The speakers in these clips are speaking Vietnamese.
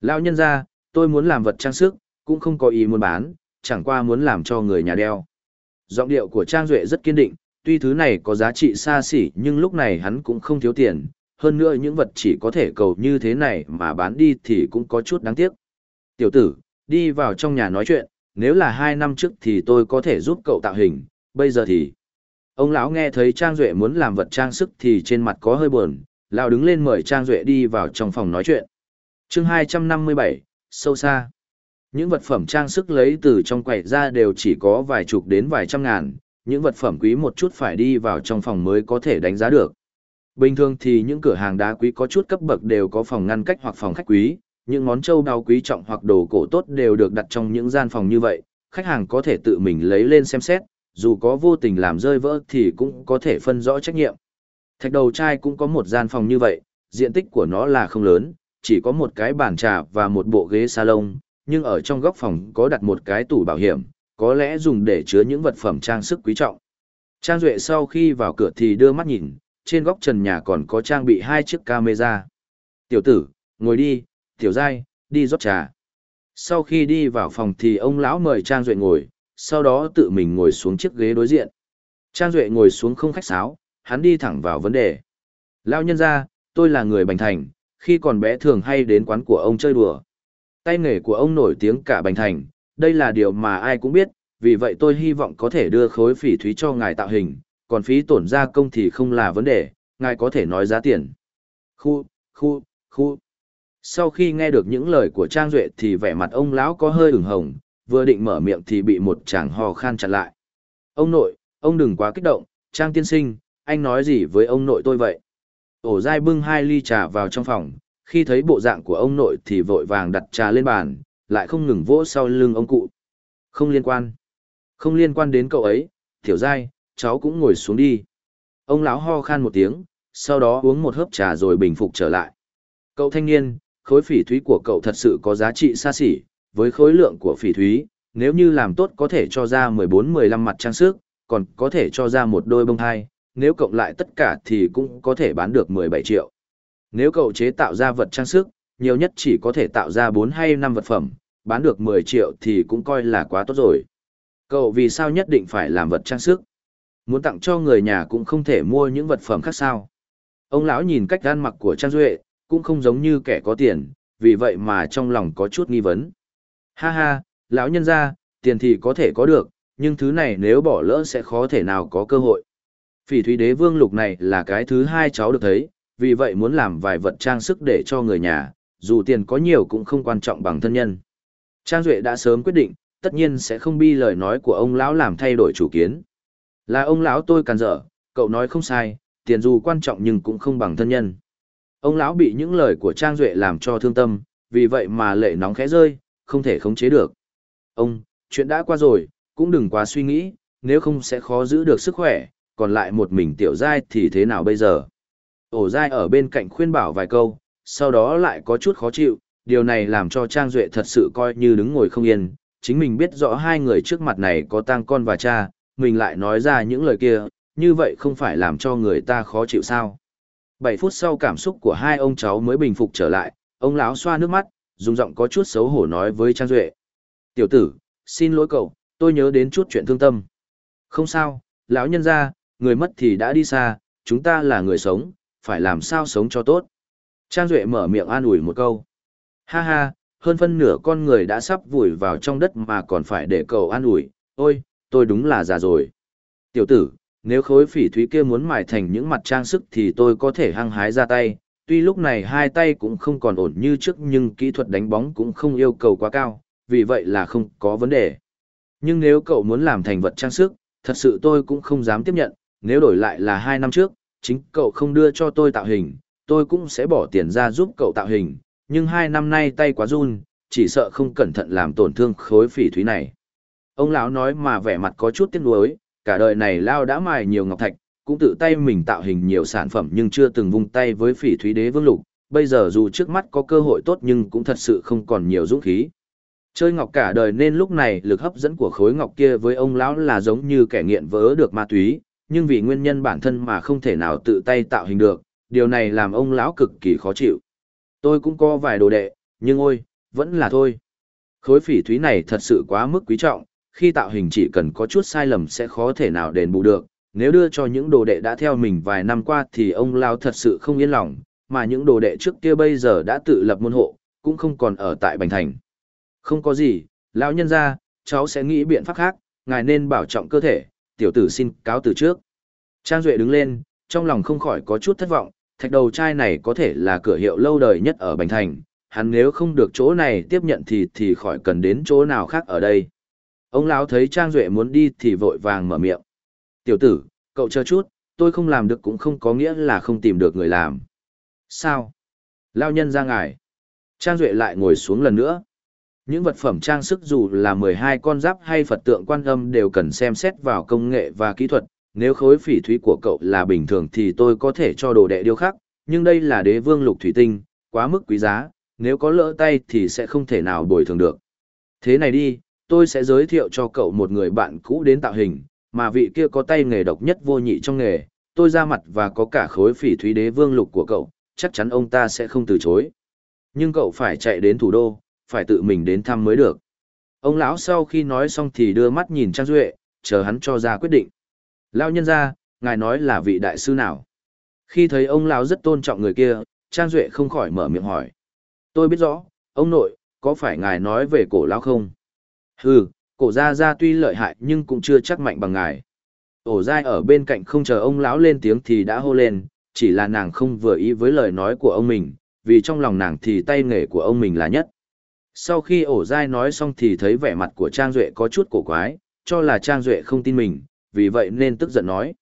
Lão nhân ra, tôi muốn làm vật trang sức, cũng không có ý muốn bán, chẳng qua muốn làm cho người nhà đeo. Giọng điệu của Trang Duệ rất kiên định, tuy thứ này có giá trị xa xỉ nhưng lúc này hắn cũng không thiếu tiền, hơn nữa những vật chỉ có thể cầu như thế này mà bán đi thì cũng có chút đáng tiếc. Tiểu tử, đi vào trong nhà nói chuyện, nếu là hai năm trước thì tôi có thể giúp cậu tạo hình, bây giờ thì... Ông lão nghe thấy Trang Duệ muốn làm vật trang sức thì trên mặt có hơi buồn, lão đứng lên mời Trang Duệ đi vào trong phòng nói chuyện chương 257, sâu xa. Những vật phẩm trang sức lấy từ trong quầy ra đều chỉ có vài chục đến vài trăm ngàn, những vật phẩm quý một chút phải đi vào trong phòng mới có thể đánh giá được. Bình thường thì những cửa hàng đá quý có chút cấp bậc đều có phòng ngăn cách hoặc phòng khách quý, những món châu đáo quý trọng hoặc đồ cổ tốt đều được đặt trong những gian phòng như vậy, khách hàng có thể tự mình lấy lên xem xét, dù có vô tình làm rơi vỡ thì cũng có thể phân rõ trách nhiệm. Thạch đầu trai cũng có một gian phòng như vậy, diện tích của nó là không lớn, chỉ có một cái bàn trà và một bộ ghế salon, nhưng ở trong góc phòng có đặt một cái tủ bảo hiểm, có lẽ dùng để chứa những vật phẩm trang sức quý trọng. Trang Duệ sau khi vào cửa thì đưa mắt nhìn, trên góc trần nhà còn có trang bị hai chiếc camera. Tiểu tử, ngồi đi, tiểu dai, đi rót trà. Sau khi đi vào phòng thì ông lão mời Trang Duệ ngồi, sau đó tự mình ngồi xuống chiếc ghế đối diện. Trang Duệ ngồi xuống không khách sáo, hắn đi thẳng vào vấn đề. Lão nhân ra, tôi là người Bành Thành, khi còn bé thường hay đến quán của ông chơi đùa. Tay nghề của ông nổi tiếng cả Bành Thành, đây là điều mà ai cũng biết, vì vậy tôi hy vọng có thể đưa khối phỉ thúy cho ngài tạo hình, còn phí tổn gia công thì không là vấn đề, ngài có thể nói giá tiền. Khu, khu, khu. Sau khi nghe được những lời của Trang Duệ thì vẻ mặt ông lão có hơi ửng hồng, vừa định mở miệng thì bị một chàng hò khan chặn lại. Ông nội, ông đừng quá kích động, Trang tiên sinh, anh nói gì với ông nội tôi vậy? Ổ dai bưng hai ly trà vào trong phòng, khi thấy bộ dạng của ông nội thì vội vàng đặt trà lên bàn, lại không ngừng vỗ sau lưng ông cụ. Không liên quan. Không liên quan đến cậu ấy, tiểu Dai, cháu cũng ngồi xuống đi. Ông lão ho khan một tiếng, sau đó uống một hớp trà rồi bình phục trở lại. Cậu thanh niên, khối phỉ thúy của cậu thật sự có giá trị xa xỉ, với khối lượng của phỉ thúy, nếu như làm tốt có thể cho ra 14-15 mặt trang sức, còn có thể cho ra một đôi bông hai, nếu cộng lại tất cả thì cũng có thể bán được 17 triệu. Nếu cậu chế tạo ra vật trang sức, nhiều nhất chỉ có thể tạo ra 4 hay 5 vật phẩm, bán được 10 triệu thì cũng coi là quá tốt rồi. Cậu vì sao nhất định phải làm vật trang sức? Muốn tặng cho người nhà cũng không thể mua những vật phẩm khác sao? Ông lão nhìn cách gan mặc của Trang Duệ, cũng không giống như kẻ có tiền, vì vậy mà trong lòng có chút nghi vấn. Ha ha, lão nhân ra, tiền thì có thể có được, nhưng thứ này nếu bỏ lỡ sẽ khó thể nào có cơ hội. Phỉ thúy đế vương lục này là cái thứ hai cháu được thấy, vì vậy muốn làm vài vật trang sức để cho người nhà, dù tiền có nhiều cũng không quan trọng bằng thân nhân. Trang Duệ đã sớm quyết định, tất nhiên sẽ không bi lời nói của ông lão làm thay đổi chủ kiến. Là ông lão tôi càn dở, cậu nói không sai, tiền dù quan trọng nhưng cũng không bằng thân nhân. Ông lão bị những lời của Trang Duệ làm cho thương tâm, vì vậy mà lệ nóng khẽ rơi, không thể khống chế được. Ông, chuyện đã qua rồi, cũng đừng quá suy nghĩ, nếu không sẽ khó giữ được sức khỏe, còn lại một mình tiểu giai thì thế nào bây giờ? Ổ giai ở bên cạnh khuyên bảo vài câu, sau đó lại có chút khó chịu, điều này làm cho Trang Duệ thật sự coi như đứng ngồi không yên, chính mình biết rõ hai người trước mặt này có tang con và cha, mình lại nói ra những lời kia, như vậy không phải làm cho người ta khó chịu sao. 7 phút sau cảm xúc của hai ông cháu mới bình phục trở lại, ông lão xoa nước mắt, dùng giọng có chút xấu hổ nói với Trang Duệ. Tiểu tử, xin lỗi cậu, tôi nhớ đến chút chuyện thương tâm. Không sao, lão nhân ra, người mất thì đã đi xa, chúng ta là người sống, phải làm sao sống cho tốt. Trang Duệ mở miệng an ủi một câu. Ha ha, hơn phân nửa con người đã sắp vùi vào trong đất mà còn phải để cậu an ủi, ôi, tôi đúng là già rồi. Tiểu tử, nếu khối phỉ thúy kia muốn mài thành những mặt trang sức thì tôi có thể hăng hái ra tay, tuy lúc này hai tay cũng không còn ổn như trước nhưng kỹ thuật đánh bóng cũng không yêu cầu quá cao, vì vậy là không có vấn đề. Nhưng nếu cậu muốn làm thành vật trang sức, thật sự tôi cũng không dám tiếp nhận, nếu đổi lại là hai năm trước, chính cậu không đưa cho tôi tạo hình, tôi cũng sẽ bỏ tiền ra giúp cậu tạo hình, nhưng hai năm nay tay quá run, chỉ sợ không cẩn thận làm tổn thương khối phỉ thúy này. Ông lão nói mà vẻ mặt có chút tiếc nuối, cả đời này lao đã mài nhiều ngọc thạch, cũng tự tay mình tạo hình nhiều sản phẩm nhưng chưa từng vung tay với phỉ thúy đế vương lục, bây giờ dù trước mắt có cơ hội tốt nhưng cũng thật sự không còn nhiều dũng khí. Chơi ngọc cả đời nên lúc này lực hấp dẫn của khối ngọc kia với ông lão là giống như kẻ nghiện vỡ được ma túy, nhưng vì nguyên nhân bản thân mà không thể nào tự tay tạo hình được, điều này làm ông lão cực kỳ khó chịu. Tôi cũng có vài đồ đệ, nhưng ôi, vẫn là thôi. Khối phỉ thúy này thật sự quá mức quý trọng, khi tạo hình chỉ cần có chút sai lầm sẽ khó thể nào đền bù được. Nếu đưa cho những đồ đệ đã theo mình vài năm qua thì ông lão thật sự không yên lòng, mà những đồ đệ trước kia bây giờ đã tự lập môn hộ, cũng không còn ở tại Bành Thành. Không có gì, lão nhân ra, cháu sẽ nghĩ biện pháp khác, ngài nên bảo trọng cơ thể, tiểu tử xin cáo từ trước. Trang Duệ đứng lên, trong lòng không khỏi có chút thất vọng, thạch đầu trai này có thể là cửa hiệu lâu đời nhất ở Bành Thành, hắn nếu không được chỗ này tiếp nhận thì thì khỏi cần đến chỗ nào khác ở đây. Ông lão thấy Trang Duệ muốn đi thì vội vàng mở miệng. Tiểu tử, cậu chờ chút, tôi không làm được cũng không có nghĩa là không tìm được người làm. Sao? Lao nhân ra ngài. Trang Duệ lại ngồi xuống lần nữa. Những vật phẩm trang sức dù là 12 con giáp hay Phật tượng quan âm đều cần xem xét vào công nghệ và kỹ thuật. Nếu khối phỉ thúy của cậu là bình thường thì tôi có thể cho đồ đệ điêu khắc, nhưng đây là đế vương lục thủy tinh, quá mức quý giá, nếu có lỡ tay thì sẽ không thể nào bồi thường được. Thế này đi, tôi sẽ giới thiệu cho cậu một người bạn cũ đến tạo hình, mà vị kia có tay nghề độc nhất vô nhị trong nghề, tôi ra mặt và có cả khối phỉ thúy đế vương lục của cậu, chắc chắn ông ta sẽ không từ chối. Nhưng cậu phải chạy đến thủ đô, phải tự mình đến thăm mới được. Ông lão sau khi nói xong thì đưa mắt nhìn Trang Duệ, chờ hắn cho ra quyết định. Lão nhân ra, ngài nói là vị đại sư nào? Khi thấy ông lão rất tôn trọng người kia, Trang Duệ không khỏi mở miệng hỏi. Tôi biết rõ, ông nội, có phải ngài nói về cổ lão không? Hừ, cổ gia gia tuy lợi hại nhưng cũng chưa chắc mạnh bằng ngài. Ổ dai ở bên cạnh không chờ ông lão lên tiếng thì đã hô lên, chỉ là nàng không vừa ý với lời nói của ông mình, vì trong lòng nàng thì tay nghề của ông mình là nhất. Sau khi ổ dai nói xong thì thấy vẻ mặt của Trang Duệ có chút cổ quái, cho là Trang Duệ không tin mình, vì vậy nên tức giận nói.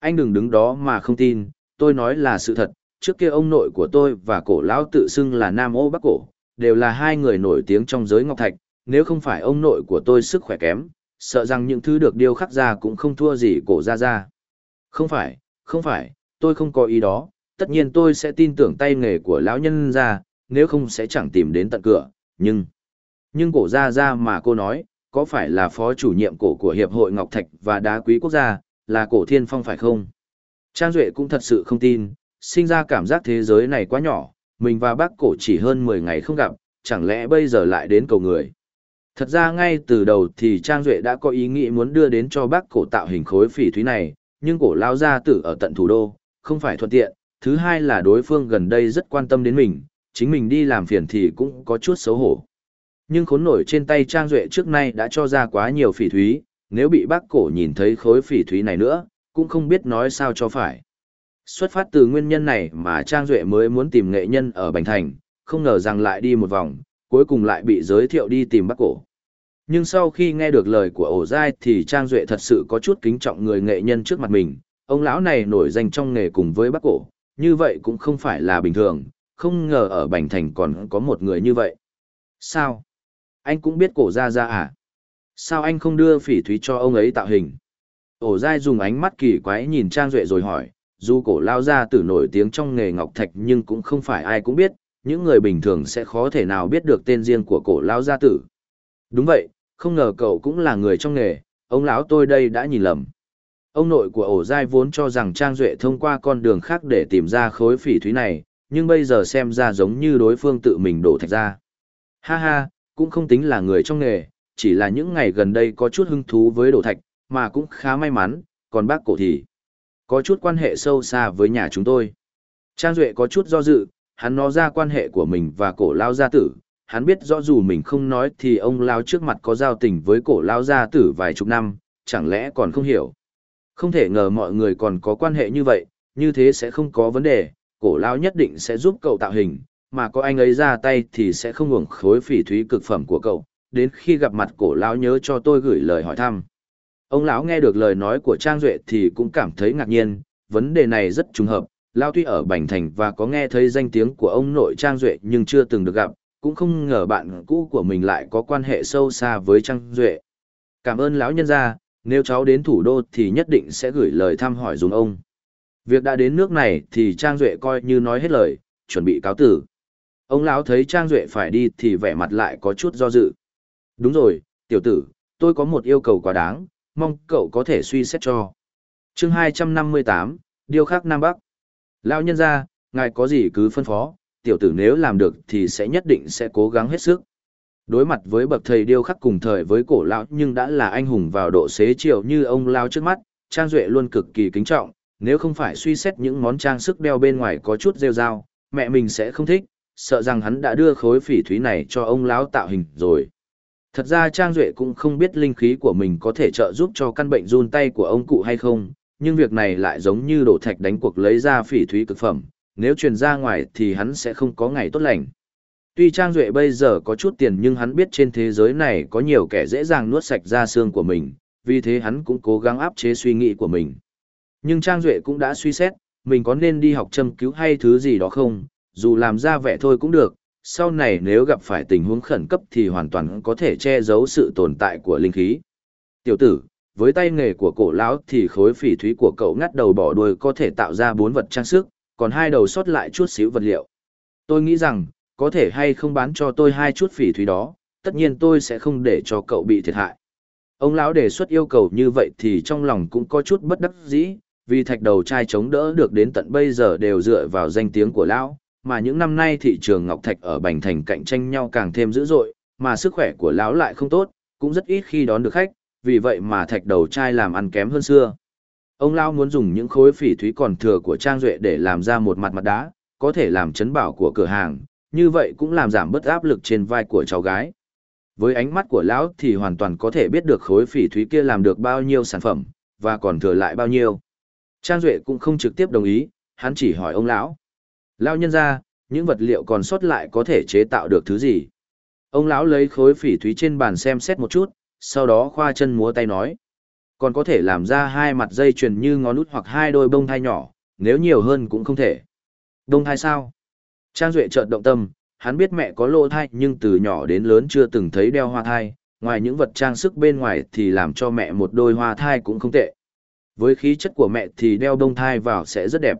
Anh đừng đứng đó mà không tin, tôi nói là sự thật, trước kia ông nội của tôi và cổ lão tự xưng là Nam Ô Bắc Cổ, đều là hai người nổi tiếng trong giới Ngọc Thạch, nếu không phải ông nội của tôi sức khỏe kém, sợ rằng những thứ được điêu khắc ra cũng không thua gì cổ ra ra. Không phải, không phải, tôi không có ý đó, tất nhiên tôi sẽ tin tưởng tay nghề của lão nhân ra, nếu không sẽ chẳng tìm đến tận cửa, nhưng... Nhưng cổ ra ra mà cô nói, có phải là phó chủ nhiệm cổ của Hiệp hội Ngọc Thạch và Đá Quý Quốc gia, là cổ thiên phong phải không? Trang Duệ cũng thật sự không tin, sinh ra cảm giác thế giới này quá nhỏ, mình và bác cổ chỉ hơn 10 ngày không gặp, chẳng lẽ bây giờ lại đến cầu người. Thật ra ngay từ đầu thì Trang Duệ đã có ý nghĩ muốn đưa đến cho bác cổ tạo hình khối phỉ thúy này, nhưng cổ lao gia tử ở tận thủ đô, không phải thuận tiện, thứ hai là đối phương gần đây rất quan tâm đến mình, chính mình đi làm phiền thì cũng có chút xấu hổ. Nhưng khốn nổi trên tay Trang Duệ trước nay đã cho ra quá nhiều phỉ thúy, nếu bị bác cổ nhìn thấy khối phỉ thúy này nữa, cũng không biết nói sao cho phải. Xuất phát từ nguyên nhân này mà Trang Duệ mới muốn tìm nghệ nhân ở Bành Thành, không ngờ rằng lại đi một vòng, cuối cùng lại bị giới thiệu đi tìm bác cổ. Nhưng sau khi nghe được lời của ổ dai thì Trang Duệ thật sự có chút kính trọng người nghệ nhân trước mặt mình, ông lão này nổi danh trong nghề cùng với bác cổ, như vậy cũng không phải là bình thường, không ngờ ở Bành Thành còn có một người như vậy. Sao? Anh cũng biết cổ ra ra à? Sao anh không đưa phỉ thúy cho ông ấy tạo hình? Ổ dai dùng ánh mắt kỳ quái nhìn Trang Duệ rồi hỏi, dù cổ lao ra tử nổi tiếng trong nghề ngọc thạch nhưng cũng không phải ai cũng biết, những người bình thường sẽ khó thể nào biết được tên riêng của cổ lao gia tử. Đúng vậy, không ngờ cậu cũng là người trong nghề, ông lão tôi đây đã nhìn lầm. Ông nội của ổ dai vốn cho rằng Trang Duệ thông qua con đường khác để tìm ra khối phỉ thúy này, nhưng bây giờ xem ra giống như đối phương tự mình đổ thạch ra. Ha ha, cũng không tính là người trong nghề, chỉ là những ngày gần đây có chút hứng thú với đổ thạch, mà cũng khá may mắn, còn bác cổ thì có chút quan hệ sâu xa với nhà chúng tôi. Trang Duệ có chút do dự, hắn nói ra quan hệ của mình và cổ lao gia tử, hắn biết rõ dù mình không nói thì ông lao trước mặt có giao tình với cổ lao gia tử vài chục năm, chẳng lẽ còn không hiểu. Không thể ngờ mọi người còn có quan hệ như vậy, như thế sẽ không có vấn đề, cổ lao nhất định sẽ giúp cậu tạo hình, mà có anh ấy ra tay thì sẽ không ngủng khối phỉ thúy cực phẩm của cậu, đến khi gặp mặt cổ lao nhớ cho tôi gửi lời hỏi thăm. Ông lão nghe được lời nói của Trang Duệ thì cũng cảm thấy ngạc nhiên, vấn đề này rất trùng hợp, Lao tuy ở Bành Thành và có nghe thấy danh tiếng của ông nội Trang Duệ nhưng chưa từng được gặp, cũng không ngờ bạn cũ của mình lại có quan hệ sâu xa với Trang Duệ. Cảm ơn lão nhân gia, nếu cháu đến thủ đô thì nhất định sẽ gửi lời thăm hỏi dùng ông. Việc đã đến nước này thì Trang Duệ coi như nói hết lời, chuẩn bị cáo tử. Ông lão thấy Trang Duệ phải đi thì vẻ mặt lại có chút do dự. Đúng rồi, tiểu tử, tôi có một yêu cầu quá đáng, mong cậu có thể suy xét cho. chương 258, Điều khắc Nam Bắc. Lão nhân ra, ngài có gì cứ phân phó, tiểu tử nếu làm được thì sẽ nhất định sẽ cố gắng hết sức. Đối mặt với bậc thầy điêu khắc cùng thời với cổ lão nhưng đã là anh hùng vào độ xế chiều như ông lao trước mắt, Trang Duệ luôn cực kỳ kính trọng, nếu không phải suy xét những món trang sức đeo bên ngoài có chút rêu rao, mẹ mình sẽ không thích, sợ rằng hắn đã đưa khối phỉ thúy này cho ông lão tạo hình rồi. Thật ra Trang Duệ cũng không biết linh khí của mình có thể trợ giúp cho căn bệnh run tay của ông cụ hay không, nhưng việc này lại giống như đổ thạch đánh cuộc lấy ra phỉ thúy cực phẩm, nếu truyền ra ngoài thì hắn sẽ không có ngày tốt lành. Tuy Trang Duệ bây giờ có chút tiền nhưng hắn biết trên thế giới này có nhiều kẻ dễ dàng nuốt sạch da xương của mình, vì thế hắn cũng cố gắng áp chế suy nghĩ của mình. Nhưng Trang Duệ cũng đã suy xét, mình có nên đi học châm cứu hay thứ gì đó không, dù làm ra vẻ thôi cũng được, sau này nếu gặp phải tình huống khẩn cấp thì hoàn toàn có thể che giấu sự tồn tại của linh khí. Tiểu tử, với tay nghề của cổ lão thì khối phỉ thúy của cậu ngắt đầu bỏ đuôi có thể tạo ra bốn vật trang sức, còn hai đầu sót lại chút xíu vật liệu. Tôi nghĩ rằng, có thể hay không bán cho tôi hai chút phỉ thúy đó, tất nhiên tôi sẽ không để cho cậu bị thiệt hại. Ông lão đề xuất yêu cầu như vậy thì trong lòng cũng có chút bất đắc dĩ, vì thạch đầu trai chống đỡ được đến tận bây giờ đều dựa vào danh tiếng của lão, mà những năm nay thị trường ngọc thạch ở Bành Thành cạnh tranh nhau càng thêm dữ dội, mà sức khỏe của lão lại không tốt, cũng rất ít khi đón được khách, vì vậy mà thạch đầu trai làm ăn kém hơn xưa. Ông lão muốn dùng những khối phỉ thúy còn thừa của Trang Duệ để làm ra một mặt mặt đá, có thể làm chấn bảo của cửa hàng, như vậy cũng làm giảm bớt áp lực trên vai của cháu gái. Với ánh mắt của lão thì hoàn toàn có thể biết được khối phỉ thúy kia làm được bao nhiêu sản phẩm, và còn thừa lại bao nhiêu. Trang Duệ cũng không trực tiếp đồng ý, hắn chỉ hỏi ông lão. Lão nhân ra, những vật liệu còn sót lại có thể chế tạo được thứ gì? Ông lão lấy khối phỉ thúy trên bàn xem xét một chút, sau đó khoa chân múa tay nói. Còn có thể làm ra hai mặt dây chuyền như ngón út hoặc hai đôi bông thai nhỏ, nếu nhiều hơn cũng không thể. Bông thai sao? Trang Duệ chợt động tâm, hắn biết mẹ có lỗ thai nhưng từ nhỏ đến lớn chưa từng thấy đeo hoa thai, ngoài những vật trang sức bên ngoài thì làm cho mẹ một đôi hoa thai cũng không tệ. Với khí chất của mẹ thì đeo đông thai vào sẽ rất đẹp.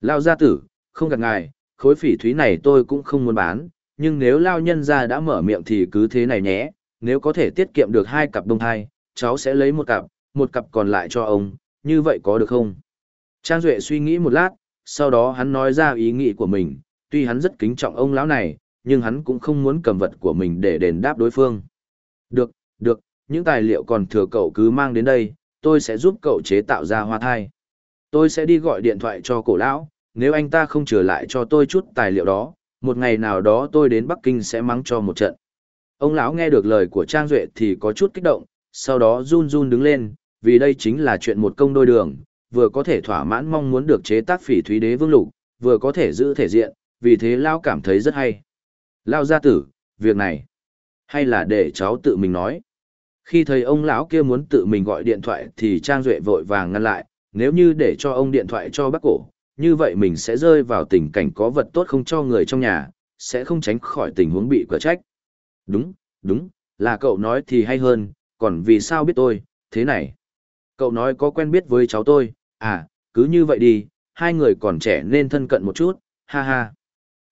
Lao gia tử, không gạt ngài, khối phỉ thúy này tôi cũng không muốn bán, nhưng nếu Lao nhân gia đã mở miệng thì cứ thế này nhé, nếu có thể tiết kiệm được hai cặp đông thai, cháu sẽ lấy một cặp, một cặp còn lại cho ông, như vậy có được không? Trang Duệ suy nghĩ một lát, sau đó hắn nói ra ý nghĩ của mình, tuy hắn rất kính trọng ông lão này, nhưng hắn cũng không muốn cầm vật của mình để đền đáp đối phương. Được, được, những tài liệu còn thừa cậu cứ mang đến đây, tôi sẽ giúp cậu chế tạo ra hoa thai. Tôi sẽ đi gọi điện thoại cho cổ lão, nếu anh ta không trở lại cho tôi chút tài liệu đó, một ngày nào đó tôi đến Bắc Kinh sẽ mắng cho một trận. Ông lão nghe được lời của Trang Duệ thì có chút kích động, sau đó run run đứng lên, vì đây chính là chuyện một công đôi đường, vừa có thể thỏa mãn mong muốn được chế tác phỉ thúy đế vương lục, vừa có thể giữ thể diện, vì thế Lão cảm thấy rất hay. Lao gia tử, việc này, hay là để cháu tự mình nói. Khi thấy ông lão kia muốn tự mình gọi điện thoại thì Trang Duệ vội vàng ngăn lại, nếu như để cho ông điện thoại cho bác cổ, như vậy mình sẽ rơi vào tình cảnh có vật tốt không cho người trong nhà, sẽ không tránh khỏi tình huống bị cửa trách. Đúng, đúng, là cậu nói thì hay hơn, còn vì sao biết tôi, thế này. Cậu nói có quen biết với cháu tôi, à, cứ như vậy đi, hai người còn trẻ nên thân cận một chút, ha ha.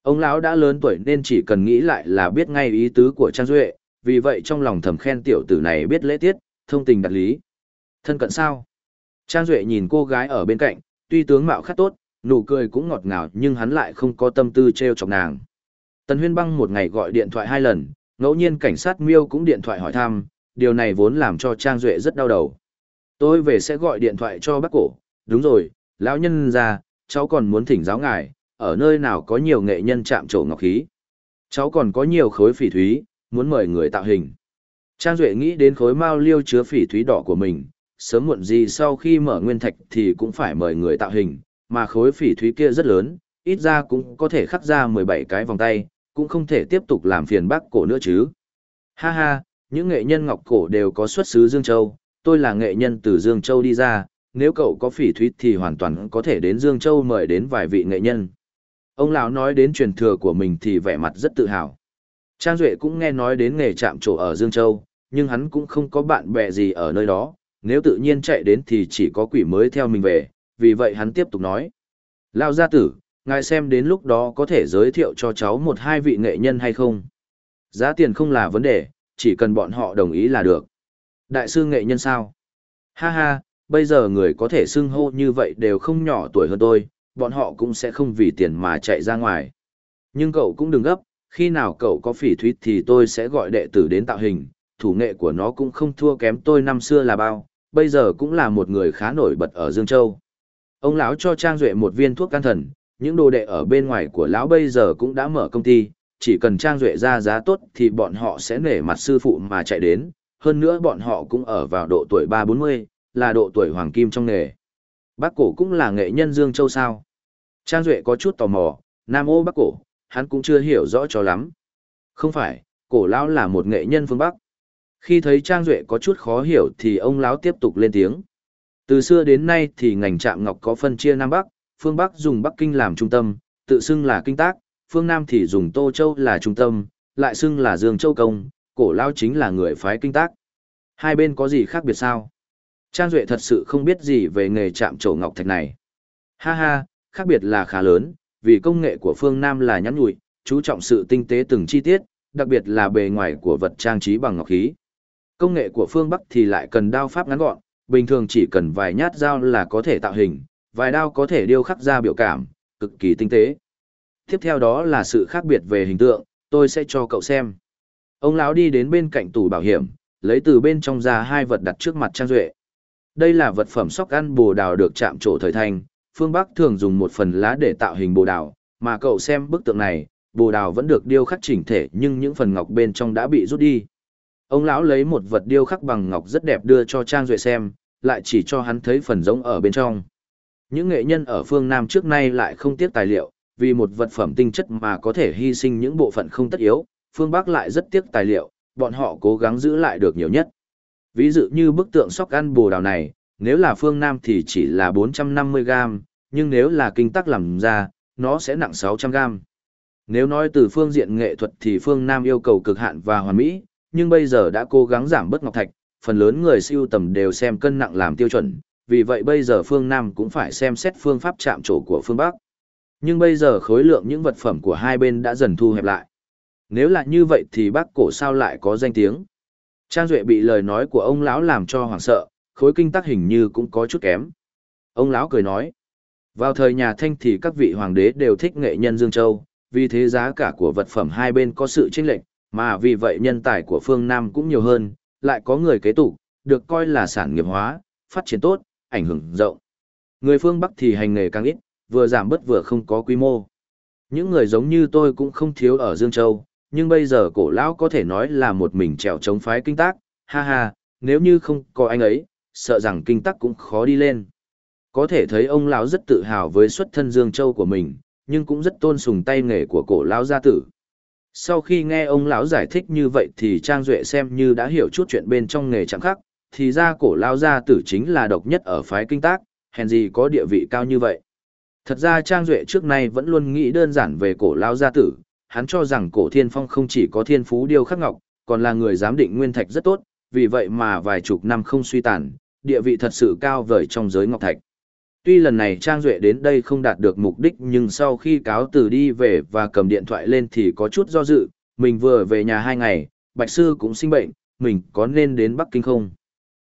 Ông lão đã lớn tuổi nên chỉ cần nghĩ lại là biết ngay ý tứ của Trang Duệ, vì vậy trong lòng thầm khen tiểu tử này biết lễ tiết, thông tình đặt lý. Thân cận sao? Trang Duệ nhìn cô gái ở bên cạnh, tuy tướng mạo khá tốt, nụ cười cũng ngọt ngào nhưng hắn lại không có tâm tư treo chọc nàng. Tần Huyên Băng một ngày gọi điện thoại hai lần, ngẫu nhiên cảnh sát miêu cũng điện thoại hỏi thăm, điều này vốn làm cho Trang Duệ rất đau đầu. Tôi về sẽ gọi điện thoại cho bác cổ, đúng rồi, lão nhân ra, cháu còn muốn thỉnh giáo ngài, ở nơi nào có nhiều nghệ nhân chạm trổ ngọc khí. Cháu còn có nhiều khối phỉ thúy, muốn mời người tạo hình. Trang Duệ nghĩ đến khối mao liêu chứa phỉ thúy đỏ của mình, sớm muộn gì sau khi mở nguyên thạch thì cũng phải mời người tạo hình, mà khối phỉ thúy kia rất lớn, ít ra cũng có thể khắc ra 17 cái vòng tay, cũng không thể tiếp tục làm phiền bác cổ nữa chứ. Ha ha, những nghệ nhân ngọc cổ đều có xuất xứ Dương Châu, tôi là nghệ nhân từ Dương Châu đi ra, nếu cậu có phỉ thúy thì hoàn toàn có thể đến Dương Châu mời đến vài vị nghệ nhân. Ông lão nói đến truyền thừa của mình thì vẻ mặt rất tự hào. Trang Duệ cũng nghe nói đến nghề chạm trổ ở Dương Châu, nhưng hắn cũng không có bạn bè gì ở nơi đó, nếu tự nhiên chạy đến thì chỉ có quỷ mới theo mình về, vì vậy hắn tiếp tục nói. Lao gia tử, ngài xem đến lúc đó có thể giới thiệu cho cháu một hai vị nghệ nhân hay không? Giá tiền không là vấn đề, chỉ cần bọn họ đồng ý là được. Đại sư nghệ nhân sao? Ha ha, bây giờ người có thể xưng hô như vậy đều không nhỏ tuổi hơn tôi, bọn họ cũng sẽ không vì tiền mà chạy ra ngoài. Nhưng cậu cũng đừng gấp, khi nào cậu có phỉ thúy thì tôi sẽ gọi đệ tử đến tạo hình, thủ nghệ của nó cũng không thua kém tôi năm xưa là bao, bây giờ cũng là một người khá nổi bật ở Dương Châu. Ông lão cho Trang Duệ một viên thuốc can thần, những đồ đệ ở bên ngoài của lão bây giờ cũng đã mở công ty, chỉ cần Trang Duệ ra giá tốt thì bọn họ sẽ nể mặt sư phụ mà chạy đến, hơn nữa bọn họ cũng ở vào độ tuổi ba bốn mươi, là độ tuổi hoàng kim trong nghề. Bác cổ cũng là nghệ nhân Dương Châu sao? Trang Duệ có chút tò mò, Nam ô bác cổ, hắn cũng chưa hiểu rõ cho lắm. Không phải, cổ lão là một nghệ nhân phương Bắc. Khi thấy Trang Duệ có chút khó hiểu thì ông lão tiếp tục lên tiếng. Từ xưa đến nay thì ngành trạm ngọc có phân chia Nam Bắc, phương Bắc dùng Bắc Kinh làm trung tâm, tự xưng là kinh tác, phương Nam thì dùng Tô Châu là trung tâm, lại xưng là Dương Châu Công, cổ lao chính là người phái kinh tác. Hai bên có gì khác biệt sao? Trang Duệ thật sự không biết gì về nghề chạm trổ ngọc thạch này. Ha ha, khác biệt là khá lớn, vì công nghệ của phương Nam là nhắn nhụi, chú trọng sự tinh tế từng chi tiết, đặc biệt là bề ngoài của vật trang trí bằng ngọc khí. Công nghệ của phương Bắc thì lại cần đao pháp ngắn gọn, bình thường chỉ cần vài nhát dao là có thể tạo hình, vài đao có thể điêu khắc ra biểu cảm, cực kỳ tinh tế. Tiếp theo đó là sự khác biệt về hình tượng, tôi sẽ cho cậu xem. Ông lão đi đến bên cạnh tủ bảo hiểm, lấy từ bên trong ra hai vật đặt trước mặt Trang Duệ. Đây là vật phẩm sóc ăn bồ đào được chạm trổ thời thành, phương Bắc thường dùng một phần lá để tạo hình bồ đào, mà cậu xem bức tượng này, bồ đào vẫn được điêu khắc chỉnh thể nhưng những phần ngọc bên trong đã bị rút đi. Ông lão lấy một vật điêu khắc bằng ngọc rất đẹp đưa cho Trang Duệ xem, lại chỉ cho hắn thấy phần giống ở bên trong. Những nghệ nhân ở phương Nam trước nay lại không tiếc tài liệu, vì một vật phẩm tinh chất mà có thể hy sinh những bộ phận không tất yếu, phương Bắc lại rất tiếc tài liệu, bọn họ cố gắng giữ lại được nhiều nhất. Ví dụ như bức tượng sóc ăn bồ đào này, nếu là phương Nam thì chỉ là 450 gram, nhưng nếu là kinh tắc làm ra, nó sẽ nặng 600 gram. Nếu nói từ phương diện nghệ thuật thì phương Nam yêu cầu cực hạn và hoàn mỹ, nhưng bây giờ đã cố gắng giảm bớt ngọc thạch, phần lớn người siêu tầm đều xem cân nặng làm tiêu chuẩn, vì vậy bây giờ phương Nam cũng phải xem xét phương pháp chạm trổ của phương Bắc. Nhưng bây giờ khối lượng những vật phẩm của hai bên đã dần thu hẹp lại. Nếu là như vậy thì bác cổ sao lại có danh tiếng? Trang Duệ bị lời nói của ông lão làm cho hoảng sợ, khối kinh tắc hình như cũng có chút kém. Ông lão cười nói, vào thời nhà Thanh thì các vị hoàng đế đều thích nghệ nhân Dương Châu, vì thế giá cả của vật phẩm hai bên có sự chênh lệch, mà vì vậy nhân tài của phương Nam cũng nhiều hơn, lại có người kế tục, được coi là sản nghiệp hóa, phát triển tốt, ảnh hưởng rộng. Người phương Bắc thì hành nghề càng ít, vừa giảm bớt vừa không có quy mô. Những người giống như tôi cũng không thiếu ở Dương Châu, nhưng bây giờ cổ lão có thể nói là một mình trèo chống phái kinh tác, ha ha, nếu như không có anh ấy, sợ rằng kinh tác cũng khó đi lên. Có thể thấy ông lão rất tự hào với xuất thân Dương Châu của mình, nhưng cũng rất tôn sùng tay nghề của cổ lão gia tử. Sau khi nghe ông lão giải thích như vậy thì Trang Duệ xem như đã hiểu chút chuyện bên trong nghề chẳng khác, thì ra cổ lão gia tử chính là độc nhất ở phái kinh tác, hèn gì có địa vị cao như vậy. Thật ra Trang Duệ trước nay vẫn luôn nghĩ đơn giản về cổ lão gia tử, hắn cho rằng cổ thiên phong không chỉ có thiên phú điêu khắc ngọc, còn là người giám định nguyên thạch rất tốt, vì vậy mà vài chục năm không suy tàn, địa vị thật sự cao vời trong giới ngọc thạch. Tuy lần này Trang Duệ đến đây không đạt được mục đích nhưng sau khi cáo từ đi về và cầm điện thoại lên thì có chút do dự, mình vừa về nhà hai ngày, Bạch Sư cũng sinh bệnh, mình có nên đến Bắc Kinh không?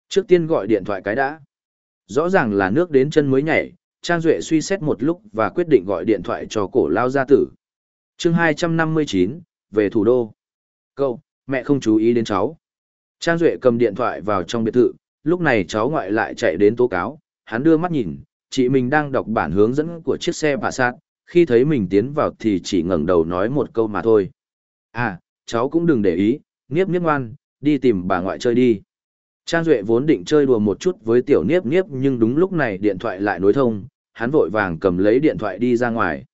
Trước tiên gọi điện thoại cái đã. Rõ ràng là nước đến chân mới nhảy, Trang Duệ suy xét một lúc và quyết định gọi điện thoại cho cổ lao gia tử. chương 259, về thủ đô. Câu, mẹ không chú ý đến cháu. Trang Duệ cầm điện thoại vào trong biệt thự, lúc này cháu ngoại lại chạy đến tố cáo, hắn đưa mắt nhìn, chị mình đang đọc bản hướng dẫn của chiếc xe bà sát, khi thấy mình tiến vào thì chỉ ngẩng đầu nói một câu mà thôi. À, cháu cũng đừng để ý, nghiếp nghiếp ngoan, đi tìm bà ngoại chơi đi. Trang Duệ vốn định chơi đùa một chút với tiểu niếp niếp nhưng đúng lúc này điện thoại lại nối thông, hắn vội vàng cầm lấy điện thoại đi ra ngoài.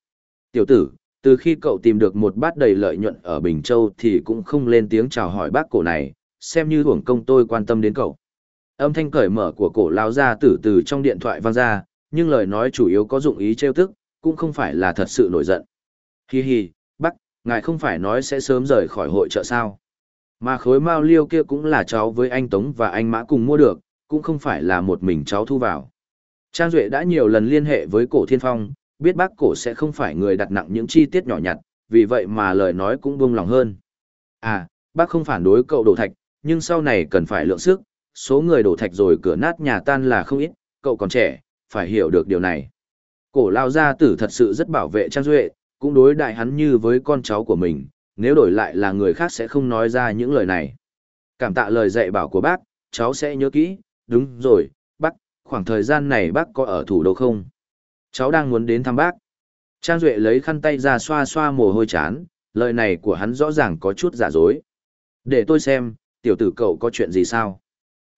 Tiểu tử, từ khi cậu tìm được một bát đầy lợi nhuận ở Bình Châu thì cũng không lên tiếng chào hỏi bác cổ này, xem như hưởng công tôi quan tâm đến cậu. Âm thanh cởi mở của cổ lao ra từ từ trong điện thoại vang ra, nhưng lời nói chủ yếu có dụng ý trêu tức, cũng không phải là thật sự nổi giận. Hi hi, bác, ngài không phải nói sẽ sớm rời khỏi hội chợ sao. Mà khối mao liêu kia cũng là cháu với anh Tống và anh Mã cùng mua được, cũng không phải là một mình cháu thu vào. Trang Duệ đã nhiều lần liên hệ với cổ thiên phong, biết bác cổ sẽ không phải người đặt nặng những chi tiết nhỏ nhặt, vì vậy mà lời nói cũng buông lòng hơn. À, bác không phản đối cậu đổ thạch, nhưng sau này cần phải lượng sức, số người đổ thạch rồi cửa nát nhà tan là không ít, cậu còn trẻ, phải hiểu được điều này. Cổ lao gia tử thật sự rất bảo vệ Trang Duệ, cũng đối đại hắn như với con cháu của mình, nếu đổi lại là người khác sẽ không nói ra những lời này. Cảm tạ lời dạy bảo của bác, cháu sẽ nhớ kỹ, đúng rồi, bác, khoảng thời gian này bác có ở thủ đô không? Cháu đang muốn đến thăm bác. Trang Duệ lấy khăn tay ra xoa xoa mồ hôi chán, lời này của hắn rõ ràng có chút giả dối. Để tôi xem, tiểu tử cậu có chuyện gì sao?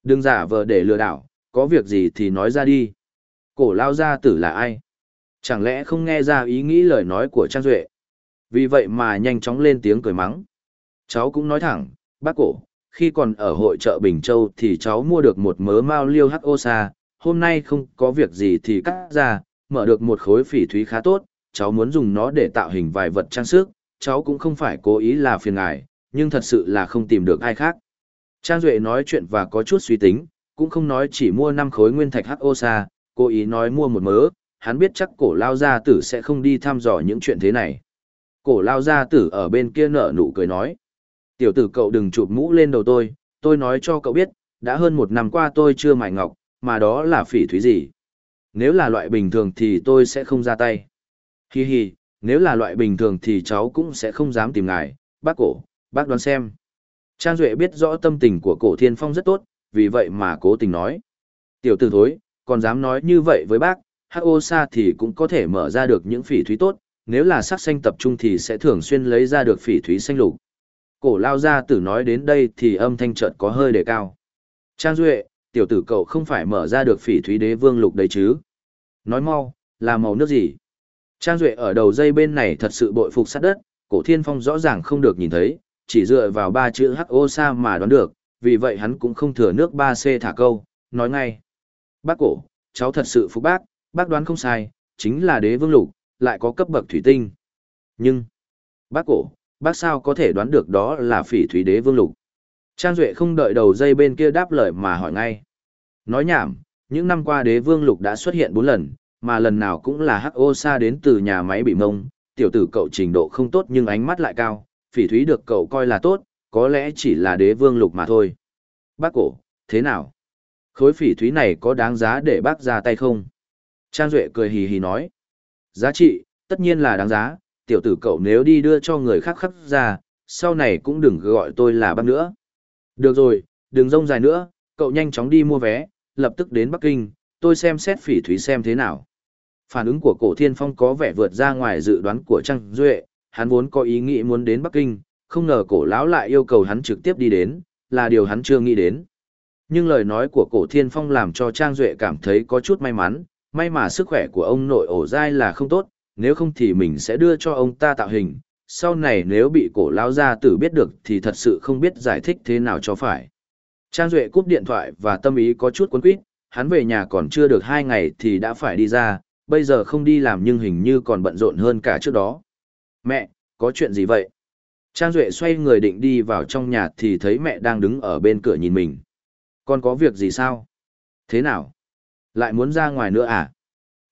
Đừng giả vờ để lừa đảo, có việc gì thì nói ra đi. Cổ lao gia tử là ai? Chẳng lẽ không nghe ra ý nghĩ lời nói của Trang Duệ? Vì vậy mà nhanh chóng lên tiếng cười mắng. Cháu cũng nói thẳng, bác cổ, khi còn ở hội chợ Bình Châu thì cháu mua được một mớ mao liêu hắc ô sa, hôm nay không có việc gì thì cắt ra, mở được một khối phỉ thúy khá tốt, cháu muốn dùng nó để tạo hình vài vật trang sức, cháu cũng không phải cố ý là phiền ngài, nhưng thật sự là không tìm được ai khác. Trang Duệ nói chuyện và có chút suy tính, cũng không nói chỉ mua 5 khối nguyên thạch hắc ô sa, cố ý nói mua một mớ, hắn biết chắc cổ lao gia tử sẽ không đi thăm dò những chuyện thế này. Cổ lao gia tử ở bên kia nở nụ cười nói. Tiểu tử cậu đừng chụp mũ lên đầu tôi, tôi nói cho cậu biết, đã hơn một năm qua tôi chưa mài ngọc, mà đó là phỉ thúy gì. Nếu là loại bình thường thì tôi sẽ không ra tay. Hi hi, nếu là loại bình thường thì cháu cũng sẽ không dám tìm ngài, bác cổ, bác đoán xem. Trang Duệ biết rõ tâm tình của cổ thiên phong rất tốt, vì vậy mà cố tình nói. Tiểu tử thối, còn dám nói như vậy với bác, H.O. Sa thì cũng có thể mở ra được những phỉ thúy tốt, nếu là sắc xanh tập trung thì sẽ thường xuyên lấy ra được phỉ thúy xanh lục. Cổ lao ra tử nói đến đây thì âm thanh chợt có hơi đề cao. Trang Duệ, tiểu tử cậu không phải mở ra được phỉ thúy đế vương lục đấy chứ? Nói mau, là màu nước gì? Trang Duệ ở đầu dây bên này thật sự bội phục sát đất, cổ thiên phong rõ ràng không được nhìn thấy, chỉ dựa vào ba chữ H.O. Sa mà đoán được, vì vậy hắn cũng không thừa nước 3C thả câu, nói ngay. Bác cổ, cháu thật sự phục bác, bác đoán không sai, chính là đế vương lục, lại có cấp bậc thủy tinh. Nhưng, bác cổ, bác sao có thể đoán được đó là phỉ thủy đế vương lục. Trang Duệ không đợi đầu dây bên kia đáp lời mà hỏi ngay. Nói nhảm, những năm qua đế vương lục đã xuất hiện 4 lần, mà lần nào cũng là hắc ô xa đến từ nhà máy bị mông, tiểu tử cậu trình độ không tốt nhưng ánh mắt lại cao, phỉ thúy được cậu coi là tốt, có lẽ chỉ là đế vương lục mà thôi. Bác cổ, thế nào? Khối phỉ thúy này có đáng giá để bác ra tay không? Trang Duệ cười hì hì nói. Giá trị, tất nhiên là đáng giá, tiểu tử cậu nếu đi đưa cho người khác khắc ra, sau này cũng đừng gọi tôi là bác nữa. Được rồi, đừng rông dài nữa, cậu nhanh chóng đi mua vé, lập tức đến Bắc Kinh, tôi xem xét phỉ thúy xem thế nào. Phản ứng của cổ thiên phong có vẻ vượt ra ngoài dự đoán của Trang Duệ, hắn vốn có ý nghĩ muốn đến Bắc Kinh, không ngờ cổ lão lại yêu cầu hắn trực tiếp đi đến, là điều hắn chưa nghĩ đến. Nhưng lời nói của cổ thiên phong làm cho Trang Duệ cảm thấy có chút may mắn, may mà sức khỏe của ông nội ổ dai là không tốt, nếu không thì mình sẽ đưa cho ông ta tạo hình, sau này nếu bị cổ lão gia tử biết được thì thật sự không biết giải thích thế nào cho phải. Trang Duệ cúp điện thoại và tâm ý có chút cuốn quýt, hắn về nhà còn chưa được hai ngày thì đã phải đi ra, bây giờ không đi làm nhưng hình như còn bận rộn hơn cả trước đó. Mẹ, có chuyện gì vậy? Trang Duệ xoay người định đi vào trong nhà thì thấy mẹ đang đứng ở bên cửa nhìn mình. Con có việc gì sao? Thế nào? Lại muốn ra ngoài nữa à?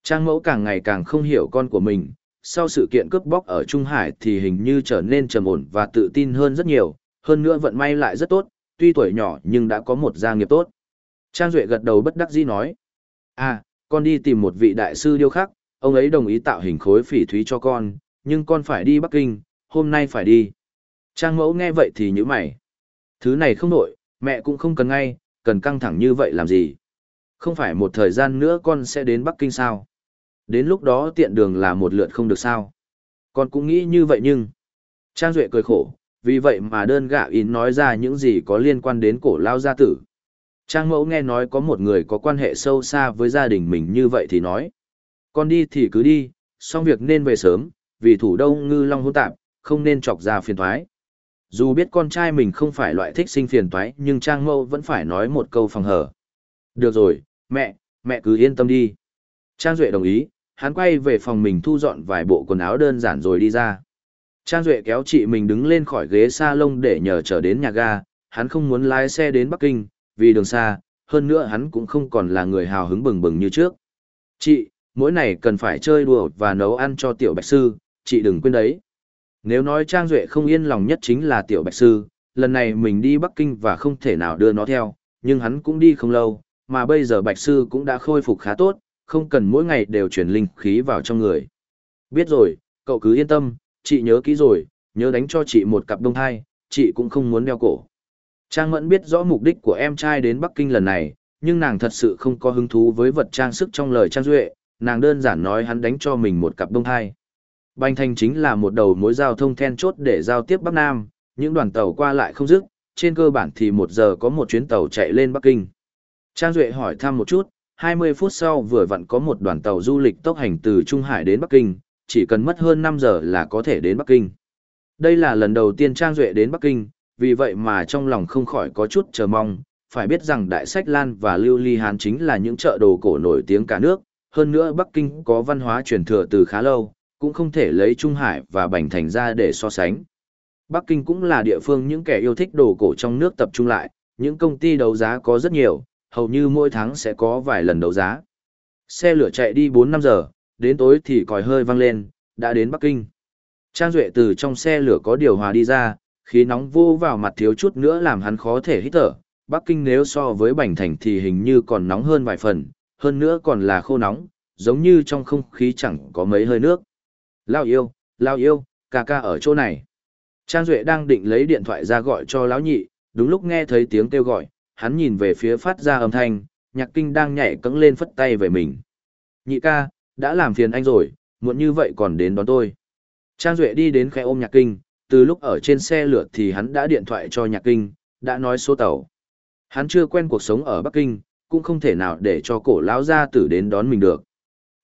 Trang mẫu càng ngày càng không hiểu con của mình, sau sự kiện cướp bóc ở Trung Hải thì hình như trở nên trầm ổn và tự tin hơn rất nhiều, hơn nữa vận may lại rất tốt, tuy tuổi nhỏ nhưng đã có một gia nghiệp tốt. Trang Duệ gật đầu bất đắc dĩ nói. À, con đi tìm một vị đại sư điêu khắc, ông ấy đồng ý tạo hình khối phỉ thúy cho con, nhưng con phải đi Bắc Kinh, hôm nay phải đi. Trang mẫu nghe vậy thì như mày. Thứ này không nổi, mẹ cũng không cần ngay, cần căng thẳng như vậy làm gì. Không phải một thời gian nữa con sẽ đến Bắc Kinh sao? Đến lúc đó tiện đường là một lượt không được sao? Con cũng nghĩ như vậy nhưng... Trang Duệ cười khổ, vì vậy mà đơn gạ in nói ra những gì có liên quan đến cổ lao gia tử. Trang mẫu nghe nói có một người có quan hệ sâu xa với gia đình mình như vậy thì nói. Con đi thì cứ đi, xong việc nên về sớm, vì thủ đông ngư long hôn tạp, không nên chọc ra phiền thoái. Dù biết con trai mình không phải loại thích sinh phiền toái, nhưng Trang Mẫu vẫn phải nói một câu phòng hở. Được rồi, mẹ, mẹ cứ yên tâm đi. Trang Duệ đồng ý, hắn quay về phòng mình thu dọn vài bộ quần áo đơn giản rồi đi ra. Trang Duệ kéo chị mình đứng lên khỏi ghế salon để nhờ trở đến nhà ga, hắn không muốn lái xe đến Bắc Kinh, vì đường xa, hơn nữa hắn cũng không còn là người hào hứng bừng bừng như trước. Chị, mỗi ngày cần phải chơi đùa và nấu ăn cho tiểu bạch sư, chị đừng quên đấy. Nếu nói Trang Duệ không yên lòng nhất chính là tiểu bạch sư, lần này mình đi Bắc Kinh và không thể nào đưa nó theo, nhưng hắn cũng đi không lâu, mà bây giờ bạch sư cũng đã khôi phục khá tốt, không cần mỗi ngày đều chuyển linh khí vào trong người. Biết rồi, cậu cứ yên tâm, chị nhớ kỹ rồi, nhớ đánh cho chị một cặp đông thai, chị cũng không muốn đeo cổ. Trang Mẫn biết rõ mục đích của em trai đến Bắc Kinh lần này, nhưng nàng thật sự không có hứng thú với vật trang sức trong lời Trang Duệ, nàng đơn giản nói hắn đánh cho mình một cặp đông thai. Bành Thành chính là một đầu mối giao thông then chốt để giao tiếp Bắc Nam, những đoàn tàu qua lại không dứt, trên cơ bản thì một giờ có một chuyến tàu chạy lên Bắc Kinh. Trang Duệ hỏi thăm một chút, 20 phút sau vừa vặn có một đoàn tàu du lịch tốc hành từ Trung Hải đến Bắc Kinh, chỉ cần mất hơn 5 giờ là có thể đến Bắc Kinh. Đây là lần đầu tiên Trang Duệ đến Bắc Kinh, vì vậy mà trong lòng không khỏi có chút chờ mong, phải biết rằng Đại Sách Lan và Lưu Ly Hán chính là những chợ đồ cổ nổi tiếng cả nước, hơn nữa Bắc Kinh có văn hóa truyền thừa từ khá lâu, cũng không thể lấy Trung Hải và Bành Thành ra để so sánh. Bắc Kinh cũng là địa phương những kẻ yêu thích đồ cổ trong nước tập trung lại, những công ty đấu giá có rất nhiều, hầu như mỗi tháng sẽ có vài lần đấu giá. Xe lửa chạy đi 4-5 giờ, đến tối thì còi hơi vang lên, đã đến Bắc Kinh. Trang Duệ từ trong xe lửa có điều hòa đi ra, khí nóng vô vào mặt thiếu chút nữa làm hắn khó thể hít thở. Bắc Kinh nếu so với Bành Thành thì hình như còn nóng hơn vài phần, hơn nữa còn là khô nóng, giống như trong không khí chẳng có mấy hơi nước. Lao yêu, Lao yêu, ca ca ở chỗ này. Trang Duệ đang định lấy điện thoại ra gọi cho lão nhị, đúng lúc nghe thấy tiếng kêu gọi, hắn nhìn về phía phát ra âm thanh, nhạc kinh đang nhảy cẫng lên phất tay về mình. Nhị ca, đã làm phiền anh rồi, muộn như vậy còn đến đón tôi. Trang Duệ đi đến khẽ ôm nhạc kinh, từ lúc ở trên xe lửa thì hắn đã điện thoại cho nhạc kinh, đã nói số tàu. Hắn chưa quen cuộc sống ở Bắc Kinh, cũng không thể nào để cho cổ lão gia tử đến đón mình được.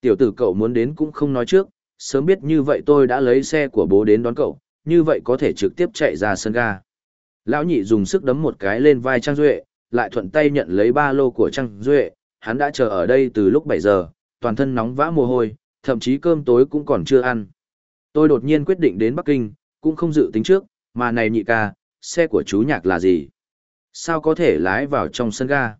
Tiểu tử cậu muốn đến cũng không nói trước, sớm biết như vậy tôi đã lấy xe của bố đến đón cậu, như vậy có thể trực tiếp chạy ra sân ga. Lão nhị dùng sức đấm một cái lên vai Trang Duệ, lại thuận tay nhận lấy ba lô của Trang Duệ, hắn đã chờ ở đây từ lúc 7 giờ, toàn thân nóng vã mồ hôi, thậm chí cơm tối cũng còn chưa ăn. Tôi đột nhiên quyết định đến Bắc Kinh, cũng không dự tính trước, mà này nhị ca, xe của chú nhạc là gì? Sao có thể lái vào trong sân ga?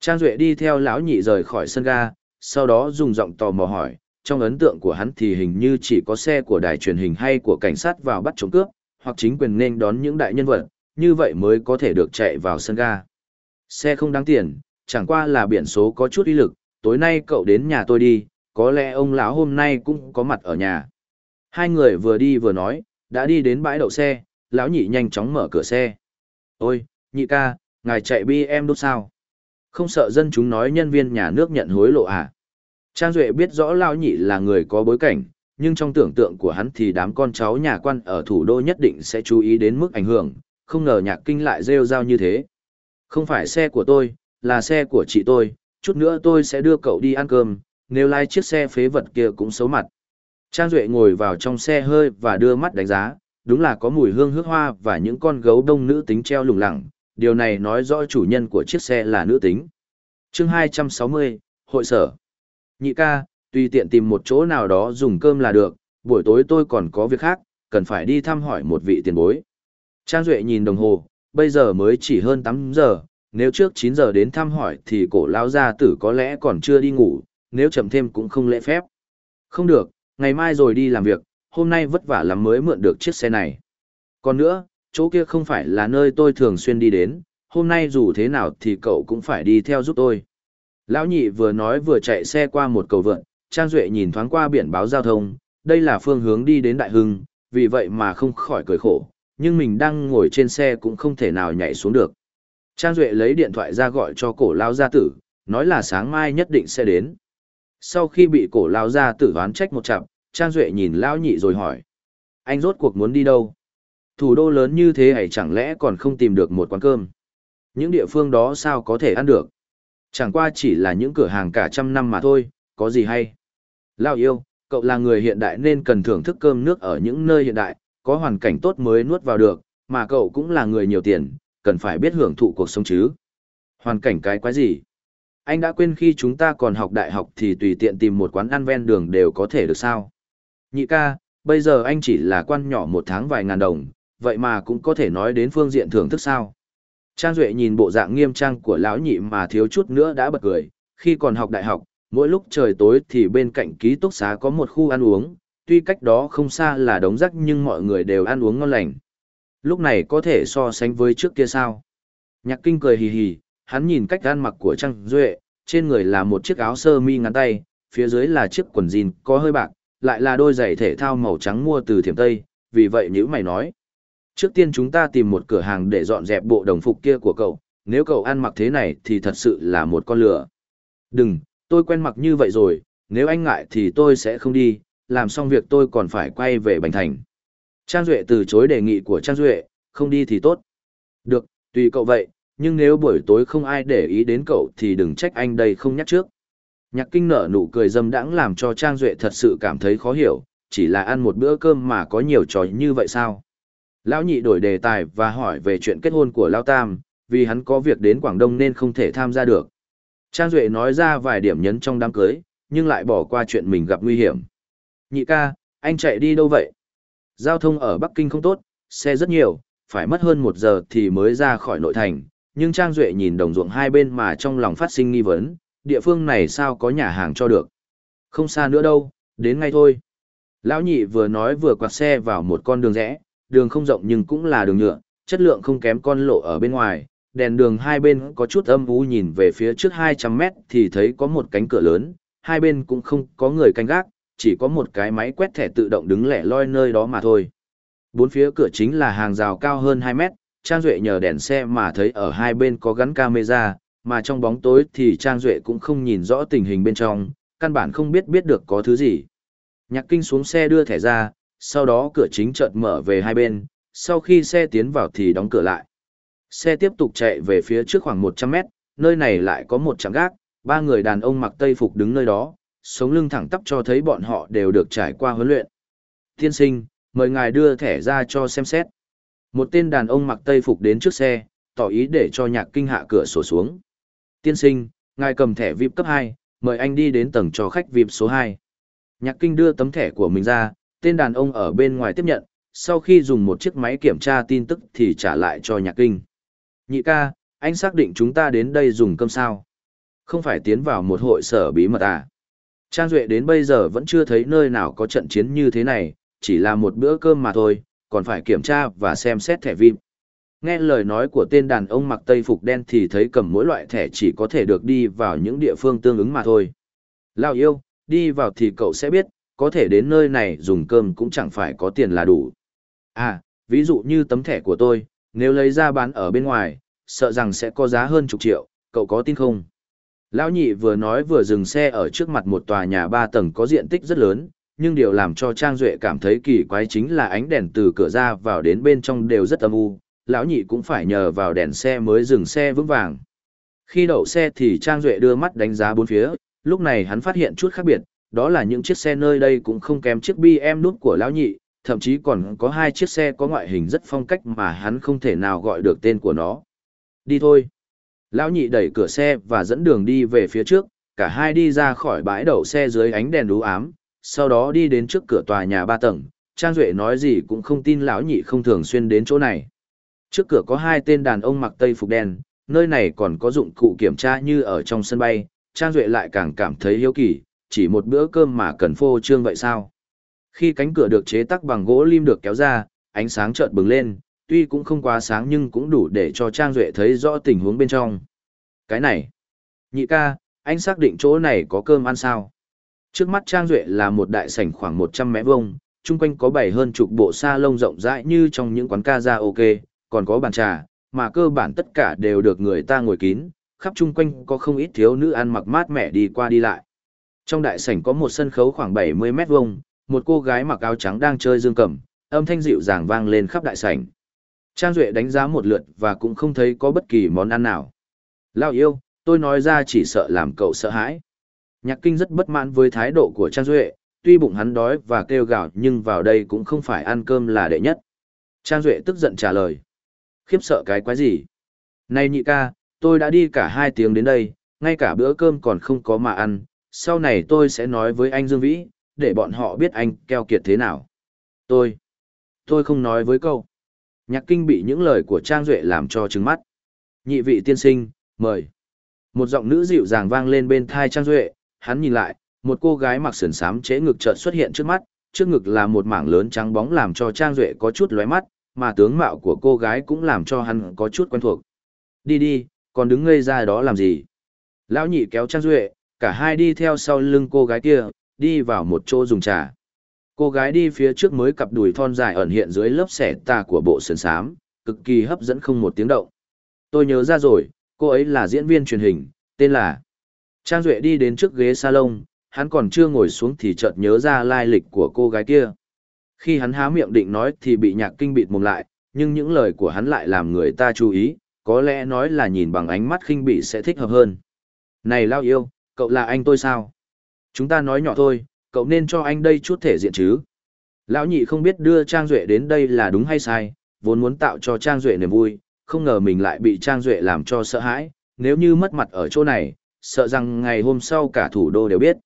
Trang Duệ đi theo lão nhị rời khỏi sân ga, sau đó dùng giọng tò mò hỏi, trong ấn tượng của hắn thì hình như chỉ có xe của đài truyền hình hay của cảnh sát vào bắt chống cướp, hoặc chính quyền nên đón những đại nhân vật, như vậy mới có thể được chạy vào sân ga. Xe không đáng tiền, chẳng qua là biển số có chút uy lực, tối nay cậu đến nhà tôi đi, có lẽ ông lão hôm nay cũng có mặt ở nhà. Hai người vừa đi vừa nói, đã đi đến bãi đậu xe, lão nhị nhanh chóng mở cửa xe. Ôi, nhị ca, ngài chạy bi em đốt sao? Không sợ dân chúng nói nhân viên nhà nước nhận hối lộ à? Trang Duệ biết rõ lão nhị là người có bối cảnh, nhưng trong tưởng tượng của hắn thì đám con cháu nhà quan ở thủ đô nhất định sẽ chú ý đến mức ảnh hưởng, không ngờ nhạc kinh lại rêu rao như thế. Không phải xe của tôi, là xe của chị tôi, chút nữa tôi sẽ đưa cậu đi ăn cơm, nếu lái chiếc xe phế vật kia cũng xấu mặt. Trang Duệ ngồi vào trong xe hơi và đưa mắt đánh giá, đúng là có mùi hương hước hoa và những con gấu đông nữ tính treo lủng lẳng, điều này nói rõ chủ nhân của chiếc xe là nữ tính. chương 260, Hội sở. Nhị ca, tùy tiện tìm một chỗ nào đó dùng cơm là được, buổi tối tôi còn có việc khác, cần phải đi thăm hỏi một vị tiền bối. Trang Duệ nhìn đồng hồ, bây giờ mới chỉ hơn 8 giờ, nếu trước 9 giờ đến thăm hỏi thì cổ lao gia tử có lẽ còn chưa đi ngủ, nếu chậm thêm cũng không lễ phép. Không được, ngày mai rồi đi làm việc, hôm nay vất vả lắm mới mượn được chiếc xe này. Còn nữa, chỗ kia không phải là nơi tôi thường xuyên đi đến, hôm nay dù thế nào thì cậu cũng phải đi theo giúp tôi. Lão nhị vừa nói vừa chạy xe qua một cầu vượn, Trang Duệ nhìn thoáng qua biển báo giao thông, đây là phương hướng đi đến Đại Hưng, vì vậy mà không khỏi cười khổ, nhưng mình đang ngồi trên xe cũng không thể nào nhảy xuống được. Trang Duệ lấy điện thoại ra gọi cho cổ lao gia tử, nói là sáng mai nhất định sẽ đến. Sau khi bị cổ lao gia tử ván trách một chặp, Trang Duệ nhìn lao nhị rồi hỏi. Anh rốt cuộc muốn đi đâu? Thủ đô lớn như thế hãy chẳng lẽ còn không tìm được một quán cơm? Những địa phương đó sao có thể ăn được? Chẳng qua chỉ là những cửa hàng cả trăm năm mà thôi, có gì hay? Lao yêu, cậu là người hiện đại nên cần thưởng thức cơm nước ở những nơi hiện đại, có hoàn cảnh tốt mới nuốt vào được, mà cậu cũng là người nhiều tiền, cần phải biết hưởng thụ cuộc sống chứ. Hoàn cảnh cái quái gì? Anh đã quên khi chúng ta còn học đại học thì tùy tiện tìm một quán ăn ven đường đều có thể được sao? Nhị ca, bây giờ anh chỉ là quan nhỏ một tháng vài ngàn đồng, vậy mà cũng có thể nói đến phương diện thưởng thức sao? Trang Duệ nhìn bộ dạng nghiêm trang của lão nhị mà thiếu chút nữa đã bật cười, khi còn học đại học, mỗi lúc trời tối thì bên cạnh ký túc xá có một khu ăn uống, tuy cách đó không xa là đống rác nhưng mọi người đều ăn uống ngon lành. Lúc này có thể so sánh với trước kia sao? Nhạc kinh cười hì hì, hắn nhìn cách ăn mặc của Trang Duệ, trên người là một chiếc áo sơ mi ngắn tay, phía dưới là chiếc quần jean có hơi bạc, lại là đôi giày thể thao màu trắng mua từ thiểm Tây, vì vậy nếu mày nói. Trước tiên chúng ta tìm một cửa hàng để dọn dẹp bộ đồng phục kia của cậu, nếu cậu ăn mặc thế này thì thật sự là một con lửa. Đừng, tôi quen mặc như vậy rồi, nếu anh ngại thì tôi sẽ không đi, làm xong việc tôi còn phải quay về Bành Thành. Trang Duệ từ chối đề nghị của Trang Duệ, không đi thì tốt. Được, tùy cậu vậy, nhưng nếu buổi tối không ai để ý đến cậu thì đừng trách anh đây không nhắc trước. Nhạc kinh nở nụ cười dâm đãng làm cho Trang Duệ thật sự cảm thấy khó hiểu, chỉ là ăn một bữa cơm mà có nhiều trò như vậy sao? Lão nhị đổi đề tài và hỏi về chuyện kết hôn của Lão Tam, vì hắn có việc đến Quảng Đông nên không thể tham gia được. Trang Duệ nói ra vài điểm nhấn trong đám cưới, nhưng lại bỏ qua chuyện mình gặp nguy hiểm. Nhị ca, anh chạy đi đâu vậy? Giao thông ở Bắc Kinh không tốt, xe rất nhiều, phải mất hơn một giờ thì mới ra khỏi nội thành. Nhưng Trang Duệ nhìn đồng ruộng hai bên mà trong lòng phát sinh nghi vấn, địa phương này sao có nhà hàng cho được. Không xa nữa đâu, đến ngay thôi. Lão nhị vừa nói vừa quạt xe vào một con đường rẽ, đường không rộng nhưng cũng là đường nhựa, chất lượng không kém con lộ ở bên ngoài. Đèn đường hai bên có chút âm u nhìn về phía trước 200 mét thì thấy có một cánh cửa lớn, hai bên cũng không có người canh gác, chỉ có một cái máy quét thẻ tự động đứng lẻ loi nơi đó mà thôi. Bốn phía cửa chính là hàng rào cao hơn 2 mét, Trang Duệ nhờ đèn xe mà thấy ở hai bên có gắn camera, mà trong bóng tối thì Trang Duệ cũng không nhìn rõ tình hình bên trong, căn bản không biết biết được có thứ gì. Nhạc kinh xuống xe đưa thẻ ra, sau đó cửa chính chợt mở về hai bên, sau khi xe tiến vào thì đóng cửa lại. Xe tiếp tục chạy về phía trước khoảng 100 mét, nơi này lại có một trạm gác, ba người đàn ông mặc tây phục đứng nơi đó, sống lưng thẳng tắp cho thấy bọn họ đều được trải qua huấn luyện. Tiên sinh, mời ngài đưa thẻ ra cho xem xét. Một tên đàn ông mặc tây phục đến trước xe, tỏ ý để cho nhạc kinh hạ cửa sổ xuống. Tiên sinh, ngài cầm thẻ VIP cấp 2, mời anh đi đến tầng cho khách VIP số 2. Nhạc kinh đưa tấm thẻ của mình ra, tên đàn ông ở bên ngoài tiếp nhận, sau khi dùng một chiếc máy kiểm tra tin tức thì trả lại cho nhạc kinh. Nhị ca, anh xác định chúng ta đến đây dùng cơm sao? Không phải tiến vào một hội sở bí mật à? Trang Duệ đến bây giờ vẫn chưa thấy nơi nào có trận chiến như thế này, chỉ là một bữa cơm mà thôi, còn phải kiểm tra và xem xét thẻ VIP. Nghe lời nói của tên đàn ông mặc tây phục đen thì thấy cầm mỗi loại thẻ chỉ có thể được đi vào những địa phương tương ứng mà thôi. Lao yêu, đi vào thì cậu sẽ biết, có thể đến nơi này dùng cơm cũng chẳng phải có tiền là đủ. À, ví dụ như tấm thẻ của tôi, nếu lấy ra bán ở bên ngoài, sợ rằng sẽ có giá hơn chục triệu, cậu có tin không? Lão nhị vừa nói vừa dừng xe ở trước mặt một tòa nhà ba tầng có diện tích rất lớn, nhưng điều làm cho Trang Duệ cảm thấy kỳ quái chính là ánh đèn từ cửa ra vào đến bên trong đều rất âm u, lão nhị cũng phải nhờ vào đèn xe mới dừng xe vững vàng. Khi đậu xe thì Trang Duệ đưa mắt đánh giá bốn phía, lúc này hắn phát hiện chút khác biệt, đó là những chiếc xe nơi đây cũng không kém chiếc BM nút của lão nhị, thậm chí còn có hai chiếc xe có ngoại hình rất phong cách mà hắn không thể nào gọi được tên của nó. Đi thôi. Lão nhị đẩy cửa xe và dẫn đường đi về phía trước, cả hai đi ra khỏi bãi đậu xe dưới ánh đèn đú ám, sau đó đi đến trước cửa tòa nhà ba tầng. Trang Duệ nói gì cũng không tin lão nhị không thường xuyên đến chỗ này. Trước cửa có hai tên đàn ông mặc tây phục đen, nơi này còn có dụng cụ kiểm tra như ở trong sân bay, Trang Duệ lại càng cảm thấy hiếu kỳ, chỉ một bữa cơm mà cần phô trương vậy sao? Khi cánh cửa được chế tắc bằng gỗ lim được kéo ra, ánh sáng chợt bừng lên, tuy cũng không quá sáng nhưng cũng đủ để cho Trang Duệ thấy rõ tình huống bên trong. Cái này, nhị ca, anh xác định chỗ này có cơm ăn sao? Trước mắt Trang Duệ là một đại sảnh khoảng 100 mét vuông, chung quanh có bảy hơn chục bộ sa lông rộng rãi như trong những quán ca ra ok, còn có bàn trà, mà cơ bản tất cả đều được người ta ngồi kín, khắp chung quanh có không ít thiếu nữ ăn mặc mát mẻ đi qua đi lại. Trong đại sảnh có một sân khấu khoảng 70 mét vuông, một cô gái mặc áo trắng đang chơi dương cầm, âm thanh dịu dàng vang lên khắp đại sảnh. Trang Duệ đánh giá một lượt và cũng không thấy có bất kỳ món ăn nào. Lao yêu, tôi nói ra chỉ sợ làm cậu sợ hãi. Nhạc kinh rất bất mãn với thái độ của Trang Duệ, tuy bụng hắn đói và kêu gào nhưng vào đây cũng không phải ăn cơm là đệ nhất. Trang Duệ tức giận trả lời. Khiếp sợ cái quái gì? Này nhị ca, tôi đã đi cả hai tiếng đến đây, ngay cả bữa cơm còn không có mà ăn, sau này tôi sẽ nói với anh Dương Vĩ, để bọn họ biết anh keo kiệt thế nào. Tôi, tôi không nói với câu. Nhạc kinh bị những lời của Trang Duệ làm cho trứng mắt. Nhị vị tiên sinh, mời. Một giọng nữ dịu dàng vang lên bên thai Trang Duệ, hắn nhìn lại, một cô gái mặc sườn xám chế ngực chợt xuất hiện trước mắt, trước ngực là một mảng lớn trắng bóng làm cho Trang Duệ có chút lóe mắt, mà tướng mạo của cô gái cũng làm cho hắn có chút quen thuộc. Đi đi, còn đứng ngây ra đó làm gì? Lão nhị kéo Trang Duệ, cả hai đi theo sau lưng cô gái kia, đi vào một chỗ dùng trà. Cô gái đi phía trước mới cặp đùi thon dài ẩn hiện dưới lớp xẻ tà của bộ sườn xám, cực kỳ hấp dẫn không một tiếng động. Tôi nhớ ra rồi, cô ấy là diễn viên truyền hình, tên là... Trang Duệ đi đến trước ghế salon, hắn còn chưa ngồi xuống thì chợt nhớ ra lai lịch của cô gái kia. Khi hắn há miệng định nói thì bị nhạc kinh bịt mồm lại, nhưng những lời của hắn lại làm người ta chú ý, có lẽ nói là nhìn bằng ánh mắt khinh bị sẽ thích hợp hơn. Này Lao yêu, cậu là anh tôi sao? Chúng ta nói nhỏ thôi, cậu nên cho anh đây chút thể diện chứ. Lão nhị không biết đưa Trang Duệ đến đây là đúng hay sai, vốn muốn tạo cho Trang Duệ niềm vui, không ngờ mình lại bị Trang Duệ làm cho sợ hãi, nếu như mất mặt ở chỗ này, sợ rằng ngày hôm sau cả thủ đô đều biết.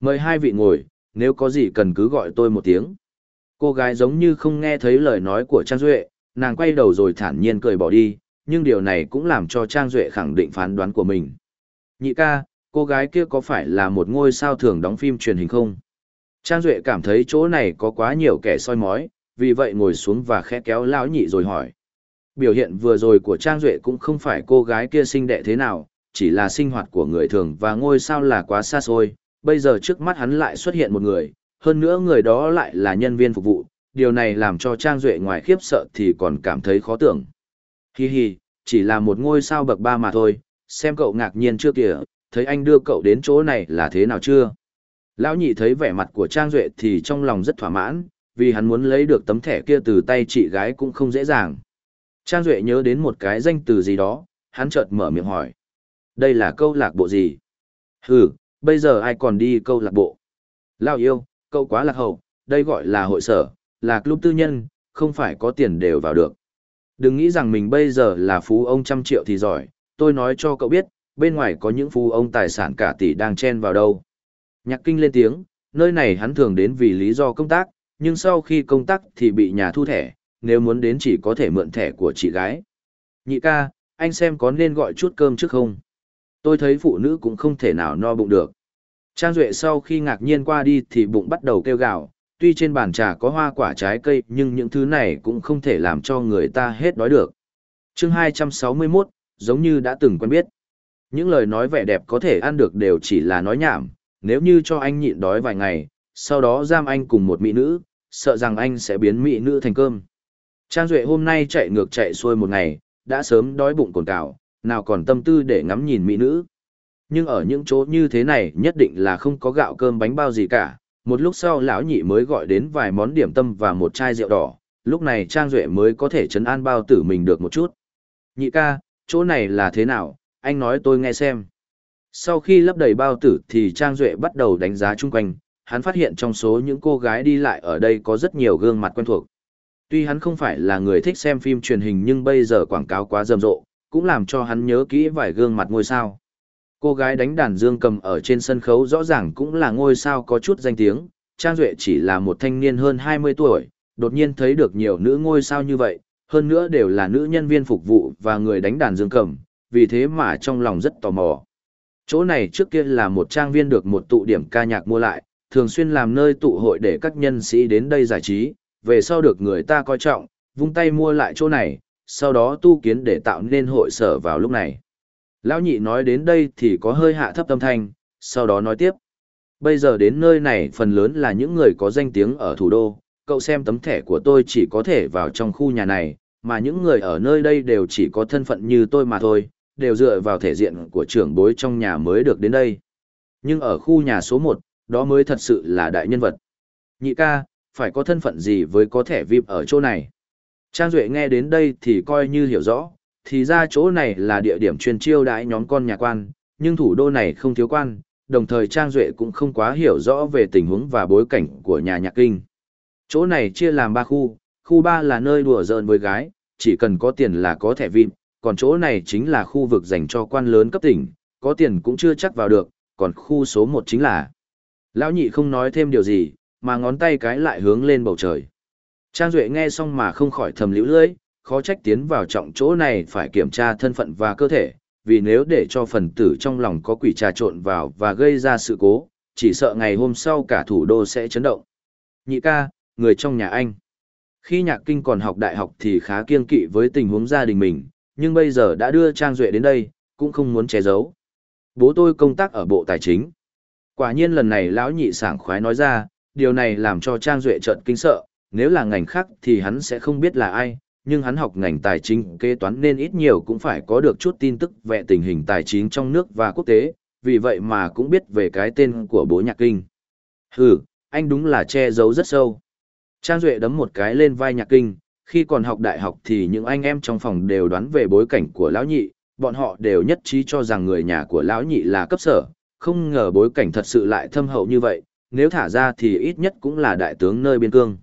Mời hai vị ngồi, nếu có gì cần cứ gọi tôi một tiếng. Cô gái giống như không nghe thấy lời nói của Trang Duệ, nàng quay đầu rồi thản nhiên cười bỏ đi, nhưng điều này cũng làm cho Trang Duệ khẳng định phán đoán của mình. Nhị ca, cô gái kia có phải là một ngôi sao thường đóng phim truyền hình không? Trang Duệ cảm thấy chỗ này có quá nhiều kẻ soi mói, vì vậy ngồi xuống và khẽ kéo lão nhị rồi hỏi. Biểu hiện vừa rồi của Trang Duệ cũng không phải cô gái kia xinh đẹp thế nào, chỉ là sinh hoạt của người thường và ngôi sao là quá xa xôi, bây giờ trước mắt hắn lại xuất hiện một người, hơn nữa người đó lại là nhân viên phục vụ, điều này làm cho Trang Duệ ngoài khiếp sợ thì còn cảm thấy khó tưởng. Hi hi, chỉ là một ngôi sao bậc ba mà thôi, xem cậu ngạc nhiên chưa kìa, thấy anh đưa cậu đến chỗ này là thế nào chưa? Lão nhị thấy vẻ mặt của Trang Duệ thì trong lòng rất thỏa mãn, vì hắn muốn lấy được tấm thẻ kia từ tay chị gái cũng không dễ dàng. Trang Duệ nhớ đến một cái danh từ gì đó, hắn chợt mở miệng hỏi. Đây là câu lạc bộ gì? Hừ, bây giờ ai còn đi câu lạc bộ? Lao yêu, cậu quá lạc hậu, đây gọi là hội sở, là club tư nhân, không phải có tiền đều vào được. Đừng nghĩ rằng mình bây giờ là phú ông trăm triệu thì giỏi, tôi nói cho cậu biết, bên ngoài có những phu ông tài sản cả tỷ đang chen vào đâu. Nhạc kinh lên tiếng, nơi này hắn thường đến vì lý do công tác, nhưng sau khi công tác thì bị nhà thu thẻ, nếu muốn đến chỉ có thể mượn thẻ của chị gái. Nhị ca, anh xem có nên gọi chút cơm trước không? Tôi thấy phụ nữ cũng không thể nào no bụng được. Trang Duệ sau khi ngạc nhiên qua đi thì bụng bắt đầu kêu gào, tuy trên bàn trà có hoa quả trái cây nhưng những thứ này cũng không thể làm cho người ta hết đói được. chương 261, giống như đã từng quen biết. Những lời nói vẻ đẹp có thể ăn được đều chỉ là nói nhảm, nếu như cho anh nhịn đói vài ngày, sau đó giam anh cùng một mỹ nữ, sợ rằng anh sẽ biến mỹ nữ thành cơm. Trang Duệ hôm nay chạy ngược chạy xuôi một ngày, đã sớm đói bụng cồn cào, nào còn tâm tư để ngắm nhìn mỹ nữ. Nhưng ở những chỗ như thế này nhất định là không có gạo cơm bánh bao gì cả. Một lúc sau lão nhị mới gọi đến vài món điểm tâm và một chai rượu đỏ, lúc này Trang Duệ mới có thể chấn an bao tử mình được một chút. Nhị ca, chỗ này là thế nào, anh nói tôi nghe xem. Sau khi lấp đầy bao tử thì Trang Duệ bắt đầu đánh giá chung quanh, hắn phát hiện trong số những cô gái đi lại ở đây có rất nhiều gương mặt quen thuộc. Tuy hắn không phải là người thích xem phim truyền hình nhưng bây giờ quảng cáo quá rầm rộ, cũng làm cho hắn nhớ kỹ vài gương mặt ngôi sao. Cô gái đánh đàn dương cầm ở trên sân khấu rõ ràng cũng là ngôi sao có chút danh tiếng, Trang Duệ chỉ là một thanh niên hơn 20 tuổi, đột nhiên thấy được nhiều nữ ngôi sao như vậy, hơn nữa đều là nữ nhân viên phục vụ và người đánh đàn dương cầm, vì thế mà trong lòng rất tò mò. Chỗ này trước kia là một trang viên được một tụ điểm ca nhạc mua lại, thường xuyên làm nơi tụ hội để các nhân sĩ đến đây giải trí, về sau được người ta coi trọng, vung tay mua lại chỗ này, sau đó tu kiến để tạo nên hội sở vào lúc này. Lão nhị nói đến đây thì có hơi hạ thấp tâm thanh, sau đó nói tiếp. Bây giờ đến nơi này phần lớn là những người có danh tiếng ở thủ đô, cậu xem tấm thẻ của tôi chỉ có thể vào trong khu nhà này, mà những người ở nơi đây đều chỉ có thân phận như tôi mà thôi, đều dựa vào thể diện của trưởng bối trong nhà mới được đến đây. Nhưng ở khu nhà số 1, đó mới thật sự là đại nhân vật. Nhị ca, phải có thân phận gì với có thẻ VIP ở chỗ này? Trang Duệ nghe đến đây thì coi như hiểu rõ, thì ra chỗ này là địa điểm chuyên chiêu đãi nhóm con nhà quan, nhưng thủ đô này không thiếu quan, đồng thời Trang Duệ cũng không quá hiểu rõ về tình huống và bối cảnh của nhà nhạc kinh. Chỗ này chia làm 3 khu, khu 3 là nơi đùa giỡn với gái, chỉ cần có tiền là có thẻ VIP, còn chỗ này chính là khu vực dành cho quan lớn cấp tỉnh, có tiền cũng chưa chắc vào được, còn khu số 1 chính là... Lão nhị không nói thêm điều gì, mà ngón tay cái lại hướng lên bầu trời. Trang Duệ nghe xong mà không khỏi thầm liễu lưỡi, khó trách tiến vào trọng chỗ này phải kiểm tra thân phận và cơ thể, vì nếu để cho phần tử trong lòng có quỷ trà trộn vào và gây ra sự cố, chỉ sợ ngày hôm sau cả thủ đô sẽ chấn động. Nhị ca, người trong nhà anh. Khi nhạc kinh còn học đại học thì khá kiên kỵ với tình huống gia đình mình, nhưng bây giờ đã đưa Trang Duệ đến đây, cũng không muốn che giấu. Bố tôi công tác ở Bộ Tài chính. Quả nhiên lần này lão nhị sảng khoái nói ra, điều này làm cho Trang Duệ trợn kinh sợ, nếu là ngành khác thì hắn sẽ không biết là ai, nhưng hắn học ngành tài chính kế toán nên ít nhiều cũng phải có được chút tin tức về tình hình tài chính trong nước và quốc tế, vì vậy mà cũng biết về cái tên của bố nhạc kinh. Hừ, anh đúng là che giấu rất sâu. Trang Duệ đấm một cái lên vai nhạc kinh, khi còn học đại học thì những anh em trong phòng đều đoán về bối cảnh của lão nhị, bọn họ đều nhất trí cho rằng người nhà của lão nhị là cấp sở, không ngờ bối cảnh thật sự lại thâm hậu như vậy, nếu thả ra thì ít nhất cũng là đại tướng nơi biên cương.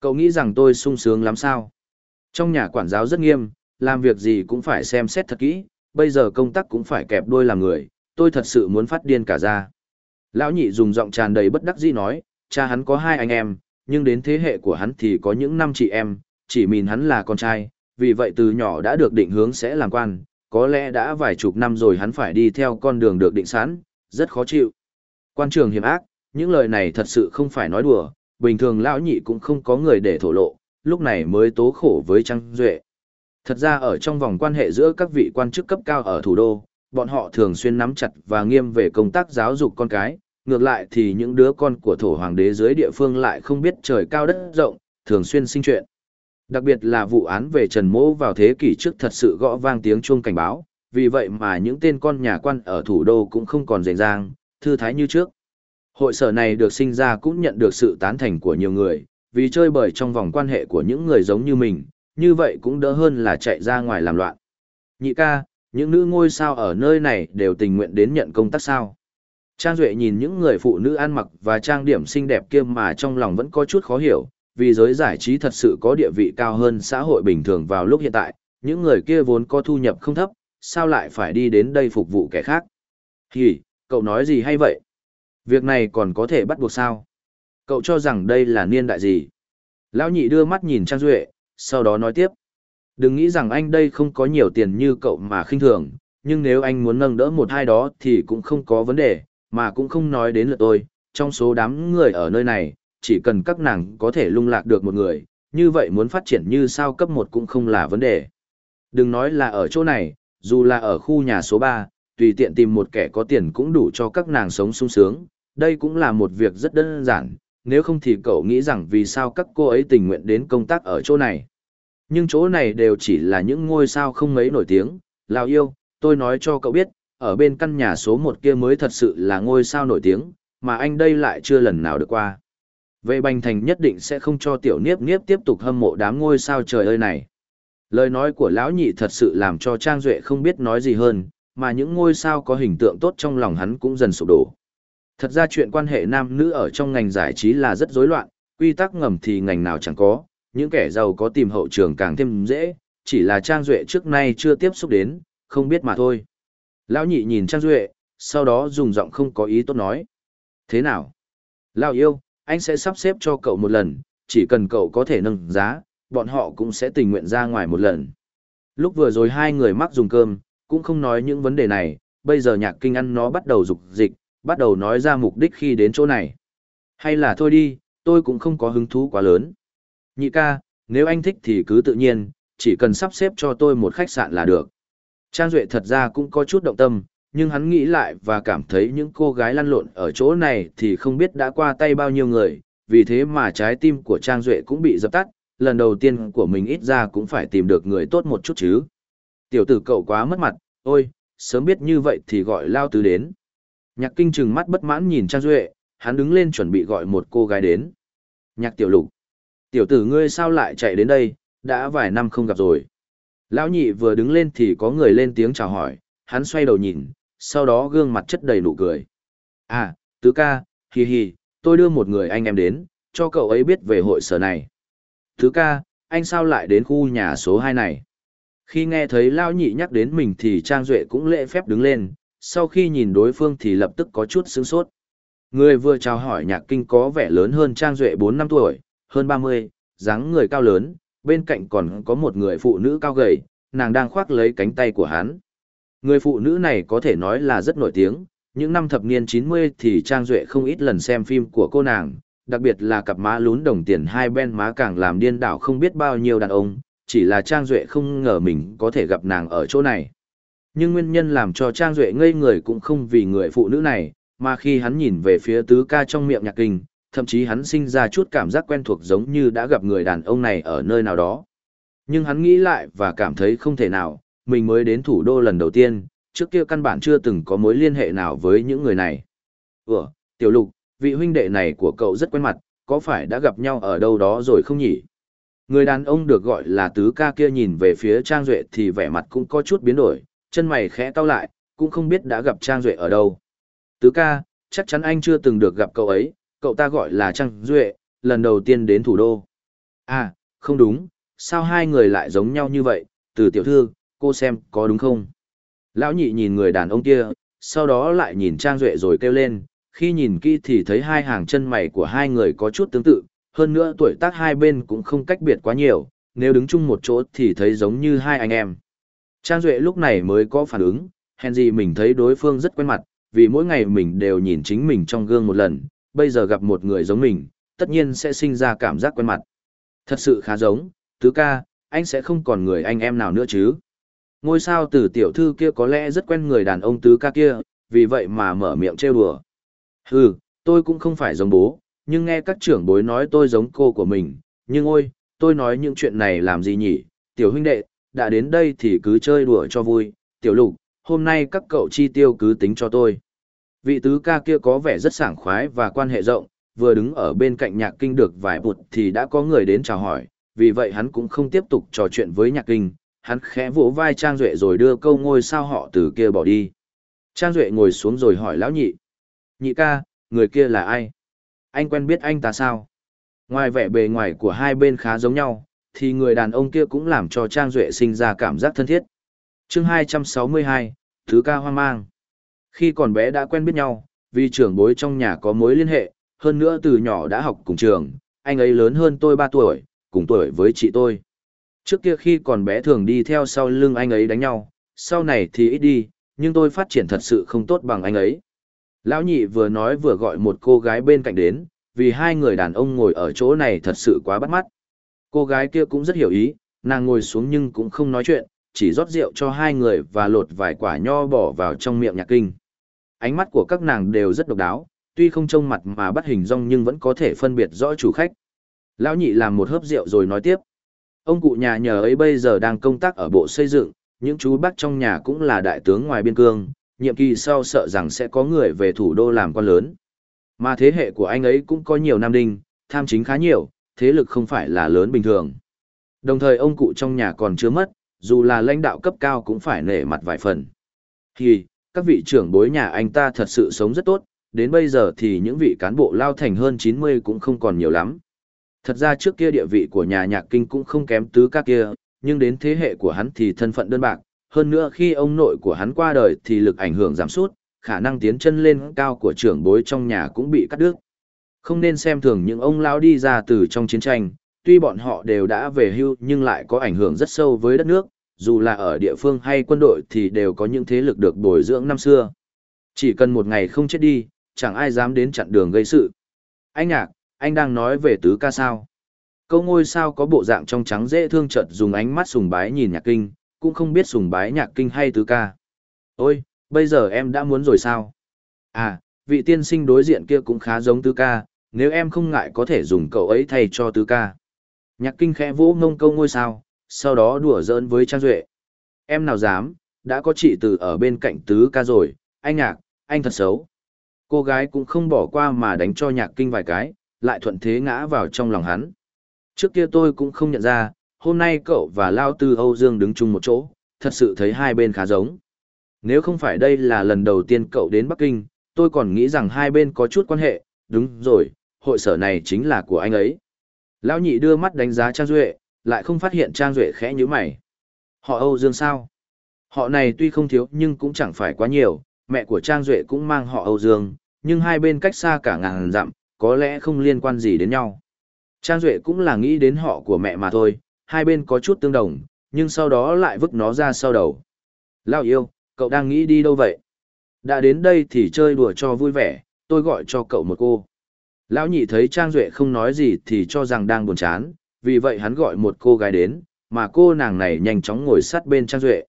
Cậu nghĩ rằng tôi sung sướng lắm sao? Trong nhà quản giáo rất nghiêm, làm việc gì cũng phải xem xét thật kỹ, bây giờ công tác cũng phải kẹp đôi làm người, tôi thật sự muốn phát điên cả ra. Lão nhị dùng giọng tràn đầy bất đắc dĩ nói, cha hắn có hai anh em, nhưng đến thế hệ của hắn thì có những năm chị em, chỉ mình hắn là con trai, vì vậy từ nhỏ đã được định hướng sẽ làm quan, có lẽ đã vài chục năm rồi hắn phải đi theo con đường được định sẵn, rất khó chịu. Quan trường hiểm ác, những lời này thật sự không phải nói đùa, bình thường lão nhị cũng không có người để thổ lộ, lúc này mới tố khổ với Trang Duệ. Thật ra ở trong vòng quan hệ giữa các vị quan chức cấp cao ở thủ đô, bọn họ thường xuyên nắm chặt và nghiêm về công tác giáo dục con cái, ngược lại thì những đứa con của thổ hoàng đế dưới địa phương lại không biết trời cao đất rộng, thường xuyên sinh chuyện. Đặc biệt là vụ án về Trần Mỗ vào thế kỷ trước thật sự gõ vang tiếng chuông cảnh báo, vì vậy mà những tên con nhà quan ở thủ đô cũng không còn rảnh rang, thư thái như trước. Hội sở này được sinh ra cũng nhận được sự tán thành của nhiều người, vì chơi bời trong vòng quan hệ của những người giống như mình, như vậy cũng đỡ hơn là chạy ra ngoài làm loạn. Nhị ca, những nữ ngôi sao ở nơi này đều tình nguyện đến nhận công tác sao. Trang Duệ nhìn những người phụ nữ ăn mặc và trang điểm xinh đẹp kia mà trong lòng vẫn có chút khó hiểu, vì giới giải trí thật sự có địa vị cao hơn xã hội bình thường vào lúc hiện tại, những người kia vốn có thu nhập không thấp, sao lại phải đi đến đây phục vụ kẻ khác. Hì, cậu nói gì hay vậy? Việc này còn có thể bắt buộc sao? Cậu cho rằng đây là niên đại gì? Lão nhị đưa mắt nhìn Trang Duệ, sau đó nói tiếp. Đừng nghĩ rằng anh đây không có nhiều tiền như cậu mà khinh thường, nhưng nếu anh muốn nâng đỡ một hai đó thì cũng không có vấn đề, mà cũng không nói đến lượt tôi. Trong số đám người ở nơi này, chỉ cần các nàng có thể lung lạc được một người, như vậy muốn phát triển như sao cấp một cũng không là vấn đề. Đừng nói là ở chỗ này, dù là ở khu nhà số 3, tùy tiện tìm một kẻ có tiền cũng đủ cho các nàng sống sung sướng, đây cũng là một việc rất đơn giản, nếu không thì cậu nghĩ rằng vì sao các cô ấy tình nguyện đến công tác ở chỗ này. Nhưng chỗ này đều chỉ là những ngôi sao không mấy nổi tiếng, Lào yêu, tôi nói cho cậu biết, ở bên căn nhà số 1 kia mới thật sự là ngôi sao nổi tiếng, mà anh đây lại chưa lần nào được qua. Vệ Bành Thành nhất định sẽ không cho tiểu niếp niếp tiếp tục hâm mộ đám ngôi sao trời ơi này. Lời nói của lão nhị thật sự làm cho Trang Duệ không biết nói gì hơn, mà những ngôi sao có hình tượng tốt trong lòng hắn cũng dần sụp đổ. Thật ra chuyện quan hệ nam nữ ở trong ngành giải trí là rất rối loạn, quy tắc ngầm thì ngành nào chẳng có, những kẻ giàu có tìm hậu trường càng thêm dễ, chỉ là Trang Duệ trước nay chưa tiếp xúc đến, không biết mà thôi. Lão nhị nhìn Trang Duệ, sau đó dùng giọng không có ý tốt nói. Thế nào? Lão yêu, anh sẽ sắp xếp cho cậu một lần, chỉ cần cậu có thể nâng giá, bọn họ cũng sẽ tình nguyện ra ngoài một lần. Lúc vừa rồi hai người mắc dùng cơm, cũng không nói những vấn đề này, bây giờ nhạc kinh ăn nó bắt đầu dục dịch, bắt đầu nói ra mục đích khi đến chỗ này. Hay là thôi đi, tôi cũng không có hứng thú quá lớn. Nhị ca, nếu anh thích thì cứ tự nhiên, chỉ cần sắp xếp cho tôi một khách sạn là được. Trang Duệ thật ra cũng có chút động tâm, nhưng hắn nghĩ lại và cảm thấy những cô gái lăn lộn ở chỗ này thì không biết đã qua tay bao nhiêu người, vì thế mà trái tim của Trang Duệ cũng bị dập tắt, lần đầu tiên của mình ít ra cũng phải tìm được người tốt một chút chứ. Tiểu tử cậu quá mất mặt, ôi, sớm biết như vậy thì gọi Lao Tứ đến. Nhạc kinh trừng mắt bất mãn nhìn Trang Duệ, hắn đứng lên chuẩn bị gọi một cô gái đến. Nhạc tiểu lục. Tiểu tử ngươi sao lại chạy đến đây, đã vài năm không gặp rồi. Lão nhị vừa đứng lên thì có người lên tiếng chào hỏi, hắn xoay đầu nhìn, sau đó gương mặt chất đầy nụ cười. À, tứ ca, hì hì, tôi đưa một người anh em đến, cho cậu ấy biết về hội sở này. Tứ ca, anh sao lại đến khu nhà số 2 này? Khi nghe thấy Lão nhị nhắc đến mình thì Trang Duệ cũng lễ phép đứng lên, sau khi nhìn đối phương thì lập tức có chút sướng sốt. Người vừa chào hỏi nhạc kinh có vẻ lớn hơn Trang Duệ 4 năm tuổi, hơn 30, dáng người cao lớn, bên cạnh còn có một người phụ nữ cao gầy, nàng đang khoác lấy cánh tay của hắn. Người phụ nữ này có thể nói là rất nổi tiếng, những năm thập niên 90 thì Trang Duệ không ít lần xem phim của cô nàng, đặc biệt là cặp má lún đồng tiền hai bên má càng làm điên đảo không biết bao nhiêu đàn ông, chỉ là Trang Duệ không ngờ mình có thể gặp nàng ở chỗ này. Nhưng nguyên nhân làm cho Trang Duệ ngây người cũng không vì người phụ nữ này, mà khi hắn nhìn về phía tứ ca trong miệng nhạc kinh, thậm chí hắn sinh ra chút cảm giác quen thuộc giống như đã gặp người đàn ông này ở nơi nào đó. Nhưng hắn nghĩ lại và cảm thấy không thể nào, mình mới đến thủ đô lần đầu tiên, trước kia căn bản chưa từng có mối liên hệ nào với những người này. Ủa, tiểu lục, vị huynh đệ này của cậu rất quen mặt, có phải đã gặp nhau ở đâu đó rồi không nhỉ? Người đàn ông được gọi là tứ ca kia nhìn về phía Trang Duệ thì vẻ mặt cũng có chút biến đổi, chân mày khẽ cau lại, cũng không biết đã gặp Trang Duệ ở đâu. Tứ ca, chắc chắn anh chưa từng được gặp cậu ấy, cậu ta gọi là Trang Duệ, lần đầu tiên đến thủ đô. À, không đúng, sao hai người lại giống nhau như vậy, từ tiểu thư, cô xem có đúng không? Lão nhị nhìn người đàn ông kia, sau đó lại nhìn Trang Duệ rồi kêu lên, khi nhìn kỹ thì thấy hai hàng chân mày của hai người có chút tương tự, hơn nữa tuổi tác hai bên cũng không cách biệt quá nhiều, nếu đứng chung một chỗ thì thấy giống như hai anh em. Trang Duệ lúc này mới có phản ứng, hèn gì mình thấy đối phương rất quen mặt, vì mỗi ngày mình đều nhìn chính mình trong gương một lần, bây giờ gặp một người giống mình, tất nhiên sẽ sinh ra cảm giác quen mặt. Thật sự khá giống, tứ ca, anh sẽ không còn người anh em nào nữa chứ. Ngôi sao từ tiểu thư kia có lẽ rất quen người đàn ông tứ ca kia, vì vậy mà mở miệng trêu đùa. Hừ, tôi cũng không phải giống bố, nhưng nghe các trưởng bối nói tôi giống cô của mình, nhưng ôi, tôi nói những chuyện này làm gì nhỉ, tiểu huynh đệ, đã đến đây thì cứ chơi đùa cho vui, tiểu lục, hôm nay các cậu chi tiêu cứ tính cho tôi. Vị tứ ca kia có vẻ rất sảng khoái và quan hệ rộng, vừa đứng ở bên cạnh nhạc kinh được vài bụt thì đã có người đến chào hỏi, vì vậy hắn cũng không tiếp tục trò chuyện với nhạc kinh, hắn khẽ vỗ vai Trang Duệ rồi đưa câu ngôi sao họ từ kia bỏ đi. Trang Duệ ngồi xuống rồi hỏi lão nhị. Nhị ca, người kia là ai? Anh quen biết anh ta sao? Ngoài vẻ bề ngoài của hai bên khá giống nhau, thì người đàn ông kia cũng làm cho Trang Duệ sinh ra cảm giác thân thiết. chương 262, Thứ ca hoang mang. Khi còn bé đã quen biết nhau, vì trưởng bối trong nhà có mối liên hệ, hơn nữa từ nhỏ đã học cùng trường, anh ấy lớn hơn tôi 3 tuổi, cùng tuổi với chị tôi. Trước kia khi còn bé thường đi theo sau lưng anh ấy đánh nhau, sau này thì ít đi, nhưng tôi phát triển thật sự không tốt bằng anh ấy. Lão nhị vừa nói vừa gọi một cô gái bên cạnh đến, vì hai người đàn ông ngồi ở chỗ này thật sự quá bắt mắt. Cô gái kia cũng rất hiểu ý, nàng ngồi xuống nhưng cũng không nói chuyện, chỉ rót rượu cho hai người và lột vài quả nho bỏ vào trong miệng nhạc kinh. Ánh mắt của các nàng đều rất độc đáo, tuy không trông mặt mà bắt hình rong nhưng vẫn có thể phân biệt rõ chủ khách. Lão nhị làm một hớp rượu rồi nói tiếp. Ông cụ nhà nhờ ấy bây giờ đang công tác ở bộ xây dựng, những chú bác trong nhà cũng là đại tướng ngoài biên cương, nhiệm kỳ sau sợ rằng sẽ có người về thủ đô làm quan lớn. Mà thế hệ của anh ấy cũng có nhiều nam đinh, tham chính khá nhiều, thế lực không phải là lớn bình thường. Đồng thời ông cụ trong nhà còn chưa mất, dù là lãnh đạo cấp cao cũng phải nể mặt vài phần. Thì, các vị trưởng bối nhà anh ta thật sự sống rất tốt, đến bây giờ thì những vị cán bộ lao thành hơn 90 cũng không còn nhiều lắm. Thật ra trước kia địa vị của nhà nhạc kinh cũng không kém tứ các kia, nhưng đến thế hệ của hắn thì thân phận đơn bạc, hơn nữa khi ông nội của hắn qua đời thì lực ảnh hưởng giảm sút, khả năng tiến chân lên cao của trưởng bối trong nhà cũng bị cắt đứt. Không nên xem thường những ông lão đi ra từ trong chiến tranh, tuy bọn họ đều đã về hưu nhưng lại có ảnh hưởng rất sâu với đất nước, dù là ở địa phương hay quân đội thì đều có những thế lực được bồi dưỡng năm xưa. Chỉ cần một ngày không chết đi, chẳng ai dám đến chặn đường gây sự. Anh nhạc, anh đang nói về tứ ca sao. Câu ngôi sao có bộ dạng trong trắng dễ thương chợt dùng ánh mắt sùng bái nhìn nhạc kinh, cũng không biết sùng bái nhạc kinh hay tứ ca. Ôi, bây giờ em đã muốn rồi sao? À, vị tiên sinh đối diện kia cũng khá giống tứ ca, nếu em không ngại có thể dùng cậu ấy thay cho tứ ca. Nhạc kinh khẽ vỗ ngông câu ngôi sao, sau đó đùa giỡn với Trang Duệ. Em nào dám, đã có chị từ ở bên cạnh tứ ca rồi, anh nhạc, anh thật xấu. Cô gái cũng không bỏ qua mà đánh cho nhạc kinh vài cái, lại thuận thế ngã vào trong lòng hắn. Trước kia tôi cũng không nhận ra, hôm nay cậu và Lao Tư Âu Dương đứng chung một chỗ, thật sự thấy hai bên khá giống. Nếu không phải đây là lần đầu tiên cậu đến Bắc Kinh, tôi còn nghĩ rằng hai bên có chút quan hệ, đúng rồi, hội sở này chính là của anh ấy. Lão nhị đưa mắt đánh giá Trang Duệ, lại không phát hiện Trang Duệ khẽ như mày. Họ Âu Dương sao? Họ này tuy không thiếu nhưng cũng chẳng phải quá nhiều, mẹ của Trang Duệ cũng mang họ Âu Dương, nhưng hai bên cách xa cả ngàn dặm, có lẽ không liên quan gì đến nhau. Trang Duệ cũng là nghĩ đến họ của mẹ mà thôi, hai bên có chút tương đồng, nhưng sau đó lại vứt nó ra sau đầu. Lao yêu, cậu đang nghĩ đi đâu vậy? Đã đến đây thì chơi đùa cho vui vẻ, tôi gọi cho cậu một cô. Lão nhị thấy Trang Duệ không nói gì thì cho rằng đang buồn chán, vì vậy hắn gọi một cô gái đến, mà cô nàng này nhanh chóng ngồi sát bên Trang Duệ.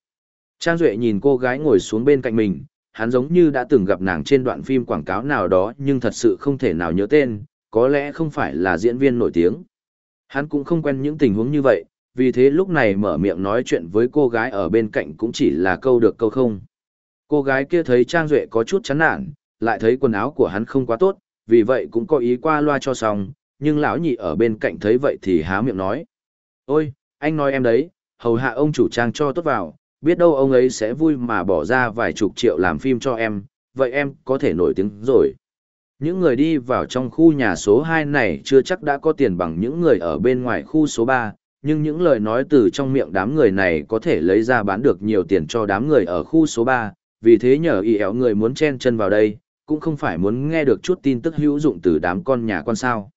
Trang Duệ nhìn cô gái ngồi xuống bên cạnh mình, hắn giống như đã từng gặp nàng trên đoạn phim quảng cáo nào đó nhưng thật sự không thể nào nhớ tên, có lẽ không phải là diễn viên nổi tiếng. Hắn cũng không quen những tình huống như vậy, vì thế lúc này mở miệng nói chuyện với cô gái ở bên cạnh cũng chỉ là câu được câu không. Cô gái kia thấy Trang Duệ có chút chán nản, lại thấy quần áo của hắn không quá tốt, vì vậy cũng có ý qua loa cho xong, nhưng lão nhị ở bên cạnh thấy vậy thì há miệng nói. Ôi, anh nói em đấy, hầu hạ ông chủ trang cho tốt vào, biết đâu ông ấy sẽ vui mà bỏ ra vài chục triệu làm phim cho em, vậy em có thể nổi tiếng rồi. Những người đi vào trong khu nhà số 2 này chưa chắc đã có tiền bằng những người ở bên ngoài khu số 3, nhưng những lời nói từ trong miệng đám người này có thể lấy ra bán được nhiều tiền cho đám người ở khu số 3, vì thế nhờ y éo người muốn chen chân vào đây, cũng không phải muốn nghe được chút tin tức hữu dụng từ đám con nhà con sao.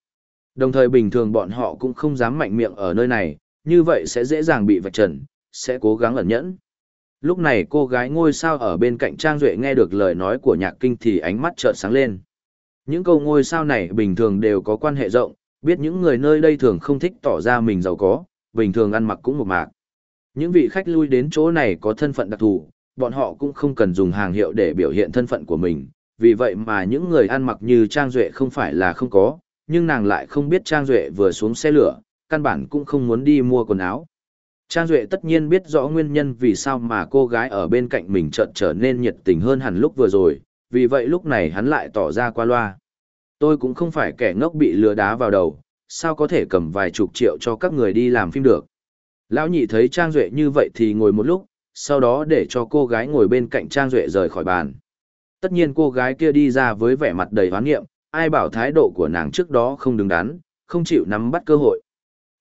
Đồng thời bình thường bọn họ cũng không dám mạnh miệng ở nơi này, như vậy sẽ dễ dàng bị vạch trần, sẽ cố gắng ẩn nhẫn. Lúc này cô gái ngôi sao ở bên cạnh Trang Duệ nghe được lời nói của nhạc kinh thì ánh mắt chợt sáng lên. Những câu ngôi sao này bình thường đều có quan hệ rộng, biết những người nơi đây thường không thích tỏ ra mình giàu có, bình thường ăn mặc cũng một mạc. Những vị khách lui đến chỗ này có thân phận đặc thù, bọn họ cũng không cần dùng hàng hiệu để biểu hiện thân phận của mình, vì vậy mà những người ăn mặc như Trang Duệ không phải là không có, nhưng nàng lại không biết Trang Duệ vừa xuống xe lửa, căn bản cũng không muốn đi mua quần áo. Trang Duệ tất nhiên biết rõ nguyên nhân vì sao mà cô gái ở bên cạnh mình chợt trở nên nhiệt tình hơn hẳn lúc vừa rồi, vì vậy lúc này hắn lại tỏ ra qua loa. Tôi cũng không phải kẻ ngốc bị lừa đá vào đầu, sao có thể cầm vài chục triệu cho các người đi làm phim được. Lão nhị thấy Trang Duệ như vậy thì ngồi một lúc, sau đó để cho cô gái ngồi bên cạnh Trang Duệ rời khỏi bàn. Tất nhiên cô gái kia đi ra với vẻ mặt đầy hoán nghiệm, ai bảo thái độ của nàng trước đó không đứng đắn, không chịu nắm bắt cơ hội.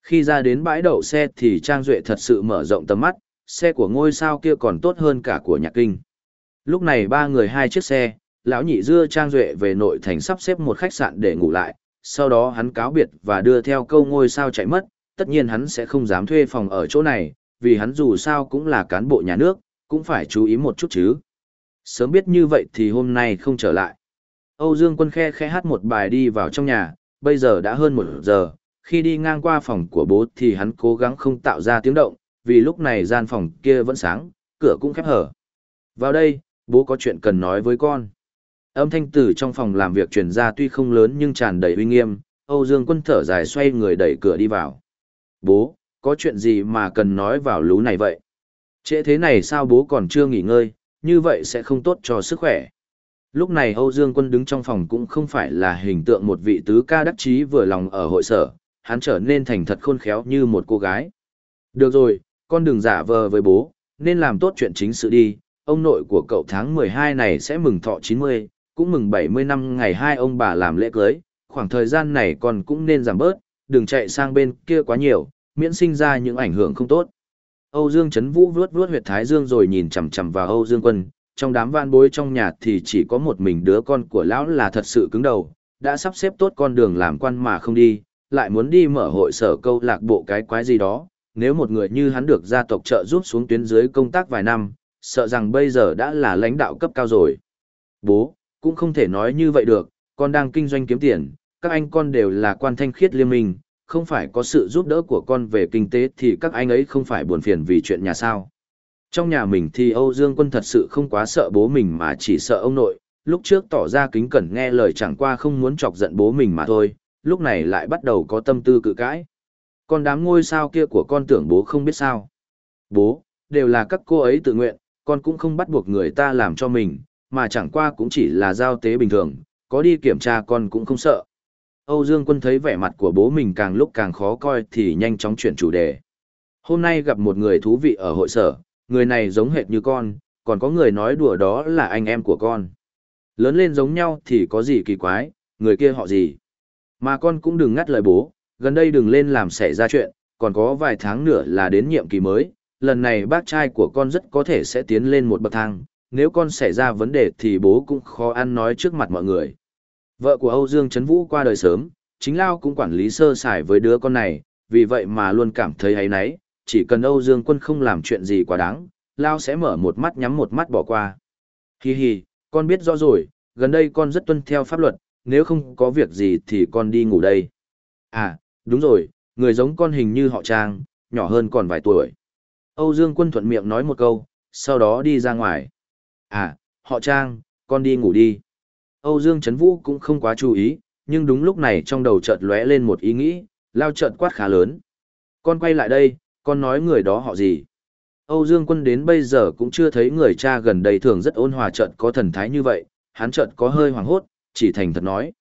Khi ra đến bãi đậu xe thì Trang Duệ thật sự mở rộng tầm mắt, xe của ngôi sao kia còn tốt hơn cả của nhạc kinh. Lúc này ba người hai chiếc xe, lão nhị dưa Trang Duệ về nội thành sắp xếp một khách sạn để ngủ lại, sau đó hắn cáo biệt và đưa theo câu ngôi sao chạy mất, tất nhiên hắn sẽ không dám thuê phòng ở chỗ này, vì hắn dù sao cũng là cán bộ nhà nước, cũng phải chú ý một chút chứ. Sớm biết như vậy thì hôm nay không trở lại. Âu Dương Quân khe khẽ hát một bài đi vào trong nhà, bây giờ đã hơn một giờ, khi đi ngang qua phòng của bố thì hắn cố gắng không tạo ra tiếng động, vì lúc này gian phòng kia vẫn sáng, cửa cũng khép hở. Vào đây, bố có chuyện cần nói với con. Âm thanh từ trong phòng làm việc truyền ra tuy không lớn nhưng tràn đầy uy nghiêm, Âu Dương Quân thở dài xoay người đẩy cửa đi vào. Bố, có chuyện gì mà cần nói vào lú này vậy? Trễ thế này sao bố còn chưa nghỉ ngơi, như vậy sẽ không tốt cho sức khỏe. Lúc này Âu Dương Quân đứng trong phòng cũng không phải là hình tượng một vị tứ ca đắc chí vừa lòng ở hội sở, hắn trở nên thành thật khôn khéo như một cô gái. Được rồi, con đừng giả vờ với bố, nên làm tốt chuyện chính sự đi, ông nội của cậu tháng 12 này sẽ mừng thọ 90, cũng mừng 70 năm ngày hai ông bà làm lễ cưới, khoảng thời gian này con cũng nên giảm bớt, đừng chạy sang bên kia quá nhiều, miễn sinh ra những ảnh hưởng không tốt. Âu Dương Trấn Vũ vuốt vuốt huyệt thái dương rồi nhìn chằm chằm vào Âu Dương Quân, trong đám van bối trong nhà thì chỉ có một mình đứa con của lão là thật sự cứng đầu, đã sắp xếp tốt con đường làm quan mà không đi, lại muốn đi mở hội sở câu lạc bộ cái quái gì đó, nếu một người như hắn được gia tộc trợ giúp xuống tuyến dưới công tác vài năm, sợ rằng bây giờ đã là lãnh đạo cấp cao rồi. Bố, cũng không thể nói như vậy được, con đang kinh doanh kiếm tiền, các anh con đều là quan thanh khiết liên minh, không phải có sự giúp đỡ của con về kinh tế thì các anh ấy không phải buồn phiền vì chuyện nhà sao. Trong nhà mình thì Âu Dương Quân thật sự không quá sợ bố mình mà chỉ sợ ông nội, lúc trước tỏ ra kính cẩn nghe lời chẳng qua không muốn chọc giận bố mình mà thôi, lúc này lại bắt đầu có tâm tư cự cãi. Con đám ngôi sao kia của con tưởng bố không biết sao. Bố, đều là các cô ấy tự nguyện, con cũng không bắt buộc người ta làm cho mình, mà chẳng qua cũng chỉ là giao tế bình thường, có đi kiểm tra con cũng không sợ. Âu Dương Quân thấy vẻ mặt của bố mình càng lúc càng khó coi thì nhanh chóng chuyển chủ đề. Hôm nay gặp một người thú vị ở hội sở, người này giống hệt như con, còn có người nói đùa đó là anh em của con. Lớn lên giống nhau thì có gì kỳ quái, người kia họ gì. Mà con cũng đừng ngắt lời bố, gần đây đừng lên làm xảy ra chuyện, còn có vài tháng nữa là đến nhiệm kỳ mới, lần này bác trai của con rất có thể sẽ tiến lên một bậc thang, nếu con xảy ra vấn đề thì bố cũng khó ăn nói trước mặt mọi người. Vợ của Âu Dương Trấn Vũ qua đời sớm, chính Lao cũng quản lý sơ sài với đứa con này, vì vậy mà luôn cảm thấy ấy nấy, chỉ cần Âu Dương Quân không làm chuyện gì quá đáng, Lao sẽ mở một mắt nhắm một mắt bỏ qua. Hi hi, con biết rõ rồi, gần đây con rất tuân theo pháp luật, nếu không có việc gì thì con đi ngủ đây. À, đúng rồi, người giống con hình như họ Trang, nhỏ hơn còn vài tuổi. Âu Dương Quân thuận miệng nói một câu, sau đó đi ra ngoài. À, họ Trang, con đi ngủ đi. Âu Dương Trấn Vũ cũng không quá chú ý, nhưng đúng lúc này trong đầu chợt lóe lên một ý nghĩ, lao chợt quát khá lớn. Con quay lại đây, con nói người đó họ gì? Âu Dương Quân đến bây giờ cũng chưa thấy người cha gần đây thường rất ôn hòa chợt có thần thái như vậy, hắn chợt có hơi hoảng hốt, chỉ thành thật nói.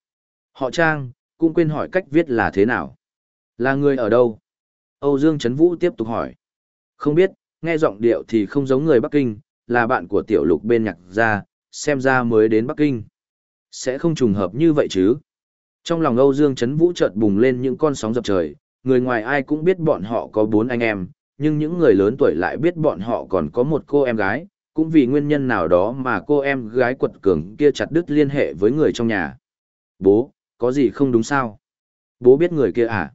Họ Trang, cũng quên hỏi cách viết là thế nào. Là người ở đâu? Âu Dương Trấn Vũ tiếp tục hỏi. Không biết, nghe giọng điệu thì không giống người Bắc Kinh, là bạn của tiểu lục bên nhạc gia, xem ra mới đến Bắc Kinh. Sẽ không trùng hợp như vậy chứ? Trong lòng Âu Dương Trấn Vũ chợt bùng lên những con sóng dập trời, người ngoài ai cũng biết bọn họ có bốn anh em, nhưng những người lớn tuổi lại biết bọn họ còn có một cô em gái, cũng vì nguyên nhân nào đó mà cô em gái quật cường kia chặt đứt liên hệ với người trong nhà. Bố, có gì không đúng sao? Bố biết người kia à?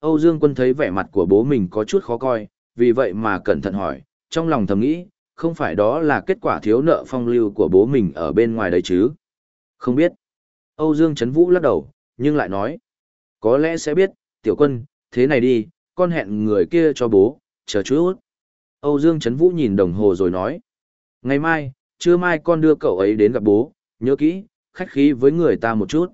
Âu Dương Quân thấy vẻ mặt của bố mình có chút khó coi, vì vậy mà cẩn thận hỏi, trong lòng thầm nghĩ, không phải đó là kết quả thiếu nợ phong lưu của bố mình ở bên ngoài đấy chứ? Không biết. Âu Dương Trấn Vũ lắc đầu, nhưng lại nói, có lẽ sẽ biết, tiểu quân, thế này đi, con hẹn người kia cho bố, chờ chút. Âu Dương Trấn Vũ nhìn đồng hồ rồi nói, ngày mai, trưa mai con đưa cậu ấy đến gặp bố, nhớ kỹ, khách khí với người ta một chút.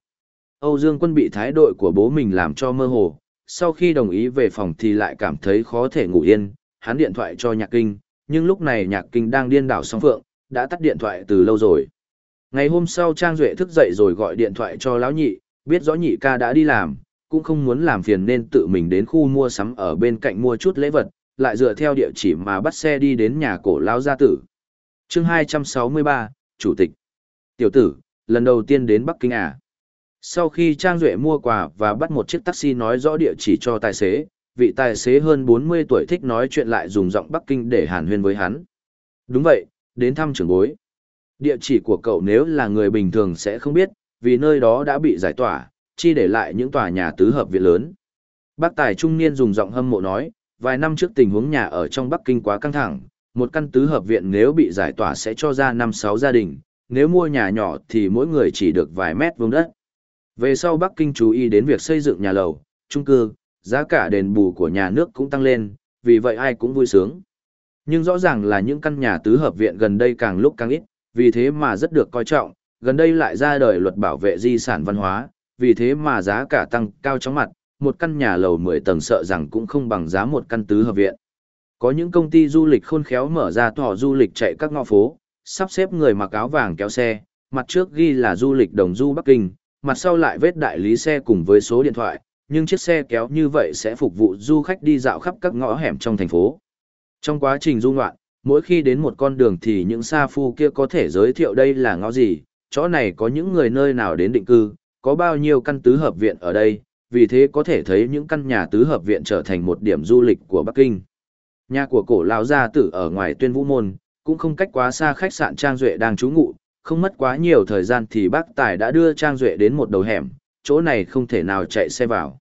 Âu Dương Quân bị thái độ của bố mình làm cho mơ hồ, sau khi đồng ý về phòng thì lại cảm thấy khó thể ngủ yên, hắn điện thoại cho Nhạc Kinh, nhưng lúc này Nhạc Kinh đang điên đảo song phượng, đã tắt điện thoại từ lâu rồi. Ngày hôm sau Trang Duệ thức dậy rồi gọi điện thoại cho lão nhị, biết rõ nhị ca đã đi làm, cũng không muốn làm phiền nên tự mình đến khu mua sắm ở bên cạnh mua chút lễ vật, lại dựa theo địa chỉ mà bắt xe đi đến nhà cổ lão gia tử chương 263, Chủ tịch. Tiểu tử, lần đầu tiên đến Bắc Kinh à? Sau khi Trang Duệ mua quà và bắt một chiếc taxi nói rõ địa chỉ cho tài xế, vị tài xế hơn 40 tuổi thích nói chuyện lại dùng giọng Bắc Kinh để hàn huyên với hắn. Đúng vậy, đến thăm trưởng bối. Địa chỉ của cậu nếu là người bình thường sẽ không biết, vì nơi đó đã bị giải tỏa, chi để lại những tòa nhà tứ hợp viện lớn. Bác tài trung niên dùng giọng hâm mộ nói, vài năm trước tình huống nhà ở trong Bắc Kinh quá căng thẳng, một căn tứ hợp viện nếu bị giải tỏa sẽ cho ra 5-6 gia đình, nếu mua nhà nhỏ thì mỗi người chỉ được vài mét vuông đất. Về sau Bắc Kinh chú ý đến việc xây dựng nhà lầu, trung cư, giá cả đền bù của nhà nước cũng tăng lên, vì vậy ai cũng vui sướng. Nhưng rõ ràng là những căn nhà tứ hợp viện gần đây càng lúc càng ít, vì thế mà rất được coi trọng, gần đây lại ra đời luật bảo vệ di sản văn hóa, vì thế mà giá cả tăng cao chóng mặt, một căn nhà lầu 10 tầng sợ rằng cũng không bằng giá một căn tứ hợp viện. Có những công ty du lịch khôn khéo mở ra tòa du lịch chạy các ngõ phố, sắp xếp người mặc áo vàng kéo xe, mặt trước ghi là du lịch đồng du Bắc Kinh, mặt sau lại vết đại lý xe cùng với số điện thoại, nhưng chiếc xe kéo như vậy sẽ phục vụ du khách đi dạo khắp các ngõ hẻm trong thành phố. Trong quá trình du ngoạn, mỗi khi đến một con đường thì những sa phu kia có thể giới thiệu đây là ngõ gì, chỗ này có những người nơi nào đến định cư, có bao nhiêu căn tứ hợp viện ở đây, vì thế có thể thấy những căn nhà tứ hợp viện trở thành một điểm du lịch của Bắc Kinh. Nhà của cổ lão gia tử ở ngoài tuyên vũ môn, cũng không cách quá xa khách sạn Trang Duệ đang trú ngụ, không mất quá nhiều thời gian thì bác Tài đã đưa Trang Duệ đến một đầu hẻm, chỗ này không thể nào chạy xe vào.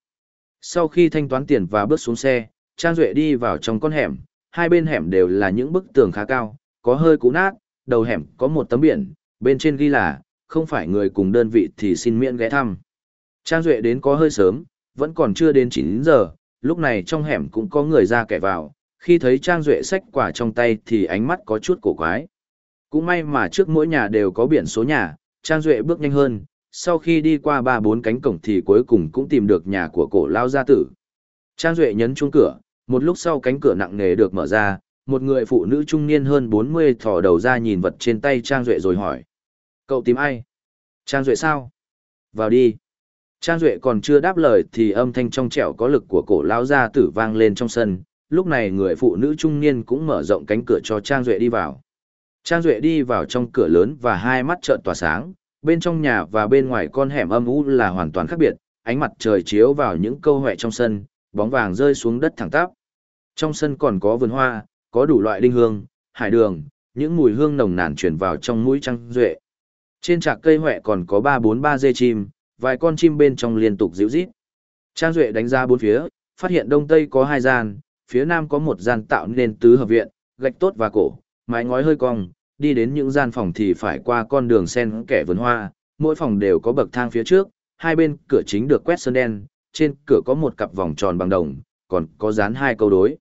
Sau khi thanh toán tiền và bước xuống xe, Trang Duệ đi vào trong con hẻm, hai bên hẻm đều là những bức tường khá cao, có hơi cũ nát, đầu hẻm có một tấm biển, bên trên ghi là, không phải người cùng đơn vị thì xin miễn ghé thăm. Trang Duệ đến có hơi sớm, vẫn còn chưa đến 9 giờ, lúc này trong hẻm cũng có người ra kẻ vào, khi thấy Trang Duệ sách quả trong tay thì ánh mắt có chút cổ quái. Cũng may mà trước mỗi nhà đều có biển số nhà, Trang Duệ bước nhanh hơn, sau khi đi qua ba bốn cánh cổng thì cuối cùng cũng tìm được nhà của cổ lao gia tử. Trang Duệ nhấn chuông cửa, một lúc sau cánh cửa nặng nề được mở ra, một người phụ nữ trung niên hơn 40 thỏ đầu ra nhìn vật trên tay Trang Duệ rồi hỏi. Cậu tìm ai? Trang Duệ sao? Vào đi. Trang Duệ còn chưa đáp lời thì âm thanh trong trẻo có lực của cổ lao gia tử vang lên trong sân. Lúc này người phụ nữ trung niên cũng mở rộng cánh cửa cho Trang Duệ đi vào. Trang Duệ đi vào trong cửa lớn và hai mắt trợn tỏa sáng, bên trong nhà và bên ngoài con hẻm âm u là hoàn toàn khác biệt, ánh mặt trời chiếu vào những câu hẹ trong sân, bóng vàng rơi xuống đất thẳng tắp. Trong sân còn có vườn hoa, có đủ loại đinh hương, hải đường, những mùi hương nồng nàn chuyển vào trong mũi Trang Duệ. Trên trạc cây hẹ còn có ba bốn ba dê chim, vài con chim bên trong liên tục dịu rít. Trang Duệ đánh ra bốn phía, phát hiện đông tây có hai gian, phía nam có một gian tạo nên tứ hợp viện, gạch tốt và cổ, mái ngói hơi cong, đi đến những gian phòng thì phải qua con đường sen kẻ vườn hoa, mỗi phòng đều có bậc thang phía trước, hai bên cửa chính được quét sơn đen, trên cửa có một cặp vòng tròn bằng đồng, còn có dán hai câu đối.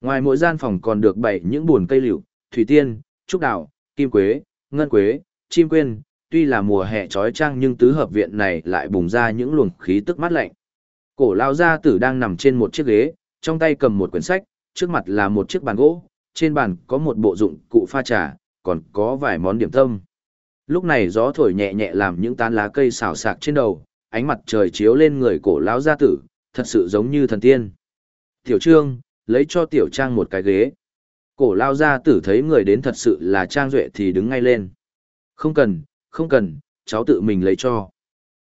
Ngoài mỗi gian phòng còn được bày những buồn cây liễu, thủy tiên, trúc đào, kim quế, ngân quế, chim quyên. tuy là mùa hè trói trang nhưng tứ hợp viện này lại bùng ra những luồng khí tức mát lạnh. Cổ lao gia tử đang nằm trên một chiếc ghế, trong tay cầm một quyển sách, trước mặt là một chiếc bàn gỗ, trên bàn có một bộ dụng cụ pha trà, còn có vài món điểm tâm. Lúc này gió thổi nhẹ nhẹ làm những tán lá cây xào xạc trên đầu, ánh mặt trời chiếu lên người cổ lão gia tử, thật sự giống như thần tiên. Tiểu Trương, lấy cho Tiểu Trang một cái ghế. Cổ lao gia tử thấy người đến thật sự là Trang Duệ thì đứng ngay lên. Không cần, không cần, cháu tự mình lấy cho.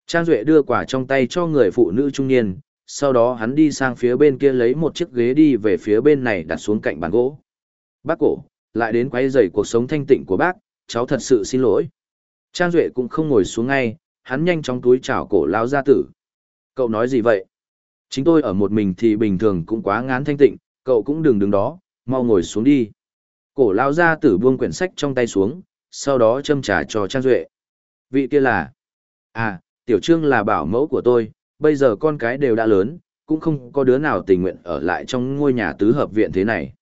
Trang Duệ đưa quả trong tay cho người phụ nữ trung niên, sau đó hắn đi sang phía bên kia lấy một chiếc ghế đi về phía bên này đặt xuống cạnh bàn gỗ. Bác cổ, lại đến quay rầy cuộc sống thanh tịnh của bác, cháu thật sự xin lỗi. Trang Duệ cũng không ngồi xuống ngay, hắn nhanh chóng túi chào cổ lao gia tử. Cậu nói gì vậy? Chính tôi ở một mình thì bình thường cũng quá ngán thanh tịnh, cậu cũng đừng đứng đó, mau ngồi xuống đi. Cổ lao gia tử buông quyển sách trong tay xuống, sau đó châm trả cho Trang Duệ. Vị kia là... À, Tiểu Trương là bảo mẫu của tôi, bây giờ con cái đều đã lớn, cũng không có đứa nào tình nguyện ở lại trong ngôi nhà tứ hợp viện thế này.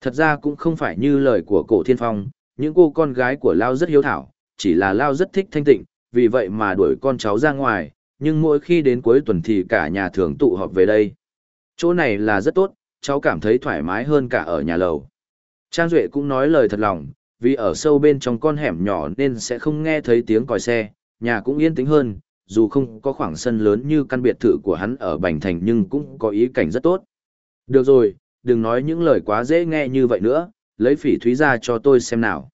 Thật ra cũng không phải như lời của cổ thiên phong, những cô con gái của Lao rất hiếu thảo, chỉ là Lao rất thích thanh tịnh, vì vậy mà đuổi con cháu ra ngoài, nhưng mỗi khi đến cuối tuần thì cả nhà thường tụ họp về đây. Chỗ này là rất tốt, cháu cảm thấy thoải mái hơn cả ở nhà lầu. Trang Duệ cũng nói lời thật lòng, vì ở sâu bên trong con hẻm nhỏ nên sẽ không nghe thấy tiếng còi xe, nhà cũng yên tĩnh hơn, dù không có khoảng sân lớn như căn biệt thự của hắn ở Bành Thành nhưng cũng có ý cảnh rất tốt. Được rồi, đừng nói những lời quá dễ nghe như vậy nữa, lấy phỉ thúy ra cho tôi xem nào.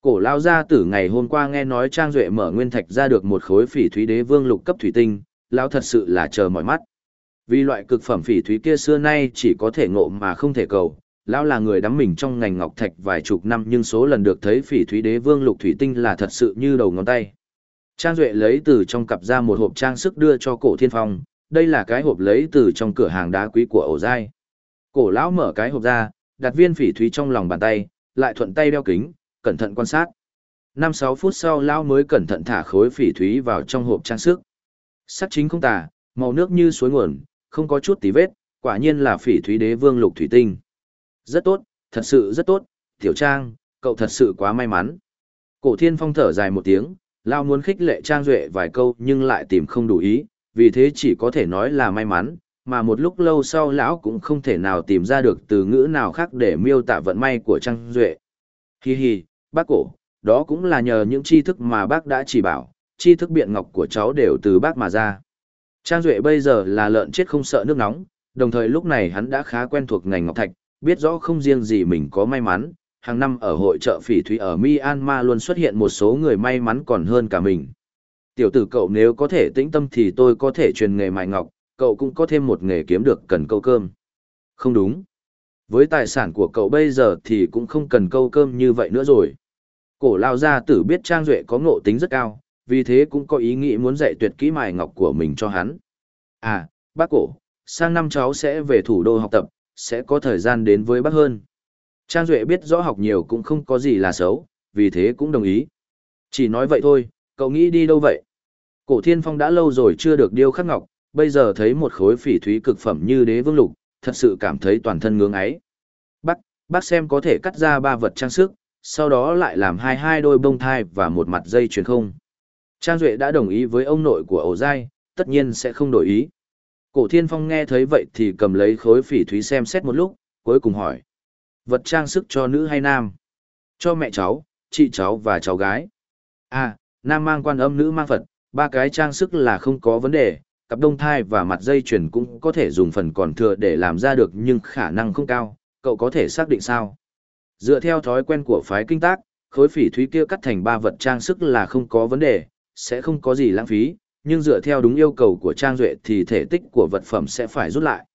Cổ lao gia tử ngày hôm qua nghe nói Trang Duệ mở nguyên thạch ra được một khối phỉ thúy đế vương lục cấp thủy tinh, lao thật sự là chờ mỏi mắt. Vì loại cực phẩm phỉ thúy kia xưa nay chỉ có thể ngộ mà không thể cầu, lão là người đắm mình trong ngành ngọc thạch vài chục năm nhưng số lần được thấy phỉ thúy đế vương lục thủy tinh là thật sự như đầu ngón tay. Trang Duệ lấy từ trong cặp ra một hộp trang sức đưa cho cổ thiên phong, đây là cái hộp lấy từ trong cửa hàng đá quý của ổ dai. Cổ lão mở cái hộp ra, đặt viên phỉ thúy trong lòng bàn tay, lại thuận tay đeo kính, cẩn thận quan sát. 5-6 phút sau lão mới cẩn thận thả khối phỉ thúy vào trong hộp trang sức. Sắc chính không tà, màu nước như suối nguồn, không có chút tí vết, quả nhiên là phỉ thúy đế vương lục thủy tinh. Rất tốt, thật sự rất tốt, tiểu trang, cậu thật sự quá may mắn. Cổ thiên phong thở dài một tiếng, lao muốn khích lệ trang duệ vài câu nhưng lại tìm không đủ ý, vì thế chỉ có thể nói là may mắn, mà một lúc lâu sau lão cũng không thể nào tìm ra được từ ngữ nào khác để miêu tả vận may của trang duệ. Hi hi, bác cổ, đó cũng là nhờ những tri thức mà bác đã chỉ bảo, tri thức biện ngọc của cháu đều từ bác mà ra. Trang Duệ bây giờ là lợn chết không sợ nước nóng, đồng thời lúc này hắn đã khá quen thuộc ngành ngọc thạch, biết rõ không riêng gì mình có may mắn, hàng năm ở hội trợ phỉ thúy ở Myanmar luôn xuất hiện một số người may mắn còn hơn cả mình. Tiểu tử cậu nếu có thể tĩnh tâm thì tôi có thể truyền nghề mài ngọc, cậu cũng có thêm một nghề kiếm được cần câu cơm. Không đúng. Với tài sản của cậu bây giờ thì cũng không cần câu cơm như vậy nữa rồi. Cổ lao gia tử biết Trang Duệ có ngộ tính rất cao, vì thế cũng có ý nghĩ muốn dạy tuyệt kỹ mài ngọc của mình cho hắn. À, bác cổ, sang năm cháu sẽ về thủ đô học tập, sẽ có thời gian đến với bác hơn. Trang Duệ biết rõ học nhiều cũng không có gì là xấu, vì thế cũng đồng ý. Chỉ nói vậy thôi, cậu nghĩ đi đâu vậy? Cổ thiên phong đã lâu rồi chưa được điêu khắc ngọc, bây giờ thấy một khối phỉ thúy cực phẩm như đế vương lục, thật sự cảm thấy toàn thân ngưỡng ấy. Bác, bác xem có thể cắt ra ba vật trang sức, sau đó lại làm hai hai đôi bông thai và một mặt dây chuyền không. Trang Duệ đã đồng ý với ông nội của ổ dai, tất nhiên sẽ không đổi ý. Cổ thiên phong nghe thấy vậy thì cầm lấy khối phỉ thúy xem xét một lúc, cuối cùng hỏi. Vật trang sức cho nữ hay nam? Cho mẹ cháu, chị cháu và cháu gái. À, nam mang quan âm nữ mang Phật, ba cái trang sức là không có vấn đề, cặp đông thai và mặt dây chuyền cũng có thể dùng phần còn thừa để làm ra được nhưng khả năng không cao, cậu có thể xác định sao? Dựa theo thói quen của phái kinh tác, khối phỉ thúy kia cắt thành ba vật trang sức là không có vấn đề, sẽ không có gì lãng phí, nhưng dựa theo đúng yêu cầu của Trang Duệ thì thể tích của vật phẩm sẽ phải rút lại.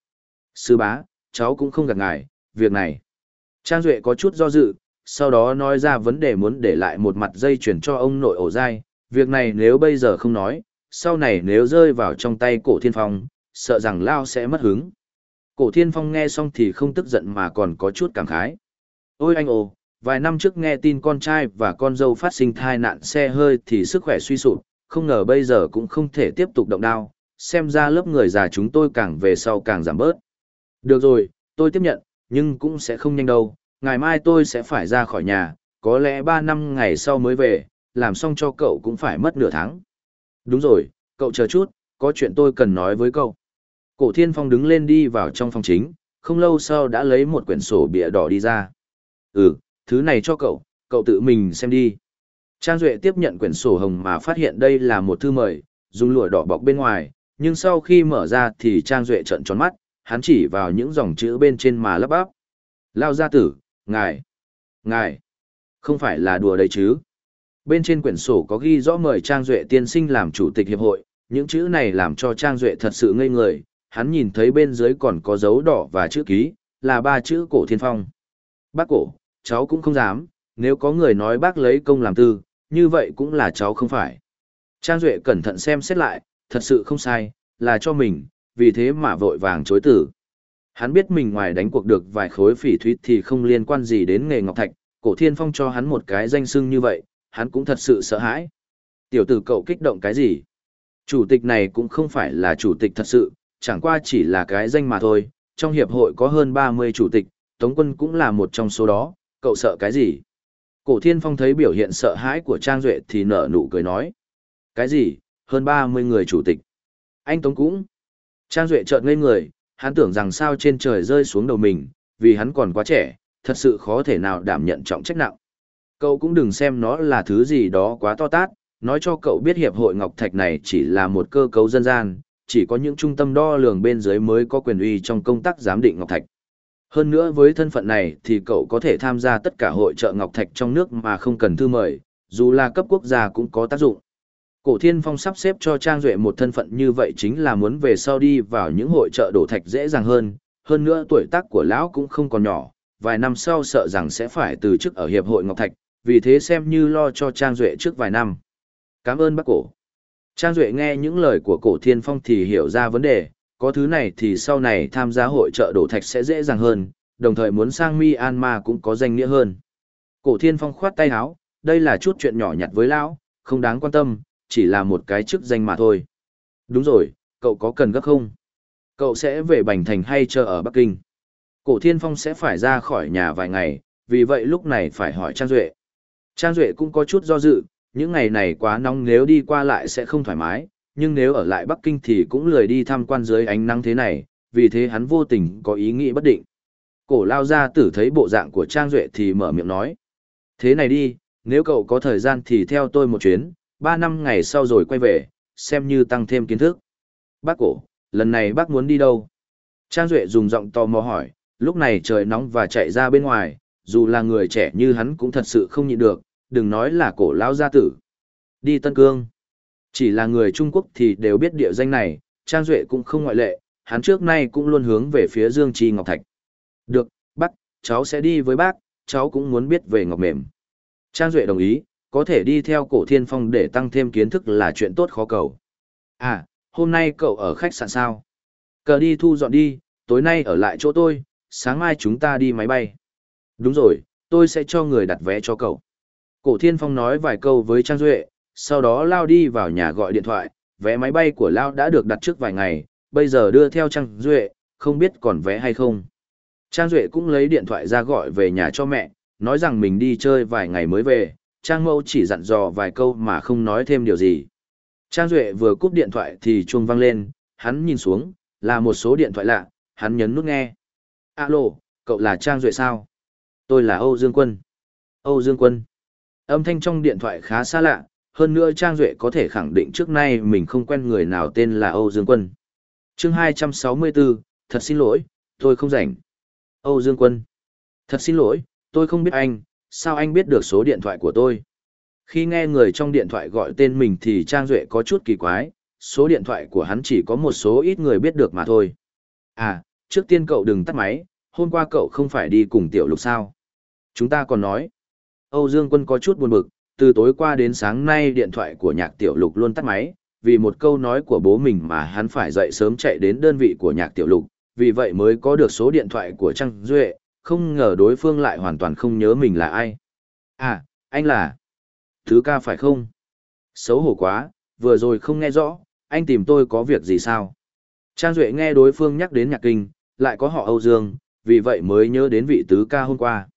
Sư bá, cháu cũng không gạt ngài, việc này. Trang Duệ có chút do dự, sau đó nói ra vấn đề muốn để lại một mặt dây chuyển cho ông nội ổ dai, việc này nếu bây giờ không nói, sau này nếu rơi vào trong tay cổ thiên phong, sợ rằng Lao sẽ mất hứng. Cổ thiên phong nghe xong thì không tức giận mà còn có chút cảm khái. Ôi anh ồ, vài năm trước nghe tin con trai và con dâu phát sinh thai nạn xe hơi thì sức khỏe suy sụp, không ngờ bây giờ cũng không thể tiếp tục động đao, xem ra lớp người già chúng tôi càng về sau càng giảm bớt. Được rồi, tôi tiếp nhận, nhưng cũng sẽ không nhanh đâu, ngày mai tôi sẽ phải ra khỏi nhà, có lẽ 3 năm ngày sau mới về, làm xong cho cậu cũng phải mất nửa tháng. Đúng rồi, cậu chờ chút, có chuyện tôi cần nói với cậu. Cổ thiên phong đứng lên đi vào trong phòng chính, không lâu sau đã lấy một quyển sổ bìa đỏ đi ra. Ừ, thứ này cho cậu, cậu tự mình xem đi. Trang Duệ tiếp nhận quyển sổ hồng mà phát hiện đây là một thư mời, dùng lụa đỏ bọc bên ngoài, nhưng sau khi mở ra thì Trang Duệ trợn tròn mắt, hắn chỉ vào những dòng chữ bên trên mà lấp bắp. Lao gia tử, ngài, ngài, không phải là đùa đấy chứ. Bên trên quyển sổ có ghi rõ mời Trang Duệ tiên sinh làm chủ tịch hiệp hội, những chữ này làm cho Trang Duệ thật sự ngây người, hắn nhìn thấy bên dưới còn có dấu đỏ và chữ ký, là ba chữ cổ thiên phong. Bác cổ, cháu cũng không dám, nếu có người nói bác lấy công làm tư, như vậy cũng là cháu không phải. Trang Duệ cẩn thận xem xét lại, thật sự không sai, là cho mình, vì thế mà vội vàng chối tử. Hắn biết mình ngoài đánh cuộc được vài khối phỉ thúy thì không liên quan gì đến nghề ngọc thạch, cổ thiên phong cho hắn một cái danh xưng như vậy, hắn cũng thật sự sợ hãi. Tiểu tử cậu kích động cái gì? Chủ tịch này cũng không phải là chủ tịch thật sự, chẳng qua chỉ là cái danh mà thôi, trong hiệp hội có hơn 30 chủ tịch, Tống quân cũng là một trong số đó, cậu sợ cái gì? Cổ thiên phong thấy biểu hiện sợ hãi của Trang Duệ thì nở nụ cười nói. Cái gì, hơn 30 người chủ tịch? Anh Tống cũng. Trang Duệ chợt ngây người, hắn tưởng rằng sao trên trời rơi xuống đầu mình, vì hắn còn quá trẻ, thật sự khó thể nào đảm nhận trọng trách nặng. Cậu cũng đừng xem nó là thứ gì đó quá to tát, nói cho cậu biết Hiệp hội Ngọc Thạch này chỉ là một cơ cấu dân gian, chỉ có những trung tâm đo lường bên dưới mới có quyền uy trong công tác giám định Ngọc Thạch. Hơn nữa với thân phận này thì cậu có thể tham gia tất cả hội trợ Ngọc Thạch trong nước mà không cần thư mời, dù là cấp quốc gia cũng có tác dụng. Cổ Thiên Phong sắp xếp cho Trang Duệ một thân phận như vậy chính là muốn về sau đi vào những hội trợ đổ thạch dễ dàng hơn, hơn nữa tuổi tác của lão cũng không còn nhỏ, vài năm sau sợ rằng sẽ phải từ chức ở Hiệp hội Ngọc Thạch, vì thế xem như lo cho Trang Duệ trước vài năm. Cảm ơn bác cổ. Trang Duệ nghe những lời của cổ Thiên Phong thì hiểu ra vấn đề, có thứ này thì sau này tham gia hội trợ đổ thạch sẽ dễ dàng hơn, đồng thời muốn sang Myanmar cũng có danh nghĩa hơn. Cổ Thiên Phong khoát tay áo, đây là chút chuyện nhỏ nhặt với lão, không đáng quan tâm, chỉ là một cái chức danh mà thôi. Đúng rồi, cậu có cần gấp không? Cậu sẽ về Bành Thành hay chờ ở Bắc Kinh? Cổ Thiên Phong sẽ phải ra khỏi nhà vài ngày, vì vậy lúc này phải hỏi Trang Duệ. Trang Duệ cũng có chút do dự, những ngày này quá nóng nếu đi qua lại sẽ không thoải mái, nhưng nếu ở lại Bắc Kinh thì cũng lười đi tham quan dưới ánh nắng thế này, vì thế hắn vô tình có ý nghĩ bất định. Cổ lao ra tử thấy bộ dạng của Trang Duệ thì mở miệng nói. Thế này đi, nếu cậu có thời gian thì theo tôi một chuyến, ba năm ngày sau rồi quay về, xem như tăng thêm kiến thức. Bác cổ, lần này bác muốn đi đâu? Trang Duệ dùng giọng tò mò hỏi, lúc này trời nóng và chạy ra bên ngoài, dù là người trẻ như hắn cũng thật sự không nhịn được, đừng nói là cổ lao gia tử. Đi Tân Cương. Chỉ là người Trung Quốc thì đều biết địa danh này, Trang Duệ cũng không ngoại lệ, hắn trước nay cũng luôn hướng về phía Dương Chi Ngọc Thạch. Được, bác, cháu sẽ đi với bác, cháu cũng muốn biết về Ngọc Mềm. Trang Duệ đồng ý, có thể đi theo cổ thiên phong để tăng thêm kiến thức là chuyện tốt khó cầu. À, hôm nay cậu ở khách sạn sao? Cờ đi thu dọn đi, tối nay ở lại chỗ tôi, sáng mai chúng ta đi máy bay. Đúng rồi, tôi sẽ cho người đặt vé cho cậu. Cổ thiên phong nói vài câu với Trang Duệ, sau đó Lao đi vào nhà gọi điện thoại, vé máy bay của Lao đã được đặt trước vài ngày, bây giờ đưa theo Trang Duệ, không biết còn vé hay không. Trang Duệ cũng lấy điện thoại ra gọi về nhà cho mẹ, nói rằng mình đi chơi vài ngày mới về, Trang Mâu chỉ dặn dò vài câu mà không nói thêm điều gì. Trang Duệ vừa cúp điện thoại thì chuông vang lên, hắn nhìn xuống, là một số điện thoại lạ, hắn nhấn nút nghe. Alo, cậu là Trang Duệ sao? Tôi là Âu Dương Quân. Âu Dương Quân. Âm thanh trong điện thoại khá xa lạ, hơn nữa Trang Duệ có thể khẳng định trước nay mình không quen người nào tên là Âu Dương Quân. chương 264, thật xin lỗi, tôi không rảnh. Âu Dương Quân. Thật xin lỗi, tôi không biết anh, sao anh biết được số điện thoại của tôi? Khi nghe người trong điện thoại gọi tên mình thì Trang Duệ có chút kỳ quái, số điện thoại của hắn chỉ có một số ít người biết được mà thôi. À, trước tiên cậu đừng tắt máy, hôm qua cậu không phải đi cùng tiểu lục sao? Chúng ta còn nói. Âu Dương Quân có chút buồn bực, từ tối qua đến sáng nay điện thoại của nhạc tiểu lục luôn tắt máy, vì một câu nói của bố mình mà hắn phải dậy sớm chạy đến đơn vị của nhạc tiểu lục, vì vậy mới có được số điện thoại của Trang Duệ, không ngờ đối phương lại hoàn toàn không nhớ mình là ai. À, anh là... Thứ ca phải không? Xấu hổ quá, vừa rồi không nghe rõ, anh tìm tôi có việc gì sao? Trang Duệ nghe đối phương nhắc đến nhạc kinh, lại có họ Âu Dương, vì vậy mới nhớ đến vị tứ ca hôm qua.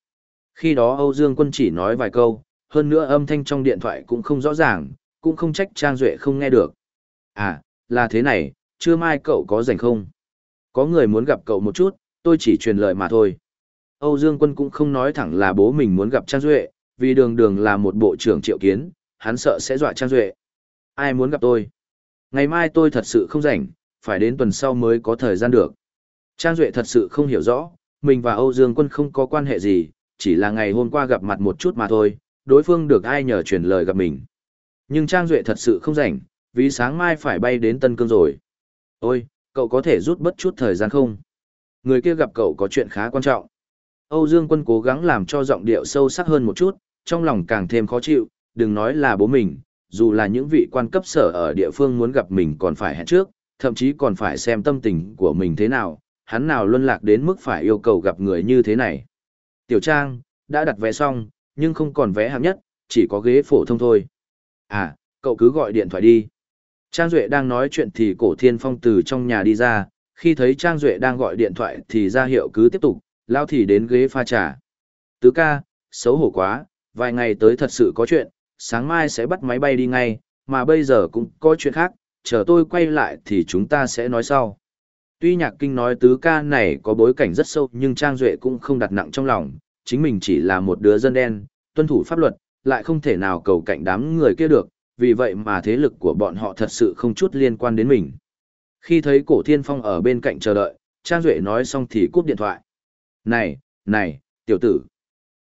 Khi đó Âu Dương quân chỉ nói vài câu, hơn nữa âm thanh trong điện thoại cũng không rõ ràng, cũng không trách Trang Duệ không nghe được. À, là thế này, chưa mai cậu có rảnh không? Có người muốn gặp cậu một chút, tôi chỉ truyền lời mà thôi. Âu Dương Quân cũng không nói thẳng là bố mình muốn gặp Trang Duệ, vì đường đường là một bộ trưởng triệu kiến, hắn sợ sẽ dọa Trang Duệ. Ai muốn gặp tôi? Ngày mai tôi thật sự không rảnh, phải đến tuần sau mới có thời gian được. Trang Duệ thật sự không hiểu rõ, mình và Âu Dương Quân không có quan hệ gì, chỉ là ngày hôm qua gặp mặt một chút mà thôi, đối phương được ai nhờ truyền lời gặp mình. Nhưng Trang Duệ thật sự không rảnh, vì sáng mai phải bay đến Tân Cương rồi. Ôi, cậu có thể rút bất chút thời gian không? Người kia gặp cậu có chuyện khá quan trọng. Âu Dương Quân cố gắng làm cho giọng điệu sâu sắc hơn một chút, trong lòng càng thêm khó chịu, đừng nói là bố mình, dù là những vị quan cấp sở ở địa phương muốn gặp mình còn phải hẹn trước, thậm chí còn phải xem tâm tình của mình thế nào, hắn nào luân lạc đến mức phải yêu cầu gặp người như thế này. Tiểu Trang, đã đặt vé xong, nhưng không còn vé hạng nhất, chỉ có ghế phổ thông thôi. À, cậu cứ gọi điện thoại đi. Trang Duệ đang nói chuyện thì cổ thiên phong từ trong nhà đi ra, khi thấy Trang Duệ đang gọi điện thoại thì ra hiệu cứ tiếp tục, lao thì đến ghế pha trà. Tứ ca, xấu hổ quá, vài ngày tới thật sự có chuyện, sáng mai sẽ bắt máy bay đi ngay, mà bây giờ cũng có chuyện khác, chờ tôi quay lại thì chúng ta sẽ nói sau. Tuy nhạc kinh nói tứ ca này có bối cảnh rất sâu nhưng Trang Duệ cũng không đặt nặng trong lòng, chính mình chỉ là một đứa dân đen, tuân thủ pháp luật, lại không thể nào cầu cạnh đám người kia được, vì vậy mà thế lực của bọn họ thật sự không chút liên quan đến mình. Khi thấy cổ thiên phong ở bên cạnh chờ đợi, Trang Duệ nói xong thì cúp điện thoại. Này, này, tiểu tử.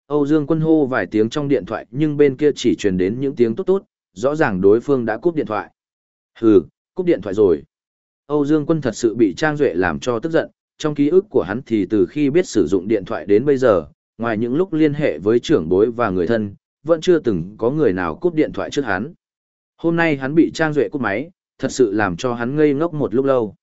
Âu Dương quân hô vài tiếng trong điện thoại nhưng bên kia chỉ truyền đến những tiếng tốt tốt, rõ ràng đối phương đã cúp điện thoại. Hừ, cúp điện thoại rồi. Âu Dương quân thật sự bị Trang Duệ làm cho tức giận, trong ký ức của hắn thì từ khi biết sử dụng điện thoại đến bây giờ, ngoài những lúc liên hệ với trưởng bối và người thân, vẫn chưa từng có người nào cúp điện thoại trước hắn. Hôm nay hắn bị Trang Duệ cúp máy, thật sự làm cho hắn ngây ngốc một lúc lâu.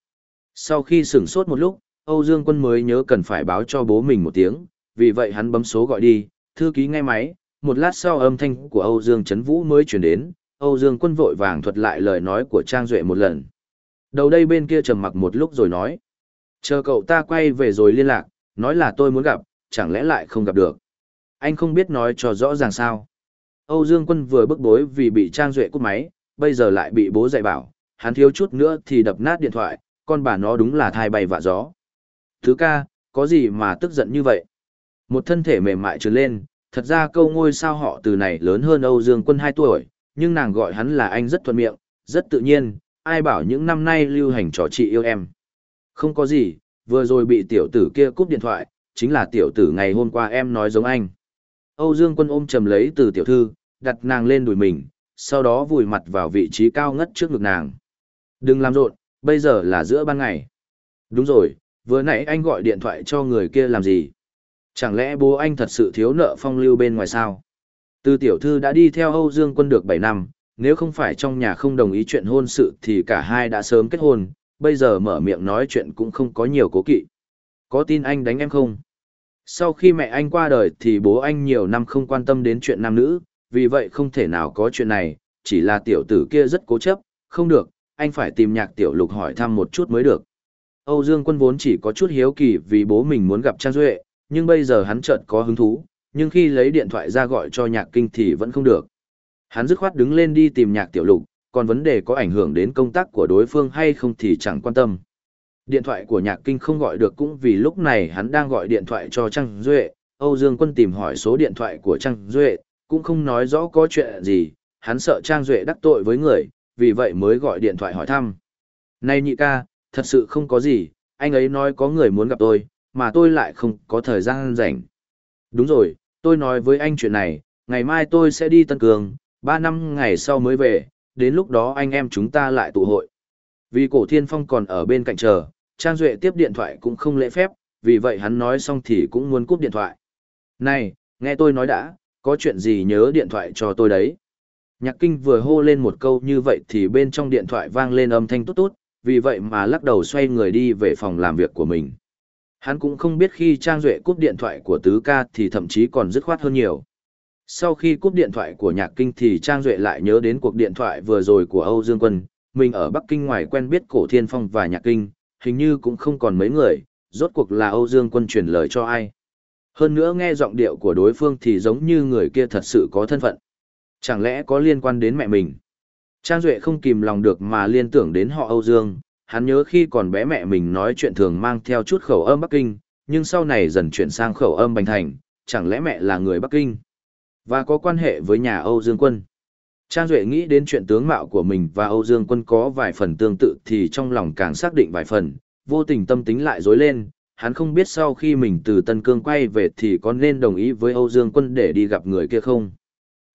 Sau khi sửng sốt một lúc, Âu Dương Quân mới nhớ cần phải báo cho bố mình một tiếng, vì vậy hắn bấm số gọi đi, thư ký nghe máy, một lát sau âm thanh của Âu Dương Trấn Vũ mới chuyển đến, Âu Dương Quân vội vàng thuật lại lời nói của Trang Duệ một lần. Đầu đây bên kia trầm mặc một lúc rồi nói. Chờ cậu ta quay về rồi liên lạc, nói là tôi muốn gặp, chẳng lẽ lại không gặp được. Anh không biết nói cho rõ ràng sao. Âu Dương Quân vừa bức bối vì bị Trang Duệ cút máy, bây giờ lại bị bố dạy bảo, hắn thiếu chút nữa thì đập nát điện thoại, con bà nó đúng là thai bay vạ gió. Thứ ca, có gì mà tức giận như vậy? Một thân thể mềm mại trườn lên, thật ra câu ngôi sao họ từ này lớn hơn Âu Dương Quân 2 tuổi, nhưng nàng gọi hắn là anh rất thuận miệng, rất tự nhiên, ai bảo những năm nay lưu hành trò chị yêu em. Không có gì, vừa rồi bị tiểu tử kia cúp điện thoại, chính là tiểu tử ngày hôm qua em nói giống anh. Âu Dương Quân ôm chầm lấy từ tiểu thư, đặt nàng lên đùi mình, sau đó vùi mặt vào vị trí cao ngất trước ngực nàng. Đừng làm rộn, bây giờ là giữa ban ngày. Đúng rồi, vừa nãy anh gọi điện thoại cho người kia làm gì? Chẳng lẽ bố anh thật sự thiếu nợ phong lưu bên ngoài sao? Từ tiểu thư đã đi theo Âu Dương Quân được 7 năm, nếu không phải trong nhà không đồng ý chuyện hôn sự thì cả hai đã sớm kết hôn, bây giờ mở miệng nói chuyện cũng không có nhiều cố kỵ. Có tin anh đánh em không? Sau khi mẹ anh qua đời thì bố anh nhiều năm không quan tâm đến chuyện nam nữ, vì vậy không thể nào có chuyện này, chỉ là tiểu tử kia rất cố chấp, không được, anh phải tìm nhạc tiểu lục hỏi thăm một chút mới được. Âu Dương quân vốn chỉ có chút hiếu kỳ vì bố mình muốn gặp Trang Duệ, nhưng bây giờ hắn chợt có hứng thú, nhưng khi lấy điện thoại ra gọi cho nhạc kinh thì vẫn không được. Hắn dứt khoát đứng lên đi tìm nhạc tiểu lục, còn vấn đề có ảnh hưởng đến công tác của đối phương hay không thì chẳng quan tâm. Điện thoại của nhạc kinh không gọi được cũng vì lúc này hắn đang gọi điện thoại cho Trang Duệ, Âu Dương Quân tìm hỏi số điện thoại của Trang Duệ, cũng không nói rõ có chuyện gì, hắn sợ Trang Duệ đắc tội với người, vì vậy mới gọi điện thoại hỏi thăm. Này nhị ca, thật sự không có gì, anh ấy nói có người muốn gặp tôi, mà tôi lại không có thời gian rảnh. Đúng rồi, tôi nói với anh chuyện này, ngày mai tôi sẽ đi Tân Cường, 3 năm ngày sau mới về, đến lúc đó anh em chúng ta lại tụ hội. Vì cổ thiên phong còn ở bên cạnh chờ, Trang Duệ tiếp điện thoại cũng không lễ phép, vì vậy hắn nói xong thì cũng muốn cúp điện thoại. Này, nghe tôi nói đã, có chuyện gì nhớ điện thoại cho tôi đấy. Nhạc kinh vừa hô lên một câu như vậy thì bên trong điện thoại vang lên âm thanh tốt tốt, vì vậy mà lắc đầu xoay người đi về phòng làm việc của mình. Hắn cũng không biết khi Trang Duệ cúp điện thoại của Tứ Ca thì thậm chí còn dứt khoát hơn nhiều. Sau khi cúp điện thoại của Nhạc Kinh thì Trang Duệ lại nhớ đến cuộc điện thoại vừa rồi của Âu Dương Quân. Mình ở Bắc Kinh ngoài quen biết Cổ Thiên Phong và Nhạc Kinh, hình như cũng không còn mấy người, rốt cuộc là Âu Dương Quân truyền lời cho ai. Hơn nữa nghe giọng điệu của đối phương thì giống như người kia thật sự có thân phận. Chẳng lẽ có liên quan đến mẹ mình? Trang Duệ không kìm lòng được mà liên tưởng đến họ Âu Dương, hắn nhớ khi còn bé mẹ mình nói chuyện thường mang theo chút khẩu âm Bắc Kinh, nhưng sau này dần chuyển sang khẩu âm Bành Thành, chẳng lẽ mẹ là người Bắc Kinh? Và có quan hệ với nhà Âu Dương Quân? Trang Duệ nghĩ đến chuyện tướng mạo của mình và Âu Dương Quân có vài phần tương tự thì trong lòng càng xác định vài phần, vô tình tâm tính lại dối lên, hắn không biết sau khi mình từ Tân Cương quay về thì có nên đồng ý với Âu Dương Quân để đi gặp người kia không.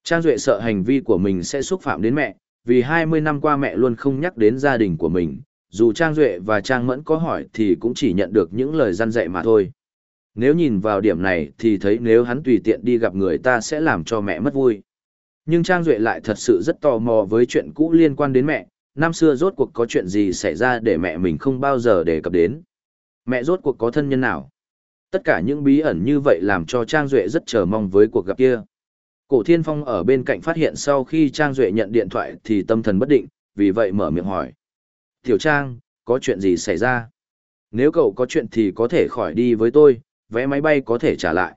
Trang Duệ sợ hành vi của mình sẽ xúc phạm đến mẹ, vì 20 năm qua mẹ luôn không nhắc đến gia đình của mình, dù Trang Duệ và Trang Mẫn có hỏi thì cũng chỉ nhận được những lời gian dạy mà thôi. Nếu nhìn vào điểm này thì thấy nếu hắn tùy tiện đi gặp người ta sẽ làm cho mẹ mất vui. Nhưng Trang Duệ lại thật sự rất tò mò với chuyện cũ liên quan đến mẹ, năm xưa rốt cuộc có chuyện gì xảy ra để mẹ mình không bao giờ đề cập đến. Mẹ rốt cuộc có thân nhân nào? Tất cả những bí ẩn như vậy làm cho Trang Duệ rất chờ mong với cuộc gặp kia. Cổ Thiên Phong ở bên cạnh phát hiện sau khi Trang Duệ nhận điện thoại thì tâm thần bất định, vì vậy mở miệng hỏi. Tiểu Trang, có chuyện gì xảy ra? Nếu cậu có chuyện thì có thể khỏi đi với tôi, vé máy bay có thể trả lại.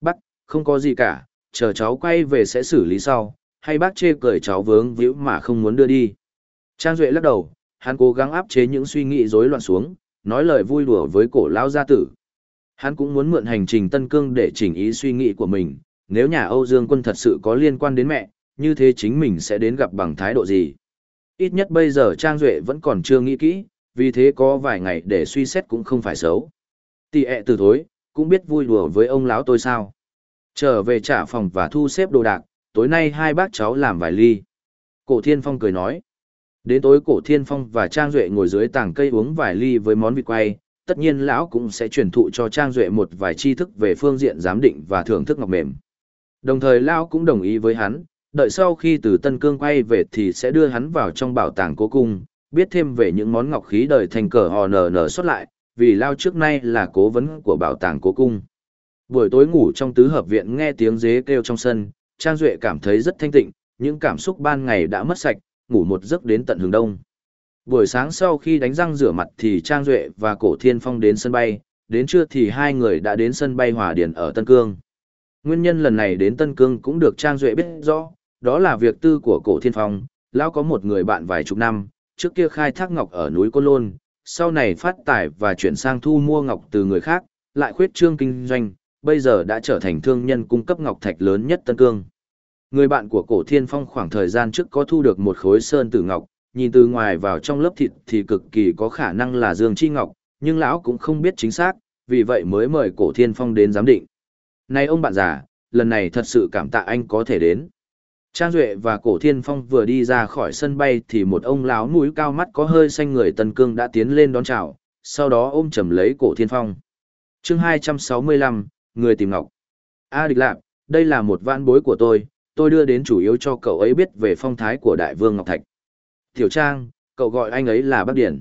Bác, không có gì cả, chờ cháu quay về sẽ xử lý sau, hay bác chê cười cháu vướng víu mà không muốn đưa đi. Trang Duệ lắc đầu, hắn cố gắng áp chế những suy nghĩ rối loạn xuống, nói lời vui đùa với cổ lão gia tử. Hắn cũng muốn mượn hành trình Tân Cương để chỉnh ý suy nghĩ của mình, nếu nhà Âu Dương quân thật sự có liên quan đến mẹ, như thế chính mình sẽ đến gặp bằng thái độ gì. Ít nhất bây giờ Trang Duệ vẫn còn chưa nghĩ kỹ, vì thế có vài ngày để suy xét cũng không phải xấu. Tì ẹ từ thối, cũng biết vui đùa với ông lão tôi sao. Trở về trả phòng và thu xếp đồ đạc, tối nay hai bác cháu làm vài ly. Cổ Thiên Phong cười nói. Đến tối Cổ Thiên Phong và Trang Duệ ngồi dưới tảng cây uống vài ly với món vịt quay, tất nhiên lão cũng sẽ truyền thụ cho Trang Duệ một vài tri thức về phương diện giám định và thưởng thức ngọc mềm. Đồng thời Lao cũng đồng ý với hắn, đợi sau khi từ Tân Cương quay về thì sẽ đưa hắn vào trong bảo tàng cố cung, biết thêm về những món ngọc khí đời thành cờ hò nở nở xuất lại, vì lao trước nay là cố vấn của bảo tàng cố cung. Buổi tối ngủ trong tứ hợp viện nghe tiếng dế kêu trong sân, Trang Duệ cảm thấy rất thanh tịnh, những cảm xúc ban ngày đã mất sạch, ngủ một giấc đến tận hướng đông. Buổi sáng sau khi đánh răng rửa mặt thì Trang Duệ và Cổ Thiên Phong đến sân bay, đến trưa thì hai người đã đến sân bay Hòa Điền ở Tân Cương. Nguyên nhân lần này đến Tân Cương cũng được Trang Duệ biết rõ, đó là việc tư của Cổ Thiên Phong, lão có một người bạn vài chục năm, trước kia khai thác ngọc ở núi Côn Lôn, sau này phát tài và chuyển sang thu mua ngọc từ người khác, lại khuyết trương kinh doanh, bây giờ đã trở thành thương nhân cung cấp ngọc thạch lớn nhất Tân Cương. Người bạn của cổ thiên phong khoảng thời gian trước có thu được một khối sơn tử ngọc, nhìn từ ngoài vào trong lớp thịt thì cực kỳ có khả năng là dương chi ngọc, nhưng lão cũng không biết chính xác, vì vậy mới mời cổ thiên phong đến giám định. Này ông bạn già, lần này thật sự cảm tạ anh có thể đến. Trang Duệ và Cổ Thiên Phong vừa đi ra khỏi sân bay thì một ông lão mũi cao mắt có hơi xanh người Tân Cương đã tiến lên đón chào, sau đó ôm chầm lấy Cổ Thiên Phong. chương 265, Người tìm Ngọc. A Địch Lạp, đây là một vãn bối của tôi, tôi đưa đến chủ yếu cho cậu ấy biết về phong thái của Đại Vương Ngọc Thạch. Tiểu Trang, cậu gọi anh ấy là Bác Điển.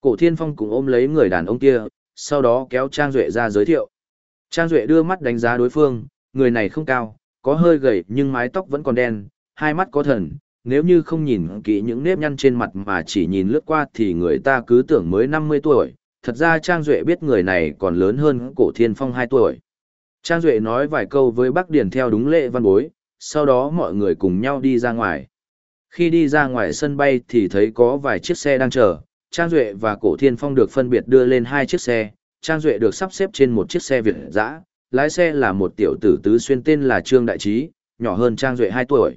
Cổ Thiên Phong cũng ôm lấy người đàn ông kia, sau đó kéo Trang Duệ ra giới thiệu. Trang Duệ đưa mắt đánh giá đối phương, người này không cao, có hơi gầy nhưng mái tóc vẫn còn đen, hai mắt có thần, nếu như không nhìn kỹ những nếp nhăn trên mặt mà chỉ nhìn lướt qua thì người ta cứ tưởng mới 50 tuổi, thật ra Trang Duệ biết người này còn lớn hơn cổ thiên phong 2 tuổi. Trang Duệ nói vài câu với bác Điền theo đúng lệ văn bối, sau đó mọi người cùng nhau đi ra ngoài. Khi đi ra ngoài sân bay thì thấy có vài chiếc xe đang chờ, Trang Duệ và Cổ Thiên Phong được phân biệt đưa lên hai chiếc xe, Trang Duệ được sắp xếp trên một chiếc xe Việt dã, lái xe là một tiểu tử tứ xuyên tên là Trương Đại Trí, nhỏ hơn Trang Duệ 2 tuổi.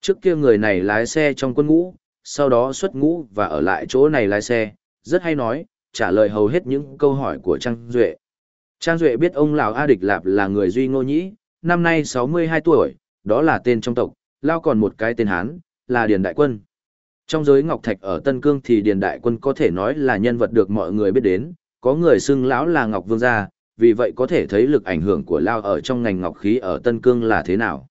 Trước kia người này lái xe trong quân ngũ, sau đó xuất ngũ và ở lại chỗ này lái xe, rất hay nói, trả lời hầu hết những câu hỏi của Trang Duệ. Trang Duệ biết ông Lào A Địch Lạp là người Duy Ngô Nhĩ, năm nay 62 tuổi, đó là tên trong tộc, Lao còn một cái tên Hán, là Điền Đại Quân. Trong giới Ngọc Thạch ở Tân Cương thì Điền Đại Quân có thể nói là nhân vật được mọi người biết đến, có người xưng lão là Ngọc Vương gia, vì vậy có thể thấy lực ảnh hưởng của Lao ở trong ngành ngọc khí ở Tân Cương là thế nào.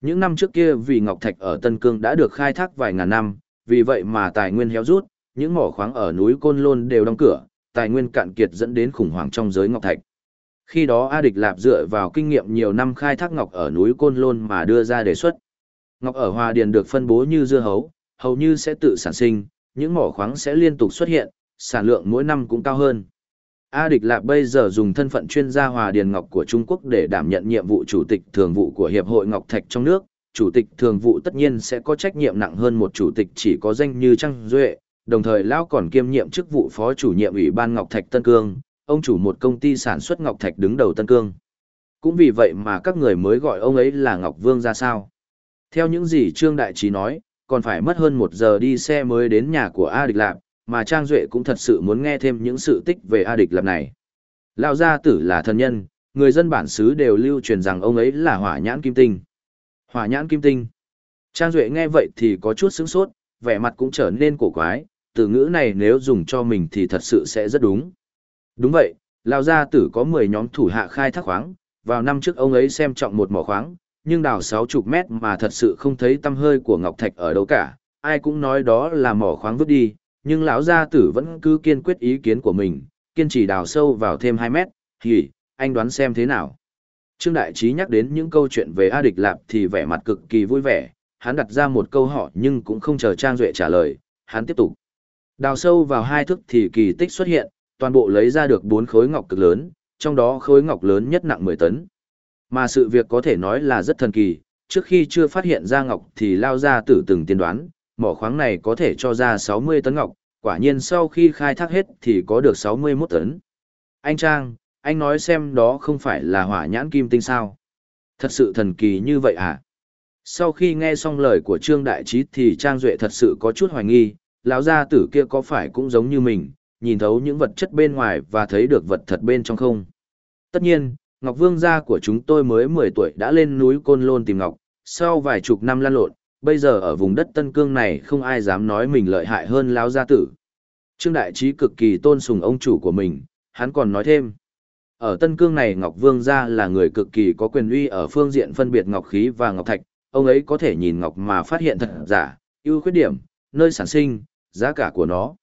Những năm trước kia vì ngọc thạch ở Tân Cương đã được khai thác vài ngàn năm, vì vậy mà tài nguyên héo rút, những mỏ khoáng ở núi Côn Lôn đều đóng cửa, tài nguyên cạn kiệt dẫn đến khủng hoảng trong giới ngọc thạch. Khi đó A Địch Lạp dựa vào kinh nghiệm nhiều năm khai thác ngọc ở núi Côn Lôn mà đưa ra đề xuất. Ngọc ở Hòa Điền được phân bố như dưa hấu, hầu như sẽ tự sản sinh, những mỏ khoáng sẽ liên tục xuất hiện, sản lượng mỗi năm cũng cao hơn. A Địch Lạp bây giờ dùng thân phận chuyên gia Hòa Điền Ngọc của Trung Quốc để đảm nhận nhiệm vụ chủ tịch thường vụ của Hiệp hội Ngọc Thạch trong nước, chủ tịch thường vụ tất nhiên sẽ có trách nhiệm nặng hơn một chủ tịch chỉ có danh như Trang Duệ, đồng thời Lão còn kiêm nhiệm chức vụ phó chủ nhiệm Ủy ban Ngọc Thạch Tân Cương, ông chủ một công ty sản xuất Ngọc Thạch đứng đầu Tân Cương. Cũng vì vậy mà các người mới gọi ông ấy là Ngọc Vương ra sao. Theo những gì Trương Đại Trí nói, còn phải mất hơn một giờ đi xe mới đến nhà của A Địch Lạp, mà Trang Duệ cũng thật sự muốn nghe thêm những sự tích về A Địch lập này. Lão gia tử là thần nhân, người dân bản xứ đều lưu truyền rằng ông ấy là hỏa nhãn kim tinh. Hỏa nhãn kim tinh. Trang Duệ nghe vậy thì có chút sướng sốt, vẻ mặt cũng trở nên cổ quái, từ ngữ này nếu dùng cho mình thì thật sự sẽ rất đúng. Đúng vậy, Lão gia tử có 10 nhóm thủ hạ khai thác khoáng, vào năm trước ông ấy xem trọng một mỏ khoáng, nhưng đào 60 mét mà thật sự không thấy tăm hơi của Ngọc Thạch ở đâu cả, ai cũng nói đó là mỏ khoáng vứt đi, nhưng lão gia tử vẫn cứ kiên quyết ý kiến của mình, kiên trì đào sâu vào thêm 2 mét, thì, anh đoán xem thế nào. Trương Đại Trí nhắc đến những câu chuyện về A Địch Lạp thì vẻ mặt cực kỳ vui vẻ, hắn đặt ra một câu hỏi nhưng cũng không chờ Trang Duệ trả lời, hắn tiếp tục. Đào sâu vào hai thước thì kỳ tích xuất hiện, toàn bộ lấy ra được bốn khối ngọc cực lớn, trong đó khối ngọc lớn nhất nặng 10 tấn. Mà sự việc có thể nói là rất thần kỳ, trước khi chưa phát hiện ra ngọc thì lao ra tử từng tiên đoán, mỏ khoáng này có thể cho ra 60 tấn ngọc, quả nhiên sau khi khai thác hết thì có được 61 tấn. Anh Trang, anh nói xem đó không phải là hỏa nhãn kim tinh sao. Thật sự thần kỳ như vậy à? Sau khi nghe xong lời của Trương Đại Trí thì Trang Duệ thật sự có chút hoài nghi, lão gia tử kia có phải cũng giống như mình, nhìn thấu những vật chất bên ngoài và thấy được vật thật bên trong không? Tất nhiên, Ngọc Vương gia của chúng tôi mới 10 tuổi đã lên núi Côn Lôn tìm Ngọc, sau vài chục năm lan lộn, bây giờ ở vùng đất Tân Cương này không ai dám nói mình lợi hại hơn lão gia tử. Trương Đại Trí cực kỳ tôn sùng ông chủ của mình, hắn còn nói thêm. Ở Tân Cương này Ngọc Vương gia là người cực kỳ có quyền uy ở phương diện phân biệt ngọc khí và ngọc thạch, ông ấy có thể nhìn ngọc mà phát hiện thật giả, ưu khuyết điểm, nơi sản sinh, giá cả của nó.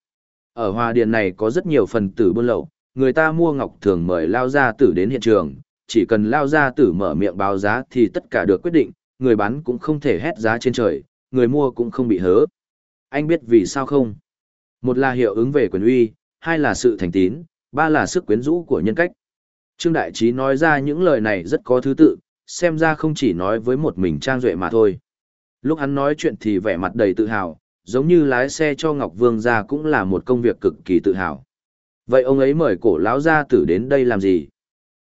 Ở Hòa Điền này có rất nhiều phần tử buôn lậu, người ta mua ngọc thường mời lao gia tử đến hiện trường, chỉ cần lao gia tử mở miệng báo giá thì tất cả được quyết định, người bán cũng không thể hét giá trên trời, người mua cũng không bị hớ. Anh biết vì sao không? Một là hiệu ứng về quyền uy, hai là sự thành tín, ba là sức quyến rũ của nhân cách. Trương Đại Trí nói ra những lời này rất có thứ tự, xem ra không chỉ nói với một mình Trang Duệ mà thôi. Lúc hắn nói chuyện thì vẻ mặt đầy tự hào, giống như lái xe cho Ngọc Vương ra cũng là một công việc cực kỳ tự hào. Vậy ông ấy mời cổ lão gia tử đến đây làm gì?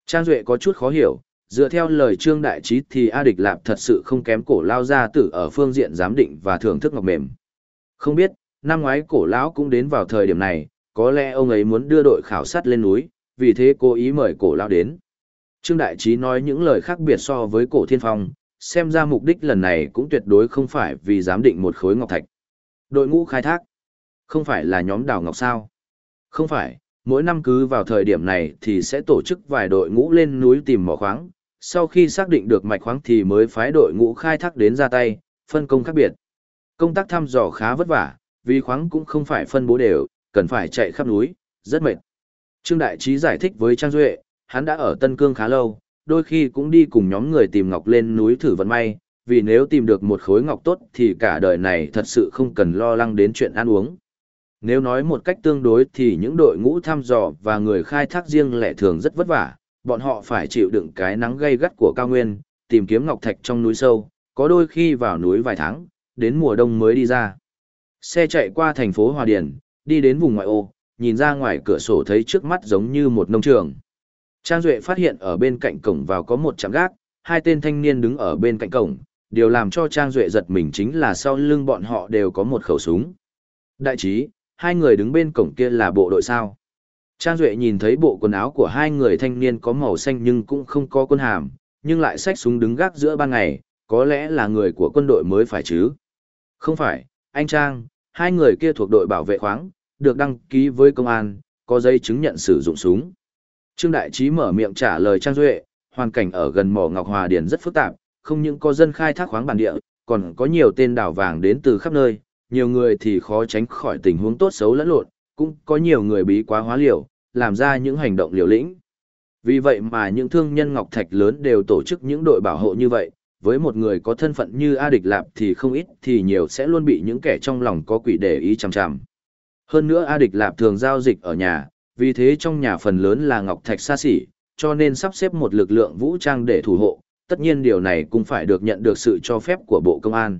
Trang Duệ có chút khó hiểu, dựa theo lời Trương Đại Trí thì A Địch Lạp thật sự không kém cổ lao gia tử ở phương diện giám định và thưởng thức ngọc mềm. Không biết, năm ngoái cổ lão cũng đến vào thời điểm này, có lẽ ông ấy muốn đưa đội khảo sát lên núi, vì thế cố ý mời cổ lão đến. Trương Đại Trí nói những lời khác biệt so với cổ thiên phong, xem ra mục đích lần này cũng tuyệt đối không phải vì giám định một khối ngọc thạch. Đội ngũ khai thác, không phải là nhóm đào ngọc sao? Không phải, mỗi năm cứ vào thời điểm này thì sẽ tổ chức vài đội ngũ lên núi tìm mỏ khoáng, sau khi xác định được mạch khoáng thì mới phái đội ngũ khai thác đến ra tay, phân công khác biệt. Công tác thăm dò khá vất vả, vì khoáng cũng không phải phân bố đều, cần phải chạy khắp núi, rất mệt. Trương Đại Trí giải thích với Trang Duệ, hắn đã ở Tân Cương khá lâu, đôi khi cũng đi cùng nhóm người tìm ngọc lên núi thử vận may, vì nếu tìm được một khối ngọc tốt thì cả đời này thật sự không cần lo lắng đến chuyện ăn uống. Nếu nói một cách tương đối thì những đội ngũ thăm dò và người khai thác riêng lẻ thường rất vất vả, bọn họ phải chịu đựng cái nắng gay gắt của cao nguyên, tìm kiếm ngọc thạch trong núi sâu, có đôi khi vào núi vài tháng, đến mùa đông mới đi ra. Xe chạy qua thành phố Hòa Điền, đi đến vùng ngoại ô, nhìn ra ngoài cửa sổ thấy trước mắt giống như một nông trường. Trang Duệ phát hiện ở bên cạnh cổng vào có một trạm gác, hai tên thanh niên đứng ở bên cạnh cổng, điều làm cho Trang Duệ giật mình chính là sau lưng bọn họ đều có một khẩu súng. Đại trí, hai người đứng bên cổng kia là bộ đội sao. Trang Duệ nhìn thấy bộ quần áo của hai người thanh niên có màu xanh nhưng cũng không có quân hàm, nhưng lại xách súng đứng gác giữa ban ngày, có lẽ là người của quân đội mới phải chứ. Không phải, anh Trang, hai người kia thuộc đội bảo vệ khoáng, được đăng ký với công an, có giấy chứng nhận sử dụng súng. Trương Đại Trí mở miệng trả lời Trang Duệ, hoàn cảnh ở gần mỏ Ngọc Hòa Điền rất phức tạp, không những có dân khai thác khoáng bản địa, còn có nhiều tên đảo vàng đến từ khắp nơi, nhiều người thì khó tránh khỏi tình huống tốt xấu lẫn lộn, cũng có nhiều người bí quá hóa liều, làm ra những hành động liều lĩnh. Vì vậy mà những thương nhân ngọc thạch lớn đều tổ chức những đội bảo hộ như vậy, với một người có thân phận như A Địch Lạp thì không ít thì nhiều sẽ luôn bị những kẻ trong lòng có quỷ để ý chằm chằm. Hơn nữa A Địch Lạp thường giao dịch ở nhà, vì thế trong nhà phần lớn là ngọc thạch xa xỉ, cho nên sắp xếp một lực lượng vũ trang để thủ hộ, tất nhiên điều này cũng phải được nhận được sự cho phép của Bộ Công an.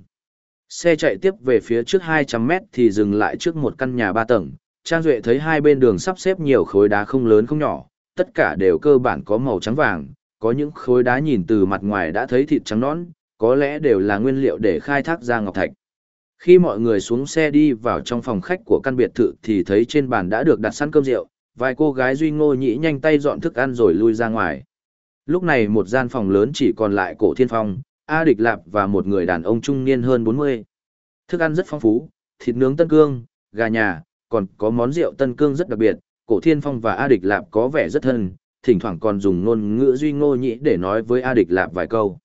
Xe chạy tiếp về phía trước 200 mét thì dừng lại trước một căn nhà ba tầng. Trang Duệ thấy hai bên đường sắp xếp nhiều khối đá không lớn không nhỏ, tất cả đều cơ bản có màu trắng vàng, có những khối đá nhìn từ mặt ngoài đã thấy thịt trắng nõn, có lẽ đều là nguyên liệu để khai thác ra ngọc thạch. Khi mọi người xuống xe đi vào trong phòng khách của căn biệt thự thì thấy trên bàn đã được đặt sẵn cơm rượu, vài cô gái duy ngô nhĩ nhanh tay dọn thức ăn rồi lui ra ngoài. Lúc này một gian phòng lớn chỉ còn lại cổ thiên phong, A Địch Lạp và một người đàn ông trung niên hơn 40. Thức ăn rất phong phú, thịt nướng tân cương, gà nhà, còn có món rượu tân cương rất đặc biệt, cổ thiên phong và A Địch Lạp có vẻ rất thân, thỉnh thoảng còn dùng ngôn ngữ duy ngô nhĩ để nói với A Địch Lạp vài câu.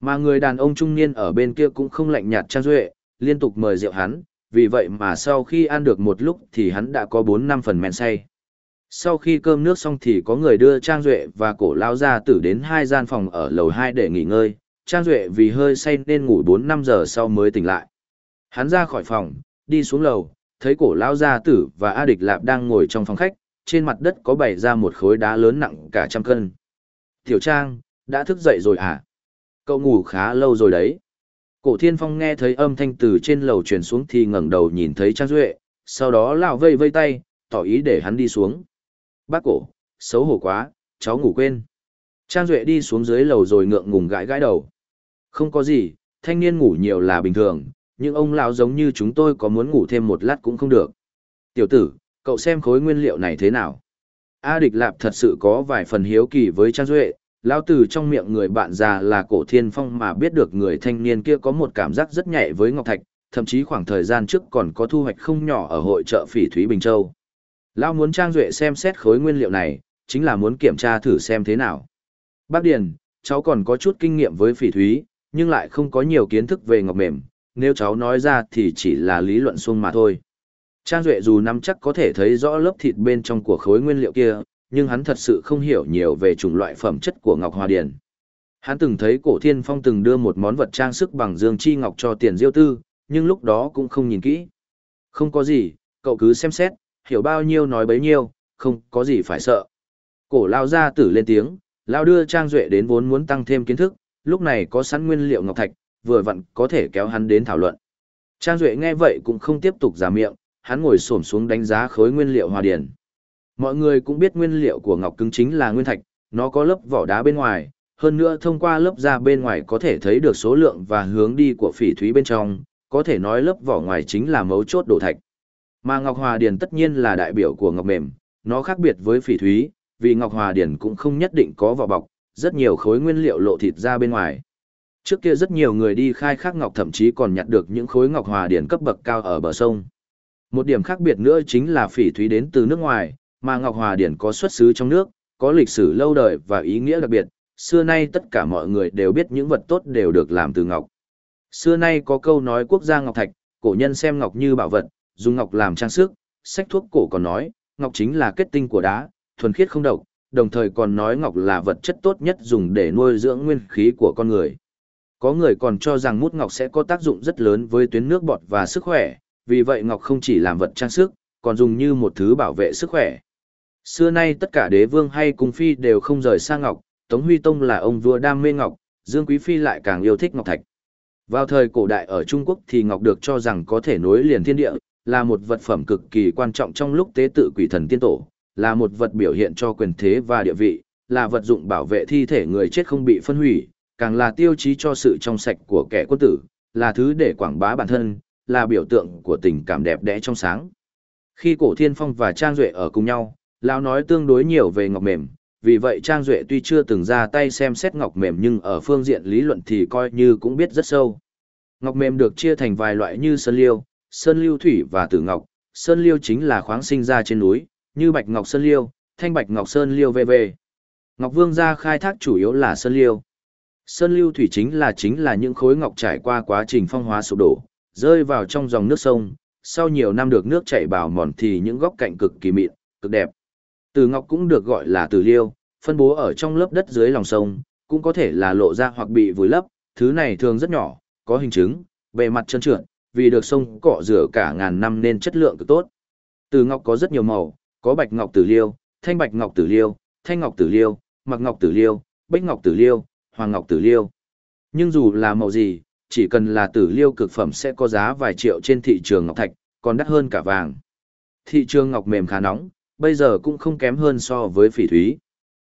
Mà người đàn ông trung niên ở bên kia cũng không lạnh nhạt trang duệ, liên tục mời rượu hắn, vì vậy mà sau khi ăn được một lúc thì hắn đã có 4-5 phần men say. Sau khi cơm nước xong thì có người đưa Trang Duệ và cổ lao ra tử đến hai gian phòng ở lầu hai để nghỉ ngơi, Trang Duệ vì hơi say nên ngủ 4-5 giờ sau mới tỉnh lại. Hắn ra khỏi phòng, đi xuống lầu, thấy cổ lao gia tử và A Địch Lạp đang ngồi trong phòng khách, trên mặt đất có bày ra một khối đá lớn nặng cả trăm cân. Tiểu Trang, đã thức dậy rồi à? Cậu ngủ khá lâu rồi đấy. Cổ Thiên Phong nghe thấy âm thanh từ trên lầu truyền xuống thì ngẩng đầu nhìn thấy Trang Duệ, sau đó lão vây vây tay, tỏ ý để hắn đi xuống. Bác cổ, xấu hổ quá, cháu ngủ quên. Trang Duệ đi xuống dưới lầu rồi ngượng ngùng gãi gãi đầu. Không có gì, thanh niên ngủ nhiều là bình thường, nhưng ông lão giống như chúng tôi có muốn ngủ thêm một lát cũng không được. Tiểu tử, cậu xem khối nguyên liệu này thế nào? A Địch Lạp thật sự có vài phần hiếu kỳ với Trang Duệ, Lão tử trong miệng người bạn già là cổ thiên phong mà biết được người thanh niên kia có một cảm giác rất nhạy với Ngọc Thạch, thậm chí khoảng thời gian trước còn có thu hoạch không nhỏ ở hội chợ phỉ Thúy Bình Châu. Lão muốn Trang Duệ xem xét khối nguyên liệu này, chính là muốn kiểm tra thử xem thế nào. Bác Điền, cháu còn có chút kinh nghiệm với phỉ thúy, nhưng lại không có nhiều kiến thức về ngọc mềm, nếu cháu nói ra thì chỉ là lý luận xuông mà thôi. Trang Duệ dù nắm chắc có thể thấy rõ lớp thịt bên trong của khối nguyên liệu kia, nhưng hắn thật sự không hiểu nhiều về chủng loại phẩm chất của ngọc hòa điển. Hắn từng thấy cổ thiên phong từng đưa một món vật trang sức bằng dương chi ngọc cho tiền diêu tư, nhưng lúc đó cũng không nhìn kỹ. Không có gì, cậu cứ xem xét, hiểu bao nhiêu nói bấy nhiêu, không có gì phải sợ. Cổ lao ra tử lên tiếng, lao đưa Trang Duệ đến vốn muốn tăng thêm kiến thức, lúc này có sẵn nguyên liệu ngọc thạch, vừa vặn có thể kéo hắn đến thảo luận. Trang Duệ nghe vậy cũng không tiếp tục giả miệng, hắn ngồi xổm xuống đánh giá khối nguyên liệu hòa điển. Mọi người cũng biết nguyên liệu của ngọc cứng chính là nguyên thạch, nó có lớp vỏ đá bên ngoài, hơn nữa thông qua lớp da bên ngoài có thể thấy được số lượng và hướng đi của phỉ thúy bên trong, có thể nói lớp vỏ ngoài chính là mấu chốt đổ thạch. Mà Ngọc Hòa điển tất nhiên là đại biểu của ngọc mềm, nó khác biệt với phỉ thúy, vì Ngọc Hòa điển cũng không nhất định có vỏ bọc, rất nhiều khối nguyên liệu lộ thịt ra bên ngoài. Trước kia rất nhiều người đi khai thác ngọc thậm chí còn nhặt được những khối ngọc hòa điển cấp bậc cao ở bờ sông. Một điểm khác biệt nữa chính là phỉ thúy đến từ nước ngoài, mà ngọc hòa điển có xuất xứ trong nước, có lịch sử lâu đời và ý nghĩa đặc biệt. Xưa nay tất cả mọi người đều biết những vật tốt đều được làm từ ngọc. Xưa nay có câu nói quốc gia ngọc thạch, cổ nhân xem ngọc như bảo vật, dùng ngọc làm trang sức, sách thuốc cổ còn nói, ngọc chính là kết tinh của đá, thuần khiết không độc, đồng thời còn nói ngọc là vật chất tốt nhất dùng để nuôi dưỡng nguyên khí của con người. Có người còn cho rằng mút ngọc sẽ có tác dụng rất lớn với tuyến nước bọt và sức khỏe, vì vậy ngọc không chỉ làm vật trang sức, còn dùng như một thứ bảo vệ sức khỏe. Xưa nay tất cả đế vương hay cung phi đều không rời xa ngọc, Tống Huy Tông là ông vua đam mê ngọc, Dương Quý Phi lại càng yêu thích ngọc thạch. Vào thời cổ đại ở Trung Quốc thì ngọc được cho rằng có thể nối liền thiên địa, là một vật phẩm cực kỳ quan trọng trong lúc tế tự quỷ thần tiên tổ, là một vật biểu hiện cho quyền thế và địa vị, là vật dụng bảo vệ thi thể người chết không bị phân hủy, càng là tiêu chí cho sự trong sạch của kẻ quân tử, là thứ để quảng bá bản thân, là biểu tượng của tình cảm đẹp đẽ trong sáng. Khi cổ thiên phong và Trang Duệ ở cùng nhau, Lão nói tương đối nhiều về ngọc mềm, vì vậy Trang Duệ tuy chưa từng ra tay xem xét ngọc mềm nhưng ở phương diện lý luận thì coi như cũng biết rất sâu. Ngọc mềm được chia thành vài loại như sơn liêu, sơn liêu thủy và tử ngọc. Sơn liêu chính là khoáng sinh ra trên núi, như bạch ngọc sơn liêu, thanh bạch ngọc sơn liêu v.v. Ngọc Vương gia khai thác chủ yếu là sơn liêu. Sơn lưu thủy chính là chính là những khối ngọc trải qua quá trình phong hóa sụp đổ, rơi vào trong dòng nước sông, sau nhiều năm được nước chảy bào mòn thì những góc cạnh cực kỳ mịn, cực đẹp. Từ ngọc cũng được gọi là từ liêu, phân bố ở trong lớp đất dưới lòng sông, cũng có thể là lộ ra hoặc bị vùi lấp, thứ này thường rất nhỏ, có hình chứng, bề mặt trơn trượt, vì được sông cọ rửa cả ngàn năm nên chất lượng cực tốt. Từ ngọc có rất nhiều màu, có bạch ngọc tử liêu, thanh bạch ngọc tử liêu, thanh ngọc tử liêu, mặc ngọc tử liêu, bích ngọc tử liêu, hoàng ngọc tử liêu. Nhưng dù là màu gì, chỉ cần là tử liêu cực phẩm sẽ có giá vài triệu trên thị trường ngọc thạch, còn đắt hơn cả vàng. Thị trường ngọc mềm khá nóng, bây giờ cũng không kém hơn so với phỉ thúy.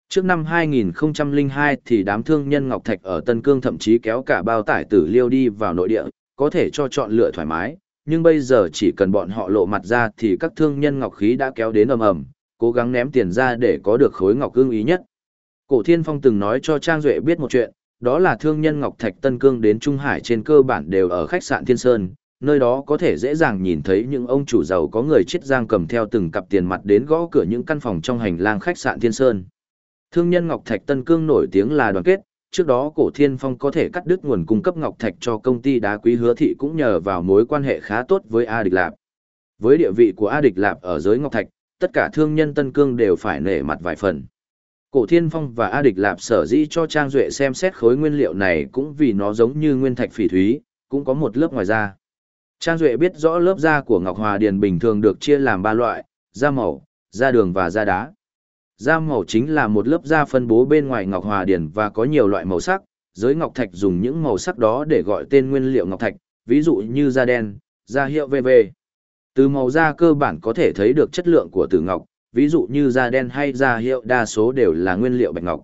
Trước năm 2002 thì đám thương nhân ngọc thạch ở Tân Cương thậm chí kéo cả bao tải tử liêu đi vào nội địa, có thể cho chọn lựa thoải mái, nhưng bây giờ chỉ cần bọn họ lộ mặt ra thì các thương nhân ngọc khí đã kéo đến ầm ầm, cố gắng ném tiền ra để có được khối ngọc ưng ý nhất. Cổ Thiên Phong từng nói cho Trang Duệ biết một chuyện, đó là thương nhân Ngọc Thạch Tân Cương đến Trung Hải trên cơ bản đều ở khách sạn Thiên Sơn, nơi đó có thể dễ dàng nhìn thấy những ông chủ giàu có người chết giang cầm theo từng cặp tiền mặt đến gõ cửa những căn phòng trong hành lang khách sạn Thiên Sơn. Thương nhân Ngọc Thạch Tân Cương nổi tiếng là đoàn kết, trước đó Cổ Thiên Phong có thể cắt đứt nguồn cung cấp Ngọc Thạch cho công ty đá quý hứa thị cũng nhờ vào mối quan hệ khá tốt với A Địch Lạp. Với địa vị của A Địch Lạp ở giới Ngọc Thạch, tất cả thương nhân Tân Cương đều phải nể mặt vài phần. Cổ Thiên Phong và A Địch Lạp sở dĩ cho Trang Duệ xem xét khối nguyên liệu này cũng vì nó giống như nguyên thạch phỉ thúy, cũng có một lớp ngoài da. Trang Duệ biết rõ lớp da của Ngọc Hòa Điền bình thường được chia làm ba loại, da màu, da đường và da đá. Da màu chính là một lớp da phân bố bên ngoài Ngọc Hòa Điền và có nhiều loại màu sắc, giới Ngọc Thạch dùng những màu sắc đó để gọi tên nguyên liệu Ngọc Thạch, ví dụ như da đen, da hiệu VV. Từ màu da cơ bản có thể thấy được chất lượng của tử ngọc, ví dụ như da đen hay da hiệu đa số đều là nguyên liệu bạch ngọc.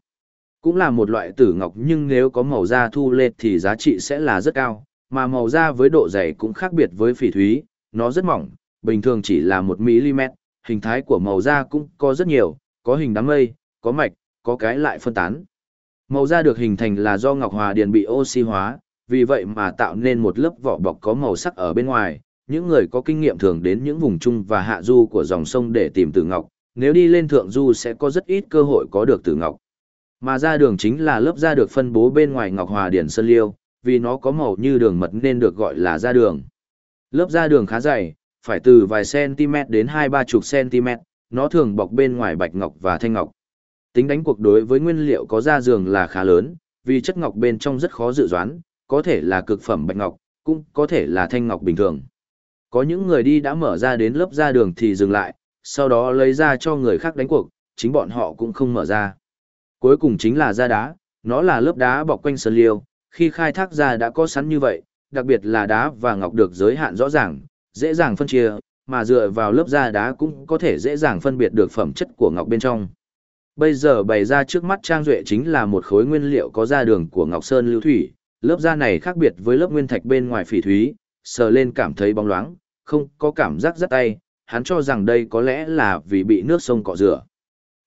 Cũng là một loại tử ngọc nhưng nếu có màu da thu lệt thì giá trị sẽ là rất cao, mà màu da với độ dày cũng khác biệt với phỉ thúy, nó rất mỏng, bình thường chỉ là 1mm, hình thái của màu da cũng có rất nhiều, có hình đám mây, có mạch, có cái lại phân tán. Màu da được hình thành là do ngọc hòa điền bị oxy hóa, vì vậy mà tạo nên một lớp vỏ bọc có màu sắc ở bên ngoài. Những người có kinh nghiệm thường đến những vùng trung và hạ du của dòng sông để tìm tử ngọc, nếu đi lên thượng du sẽ có rất ít cơ hội có được tử ngọc. Mà ra đường chính là lớp da được phân bố bên ngoài ngọc hòa điển sơn liêu, vì nó có màu như đường mật nên được gọi là ra đường. Lớp ra đường khá dày, phải từ vài cm đến hai ba chục cm, nó thường bọc bên ngoài bạch ngọc và thanh ngọc. Tính đánh cuộc đối với nguyên liệu có ra giường là khá lớn, vì chất ngọc bên trong rất khó dự đoán, có thể là cực phẩm bạch ngọc, cũng có thể là thanh ngọc bình thường. Có những người đi đã mở ra đến lớp ra đường thì dừng lại, sau đó lấy ra cho người khác đánh cuộc, chính bọn họ cũng không mở ra. Cuối cùng chính là da đá, nó là lớp đá bọc quanh sơn liêu, khi khai thác ra đã có sẵn như vậy, đặc biệt là đá và ngọc được giới hạn rõ ràng, dễ dàng phân chia, mà dựa vào lớp da đá cũng có thể dễ dàng phân biệt được phẩm chất của ngọc bên trong. Bây giờ bày ra trước mắt Trang Duệ chính là một khối nguyên liệu có da đường của Ngọc Sơn Lưu Thủy, lớp da này khác biệt với lớp nguyên thạch bên ngoài phỉ thúy, sờ lên cảm thấy bóng loáng, không có cảm giác rất tay, hắn cho rằng đây có lẽ là vì bị nước sông cọ rửa.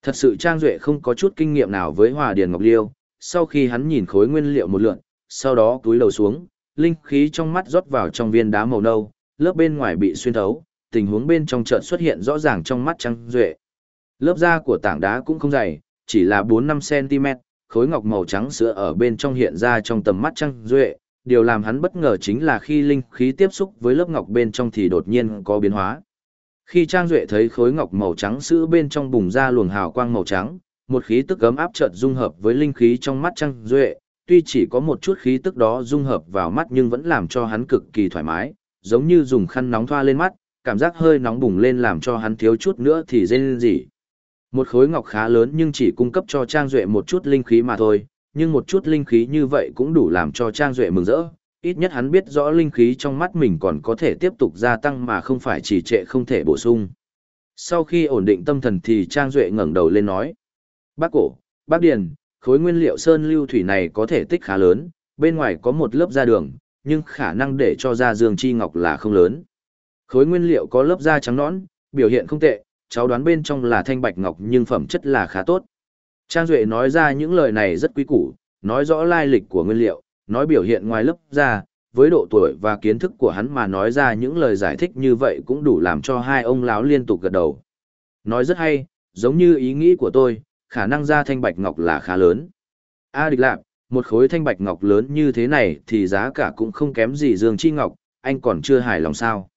Thật sự Trang Duệ không có chút kinh nghiệm nào với Hòa Điền Ngọc Liêu, sau khi hắn nhìn khối nguyên liệu một lượn, sau đó túi đầu xuống, linh khí trong mắt rót vào trong viên đá màu nâu, lớp bên ngoài bị xuyên thấu, tình huống bên trong chợt xuất hiện rõ ràng trong mắt Trang Duệ. Lớp da của tảng đá cũng không dày, chỉ là 4-5 cm, khối ngọc màu trắng sữa ở bên trong hiện ra trong tầm mắt Trang Duệ. Điều làm hắn bất ngờ chính là khi linh khí tiếp xúc với lớp ngọc bên trong thì đột nhiên có biến hóa. Khi Trang Duệ thấy khối ngọc màu trắng sữa bên trong bùng ra luồng hào quang màu trắng, một khí tức ấm áp chợt dung hợp với linh khí trong mắt Trang Duệ, tuy chỉ có một chút khí tức đó dung hợp vào mắt nhưng vẫn làm cho hắn cực kỳ thoải mái, giống như dùng khăn nóng thoa lên mắt, cảm giác hơi nóng bùng lên làm cho hắn thiếu chút nữa thì rên gì. Một khối ngọc khá lớn nhưng chỉ cung cấp cho Trang Duệ một chút linh khí mà thôi, nhưng một chút linh khí như vậy cũng đủ làm cho Trang Duệ mừng rỡ, ít nhất hắn biết rõ linh khí trong mắt mình còn có thể tiếp tục gia tăng mà không phải chỉ trệ không thể bổ sung. Sau khi ổn định tâm thần thì Trang Duệ ngẩng đầu lên nói. Bác cổ, bác Điền, khối nguyên liệu sơn lưu thủy này có thể tích khá lớn, bên ngoài có một lớp da đường, nhưng khả năng để cho da dương chi ngọc là không lớn. Khối nguyên liệu có lớp da trắng nõn, biểu hiện không tệ, cháu đoán bên trong là thanh bạch ngọc nhưng phẩm chất là khá tốt. Trang Duệ nói ra những lời này rất quý củ, nói rõ lai lịch của nguyên liệu, nói biểu hiện ngoài lớp ra, với độ tuổi và kiến thức của hắn mà nói ra những lời giải thích như vậy cũng đủ làm cho hai ông lão liên tục gật đầu. Nói rất hay, giống như ý nghĩ của tôi, khả năng ra thanh bạch ngọc là khá lớn. A địch lạp, một khối thanh bạch ngọc lớn như thế này thì giá cả cũng không kém gì dương chi ngọc, anh còn chưa hài lòng sao.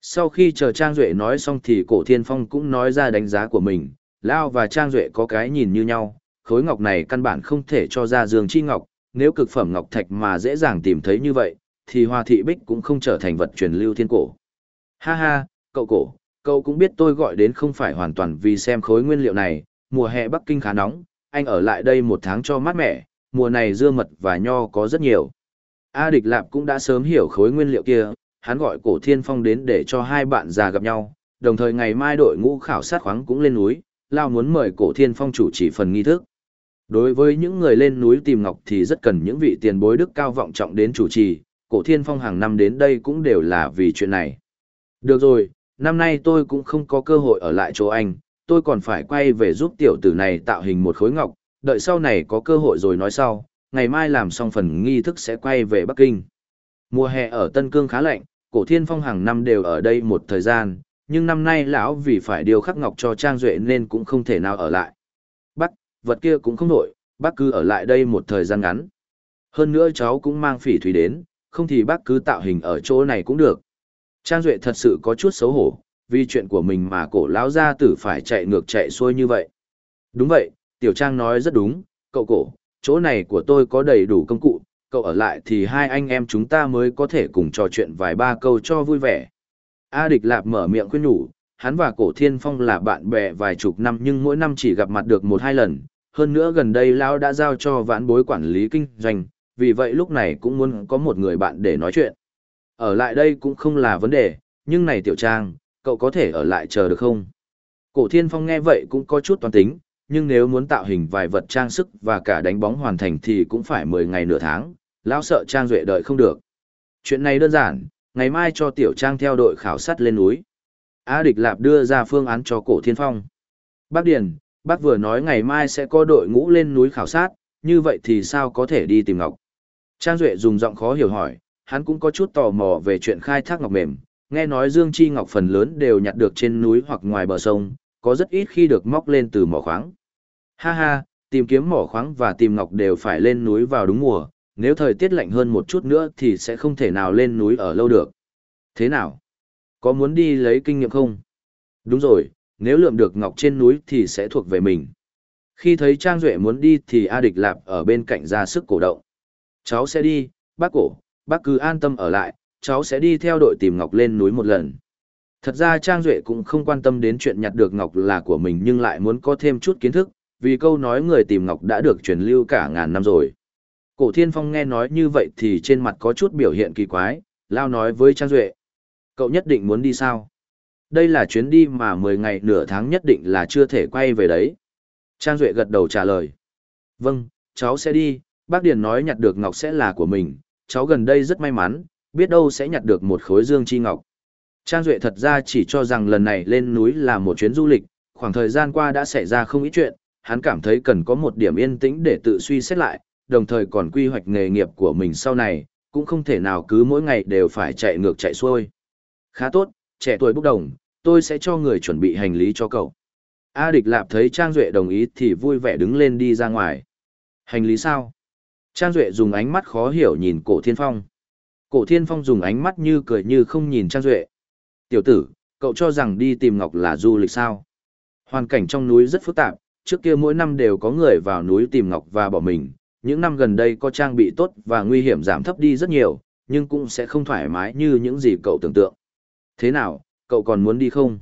Sau khi chờ Trang Duệ nói xong thì cổ thiên phong cũng nói ra đánh giá của mình, Lao và Trang Duệ có cái nhìn như nhau, khối ngọc này căn bản không thể cho ra dương chi ngọc, nếu cực phẩm ngọc thạch mà dễ dàng tìm thấy như vậy, thì hoa thị bích cũng không trở thành vật truyền lưu thiên cổ. Ha ha, cậu cổ, cậu cũng biết tôi gọi đến không phải hoàn toàn vì xem khối nguyên liệu này, mùa hè Bắc Kinh khá nóng, anh ở lại đây một tháng cho mát mẻ, mùa này dưa mật và nho có rất nhiều. A Địch Lạp cũng đã sớm hiểu khối nguyên liệu kia, hắn gọi cổ thiên phong đến để cho hai bạn già gặp nhau, đồng thời ngày mai đội ngũ khảo sát khoáng cũng lên núi, Lao muốn mời cổ thiên phong chủ trì phần nghi thức. Đối với những người lên núi tìm ngọc thì rất cần những vị tiền bối đức cao vọng trọng đến chủ trì, cổ thiên phong hàng năm đến đây cũng đều là vì chuyện này. Được rồi, năm nay tôi cũng không có cơ hội ở lại chỗ anh, tôi còn phải quay về giúp tiểu tử này tạo hình một khối ngọc, đợi sau này có cơ hội rồi nói sau, ngày mai làm xong phần nghi thức sẽ quay về Bắc Kinh. Mùa hè ở Tân Cương khá lạnh, cổ thiên phong hàng năm đều ở đây một thời gian, nhưng năm nay lão vì phải điều khắc ngọc cho Trang Duệ nên cũng không thể nào ở lại. Bác, vật kia cũng không nổi, bác cứ ở lại đây một thời gian ngắn. Hơn nữa cháu cũng mang phỉ thủy đến, không thì bác cứ tạo hình ở chỗ này cũng được. Trang Duệ thật sự có chút xấu hổ, vì chuyện của mình mà cổ lão gia tử phải chạy ngược chạy xuôi như vậy. Đúng vậy, Tiểu Trang nói rất đúng, cậu cổ, chỗ này của tôi có đầy đủ công cụ, cậu ở lại thì hai anh em chúng ta mới có thể cùng trò chuyện vài ba câu cho vui vẻ. A Địch Lạp mở miệng khuyên nhủ, hắn và Cổ Thiên Phong là bạn bè vài chục năm nhưng mỗi năm chỉ gặp mặt được một hai lần, hơn nữa gần đây Lão đã giao cho vãn bối quản lý kinh doanh, vì vậy lúc này cũng muốn có một người bạn để nói chuyện. Ở lại đây cũng không là vấn đề, nhưng này Tiểu Trang, cậu có thể ở lại chờ được không? Cổ Thiên Phong nghe vậy cũng có chút toán tính, nhưng nếu muốn tạo hình vài vật trang sức và cả đánh bóng hoàn thành thì cũng phải 10 ngày nửa tháng, lão sợ Trang Duệ đợi không được. Chuyện này đơn giản, ngày mai cho Tiểu Trang theo đội khảo sát lên núi. A Địch Lạp đưa ra phương án cho Cổ Thiên Phong. Bác Điền, bác vừa nói ngày mai sẽ có đội ngũ lên núi khảo sát, như vậy thì sao có thể đi tìm Ngọc? Trang Duệ dùng giọng khó hiểu hỏi, hắn cũng có chút tò mò về chuyện khai thác ngọc mềm, nghe nói Dương Chi Ngọc phần lớn đều nhặt được trên núi hoặc ngoài bờ sông, có rất ít khi được móc lên từ mỏ khoáng. Ha ha, tìm kiếm mỏ khoáng và tìm ngọc đều phải lên núi vào đúng mùa, nếu thời tiết lạnh hơn một chút nữa thì sẽ không thể nào lên núi ở lâu được. Thế nào? Có muốn đi lấy kinh nghiệm không? Đúng rồi, nếu lượm được ngọc trên núi thì sẽ thuộc về mình. Khi thấy Trang Duệ muốn đi thì A Địch Lạp ở bên cạnh ra sức cổ động. Cháu sẽ đi, bác cổ, bác cứ an tâm ở lại, cháu sẽ đi theo đội tìm ngọc lên núi một lần. Thật ra Trang Duệ cũng không quan tâm đến chuyện nhặt được ngọc là của mình nhưng lại muốn có thêm chút kiến thức, vì câu nói người tìm ngọc đã được truyền lưu cả ngàn năm rồi. Cổ Thiên Phong nghe nói như vậy thì trên mặt có chút biểu hiện kỳ quái, lao nói với Trang Duệ. Cậu nhất định muốn đi sao? Đây là chuyến đi mà 10 ngày nửa tháng nhất định là chưa thể quay về đấy. Trang Duệ gật đầu trả lời. Vâng, cháu sẽ đi, bác Điền nói nhặt được ngọc sẽ là của mình, cháu gần đây rất may mắn, biết đâu sẽ nhặt được một khối dương chi ngọc. Trang Duệ thật ra chỉ cho rằng lần này lên núi là một chuyến du lịch, khoảng thời gian qua đã xảy ra không ít chuyện, hắn cảm thấy cần có một điểm yên tĩnh để tự suy xét lại, đồng thời còn quy hoạch nghề nghiệp của mình sau này, cũng không thể nào cứ mỗi ngày đều phải chạy ngược chạy xuôi. Khá tốt, trẻ tuổi bốc đồng, tôi sẽ cho người chuẩn bị hành lý cho cậu. A Địch Lạp thấy Trang Duệ đồng ý thì vui vẻ đứng lên đi ra ngoài. Hành lý sao? Trang Duệ dùng ánh mắt khó hiểu nhìn cổ thiên phong. Cổ thiên phong dùng ánh mắt như cười như không nhìn Trang Duệ. Tiểu tử, cậu cho rằng đi tìm Ngọc là du lịch sao? Hoàn cảnh trong núi rất phức tạp, trước kia mỗi năm đều có người vào núi tìm Ngọc và bỏ mình. Những năm gần đây có trang bị tốt và nguy hiểm giảm thấp đi rất nhiều, nhưng cũng sẽ không thoải mái như những gì cậu tưởng tượng. Thế nào, cậu còn muốn đi không?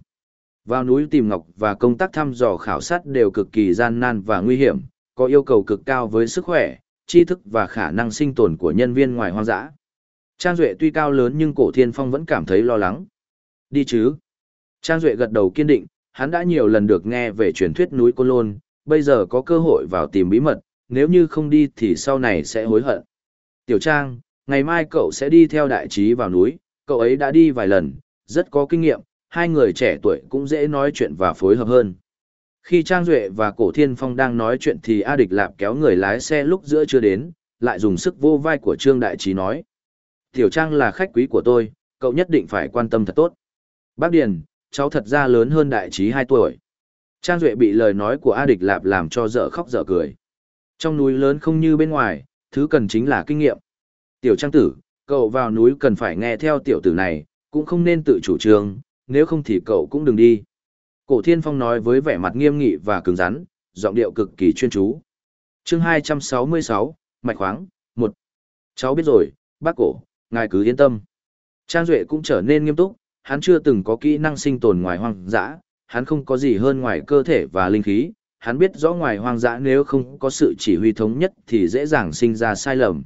Vào núi tìm Ngọc và công tác thăm dò khảo sát đều cực kỳ gian nan và nguy hiểm, có yêu cầu cực cao với sức khỏe, tri thức và khả năng sinh tồn của nhân viên ngoài hoang dã. Trang Duệ tuy cao lớn nhưng cổ thiên phong vẫn cảm thấy lo lắng. Đi chứ? Trang Duệ gật đầu kiên định, hắn đã nhiều lần được nghe về truyền thuyết núi Côn Lôn, bây giờ có cơ hội vào tìm bí mật, nếu như không đi thì sau này sẽ hối hận. Tiểu Trang, ngày mai cậu sẽ đi theo đại trí vào núi, cậu ấy đã đi vài lần, rất có kinh nghiệm, hai người trẻ tuổi cũng dễ nói chuyện và phối hợp hơn. Khi Trang Duệ và Cổ Thiên Phong đang nói chuyện thì A Địch Lạp kéo người lái xe lúc giữa chưa đến, lại dùng sức vô vai của Trương Đại Trí nói. Tiểu Trang là khách quý của tôi, cậu nhất định phải quan tâm thật tốt. Bác Điền, cháu thật ra lớn hơn Đại Trí 2 tuổi. Trang Duệ bị lời nói của A Địch Lạp làm cho dở khóc dở cười. Trong núi lớn không như bên ngoài, thứ cần chính là kinh nghiệm. Tiểu Trang tử, cậu vào núi cần phải nghe theo tiểu tử này, cũng không nên tự chủ trương, nếu không thì cậu cũng đừng đi. Cổ Thiên Phong nói với vẻ mặt nghiêm nghị và cứng rắn, giọng điệu cực kỳ chuyên chú. chương 266, Mạch khoáng, 1. Cháu biết rồi, bác cổ, ngài cứ yên tâm. Trang Duệ cũng trở nên nghiêm túc, hắn chưa từng có kỹ năng sinh tồn ngoài hoang dã, hắn không có gì hơn ngoài cơ thể và linh khí, hắn biết rõ ngoài hoang dã nếu không có sự chỉ huy thống nhất thì dễ dàng sinh ra sai lầm.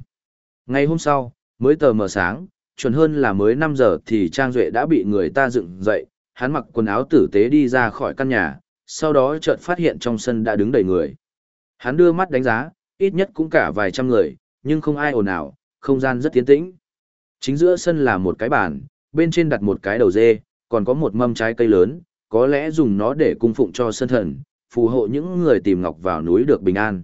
Ngày hôm sau, mới tờ mờ sáng, chuẩn hơn là mới 5 giờ thì Trang Duệ đã bị người ta dựng dậy, hắn mặc quần áo tử tế đi ra khỏi căn nhà, sau đó chợt phát hiện trong sân đã đứng đầy người. Hắn đưa mắt đánh giá, ít nhất cũng cả vài trăm người, nhưng không ai ồn ào, không gian rất tiến tĩnh. Chính giữa sân là một cái bàn, bên trên đặt một cái đầu dê, còn có một mâm trái cây lớn, có lẽ dùng nó để cung phụng cho sân thần, phù hộ những người tìm ngọc vào núi được bình an.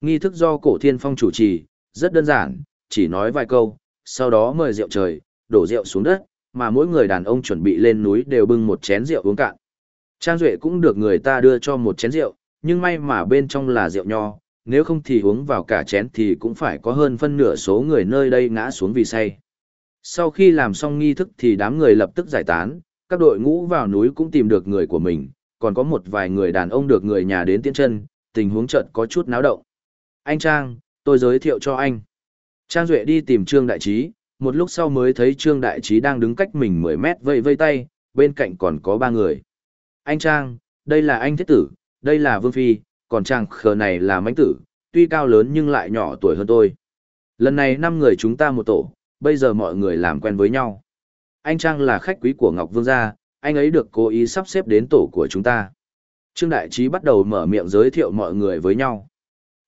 Nghi thức do cổ thiên phong chủ trì, rất đơn giản, chỉ nói vài câu, sau đó mời rượu trời, đổ rượu xuống đất, mà mỗi người đàn ông chuẩn bị lên núi đều bưng một chén rượu uống cạn. Trang Duệ cũng được người ta đưa cho một chén rượu, nhưng may mà bên trong là rượu nho, nếu không thì uống vào cả chén thì cũng phải có hơn phân nửa số người nơi đây ngã xuống vì say. Sau khi làm xong nghi thức thì đám người lập tức giải tán, các đội ngũ vào núi cũng tìm được người của mình, còn có một vài người đàn ông được người nhà đến tiễn chân, tình huống chợt có chút náo động. Anh Trang, tôi giới thiệu cho anh. Trang Duệ đi tìm Trương Đại Trí, một lúc sau mới thấy Trương Đại Trí đang đứng cách mình 10 mét vây vây tay, bên cạnh còn có ba người. Anh Trang, đây là anh Thiết Tử, đây là Vương Phi, còn Trang khờ này là Mánh Tử, tuy cao lớn nhưng lại nhỏ tuổi hơn tôi. Lần này năm người chúng ta một tổ, bây giờ mọi người làm quen với nhau. Anh Trang là khách quý của Ngọc Vương gia, anh ấy được cố ý sắp xếp đến tổ của chúng ta. Trương Đại Trí bắt đầu mở miệng giới thiệu mọi người với nhau.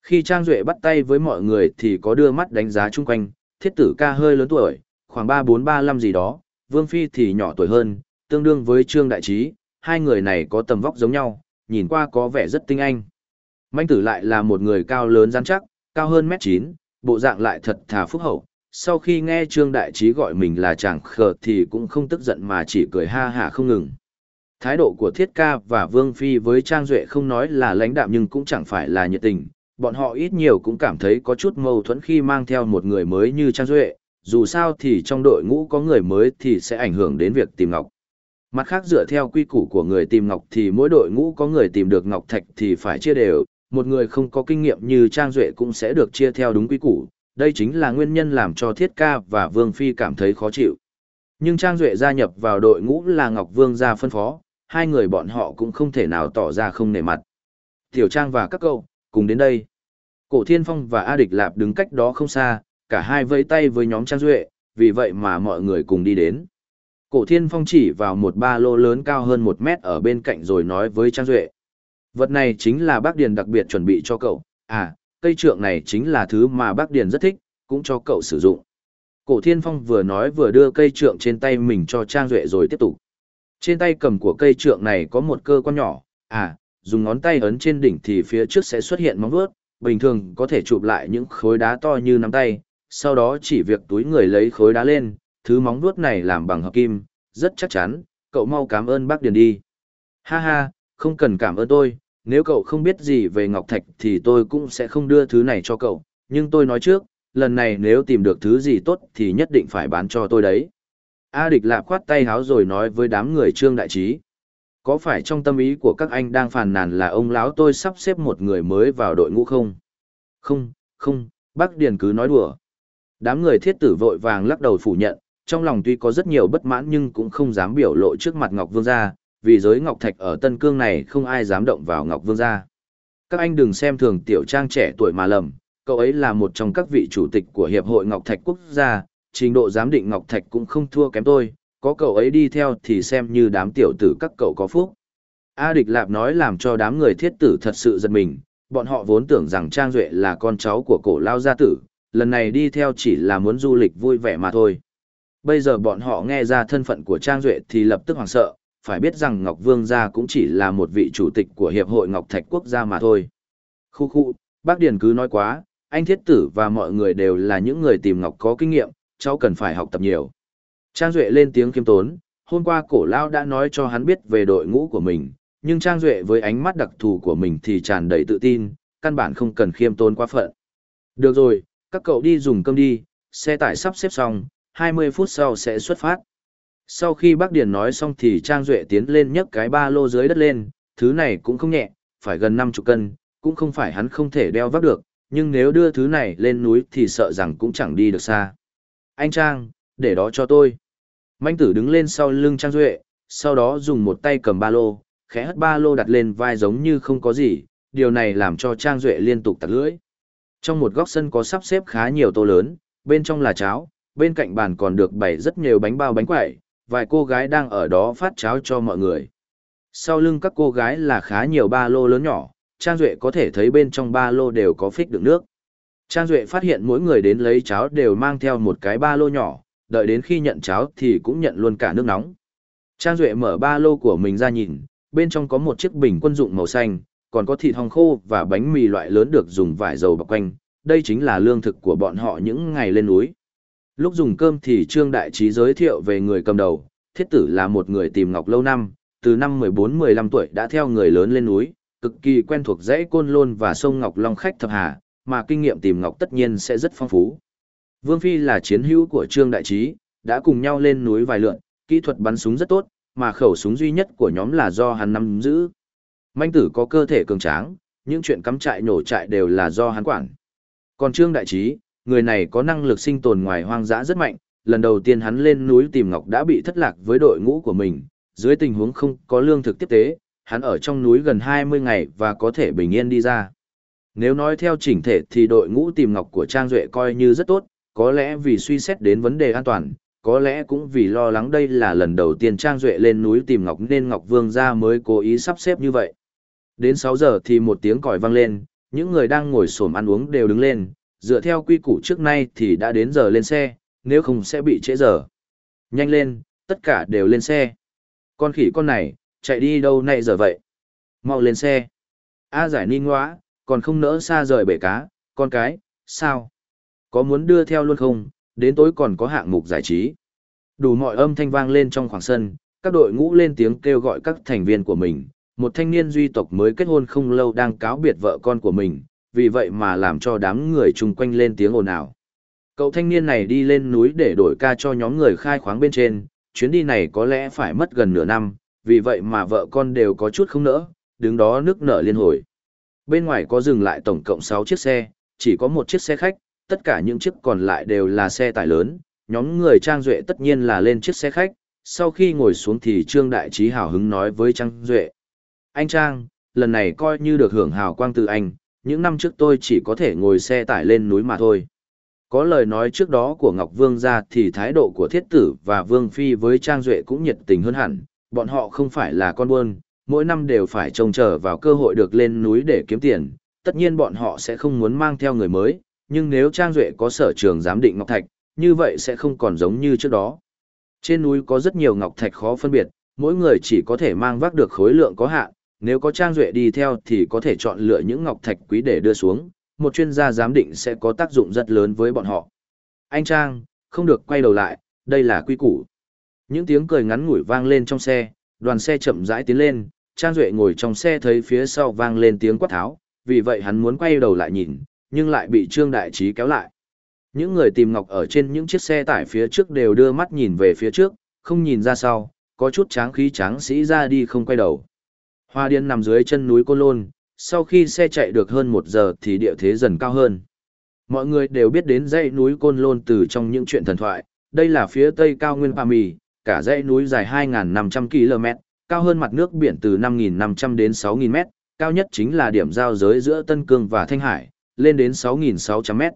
Khi Trang Duệ bắt tay với mọi người thì có đưa mắt đánh giá chung quanh, thiết tử ca hơi lớn tuổi, khoảng 34-35 gì đó, Vương Phi thì nhỏ tuổi hơn, tương đương với Trương Đại Trí, hai người này có tầm vóc giống nhau, nhìn qua có vẻ rất tinh anh. Mạnh tử lại là một người cao lớn rắn chắc, cao hơn mét 9, bộ dạng lại thật thà phúc hậu. Sau khi nghe Trương Đại Trí gọi mình là chàng khờ thì cũng không tức giận mà chỉ cười ha hả không ngừng. Thái độ của Thiết Ca và Vương Phi với Trang Duệ không nói là lãnh đạm nhưng cũng chẳng phải là nhiệt tình, bọn họ ít nhiều cũng cảm thấy có chút mâu thuẫn khi mang theo một người mới như Trang Duệ, dù sao thì trong đội ngũ có người mới thì sẽ ảnh hưởng đến việc tìm ngọc. Mặt khác dựa theo quy củ của người tìm ngọc thì mỗi đội ngũ có người tìm được ngọc thạch thì phải chia đều, một người không có kinh nghiệm như Trang Duệ cũng sẽ được chia theo đúng quy củ, đây chính là nguyên nhân làm cho Thiết Ca và Vương Phi cảm thấy khó chịu. Nhưng Trang Duệ gia nhập vào đội ngũ là Ngọc Vương gia phân phó, hai người bọn họ cũng không thể nào tỏ ra không nể mặt. Tiểu Trang và các cậu, cùng đến đây. Cổ Thiên Phong và A Địch Lạp đứng cách đó không xa, cả hai vẫy tay với nhóm Trang Duệ, vì vậy mà mọi người cùng đi đến. Cổ Thiên Phong chỉ vào một ba lô lớn cao hơn một mét ở bên cạnh rồi nói với Trang Duệ. Vật này chính là bác Điền đặc biệt chuẩn bị cho cậu, à, cây trượng này chính là thứ mà bác Điền rất thích, cũng cho cậu sử dụng. Cổ Thiên Phong vừa nói vừa đưa cây trượng trên tay mình cho Trang Duệ rồi tiếp tục. Trên tay cầm của cây trượng này có một cơ quan nhỏ, à, dùng ngón tay ấn trên đỉnh thì phía trước sẽ xuất hiện móng vuốt, bình thường có thể chụp lại những khối đá to như nắm tay, sau đó chỉ việc túi người lấy khối đá lên, thứ móng vuốt này làm bằng hợp kim, rất chắc chắn, cậu mau cảm ơn bác Điền đi. Ha ha, không cần cảm ơn tôi, nếu cậu không biết gì về Ngọc Thạch thì tôi cũng sẽ không đưa thứ này cho cậu, nhưng tôi nói trước, lần này nếu tìm được thứ gì tốt thì nhất định phải bán cho tôi đấy. A địch lạp khoát tay háo rồi nói với đám người trương đại trí. Có phải trong tâm ý của các anh đang phàn nàn là ông lão tôi sắp xếp một người mới vào đội ngũ không? Không, không, bác Điền cứ nói đùa. Đám người thiết tử vội vàng lắc đầu phủ nhận, trong lòng tuy có rất nhiều bất mãn nhưng cũng không dám biểu lộ trước mặt Ngọc Vương gia, vì giới Ngọc Thạch ở Tân Cương này không ai dám động vào Ngọc Vương gia. Các anh đừng xem thường tiểu trang trẻ tuổi mà lầm, cậu ấy là một trong các vị chủ tịch của Hiệp hội Ngọc Thạch Quốc gia, trình độ giám định Ngọc Thạch cũng không thua kém tôi, có cậu ấy đi theo thì xem như đám tiểu tử các cậu có phúc. A Địch Lạp nói làm cho đám người thiết tử thật sự giật mình, bọn họ vốn tưởng rằng Trang Duệ là con cháu của cổ lao gia tử, lần này đi theo chỉ là muốn du lịch vui vẻ mà thôi. Bây giờ bọn họ nghe ra thân phận của Trang Duệ thì lập tức hoảng sợ, phải biết rằng Ngọc Vương gia cũng chỉ là một vị chủ tịch của Hiệp hội Ngọc Thạch Quốc gia mà thôi. Khu khu, bác Điền cứ nói quá, anh thiết tử và mọi người đều là những người tìm Ngọc có kinh nghiệm, cháu cần phải học tập nhiều. Trang Duệ lên tiếng kiêm tốn, hôm qua cổ lao đã nói cho hắn biết về đội ngũ của mình, nhưng Trang Duệ với ánh mắt đặc thù của mình thì tràn đầy tự tin, căn bản không cần khiêm tốn quá phận. Được rồi, các cậu đi dùng cơm đi, xe tải sắp xếp xong, 20 phút sau sẽ xuất phát. Sau khi bác Điền nói xong thì Trang Duệ tiến lên nhấc cái ba lô dưới đất lên, thứ này cũng không nhẹ, phải gần 50 cân, cũng không phải hắn không thể đeo vác được, nhưng nếu đưa thứ này lên núi thì sợ rằng cũng chẳng đi được xa. Anh Trang, để đó cho tôi. Mạnh tử đứng lên sau lưng Trang Duệ, sau đó dùng một tay cầm ba lô, khẽ hất ba lô đặt lên vai giống như không có gì, điều này làm cho Trang Duệ liên tục tặc lưỡi. Trong một góc sân có sắp xếp khá nhiều tô lớn, bên trong là cháo, bên cạnh bàn còn được bày rất nhiều bánh bao bánh quẩy, vài cô gái đang ở đó phát cháo cho mọi người. Sau lưng các cô gái là khá nhiều ba lô lớn nhỏ, Trang Duệ có thể thấy bên trong ba lô đều có phích đựng nước. Trang Duệ phát hiện mỗi người đến lấy cháo đều mang theo một cái ba lô nhỏ, đợi đến khi nhận cháo thì cũng nhận luôn cả nước nóng. Trang Duệ mở ba lô của mình ra nhìn, bên trong có một chiếc bình quân dụng màu xanh, còn có thịt hong khô và bánh mì loại lớn được dùng vải dầu bọc quanh, đây chính là lương thực của bọn họ những ngày lên núi. Lúc dùng cơm thì Trương Đại Trí giới thiệu về người cầm đầu, thiết tử là một người tìm ngọc lâu năm, từ năm 14-15 tuổi đã theo người lớn lên núi, cực kỳ quen thuộc dãy côn lôn và sông Ngọc Long khách thập hà, mà kinh nghiệm tìm ngọc tất nhiên sẽ rất phong phú. Vương Phi là chiến hữu của Trương Đại Trí, đã cùng nhau lên núi vài lượn, kỹ thuật bắn súng rất tốt, mà khẩu súng duy nhất của nhóm là do hắn nắm giữ. Manh tử có cơ thể cường tráng, những chuyện cắm trại nổ trại đều là do hắn quản. Còn Trương Đại Trí, người này có năng lực sinh tồn ngoài hoang dã rất mạnh, lần đầu tiên hắn lên núi tìm ngọc đã bị thất lạc với đội ngũ của mình, dưới tình huống không có lương thực tiếp tế, hắn ở trong núi gần 20 ngày và có thể bình yên đi ra. Nếu nói theo chỉnh thể thì đội ngũ tìm ngọc của Trang Duệ coi như rất tốt, có lẽ vì suy xét đến vấn đề an toàn, có lẽ cũng vì lo lắng đây là lần đầu tiên Trang Duệ lên núi tìm ngọc nên Ngọc Vương ra mới cố ý sắp xếp như vậy. Đến 6 giờ thì một tiếng còi vang lên, những người đang ngồi xổm ăn uống đều đứng lên, dựa theo quy củ trước nay thì đã đến giờ lên xe, nếu không sẽ bị trễ giờ. Nhanh lên, tất cả đều lên xe. Con khỉ con này, chạy đi đâu nay giờ vậy? Mau lên xe. A giải ninh ngoã, còn không nỡ xa rời bể cá, con cái, sao? Có muốn đưa theo luôn không? Đến tối còn có hạng mục giải trí. Đủ mọi âm thanh vang lên trong khoảng sân, các đội ngũ lên tiếng kêu gọi các thành viên của mình. Một thanh niên duy tộc mới kết hôn không lâu đang cáo biệt vợ con của mình, vì vậy mà làm cho đám người chung quanh lên tiếng ồn ào. Cậu thanh niên này đi lên núi để đổi ca cho nhóm người khai khoáng bên trên, chuyến đi này có lẽ phải mất gần nửa năm, vì vậy mà vợ con đều có chút không nỡ, đứng đó nước nở liên hồi. Bên ngoài có dừng lại tổng cộng 6 chiếc xe, chỉ có một chiếc xe khách, tất cả những chiếc còn lại đều là xe tải lớn, nhóm người Trang Duệ tất nhiên là lên chiếc xe khách, sau khi ngồi xuống thì Trương Đại Trí hào hứng nói với Trang Duệ. Anh Trang, lần này coi như được hưởng hào quang từ anh, những năm trước tôi chỉ có thể ngồi xe tải lên núi mà thôi. Có lời nói trước đó của Ngọc Vương ra thì thái độ của Thiết Tử và Vương Phi với Trang Duệ cũng nhiệt tình hơn hẳn, bọn họ không phải là con buôn, mỗi năm đều phải trông chờ vào cơ hội được lên núi để kiếm tiền, tất nhiên bọn họ sẽ không muốn mang theo người mới, nhưng nếu Trang Duệ có sở trường giám định Ngọc Thạch, như vậy sẽ không còn giống như trước đó. Trên núi có rất nhiều Ngọc Thạch khó phân biệt, mỗi người chỉ có thể mang vác được khối lượng có hạn, nếu có Trang Duệ đi theo thì có thể chọn lựa những Ngọc Thạch quý để đưa xuống, một chuyên gia giám định sẽ có tác dụng rất lớn với bọn họ. Anh Trang, không được quay đầu lại, đây là quy củ. Những tiếng cười ngắn ngủi vang lên trong xe, đoàn xe chậm rãi tiến lên, Trang Duệ ngồi trong xe thấy phía sau vang lên tiếng quát tháo, vì vậy hắn muốn quay đầu lại nhìn, nhưng lại bị Trương Đại Trí kéo lại. Những người tìm ngọc ở trên những chiếc xe tải phía trước đều đưa mắt nhìn về phía trước, không nhìn ra sau, có chút tráng khí tráng sĩ ra đi không quay đầu. Hoa điên nằm dưới chân núi Côn Lôn, sau khi xe chạy được hơn một giờ thì địa thế dần cao hơn. Mọi người đều biết đến dãy núi Côn Lôn từ trong những chuyện thần thoại, đây là phía tây cao nguyên Pa Mì, cả dãy núi dài 2.500 km, cao hơn mặt nước biển từ 5.500 đến 6.000 m, cao nhất chính là điểm giao giới giữa Tân Cương và Thanh Hải, lên đến 6.600 m.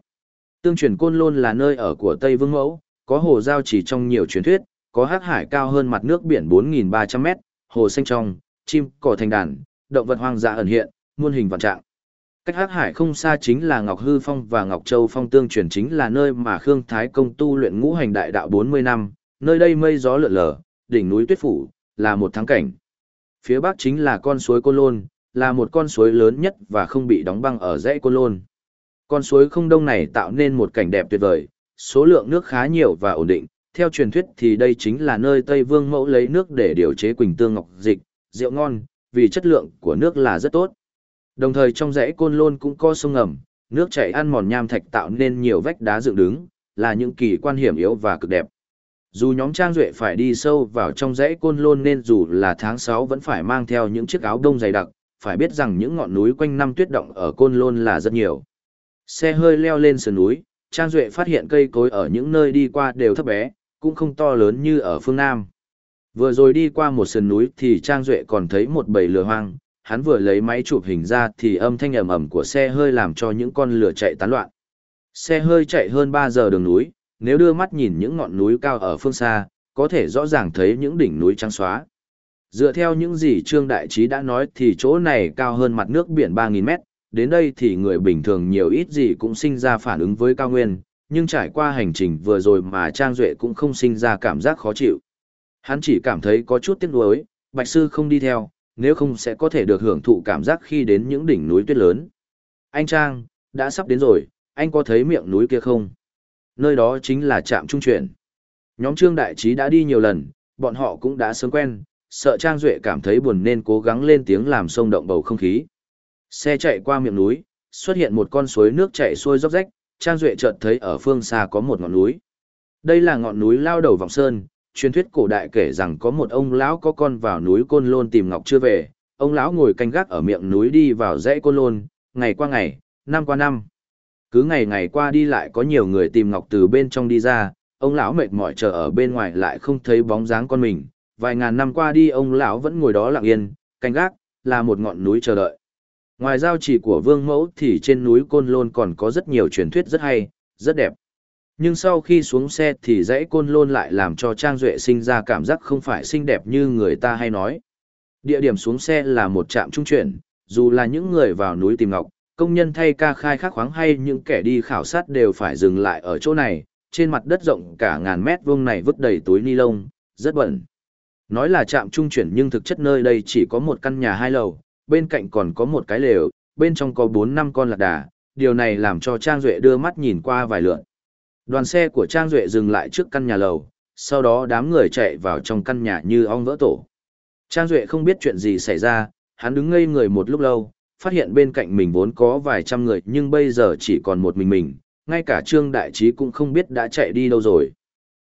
Tương truyền Côn Lôn là nơi ở của Tây Vương Mẫu, có hồ giao chỉ trong nhiều truyền thuyết, có hắc hải cao hơn mặt nước biển 4.300 m, hồ xanh trong, chim, cỏ thành đàn, động vật hoang dã ẩn hiện, muôn hình vạn trạng. Cách hắc hải không xa chính là Ngọc Hư Phong và Ngọc Châu Phong tương truyền chính là nơi mà Khương Thái Công tu luyện ngũ hành đại đạo 40 năm, nơi đây mây gió lượn lờ, đỉnh núi tuyết phủ, là một thắng cảnh. Phía bắc chính là con suối Côn Lôn, là một con suối lớn nhất và không bị đóng băng ở dãy Côn Lôn. Con suối không đông này tạo nên một cảnh đẹp tuyệt vời, số lượng nước khá nhiều và ổn định. Theo truyền thuyết thì đây chính là nơi Tây Vương mẫu lấy nước để điều chế quỳnh tương ngọc dịch, rượu ngon, vì chất lượng của nước là rất tốt. Đồng thời trong dãy Côn Lôn cũng có sông ngầm, nước chảy ăn mòn nham thạch tạo nên nhiều vách đá dựng đứng, là những kỳ quan hiểm yếu và cực đẹp. Dù nhóm Trang Duệ phải đi sâu vào trong dãy côn lôn nên dù là tháng 6 vẫn phải mang theo những chiếc áo đông dày đặc, phải biết rằng những ngọn núi quanh năm tuyết động ở côn lôn là rất nhiều. Xe hơi leo lên sườn núi, Trang Duệ phát hiện cây cối ở những nơi đi qua đều thấp bé, cũng không to lớn như ở phương Nam. Vừa rồi đi qua một sườn núi thì Trang Duệ còn thấy một bầy lừa hoang, hắn vừa lấy máy chụp hình ra thì âm thanh ầm ầm của xe hơi làm cho những con lửa chạy tán loạn. Xe hơi chạy hơn 3 giờ đường núi, nếu đưa mắt nhìn những ngọn núi cao ở phương xa, có thể rõ ràng thấy những đỉnh núi trắng xóa. Dựa theo những gì Trương Đại Trí đã nói thì chỗ này cao hơn mặt nước biển 3.000 mét, đến đây thì người bình thường nhiều ít gì cũng sinh ra phản ứng với cao nguyên, nhưng trải qua hành trình vừa rồi mà Trang Duệ cũng không sinh ra cảm giác khó chịu. Hắn chỉ cảm thấy có chút tiếc nuối, Bạch Sư không đi theo, nếu không sẽ có thể được hưởng thụ cảm giác khi đến những đỉnh núi tuyết lớn. Anh Trang, đã sắp đến rồi, anh có thấy miệng núi kia không? Nơi đó chính là trạm trung chuyển. Nhóm Trương Đại Trí đã đi nhiều lần, bọn họ cũng đã sớm quen, sợ Trang Duệ cảm thấy buồn nên cố gắng lên tiếng làm sông động bầu không khí. Xe chạy qua miệng núi, xuất hiện một con suối nước chảy xuôi dốc rách, Trang Duệ chợt thấy ở phương xa có một ngọn núi. Đây là ngọn núi lao đầu vòng sơn, truyền thuyết cổ đại kể rằng có một ông lão có con vào núi Côn Lôn tìm ngọc chưa về, ông lão ngồi canh gác ở miệng núi đi vào dãy Côn Lôn, ngày qua ngày, năm qua năm. Cứ ngày ngày qua đi lại có nhiều người tìm ngọc từ bên trong đi ra, ông lão mệt mỏi chờ ở bên ngoài lại không thấy bóng dáng con mình, vài ngàn năm qua đi ông lão vẫn ngồi đó lặng yên, canh gác, là một ngọn núi chờ đợi. Ngoài giao chỉ của vương mẫu thì trên núi Côn Lôn còn có rất nhiều truyền thuyết rất hay, rất đẹp. Nhưng sau khi xuống xe thì dãy Côn Lôn lại làm cho Trang Duệ sinh ra cảm giác không phải xinh đẹp như người ta hay nói. Địa điểm xuống xe là một trạm trung chuyển, dù là những người vào núi tìm ngọc, công nhân thay ca khai khắc khoáng hay những kẻ đi khảo sát đều phải dừng lại ở chỗ này, trên mặt đất rộng cả ngàn mét vuông này vứt đầy túi ni lông, rất bẩn. Nói là trạm trung chuyển nhưng thực chất nơi đây chỉ có một căn nhà hai lầu, bên cạnh còn có một cái lều, bên trong có 4 năm con lạc đà, điều này làm cho Trang Duệ đưa mắt nhìn qua vài lượn. Đoàn xe của Trang Duệ dừng lại trước căn nhà lầu, sau đó đám người chạy vào trong căn nhà như ong vỡ tổ. Trang Duệ không biết chuyện gì xảy ra, hắn đứng ngây người một lúc lâu, phát hiện bên cạnh mình vốn có vài trăm người nhưng bây giờ chỉ còn một mình mình, ngay cả Trương Đại Trí cũng không biết đã chạy đi đâu rồi.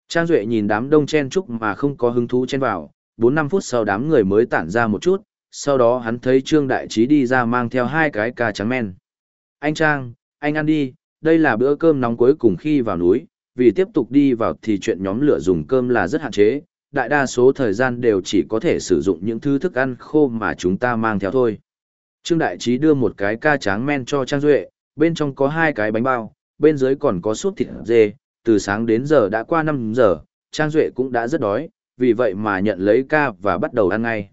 Trang Duệ nhìn đám đông chen chúc mà không có hứng thú chen vào, 4-5 phút sau đám người mới tản ra một chút, sau đó hắn thấy Trương Đại Trí đi ra mang theo hai cái cà trắng men. Anh Trang, anh ăn đi, đây là bữa cơm nóng cuối cùng khi vào núi, vì tiếp tục đi vào thì chuyện nhóm lửa dùng cơm là rất hạn chế, đại đa số thời gian đều chỉ có thể sử dụng những thứ thức ăn khô mà chúng ta mang theo thôi. Trương Đại Trí đưa một cái ca tráng men cho Trang Duệ, bên trong có hai cái bánh bao, bên dưới còn có súp thịt dê, từ sáng đến giờ đã qua 5 giờ, Trang Duệ cũng đã rất đói, vì vậy mà nhận lấy ca và bắt đầu ăn ngay.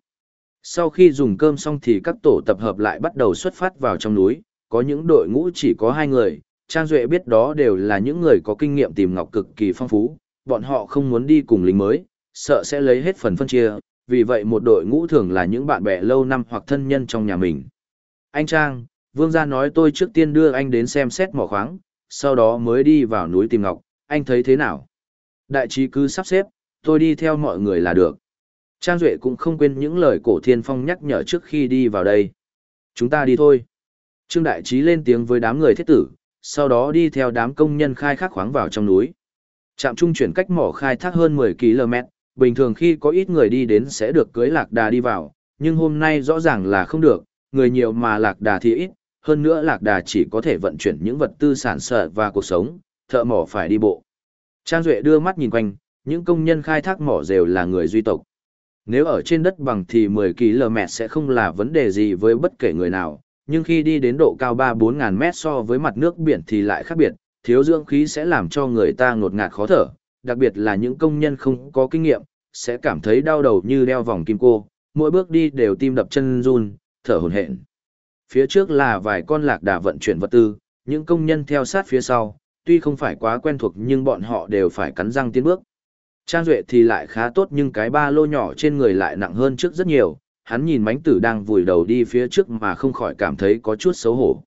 Sau khi dùng cơm xong thì các tổ tập hợp lại bắt đầu xuất phát vào trong núi, có những đội ngũ chỉ có hai người, Trang Duệ biết đó đều là những người có kinh nghiệm tìm ngọc cực kỳ phong phú, bọn họ không muốn đi cùng lính mới, sợ sẽ lấy hết phần phân chia, vì vậy một đội ngũ thường là những bạn bè lâu năm hoặc thân nhân trong nhà mình. Anh Trang, Vương gia nói tôi trước tiên đưa anh đến xem xét mỏ khoáng, sau đó mới đi vào núi tìm ngọc, anh thấy thế nào? Đại trí cứ sắp xếp, tôi đi theo mọi người là được. Trang Duệ cũng không quên những lời cổ thiên phong nhắc nhở trước khi đi vào đây. Chúng ta đi thôi. Trương Đại Trí lên tiếng với đám người thiết tử, sau đó đi theo đám công nhân khai thác khoáng vào trong núi. Trạm trung chuyển cách mỏ khai thác hơn 10 km, bình thường khi có ít người đi đến sẽ được cưới lạc đà đi vào, nhưng hôm nay rõ ràng là không được, người nhiều mà lạc đà thì ít, hơn nữa lạc đà chỉ có thể vận chuyển những vật tư sản sở và cuộc sống, thợ mỏ phải đi bộ. Trang Duệ đưa mắt nhìn quanh, những công nhân khai thác mỏ đều là người duy tộc. Nếu ở trên đất bằng thì 10 km sẽ không là vấn đề gì với bất kể người nào, nhưng khi đi đến độ cao 3-4 ngàn mét so với mặt nước biển thì lại khác biệt, thiếu dưỡng khí sẽ làm cho người ta ngột ngạt khó thở, đặc biệt là những công nhân không có kinh nghiệm, sẽ cảm thấy đau đầu như đeo vòng kim cô, mỗi bước đi đều tim đập chân run, thở hổn hển. Phía trước là vài con lạc đà vận chuyển vật tư, những công nhân theo sát phía sau, tuy không phải quá quen thuộc nhưng bọn họ đều phải cắn răng tiến bước. Trang Duệ thì lại khá tốt nhưng cái ba lô nhỏ trên người lại nặng hơn trước rất nhiều, hắn nhìn mánh tử đang vùi đầu đi phía trước mà không khỏi cảm thấy có chút xấu hổ.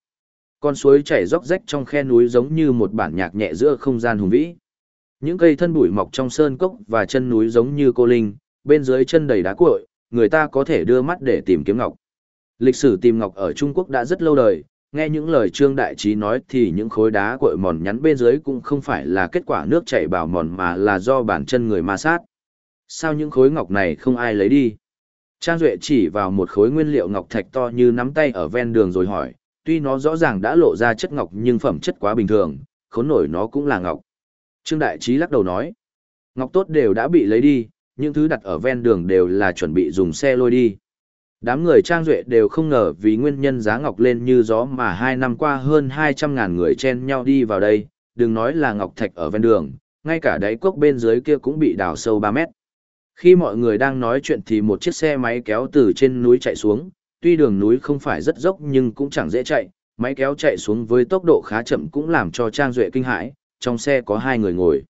Con suối chảy róc rách trong khe núi giống như một bản nhạc nhẹ giữa không gian hùng vĩ. Những cây thân bụi mọc trong sơn cốc và chân núi giống như cô linh, bên dưới chân đầy đá cuội, người ta có thể đưa mắt để tìm kiếm ngọc. Lịch sử tìm ngọc ở Trung Quốc đã rất lâu đời, nghe những lời Trương Đại Trí nói thì những khối đá cuội mòn nhắn bên dưới cũng không phải là kết quả nước chảy bào mòn mà là do bản chân người ma sát. Sao những khối ngọc này không ai lấy đi? Trang Duệ chỉ vào một khối nguyên liệu ngọc thạch to như nắm tay ở ven đường rồi hỏi, tuy nó rõ ràng đã lộ ra chất ngọc nhưng phẩm chất quá bình thường, khốn nổi nó cũng là ngọc. Trương Đại Trí lắc đầu nói, ngọc tốt đều đã bị lấy đi, những thứ đặt ở ven đường đều là chuẩn bị dùng xe lôi đi. Đám người trang duệ đều không ngờ vì nguyên nhân giá ngọc lên như gió mà hai năm qua hơn 200.000 người chen nhau đi vào đây, đừng nói là ngọc thạch ở ven đường, ngay cả đáy cốc bên dưới kia cũng bị đào sâu 3 mét. Khi mọi người đang nói chuyện thì một chiếc xe máy kéo từ trên núi chạy xuống, tuy đường núi không phải rất dốc nhưng cũng chẳng dễ chạy, máy kéo chạy xuống với tốc độ khá chậm cũng làm cho Trang Duệ kinh hãi, trong xe có hai người ngồi.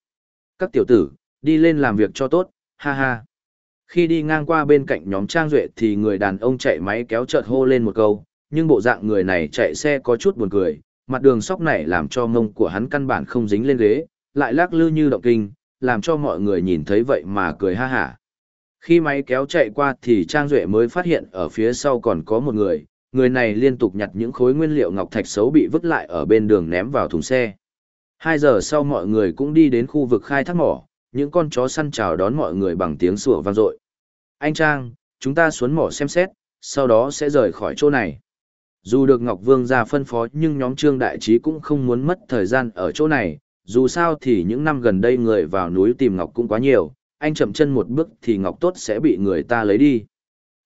Các tiểu tử, đi lên làm việc cho tốt, ha ha. Khi đi ngang qua bên cạnh nhóm Trang Duệ thì người đàn ông chạy máy kéo chợt hô lên một câu, nhưng bộ dạng người này chạy xe có chút buồn cười, mặt đường sóc này làm cho mông của hắn căn bản không dính lên ghế, lại lắc lư như động kinh, làm cho mọi người nhìn thấy vậy mà cười ha hả. Khi máy kéo chạy qua thì Trang Duệ mới phát hiện ở phía sau còn có một người, người này liên tục nhặt những khối nguyên liệu ngọc thạch xấu bị vứt lại ở bên đường ném vào thùng xe. Hai giờ sau mọi người cũng đi đến khu vực khai thác mỏ, những con chó săn chào đón mọi người bằng tiếng sủa vang dội. Anh Trang, chúng ta xuống mỏ xem xét, sau đó sẽ rời khỏi chỗ này. Dù được Ngọc Vương ra phân phó nhưng nhóm Trương Đại Trí cũng không muốn mất thời gian ở chỗ này, dù sao thì những năm gần đây người vào núi tìm Ngọc cũng quá nhiều, anh chậm chân một bước thì Ngọc tốt sẽ bị người ta lấy đi.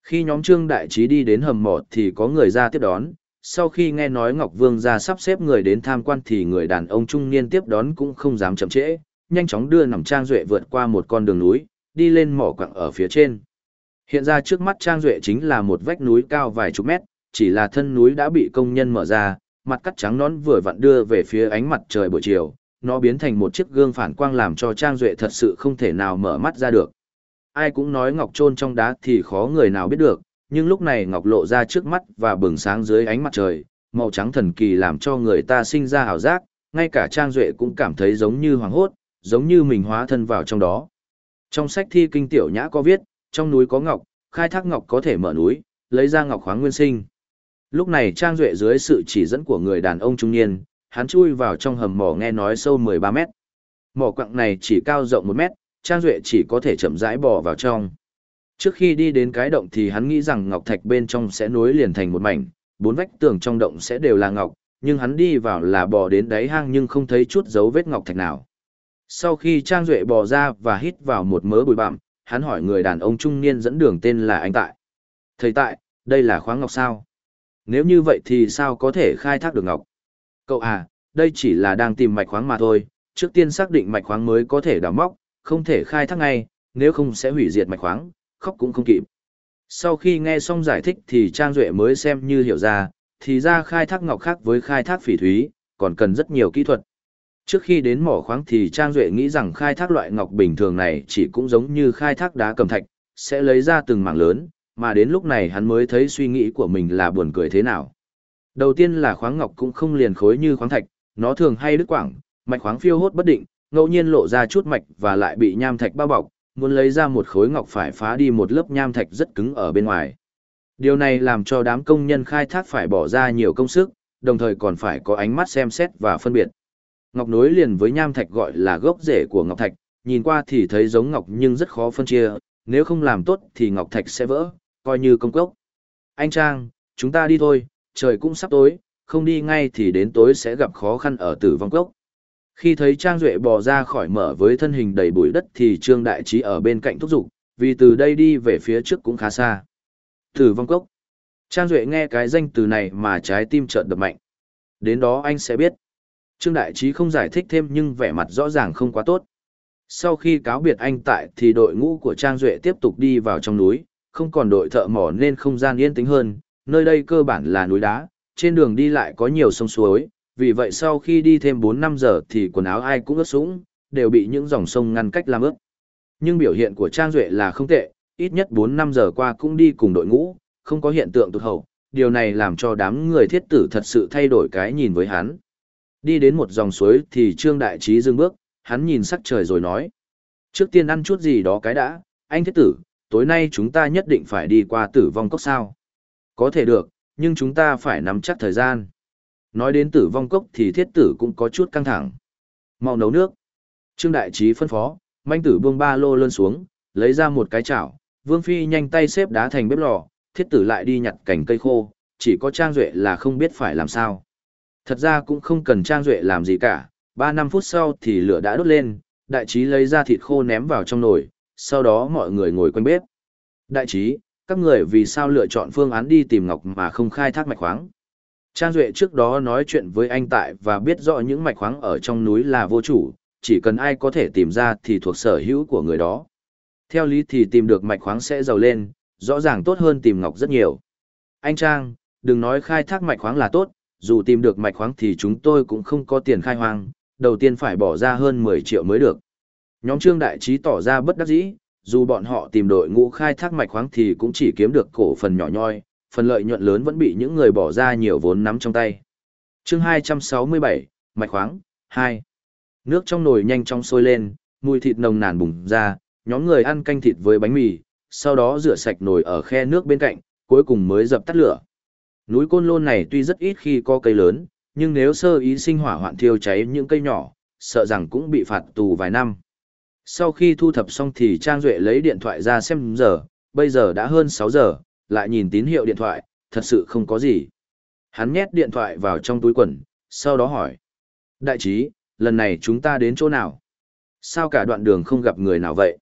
Khi nhóm Trương Đại Trí đi đến hầm mỏ thì có người ra tiếp đón, sau khi nghe nói Ngọc Vương ra sắp xếp người đến tham quan thì người đàn ông trung niên tiếp đón cũng không dám chậm trễ, nhanh chóng đưa nằm Trang Duệ vượt qua một con đường núi, đi lên mỏ quặng ở phía trên. Hiện ra trước mắt Trang Duệ chính là một vách núi cao vài chục mét, chỉ là thân núi đã bị công nhân mở ra, mặt cắt trắng nón vừa vặn đưa về phía ánh mặt trời buổi chiều, nó biến thành một chiếc gương phản quang làm cho Trang Duệ thật sự không thể nào mở mắt ra được. Ai cũng nói ngọc trôn trong đá thì khó người nào biết được, nhưng lúc này ngọc lộ ra trước mắt và bừng sáng dưới ánh mặt trời, màu trắng thần kỳ làm cho người ta sinh ra hào giác, ngay cả Trang Duệ cũng cảm thấy giống như hoàng hốt, giống như mình hóa thân vào trong đó. Trong sách thi kinh tiểu nhã có viết, trong núi có ngọc, khai thác ngọc có thể mở núi, lấy ra ngọc khoáng nguyên sinh. Lúc này Trang Duệ dưới sự chỉ dẫn của người đàn ông trung niên, hắn chui vào trong hầm mỏ nghe nói sâu 13 mét. Mỏ quặng này chỉ cao rộng 1 mét, Trang Duệ chỉ có thể chậm rãi bò vào trong. Trước khi đi đến cái động thì hắn nghĩ rằng ngọc thạch bên trong sẽ nối liền thành một mảnh, bốn vách tường trong động sẽ đều là ngọc, nhưng hắn đi vào là bò đến đáy hang nhưng không thấy chút dấu vết ngọc thạch nào. Sau khi Trang Duệ bò ra và hít vào một mớ bụi bặm, hắn hỏi người đàn ông trung niên dẫn đường tên là anh Tại. Thầy Tại, đây là khoáng ngọc sao? Nếu như vậy thì sao có thể khai thác được ngọc? Cậu à, đây chỉ là đang tìm mạch khoáng mà thôi, trước tiên xác định mạch khoáng mới có thể đào móc, không thể khai thác ngay, nếu không sẽ hủy diệt mạch khoáng, khóc cũng không kịp. Sau khi nghe xong giải thích thì Trang Duệ mới xem như hiểu ra, thì ra khai thác ngọc khác với khai thác phỉ thúy, còn cần rất nhiều kỹ thuật. Trước khi đến mỏ khoáng thì Trang Duệ nghĩ rằng khai thác loại ngọc bình thường này chỉ cũng giống như khai thác đá cầm thạch, sẽ lấy ra từng mảng lớn, mà đến lúc này hắn mới thấy suy nghĩ của mình là buồn cười thế nào. Đầu tiên là khoáng ngọc cũng không liền khối như khoáng thạch, nó thường hay đứt quảng, mạch khoáng phiêu hốt bất định, ngẫu nhiên lộ ra chút mạch và lại bị nham thạch bao bọc, muốn lấy ra một khối ngọc phải phá đi một lớp nham thạch rất cứng ở bên ngoài. Điều này làm cho đám công nhân khai thác phải bỏ ra nhiều công sức, đồng thời còn phải có ánh mắt xem xét và phân biệt. Ngọc nối liền với nham thạch gọi là gốc rễ của ngọc thạch, nhìn qua thì thấy giống ngọc nhưng rất khó phân chia, nếu không làm tốt thì ngọc thạch sẽ vỡ, coi như công cốc. Anh Trang, chúng ta đi thôi, trời cũng sắp tối, không đi ngay thì đến tối sẽ gặp khó khăn ở tử vong cốc. Khi thấy Trang Duệ bò ra khỏi mở với thân hình đầy bụi đất thì Trương Đại Trí ở bên cạnh thúc giục, vì từ đây đi về phía trước cũng khá xa. Tử vong cốc. Trang Duệ nghe cái danh từ này mà trái tim chợt đập mạnh. Đến đó anh sẽ biết. Trương Đại Trí không giải thích thêm nhưng vẻ mặt rõ ràng không quá tốt. Sau khi cáo biệt anh tại thì đội ngũ của Trang Duệ tiếp tục đi vào trong núi, không còn đội thợ mỏ nên không gian yên tĩnh hơn, nơi đây cơ bản là núi đá, trên đường đi lại có nhiều sông suối, vì vậy sau khi đi thêm 4-5 giờ thì quần áo ai cũng ướt sũng, đều bị những dòng sông ngăn cách làm ướt. Nhưng biểu hiện của Trang Duệ là không tệ, ít nhất 4-5 giờ qua cũng đi cùng đội ngũ, không có hiện tượng tụt hậu, điều này làm cho đám người thiết tử thật sự thay đổi cái nhìn với hắn. Đi đến một dòng suối thì Trương Đại Trí dừng bước, hắn nhìn sắc trời rồi nói. Trước tiên ăn chút gì đó cái đã, anh thiết tử, tối nay chúng ta nhất định phải đi qua tử vong cốc sao. Có thể được, nhưng chúng ta phải nắm chắc thời gian. Nói đến tử vong cốc thì thiết tử cũng có chút căng thẳng. Mau nấu nước. Trương Đại Trí phân phó, manh tử buông ba lô lơn xuống, lấy ra một cái chảo. Vương Phi nhanh tay xếp đá thành bếp lò, thiết tử lại đi nhặt cành cây khô, chỉ có Trang Duệ là không biết phải làm sao. Thật ra cũng không cần Trang Duệ làm gì cả, 3-5 phút sau thì lửa đã đốt lên, đại trí lấy ra thịt khô ném vào trong nồi, sau đó mọi người ngồi quanh bếp. Đại trí, các người vì sao lựa chọn phương án đi tìm ngọc mà không khai thác mạch khoáng. Trang Duệ trước đó nói chuyện với anh Tại và biết rõ những mạch khoáng ở trong núi là vô chủ, chỉ cần ai có thể tìm ra thì thuộc sở hữu của người đó. Theo lý thì tìm được mạch khoáng sẽ giàu lên, rõ ràng tốt hơn tìm ngọc rất nhiều. Anh Trang, đừng nói khai thác mạch khoáng là tốt, dù tìm được mạch khoáng thì chúng tôi cũng không có tiền khai hoang, đầu tiên phải bỏ ra hơn 10 triệu mới được. Nhóm Trương Đại Trí tỏ ra bất đắc dĩ, dù bọn họ tìm đội ngũ khai thác mạch khoáng thì cũng chỉ kiếm được cổ phần nhỏ nhoi, phần lợi nhuận lớn vẫn bị những người bỏ ra nhiều vốn nắm trong tay. chương 267, mạch khoáng, 2. Nước trong nồi nhanh chóng sôi lên, mùi thịt nồng nàn bùng ra, nhóm người ăn canh thịt với bánh mì, sau đó rửa sạch nồi ở khe nước bên cạnh, cuối cùng mới dập tắt lửa. Núi Côn Lôn này tuy rất ít khi có cây lớn, nhưng nếu sơ ý sinh hỏa hoạn thiêu cháy những cây nhỏ, sợ rằng cũng bị phạt tù vài năm. Sau khi thu thập xong thì Trang Duệ lấy điện thoại ra xem giờ, bây giờ đã hơn 6 giờ, lại nhìn tín hiệu điện thoại, thật sự không có gì. Hắn nhét điện thoại vào trong túi quần, sau đó hỏi. Đại trí, lần này chúng ta đến chỗ nào? Sao cả đoạn đường không gặp người nào vậy?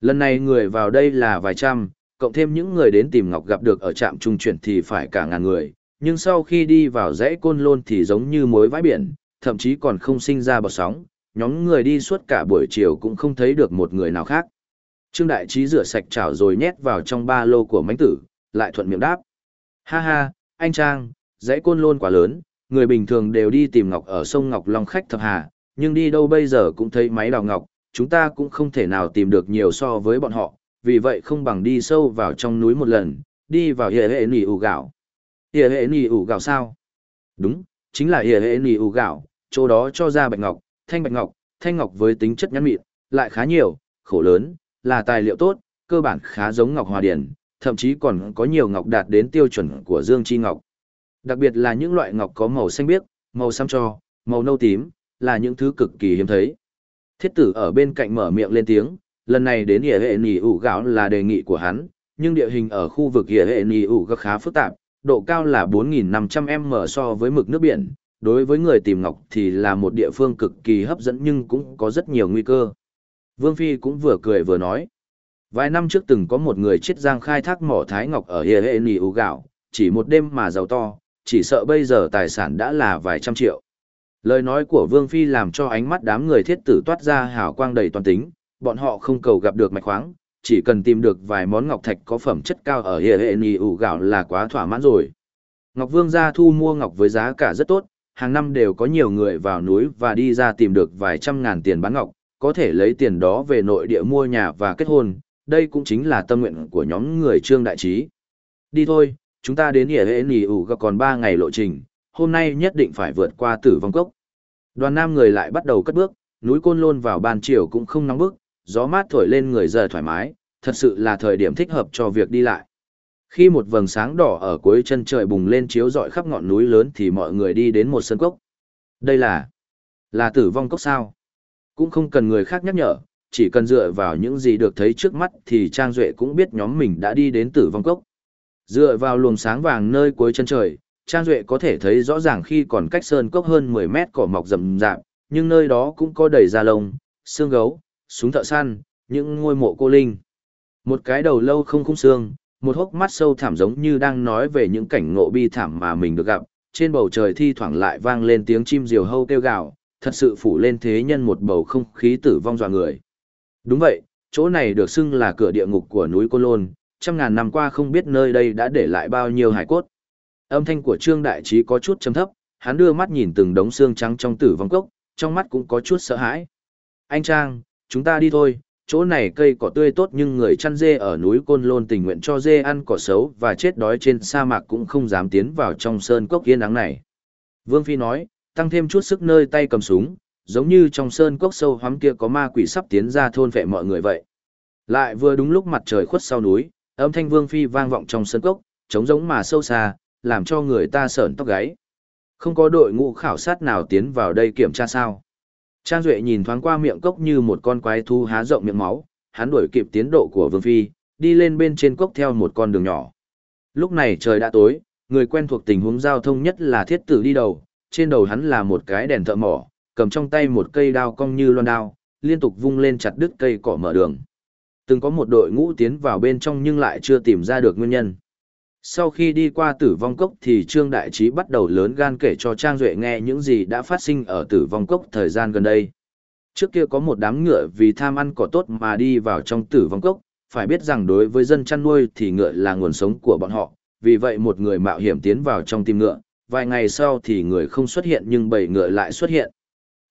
Lần này người vào đây là vài trăm, cộng thêm những người đến tìm Ngọc gặp được ở trạm trung chuyển thì phải cả ngàn người, nhưng sau khi đi vào dãy côn lôn thì giống như mối vãi biển, thậm chí còn không sinh ra bọt sóng, nhóm người đi suốt cả buổi chiều cũng không thấy được một người nào khác. Trương Đại Trí rửa sạch chảo rồi nhét vào trong ba lô của mánh tử, lại thuận miệng đáp. Ha ha, anh Trang, dãy côn lôn quá lớn, người bình thường đều đi tìm ngọc ở sông Ngọc Long khách thập hà, nhưng đi đâu bây giờ cũng thấy máy đào ngọc, chúng ta cũng không thể nào tìm được nhiều so với bọn họ, vì vậy không bằng đi sâu vào trong núi một lần, đi vào hệ hệ nỉ ủ gạo. Hệ hệ nỉ ủ gạo sao? Đúng, chính là hệ hệ nỉ ủ gạo, chỗ đó cho ra bạch ngọc, thanh bạch ngọc, thanh ngọc với tính chất nhắn mịn, lại khá nhiều, khổ lớn, là tài liệu tốt, cơ bản khá giống ngọc hòa điển, thậm chí còn có nhiều ngọc đạt đến tiêu chuẩn của dương chi ngọc. Đặc biệt là những loại ngọc có màu xanh biếc, màu xám cho, màu nâu tím, là những thứ cực kỳ hiếm thấy. Thiết tử ở bên cạnh mở miệng lên tiếng, lần này đến địa hệ nỉ ủ gạo là đề nghị của hắn, nhưng địa hình ở khu vực địa hệ nỉ ủ khá phức tạp, độ cao là 4.500m so với mực nước biển, đối với người tìm ngọc thì là một địa phương cực kỳ hấp dẫn nhưng cũng có rất nhiều nguy cơ. Vương Phi cũng vừa cười vừa nói. Vài năm trước từng có một người chiết giang khai thác mỏ thái ngọc ở địa Hệ nỉ ủ Gạo, chỉ một đêm mà giàu to, chỉ sợ bây giờ tài sản đã là vài trăm triệu. Lời nói của Vương Phi làm cho ánh mắt đám người thiết tử toát ra hào quang đầy toàn tính, bọn họ không cầu gặp được mạch khoáng, chỉ cần tìm được vài món ngọc thạch có phẩm chất cao ở hệ Hệ Nì ủ Gạo là quá thỏa mãn rồi. Ngọc Vương gia thu mua ngọc với giá cả rất tốt, hàng năm đều có nhiều người vào núi và đi ra tìm được vài trăm ngàn tiền bán ngọc, có thể lấy tiền đó về nội địa mua nhà và kết hôn, đây cũng chính là tâm nguyện của nhóm người trương đại trí. Đi thôi, chúng ta đến hệ Hệ Nì ủ gạo còn 3 ngày lộ trình, hôm nay nhất định phải vượt qua tử vong cốc. Đoàn nam người lại bắt đầu cất bước, núi Côn Lôn vào ban chiều cũng không nóng bức, gió mát thổi lên người giờ thoải mái, thật sự là thời điểm thích hợp cho việc đi lại. Khi một vầng sáng đỏ ở cuối chân trời bùng lên chiếu rọi khắp ngọn núi lớn thì mọi người đi đến một sân cốc. Đây là... là tử vong cốc sao? Cũng không cần người khác nhắc nhở, chỉ cần dựa vào những gì được thấy trước mắt thì Trang Duệ cũng biết nhóm mình đã đi đến tử vong cốc. Dựa vào luồng sáng vàng nơi cuối chân trời, Trang Duệ có thể thấy rõ ràng khi còn cách sơn cốc hơn 10 mét cỏ mọc rậm rạp, nhưng nơi đó cũng có đầy da lông, xương gấu, súng thợ săn, những ngôi mộ cô linh. Một cái đầu lâu không khung xương, một hốc mắt sâu thẳm giống như đang nói về những cảnh ngộ bi thảm mà mình được gặp, trên bầu trời thi thoảng lại vang lên tiếng chim diều hâu kêu gào, thật sự phủ lên thế nhân một bầu không khí tử vong dọa người. Đúng vậy, chỗ này được xưng là cửa địa ngục của núi Côn Lôn, trăm ngàn năm qua không biết nơi đây đã để lại bao nhiêu hải cốt. Âm thanh của Trương Đại Trí có chút trầm thấp, hắn đưa mắt nhìn từng đống xương trắng trong tử vong cốc, trong mắt cũng có chút sợ hãi. Anh Trang, chúng ta đi thôi, chỗ này cây cỏ tươi tốt nhưng người chăn dê ở núi Côn Lôn tình nguyện cho dê ăn cỏ xấu và chết đói trên sa mạc cũng không dám tiến vào trong sơn cốc yên ắng này. Vương Phi nói, tăng thêm chút sức nơi tay cầm súng, giống như trong sơn cốc sâu hoắm kia có ma quỷ sắp tiến ra thôn vệ mọi người vậy. Lại vừa đúng lúc mặt trời khuất sau núi, âm thanh Vương Phi vang vọng trong sơn cốc, trống giống mà sâu xa, làm cho người ta sởn tóc gáy. Không có đội ngũ khảo sát nào tiến vào đây kiểm tra sao. Trang Duệ nhìn thoáng qua miệng cốc như một con quái thu há rộng miệng máu, hắn đuổi kịp tiến độ của Vương Phi, đi lên bên trên cốc theo một con đường nhỏ. Lúc này trời đã tối, người quen thuộc tình huống giao thông nhất là thiết tử đi đầu, trên đầu hắn là một cái đèn thợ mỏ, cầm trong tay một cây đao cong như loan đao, liên tục vung lên chặt đứt cây cỏ mở đường. Từng có một đội ngũ tiến vào bên trong nhưng lại chưa tìm ra được nguyên nhân. Sau khi đi qua tử vong cốc thì Trương Đại Trí bắt đầu lớn gan kể cho Trang Duệ nghe những gì đã phát sinh ở tử vong cốc thời gian gần đây. Trước kia có một đám ngựa vì tham ăn cỏ tốt mà đi vào trong tử vong cốc, phải biết rằng đối với dân chăn nuôi thì ngựa là nguồn sống của bọn họ, vì vậy một người mạo hiểm tiến vào trong tim ngựa, vài ngày sau thì người không xuất hiện nhưng bảy ngựa lại xuất hiện.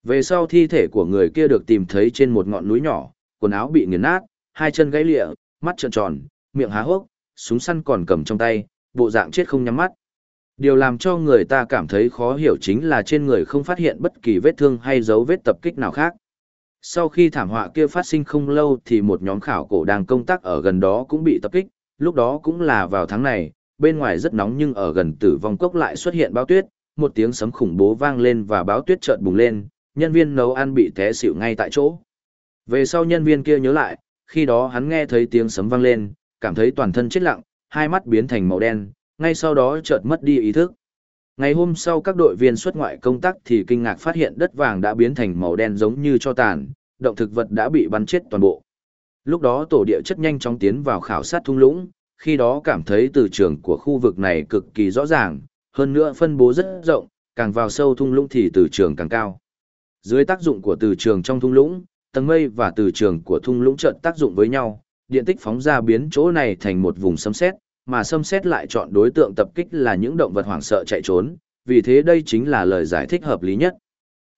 Về sau thi thể của người kia được tìm thấy trên một ngọn núi nhỏ, quần áo bị nghiền nát, hai chân gãy lịa, mắt trợn tròn, miệng há hốc, súng săn còn cầm trong tay, bộ dạng chết không nhắm mắt. Điều làm cho người ta cảm thấy khó hiểu chính là trên người không phát hiện bất kỳ vết thương hay dấu vết tập kích nào khác. Sau khi thảm họa kia phát sinh không lâu thì một nhóm khảo cổ đang công tác ở gần đó cũng bị tập kích, lúc đó cũng là vào tháng này, bên ngoài rất nóng nhưng ở gần tử vong cốc lại xuất hiện báo tuyết, một tiếng sấm khủng bố vang lên và báo tuyết chợt bùng lên, nhân viên nấu ăn bị té xỉu ngay tại chỗ. Về sau nhân viên kia nhớ lại, khi đó hắn nghe thấy tiếng sấm vang lên, cảm thấy toàn thân chết lặng, hai mắt biến thành màu đen, ngay sau đó chợt mất đi ý thức. Ngày hôm sau các đội viên xuất ngoại công tác thì kinh ngạc phát hiện đất vàng đã biến thành màu đen giống như cho tàn, động thực vật đã bị bắn chết toàn bộ. Lúc đó tổ địa chất nhanh chóng tiến vào khảo sát thung lũng, khi đó cảm thấy từ trường của khu vực này cực kỳ rõ ràng, hơn nữa phân bố rất rộng, càng vào sâu thung lũng thì từ trường càng cao. Dưới tác dụng của từ trường trong thung lũng, tầng mây và từ trường của thung lũng trận tác dụng với nhau, điện tích phóng ra biến chỗ này thành một vùng sấm sét, mà sấm sét lại chọn đối tượng tập kích là những động vật hoảng sợ chạy trốn, vì thế đây chính là lời giải thích hợp lý nhất.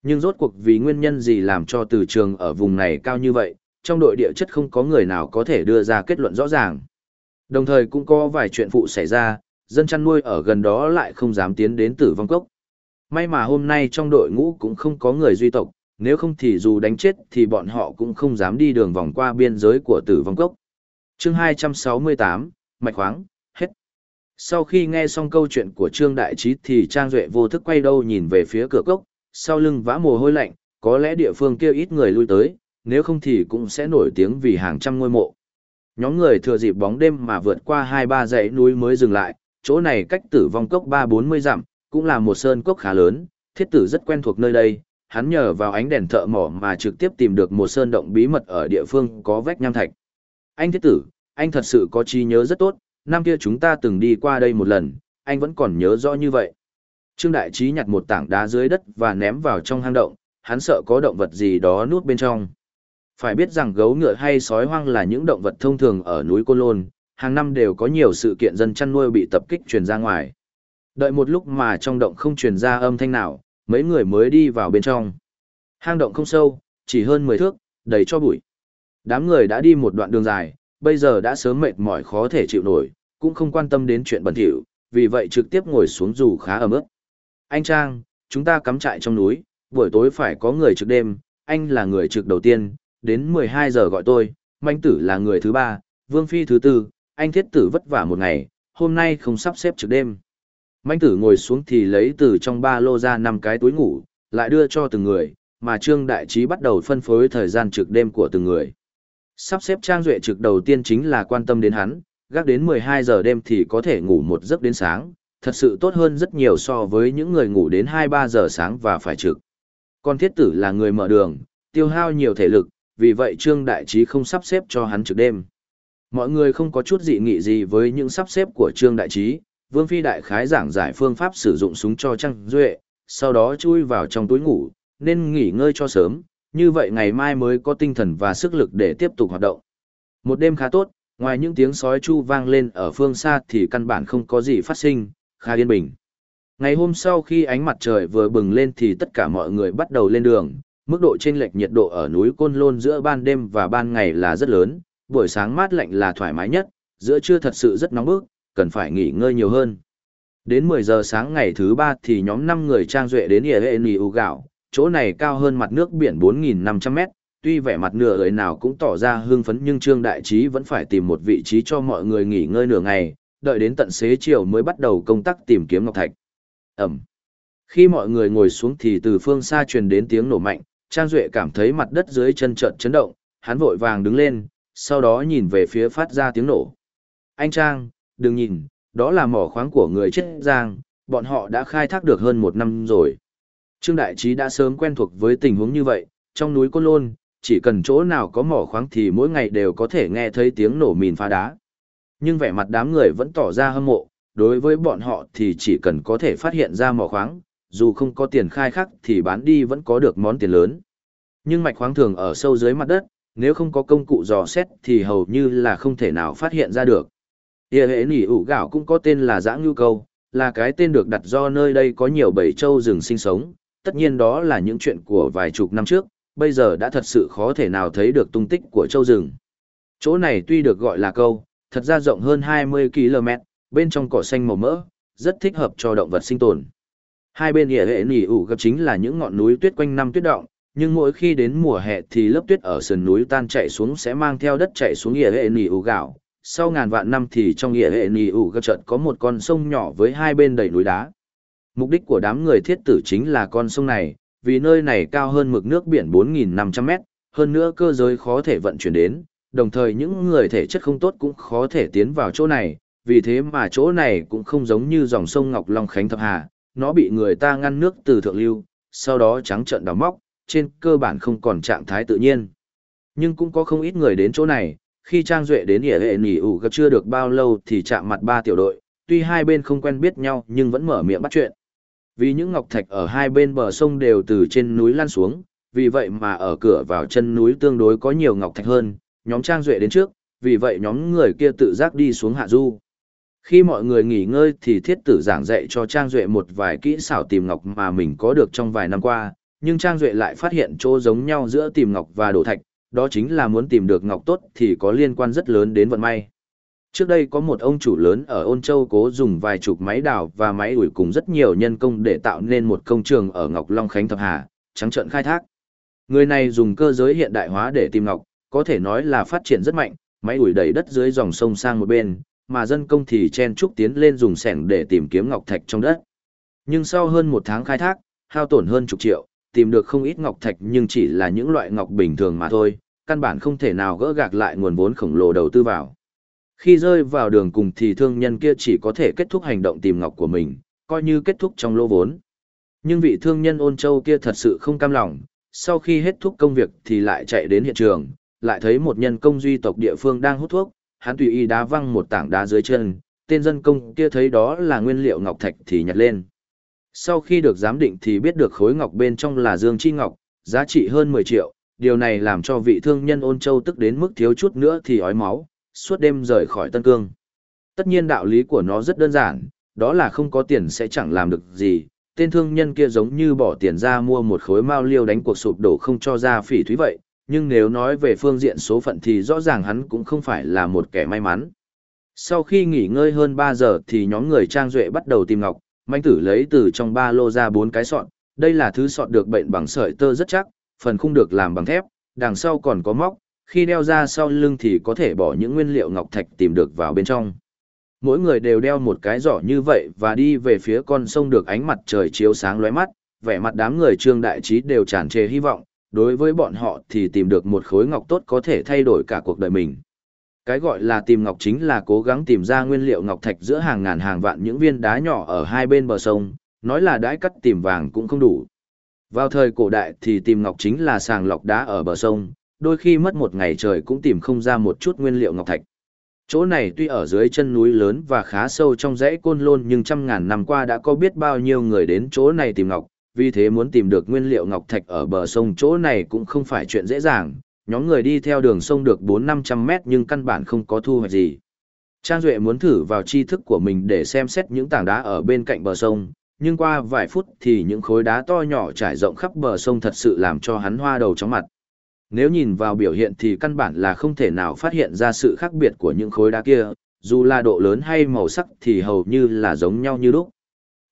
Nhưng rốt cuộc vì nguyên nhân gì làm cho từ trường ở vùng này cao như vậy, trong đội địa chất không có người nào có thể đưa ra kết luận rõ ràng. Đồng thời cũng có vài chuyện phụ xảy ra, dân chăn nuôi ở gần đó lại không dám tiến đến tử vong cốc. May mà hôm nay trong đội ngũ cũng không có người duy tộc, nếu không thì dù đánh chết thì bọn họ cũng không dám đi đường vòng qua biên giới của tử vong cốc. chương 268, Mạch khoáng, hết. Sau khi nghe xong câu chuyện của Trương Đại Trí thì Trang Duệ vô thức quay đầu nhìn về phía cửa cốc, sau lưng vã mồ hôi lạnh, có lẽ địa phương kia ít người lui tới, nếu không thì cũng sẽ nổi tiếng vì hàng trăm ngôi mộ. Nhóm người thừa dịp bóng đêm mà vượt qua hai ba dãy núi mới dừng lại, chỗ này cách tử vong cốc ba bốn mươi dặm, cũng là một sơn cốc khá lớn, thiết tử rất quen thuộc nơi đây, hắn nhờ vào ánh đèn thợ mỏ mà trực tiếp tìm được một sơn động bí mật ở địa phương có vách nham thạch. Anh thiết tử, anh thật sự có trí nhớ rất tốt, năm kia chúng ta từng đi qua đây một lần, anh vẫn còn nhớ rõ như vậy. Trương Đại Trí nhặt một tảng đá dưới đất và ném vào trong hang động, hắn sợ có động vật gì đó nuốt bên trong. Phải biết rằng gấu ngựa hay sói hoang là những động vật thông thường ở núi Côn Lôn, hàng năm đều có nhiều sự kiện dân chăn nuôi bị tập kích truyền ra ngoài. Đợi một lúc mà trong động không truyền ra âm thanh nào, mấy người mới đi vào bên trong. Hang động không sâu, chỉ hơn 10 thước, đầy cho bụi. Đám người đã đi một đoạn đường dài, bây giờ đã sớm mệt mỏi khó thể chịu nổi, cũng không quan tâm đến chuyện bẩn thỉu, vì vậy trực tiếp ngồi xuống dù khá ấm ức. Anh Trang, chúng ta cắm trại trong núi, buổi tối phải có người trực đêm, anh là người trực đầu tiên, đến 12 giờ gọi tôi, manh tử là người thứ ba, vương phi thứ tư, anh thiết tử vất vả một ngày, hôm nay không sắp xếp trực đêm. Manh tử ngồi xuống thì lấy từ trong ba lô ra năm cái túi ngủ, lại đưa cho từng người, mà Trương Đại Trí bắt đầu phân phối thời gian trực đêm của từng người. Sắp xếp trang duệ trực đầu tiên chính là quan tâm đến hắn, gác đến 12 giờ đêm thì có thể ngủ một giấc đến sáng, thật sự tốt hơn rất nhiều so với những người ngủ đến 2-3 giờ sáng và phải trực. Còn thiết tử là người mở đường, tiêu hao nhiều thể lực, vì vậy Trương Đại Trí không sắp xếp cho hắn trực đêm. Mọi người không có chút dị nghị gì với những sắp xếp của Trương Đại Trí, Vương Phi Đại Khái giảng giải phương pháp sử dụng súng cho Trăng Duệ, sau đó chui vào trong túi ngủ, nên nghỉ ngơi cho sớm, như vậy ngày mai mới có tinh thần và sức lực để tiếp tục hoạt động. Một đêm khá tốt, ngoài những tiếng sói chu vang lên ở phương xa thì căn bản không có gì phát sinh, khá yên bình. Ngày hôm sau khi ánh mặt trời vừa bừng lên thì tất cả mọi người bắt đầu lên đường, mức độ chênh lệch nhiệt độ ở núi Côn Lôn giữa ban đêm và ban ngày là rất lớn, buổi sáng mát lạnh là thoải mái nhất, giữa trưa thật sự rất nóng bức, cần phải nghỉ ngơi nhiều hơn. Đến 10 giờ sáng ngày thứ 3 thì nhóm 5 người trang duệ đến Ienu gạo, chỗ này cao hơn mặt nước biển 4.500 mét, tuy vẻ mặt nửa người nào cũng tỏ ra hương phấn nhưng Trương Đại Trí vẫn phải tìm một vị trí cho mọi người nghỉ ngơi nửa ngày, đợi đến tận xế chiều mới bắt đầu công tác tìm kiếm Ngọc Thạch. Ẩm. Khi mọi người ngồi xuống thì từ phương xa truyền đến tiếng nổ mạnh, Trang Duệ cảm thấy mặt đất dưới chân trận chấn động, hắn vội vàng đứng lên, sau đó nhìn về phía phát ra tiếng nổ. Anh Trang, đừng nhìn, đó là mỏ khoáng của người chết giang, bọn họ đã khai thác được hơn một năm rồi. Trương Đại Trí đã sớm quen thuộc với tình huống như vậy, trong núi Côn Lôn, chỉ cần chỗ nào có mỏ khoáng thì mỗi ngày đều có thể nghe thấy tiếng nổ mìn phá đá. Nhưng vẻ mặt đám người vẫn tỏ ra hâm mộ, đối với bọn họ thì chỉ cần có thể phát hiện ra mỏ khoáng, dù không có tiền khai khắc thì bán đi vẫn có được món tiền lớn. Nhưng mạch khoáng thường ở sâu dưới mặt đất, nếu không có công cụ dò xét thì hầu như là không thể nào phát hiện ra được. Địa hệ nỉ ủ gạo cũng có tên là giã ngưu câu, là cái tên được đặt do nơi đây có nhiều bầy trâu rừng sinh sống, tất nhiên đó là những chuyện của vài chục năm trước, bây giờ đã thật sự khó thể nào thấy được tung tích của trâu rừng. Chỗ này tuy được gọi là câu, thật ra rộng hơn 20 km, bên trong cỏ xanh màu mỡ, rất thích hợp cho động vật sinh tồn. Hai bên địa hệ nỉ ủ gặp chính là những ngọn núi tuyết quanh năm tuyết động, nhưng mỗi khi đến mùa hè thì lớp tuyết ở sườn núi tan chạy xuống sẽ mang theo đất chạy xuống địa hệ nỉ ủ gạo. Sau ngàn vạn năm thì trong địa hệ nì ủ gặp trận có một con sông nhỏ với hai bên đầy núi đá. Mục đích của đám người thiết tử chính là con sông này, vì nơi này cao hơn mực nước biển 4.500 mét, hơn nữa cơ giới khó thể vận chuyển đến, đồng thời những người thể chất không tốt cũng khó thể tiến vào chỗ này, vì thế mà chỗ này cũng không giống như dòng sông Ngọc Long Khánh Thập Hà, nó bị người ta ngăn nước từ thượng lưu, sau đó trắng trận đào móc, trên cơ bản không còn trạng thái tự nhiên. Nhưng cũng có không ít người đến chỗ này, khi Trang Duệ đến Nghĩa Hệ Nỉ ủ gặp chưa được bao lâu thì chạm mặt ba tiểu đội, tuy hai bên không quen biết nhau nhưng vẫn mở miệng bắt chuyện. Vì những ngọc thạch ở hai bên bờ sông đều từ trên núi lan xuống, vì vậy mà ở cửa vào chân núi tương đối có nhiều ngọc thạch hơn, nhóm Trang Duệ đến trước, vì vậy nhóm người kia tự giác đi xuống hạ du. Khi mọi người nghỉ ngơi thì thiết tử giảng dạy cho Trang Duệ một vài kỹ xảo tìm ngọc mà mình có được trong vài năm qua, nhưng Trang Duệ lại phát hiện chỗ giống nhau giữa tìm ngọc và đổ thạch, đó chính là muốn tìm được ngọc tốt thì có liên quan rất lớn đến vận may. Trước đây có một ông chủ lớn ở Ôn Châu cố dùng vài chục máy đào và máy ủi cùng rất nhiều nhân công để tạo nên một công trường ở Ngọc Long Khánh Thập Hà, trắng trợn khai thác. Người này dùng cơ giới hiện đại hóa để tìm ngọc, có thể nói là phát triển rất mạnh, máy ủi đẩy đất dưới dòng sông sang một bên, mà dân công thì chen trúc tiến lên dùng sẻng để tìm kiếm ngọc thạch trong đất. Nhưng sau hơn một tháng khai thác, hao tổn hơn chục triệu, tìm được không ít ngọc thạch nhưng chỉ là những loại ngọc bình thường mà thôi, căn bản không thể nào gỡ gạc lại nguồn vốn khổng lồ đầu tư vào. Khi rơi vào đường cùng thì thương nhân kia chỉ có thể kết thúc hành động tìm ngọc của mình, coi như kết thúc trong lô vốn. Nhưng vị thương nhân ôn châu kia thật sự không cam lòng, sau khi hết thúc công việc thì lại chạy đến hiện trường, lại thấy một nhân công duy tộc địa phương đang hút thuốc, hắn tùy ý đá văng một tảng đá dưới chân, tên dân công kia thấy đó là nguyên liệu ngọc thạch thì nhặt lên. Sau khi được giám định thì biết được khối ngọc bên trong là dương chi ngọc, giá trị hơn 10 triệu, điều này làm cho vị thương nhân ôn châu tức đến mức thiếu chút nữa thì ói máu, suốt đêm rời khỏi Tân Cương. Tất nhiên đạo lý của nó rất đơn giản, đó là không có tiền sẽ chẳng làm được gì, tên thương nhân kia giống như bỏ tiền ra mua một khối mao liêu đánh cuộc sụp đổ không cho ra phỉ thúy vậy, nhưng nếu nói về phương diện số phận thì rõ ràng hắn cũng không phải là một kẻ may mắn. Sau khi nghỉ ngơi hơn 3 giờ thì nhóm người Trang Duệ bắt đầu tìm ngọc, manh tử lấy từ trong ba lô ra bốn cái sọt, đây là thứ sọt được bệnh bằng sợi tơ rất chắc, phần khung được làm bằng thép, đằng sau còn có móc, khi đeo ra sau lưng thì có thể bỏ những nguyên liệu ngọc thạch tìm được vào bên trong. Mỗi người đều đeo một cái giỏ như vậy và đi về phía con sông được ánh mặt trời chiếu sáng lóe mắt, vẻ mặt đám người trương đại trí đều tràn trề hy vọng, đối với bọn họ thì tìm được một khối ngọc tốt có thể thay đổi cả cuộc đời mình. Cái gọi là tìm ngọc chính là cố gắng tìm ra nguyên liệu ngọc thạch giữa hàng ngàn hàng vạn những viên đá nhỏ ở hai bên bờ sông, nói là đãi cắt tìm vàng cũng không đủ. Vào thời cổ đại thì tìm ngọc chính là sàng lọc đá ở bờ sông, đôi khi mất một ngày trời cũng tìm không ra một chút nguyên liệu ngọc thạch. Chỗ này tuy ở dưới chân núi lớn và khá sâu trong dãy côn lôn nhưng trăm ngàn năm qua đã có biết bao nhiêu người đến chỗ này tìm ngọc, vì thế muốn tìm được nguyên liệu ngọc thạch ở bờ sông chỗ này cũng không phải chuyện dễ dàng, nhóm người đi theo đường sông được 4-500 mét nhưng căn bản không có thu hoạch gì. Trang Duệ muốn thử vào tri thức của mình để xem xét những tảng đá ở bên cạnh bờ sông, nhưng qua vài phút thì những khối đá to nhỏ trải rộng khắp bờ sông thật sự làm cho hắn hoa đầu chóng mặt. Nếu nhìn vào biểu hiện thì căn bản là không thể nào phát hiện ra sự khác biệt của những khối đá kia, dù là độ lớn hay màu sắc thì hầu như là giống nhau như lúc.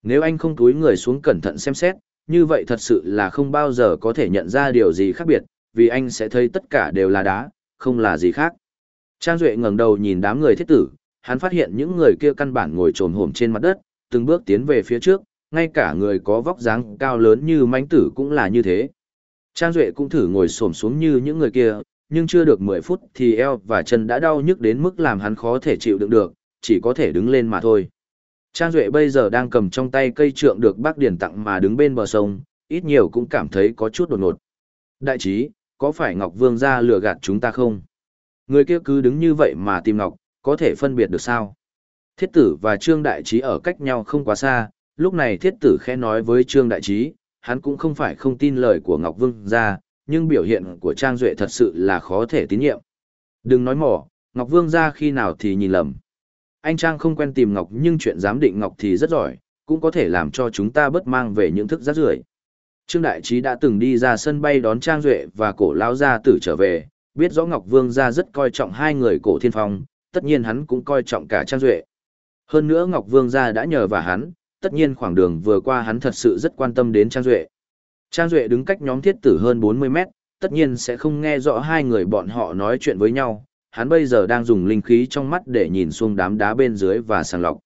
Nếu anh không túi người xuống cẩn thận xem xét, như vậy thật sự là không bao giờ có thể nhận ra điều gì khác biệt, vì anh sẽ thấy tất cả đều là đá, không là gì khác. Trang Duệ ngẩng đầu nhìn đám người thiết tử, hắn phát hiện những người kia căn bản ngồi trồm hổm trên mặt đất, từng bước tiến về phía trước, ngay cả người có vóc dáng cao lớn như mánh tử cũng là như thế. Trang Duệ cũng thử ngồi xổm xuống như những người kia, nhưng chưa được 10 phút thì eo và chân đã đau nhức đến mức làm hắn khó thể chịu đựng được, chỉ có thể đứng lên mà thôi. Trang Duệ bây giờ đang cầm trong tay cây trượng được bác điển tặng mà đứng bên bờ sông, ít nhiều cũng cảm thấy có chút đột ngột. Đại trí, có phải Ngọc Vương ra lừa gạt chúng ta không? Người kia cứ đứng như vậy mà tìm Ngọc, có thể phân biệt được sao? Thiết tử và Trương Đại Trí ở cách nhau không quá xa, lúc này thiết tử khẽ nói với Trương Đại Trí, hắn cũng không phải không tin lời của Ngọc Vương ra, nhưng biểu hiện của Trang Duệ thật sự là khó thể tín nhiệm. Đừng nói mỏ, Ngọc Vương ra khi nào thì nhìn lầm. Anh Trang không quen tìm Ngọc nhưng chuyện giám định Ngọc thì rất giỏi, cũng có thể làm cho chúng ta bất mang về những thức giác rưởi. Trương Đại Trí đã từng đi ra sân bay đón Trang Duệ và cổ lão gia tử trở về, biết rõ Ngọc Vương gia rất coi trọng hai người cổ thiên phong, tất nhiên hắn cũng coi trọng cả Trang Duệ. Hơn nữa Ngọc Vương gia đã nhờ vào hắn, tất nhiên khoảng đường vừa qua hắn thật sự rất quan tâm đến Trang Duệ. Trang Duệ đứng cách nhóm thiết tử hơn 40 mét, tất nhiên sẽ không nghe rõ hai người bọn họ nói chuyện với nhau, hắn bây giờ đang dùng linh khí trong mắt để nhìn xuống đám đá bên dưới và sàng lọc.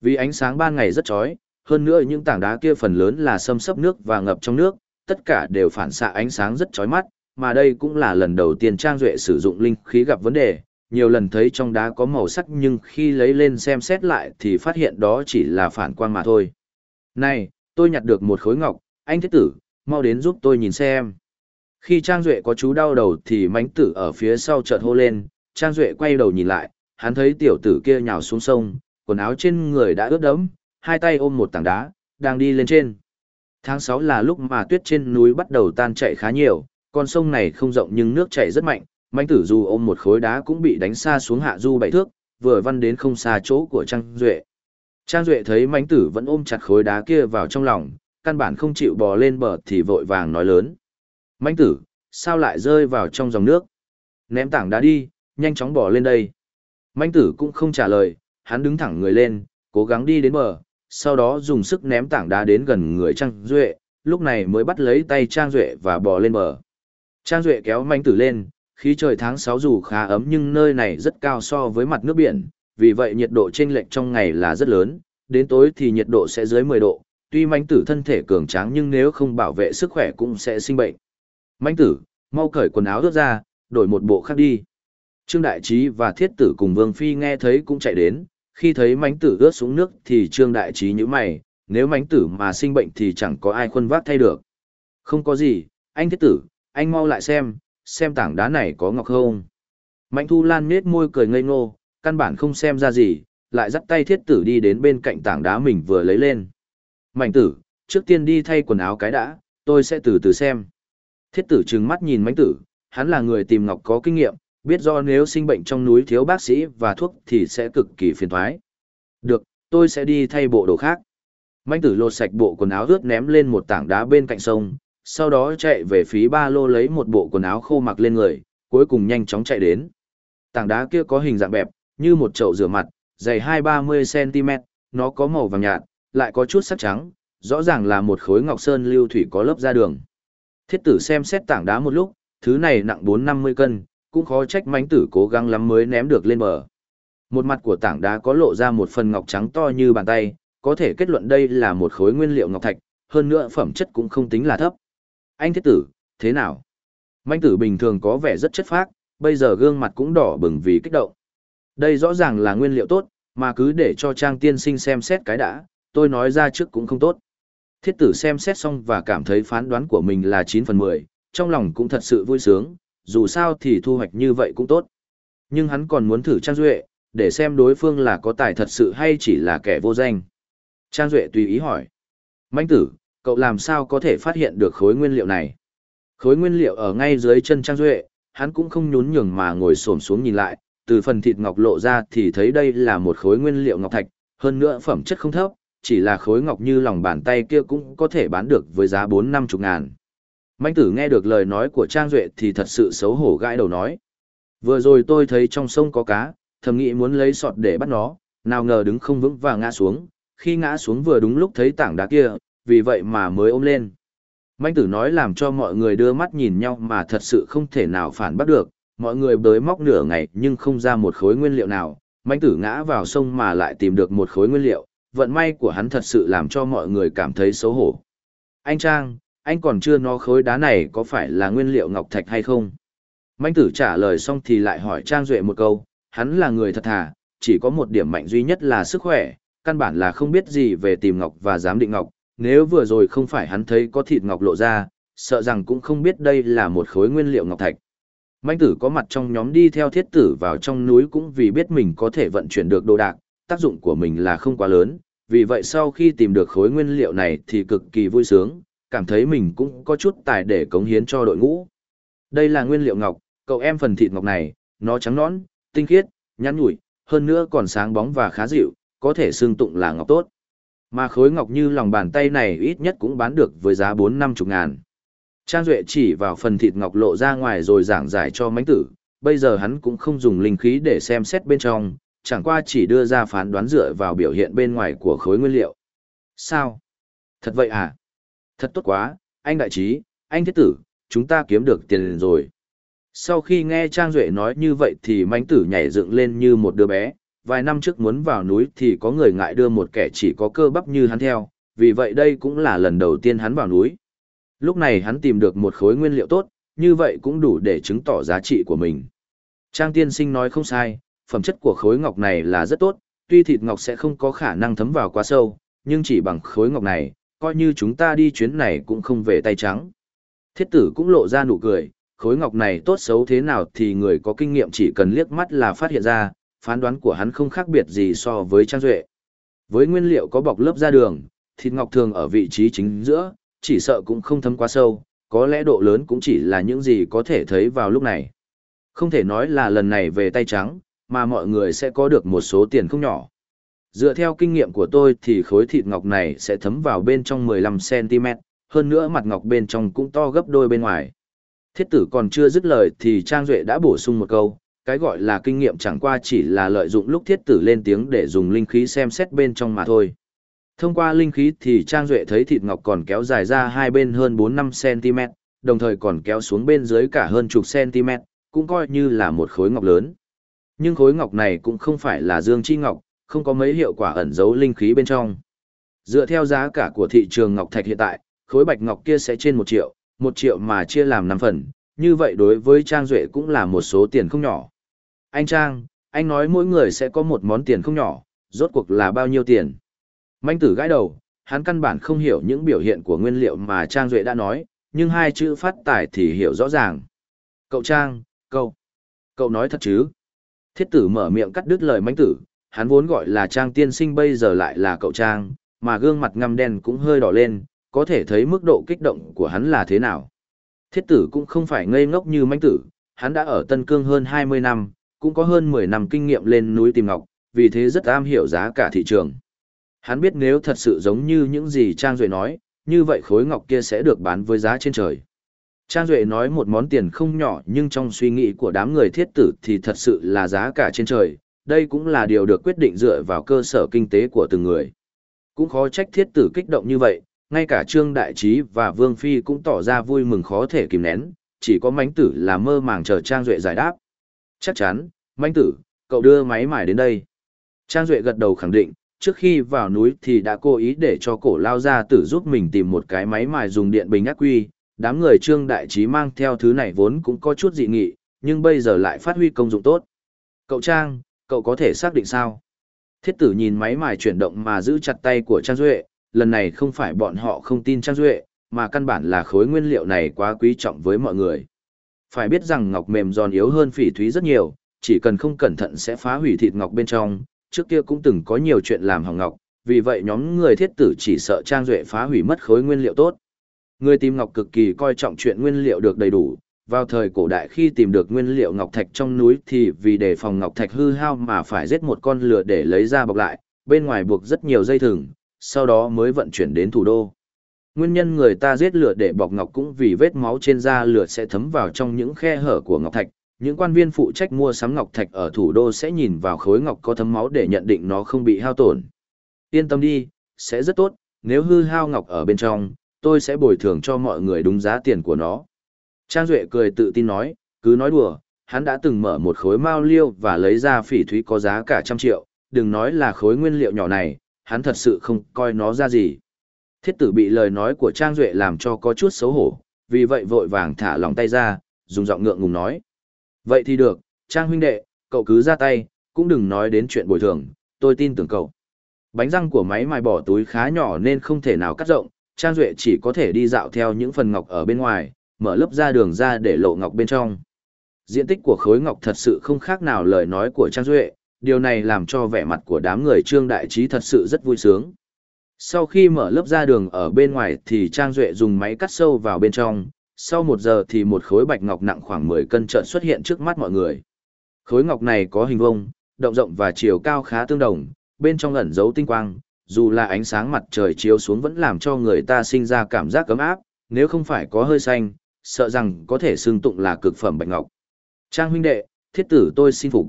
Vì ánh sáng ban ngày rất chói, hơn nữa những tảng đá kia phần lớn là xâm sấp nước và ngập trong nước, tất cả đều phản xạ ánh sáng rất chói mắt, mà đây cũng là lần đầu tiên Trang Duệ sử dụng linh khí gặp vấn đề, nhiều lần thấy trong đá có màu sắc nhưng khi lấy lên xem xét lại thì phát hiện đó chỉ là phản quang mà thôi. Này, tôi nhặt được một khối ngọc, anh thiết tử, mau đến giúp tôi nhìn xem. Khi Trang Duệ có chú đau đầu thì mánh tử ở phía sau chợt hô lên, Trang Duệ quay đầu nhìn lại, hắn thấy tiểu tử kia nhào xuống sông, quần áo trên người đã ướt đẫm, hai tay ôm một tảng đá, đang đi lên trên. Tháng 6 là lúc mà tuyết trên núi bắt đầu tan chảy khá nhiều, con sông này không rộng nhưng nước chảy rất mạnh, mãnh tử dù ôm một khối đá cũng bị đánh xa xuống hạ du bảy thước, vừa văn đến không xa chỗ của Trang Duệ. Trang Duệ thấy mãnh tử vẫn ôm chặt khối đá kia vào trong lòng, căn bản không chịu bò lên bờ thì vội vàng nói lớn. Mãnh tử, sao lại rơi vào trong dòng nước? Ném tảng đá đi, nhanh chóng bò lên đây. Mãnh tử cũng không trả lời, hắn đứng thẳng người lên, cố gắng đi đến bờ, sau đó dùng sức ném tảng đá đến gần người Trang Duệ, lúc này mới bắt lấy tay Trang Duệ và bò lên bờ. Trang Duệ kéo manh tử lên, khí trời tháng 6 dù khá ấm nhưng nơi này rất cao so với mặt nước biển, vì vậy nhiệt độ chênh lệch trong ngày là rất lớn, đến tối thì nhiệt độ sẽ dưới 10 độ, tuy manh tử thân thể cường tráng nhưng nếu không bảo vệ sức khỏe cũng sẽ sinh bệnh. Manh tử, mau cởi quần áo rớt ra, đổi một bộ khác đi. Trương Đại Trí và Thiết Tử cùng Vương Phi nghe thấy cũng chạy đến, khi thấy mánh tử ướt xuống nước thì Trương Đại Trí nhữ mày, nếu mánh tử mà sinh bệnh thì chẳng có ai khuân vác thay được. Không có gì, anh Thiết Tử, anh mau lại xem, xem tảng đá này có ngọc không. Mạnh Thu Lan nết môi cười ngây ngô, căn bản không xem ra gì, lại dắt tay Thiết Tử đi đến bên cạnh tảng đá mình vừa lấy lên. Mạnh tử, trước tiên đi thay quần áo cái đã, tôi sẽ từ từ xem. Thiết tử trừng mắt nhìn mánh tử, hắn là người tìm ngọc có kinh nghiệm, biết do nếu sinh bệnh trong núi thiếu bác sĩ và thuốc thì sẽ cực kỳ phiền thoái. Được, tôi sẽ đi thay bộ đồ khác. Manh tử lột sạch bộ quần áo ướt ném lên một tảng đá bên cạnh sông, sau đó chạy về phía ba lô lấy một bộ quần áo khô mặc lên người, cuối cùng nhanh chóng chạy đến. Tảng đá kia có hình dạng bẹp, như một chậu rửa mặt, dày 2-30cm, nó có màu vàng nhạt, lại có chút sắc trắng, rõ ràng là một khối ngọc sơn lưu thủy có lớp ra đường. Thiết tử xem xét tảng đá một lúc, thứ này nặng 4-50 cân, cũng khó trách mánh tử cố gắng lắm mới ném được lên bờ. Một mặt của tảng đá có lộ ra một phần ngọc trắng to như bàn tay, có thể kết luận đây là một khối nguyên liệu ngọc thạch, hơn nữa phẩm chất cũng không tính là thấp. Anh thiết tử, thế nào? Mánh tử bình thường có vẻ rất chất phác, bây giờ gương mặt cũng đỏ bừng vì kích động. Đây rõ ràng là nguyên liệu tốt, mà cứ để cho Trang tiên sinh xem xét cái đã, tôi nói ra trước cũng không tốt. Thiết tử xem xét xong và cảm thấy phán đoán của mình là 9 phần 10, trong lòng cũng thật sự vui sướng, dù sao thì thu hoạch như vậy cũng tốt. Nhưng hắn còn muốn thử Trang Duệ, để xem đối phương là có tài thật sự hay chỉ là kẻ vô danh. Trang Duệ tùy ý hỏi. Mánh tử, cậu làm sao có thể phát hiện được khối nguyên liệu này? Khối nguyên liệu ở ngay dưới chân Trang Duệ, hắn cũng không nhún nhường mà ngồi xổm xuống nhìn lại, từ phần thịt ngọc lộ ra thì thấy đây là một khối nguyên liệu ngọc thạch, hơn nữa phẩm chất không thấp, chỉ là khối ngọc như lòng bàn tay kia cũng có thể bán được với giá 4-5 chục ngàn. Mạnh tử nghe được lời nói của Trang Duệ thì thật sự xấu hổ gãi đầu nói. Vừa rồi tôi thấy trong sông có cá, thầm nghĩ muốn lấy sọt để bắt nó, nào ngờ đứng không vững và ngã xuống, khi ngã xuống vừa đúng lúc thấy tảng đá kia, vì vậy mà mới ôm lên. Mạnh tử nói làm cho mọi người đưa mắt nhìn nhau mà thật sự không thể nào phản bắt được, mọi người bới móc nửa ngày nhưng không ra một khối nguyên liệu nào, Mạnh tử ngã vào sông mà lại tìm được một khối nguyên liệu, vận may của hắn thật sự làm cho mọi người cảm thấy xấu hổ. Anh Trang, anh còn chưa nói khối đá này có phải là nguyên liệu ngọc thạch hay không? Mạnh tử trả lời xong thì lại hỏi Trang Duệ một câu, hắn là người thật thà, chỉ có một điểm mạnh duy nhất là sức khỏe, căn bản là không biết gì về tìm ngọc và giám định ngọc, nếu vừa rồi không phải hắn thấy có thịt ngọc lộ ra, sợ rằng cũng không biết đây là một khối nguyên liệu ngọc thạch. Mạnh tử có mặt trong nhóm đi theo thiết tử vào trong núi cũng vì biết mình có thể vận chuyển được đồ đạc, tác dụng của mình là không quá lớn, vì vậy sau khi tìm được khối nguyên liệu này thì cực kỳ vui sướng, cảm thấy mình cũng có chút tài để cống hiến cho đội ngũ. Đây là nguyên liệu ngọc, cậu em phần thịt ngọc này, nó trắng nõn, tinh khiết, nhắn nhủi, hơn nữa còn sáng bóng và khá dịu, có thể xương tụng là ngọc tốt. Mà khối ngọc như lòng bàn tay này ít nhất cũng bán được với giá 4-50 ngàn. Trang Duệ chỉ vào phần thịt ngọc lộ ra ngoài rồi giảng giải cho mánh tử, bây giờ hắn cũng không dùng linh khí để xem xét bên trong, chẳng qua chỉ đưa ra phán đoán dựa vào biểu hiện bên ngoài của khối nguyên liệu. Sao? Thật vậy à? Thật tốt quá, anh đại trí, anh thiết tử, chúng ta kiếm được tiền liền rồi. Sau khi nghe Trang Duệ nói như vậy thì mánh tử nhảy dựng lên như một đứa bé, vài năm trước muốn vào núi thì có người ngại đưa một kẻ chỉ có cơ bắp như hắn theo, vì vậy đây cũng là lần đầu tiên hắn vào núi. Lúc này hắn tìm được một khối nguyên liệu tốt, như vậy cũng đủ để chứng tỏ giá trị của mình. Trang tiên sinh nói không sai, phẩm chất của khối ngọc này là rất tốt, tuy thịt ngọc sẽ không có khả năng thấm vào quá sâu, nhưng chỉ bằng khối ngọc này, coi như chúng ta đi chuyến này cũng không về tay trắng. Thiết tử cũng lộ ra nụ cười, khối ngọc này tốt xấu thế nào thì người có kinh nghiệm chỉ cần liếc mắt là phát hiện ra, phán đoán của hắn không khác biệt gì so với Trang Duệ. Với nguyên liệu có bọc lớp ra đường, thịt ngọc thường ở vị trí chính giữa, chỉ sợ cũng không thấm quá sâu, có lẽ độ lớn cũng chỉ là những gì có thể thấy vào lúc này. Không thể nói là lần này về tay trắng, mà mọi người sẽ có được một số tiền không nhỏ. Dựa theo kinh nghiệm của tôi thì khối thịt ngọc này sẽ thấm vào bên trong 15cm, hơn nữa mặt ngọc bên trong cũng to gấp đôi bên ngoài. Thiết tử còn chưa dứt lời thì Trang Duệ đã bổ sung một câu, cái gọi là kinh nghiệm chẳng qua chỉ là lợi dụng lúc thiết tử lên tiếng để dùng linh khí xem xét bên trong mà thôi. Thông qua linh khí thì Trang Duệ thấy thịt ngọc còn kéo dài ra hai bên hơn 4-5 cm, đồng thời còn kéo xuống bên dưới cả hơn chục cm, cũng coi như là một khối ngọc lớn. Nhưng khối ngọc này cũng không phải là dương chi ngọc, không có mấy hiệu quả ẩn giấu linh khí bên trong. Dựa theo giá cả của thị trường ngọc thạch hiện tại, khối bạch ngọc kia sẽ trên 1 triệu, 1 triệu mà chia làm 5 phần, như vậy đối với Trang Duệ cũng là một số tiền không nhỏ. Anh Trang, anh nói mỗi người sẽ có một món tiền không nhỏ, rốt cuộc là bao nhiêu tiền? Manh tử gãi đầu, hắn căn bản không hiểu những biểu hiện của nguyên liệu mà Trang Duệ đã nói, nhưng hai chữ phát tài thì hiểu rõ ràng. Cậu Trang, cậu, cậu nói thật chứ? Thiết tử mở miệng cắt đứt lời manh tử, hắn vốn gọi là Trang tiên sinh bây giờ lại là cậu Trang, mà gương mặt ngăm đen cũng hơi đỏ lên, có thể thấy mức độ kích động của hắn là thế nào. Thiết tử cũng không phải ngây ngốc như manh tử, hắn đã ở Tân Cương hơn 20 năm, cũng có hơn 10 năm kinh nghiệm lên núi tìm ngọc, vì thế rất am hiểu giá cả thị trường. Hắn biết nếu thật sự giống như những gì Trang Duệ nói, như vậy khối ngọc kia sẽ được bán với giá trên trời. Trang Duệ nói một món tiền không nhỏ nhưng trong suy nghĩ của đám người thiết tử thì thật sự là giá cả trên trời, đây cũng là điều được quyết định dựa vào cơ sở kinh tế của từng người. Cũng khó trách thiết tử kích động như vậy, ngay cả Trương Đại Trí và Vương Phi cũng tỏ ra vui mừng khó thể kìm nén, chỉ có mánh tử là mơ màng chờ Trang Duệ giải đáp. Chắc chắn, mánh tử, cậu đưa máy mải đến đây. Trang Duệ gật đầu khẳng định, trước khi vào núi thì đã cố ý để cho cổ lao ra tử giúp mình tìm một cái máy mài dùng điện bình ác quy. Đám người trương đại trí mang theo thứ này vốn cũng có chút dị nghị, nhưng bây giờ lại phát huy công dụng tốt. Cậu Trang, cậu có thể xác định sao? Thiết tử nhìn máy mài chuyển động mà giữ chặt tay của Trang Duệ, lần này không phải bọn họ không tin Trang Duệ, mà căn bản là khối nguyên liệu này quá quý trọng với mọi người. Phải biết rằng ngọc mềm giòn yếu hơn phỉ thúy rất nhiều, chỉ cần không cẩn thận sẽ phá hủy thịt ngọc bên trong, trước kia cũng từng có nhiều chuyện làm hỏng ngọc, vì vậy nhóm người thiết tử chỉ sợ Trang Duệ phá hủy mất khối nguyên liệu tốt. Người tìm ngọc cực kỳ coi trọng chuyện nguyên liệu được đầy đủ, vào thời cổ đại khi tìm được nguyên liệu ngọc thạch trong núi thì vì đề phòng ngọc thạch hư hao mà phải giết một con lửa để lấy ra bọc lại, bên ngoài buộc rất nhiều dây thừng, sau đó mới vận chuyển đến thủ đô. Nguyên nhân người ta giết lửa để bọc ngọc cũng vì vết máu trên da lửa sẽ thấm vào trong những khe hở của ngọc thạch, những quan viên phụ trách mua sắm ngọc thạch ở thủ đô sẽ nhìn vào khối ngọc có thấm máu để nhận định nó không bị hao tổn. Yên tâm đi, sẽ rất tốt, nếu hư hao ngọc ở bên trong, tôi sẽ bồi thường cho mọi người đúng giá tiền của nó. Trang Duệ cười tự tin nói, cứ nói đùa, hắn đã từng mở một khối mao liêu và lấy ra phỉ thúy có giá cả trăm triệu, đừng nói là khối nguyên liệu nhỏ này, hắn thật sự không coi nó ra gì. Thiết tử bị lời nói của Trang Duệ làm cho có chút xấu hổ, vì vậy vội vàng thả lòng tay ra, dùng giọng ngượng ngùng nói. Vậy thì được, Trang huynh đệ, cậu cứ ra tay, cũng đừng nói đến chuyện bồi thường, tôi tin tưởng cậu. Bánh răng của máy mài bỏ túi khá nhỏ nên không thể nào cắt rộng, Trang Duệ chỉ có thể đi dạo theo những phần ngọc ở bên ngoài, mở lớp ra đường ra để lộ ngọc bên trong. Diện tích của khối ngọc thật sự không khác nào lời nói của Trang Duệ, điều này làm cho vẻ mặt của đám người Trương Đại Trí thật sự rất vui sướng. Sau khi mở lớp ra đường ở bên ngoài thì Trang Duệ dùng máy cắt sâu vào bên trong, sau một giờ thì một khối bạch ngọc nặng khoảng 10 cân trợn xuất hiện trước mắt mọi người. Khối ngọc này có hình vông, động rộng và chiều cao khá tương đồng, bên trong ẩn giấu tinh quang, dù là ánh sáng mặt trời chiếu xuống vẫn làm cho người ta sinh ra cảm giác cấm áp, nếu không phải có hơi xanh, sợ rằng có thể xương tụng là cực phẩm bạch ngọc. Trang huynh đệ, thiết tử tôi xin phục.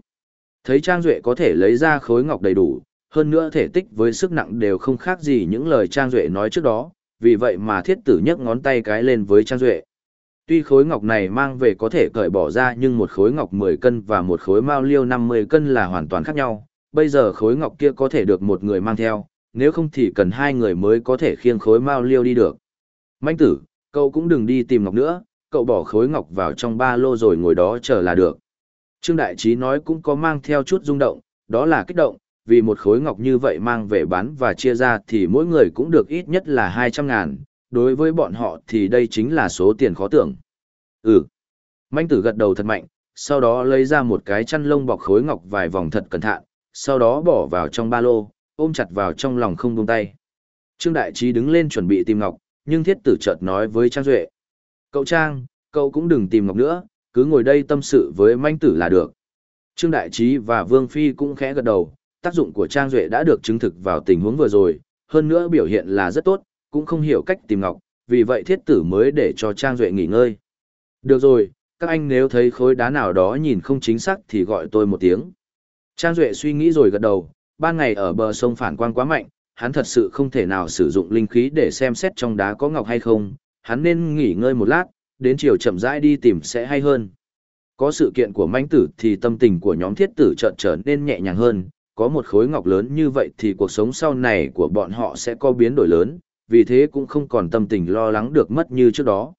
Thấy Trang Duệ có thể lấy ra khối ngọc đầy đủ, hơn nữa thể tích với sức nặng đều không khác gì những lời Trang Duệ nói trước đó, vì vậy mà thiết tử nhấc ngón tay cái lên với Trang Duệ. Tuy khối ngọc này mang về có thể cởi bỏ ra nhưng một khối ngọc 10 cân và một khối mao liêu 50 cân là hoàn toàn khác nhau. Bây giờ khối ngọc kia có thể được một người mang theo, nếu không thì cần hai người mới có thể khiêng khối mao liêu đi được. Manh tử, cậu cũng đừng đi tìm ngọc nữa, cậu bỏ khối ngọc vào trong ba lô rồi ngồi đó chờ là được. Trương Đại Trí nói cũng có mang theo chút rung động, đó là kích động, vì một khối ngọc như vậy mang về bán và chia ra thì mỗi người cũng được ít nhất là 200 ngàn, đối với bọn họ thì đây chính là số tiền khó tưởng. Ừ. Manh tử gật đầu thật mạnh, sau đó lấy ra một cái chăn lông bọc khối ngọc vài vòng thật cẩn thận, sau đó bỏ vào trong ba lô, ôm chặt vào trong lòng không buông tay. Trương Đại Trí đứng lên chuẩn bị tìm ngọc, nhưng thiết tử chợt nói với Trang Duệ. Cậu Trang, cậu cũng đừng tìm ngọc nữa, cứ ngồi đây tâm sự với manh tử là được. Trương Đại Trí và Vương Phi cũng khẽ gật đầu, tác dụng của Trang Duệ đã được chứng thực vào tình huống vừa rồi, hơn nữa biểu hiện là rất tốt, cũng không hiểu cách tìm ngọc, vì vậy thiết tử mới để cho Trang Duệ nghỉ ngơi. Được rồi, các anh nếu thấy khối đá nào đó nhìn không chính xác thì gọi tôi một tiếng. Trang Duệ suy nghĩ rồi gật đầu, ban ngày ở bờ sông phản quang quá mạnh, hắn thật sự không thể nào sử dụng linh khí để xem xét trong đá có ngọc hay không, hắn nên nghỉ ngơi một lát, đến chiều chậm rãi đi tìm sẽ hay hơn. Có sự kiện của manh tử thì tâm tình của nhóm thiết tử chợt trở nên nhẹ nhàng hơn, có một khối ngọc lớn như vậy thì cuộc sống sau này của bọn họ sẽ có biến đổi lớn, vì thế cũng không còn tâm tình lo lắng được mất như trước đó.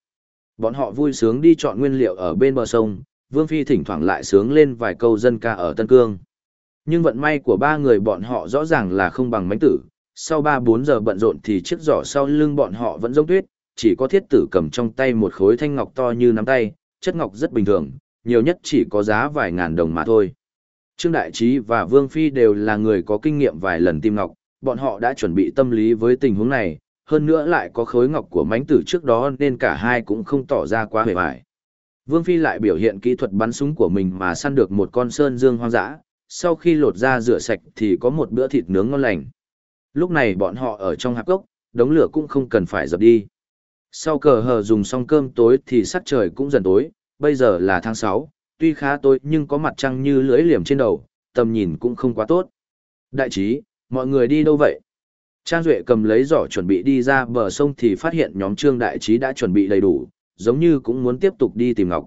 Bọn họ vui sướng đi chọn nguyên liệu ở bên bờ sông, Vương Phi thỉnh thoảng lại sướng lên vài câu dân ca ở Tân Cương. Nhưng vận may của ba người bọn họ rõ ràng là không bằng mánh tử, sau 3-4 giờ bận rộn thì chiếc giỏ sau lưng bọn họ vẫn giống tuyết, chỉ có thiết tử cầm trong tay một khối thanh ngọc to như nắm tay, chất ngọc rất bình thường, nhiều nhất chỉ có giá vài ngàn đồng mà thôi. Trương Đại Trí và Vương Phi đều là người có kinh nghiệm vài lần tìm ngọc, bọn họ đã chuẩn bị tâm lý với tình huống này, hơn nữa lại có khối ngọc của mánh tử trước đó nên cả hai cũng không tỏ ra quá hề bại. Vương Phi lại biểu hiện kỹ thuật bắn súng của mình mà săn được một con sơn dương hoang dã, sau khi lột ra rửa sạch thì có một bữa thịt nướng ngon lành. Lúc này bọn họ ở trong hạp gốc, đống lửa cũng không cần phải dập đi. Sau cờ hờ dùng xong cơm tối thì sắc trời cũng dần tối, bây giờ là tháng 6, tuy khá tối nhưng có mặt trăng như lưỡi liềm trên đầu, tầm nhìn cũng không quá tốt. Đại trí, mọi người đi đâu vậy? Trang Duệ cầm lấy giỏ chuẩn bị đi ra bờ sông thì phát hiện nhóm Trương Đại Trí đã chuẩn bị đầy đủ, giống như cũng muốn tiếp tục đi tìm Ngọc.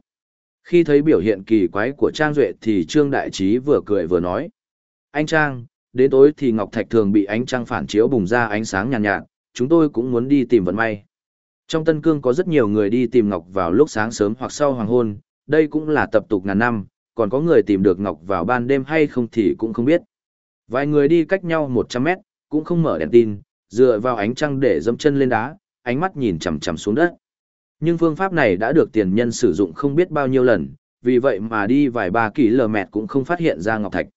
Khi thấy biểu hiện kỳ quái của Trang Duệ thì Trương Đại Trí vừa cười vừa nói. Anh Trang, đến tối thì Ngọc Thạch thường bị ánh trăng phản chiếu bùng ra ánh sáng nhàn nhạt, nhạt, chúng tôi cũng muốn đi tìm vận may. Trong Tân Cương có rất nhiều người đi tìm Ngọc vào lúc sáng sớm hoặc sau hoàng hôn, đây cũng là tập tục ngàn năm, còn có người tìm được Ngọc vào ban đêm hay không thì cũng không biết. Vài người đi cách nhau 100 mét, cũng không mở đèn tin, dựa vào ánh trăng để dâm chân lên đá, ánh mắt nhìn chằm chằm xuống đất. Nhưng phương pháp này đã được tiền nhân sử dụng không biết bao nhiêu lần, vì vậy mà đi vài ba kỷ lờ mẹt cũng không phát hiện ra ngọc thạch.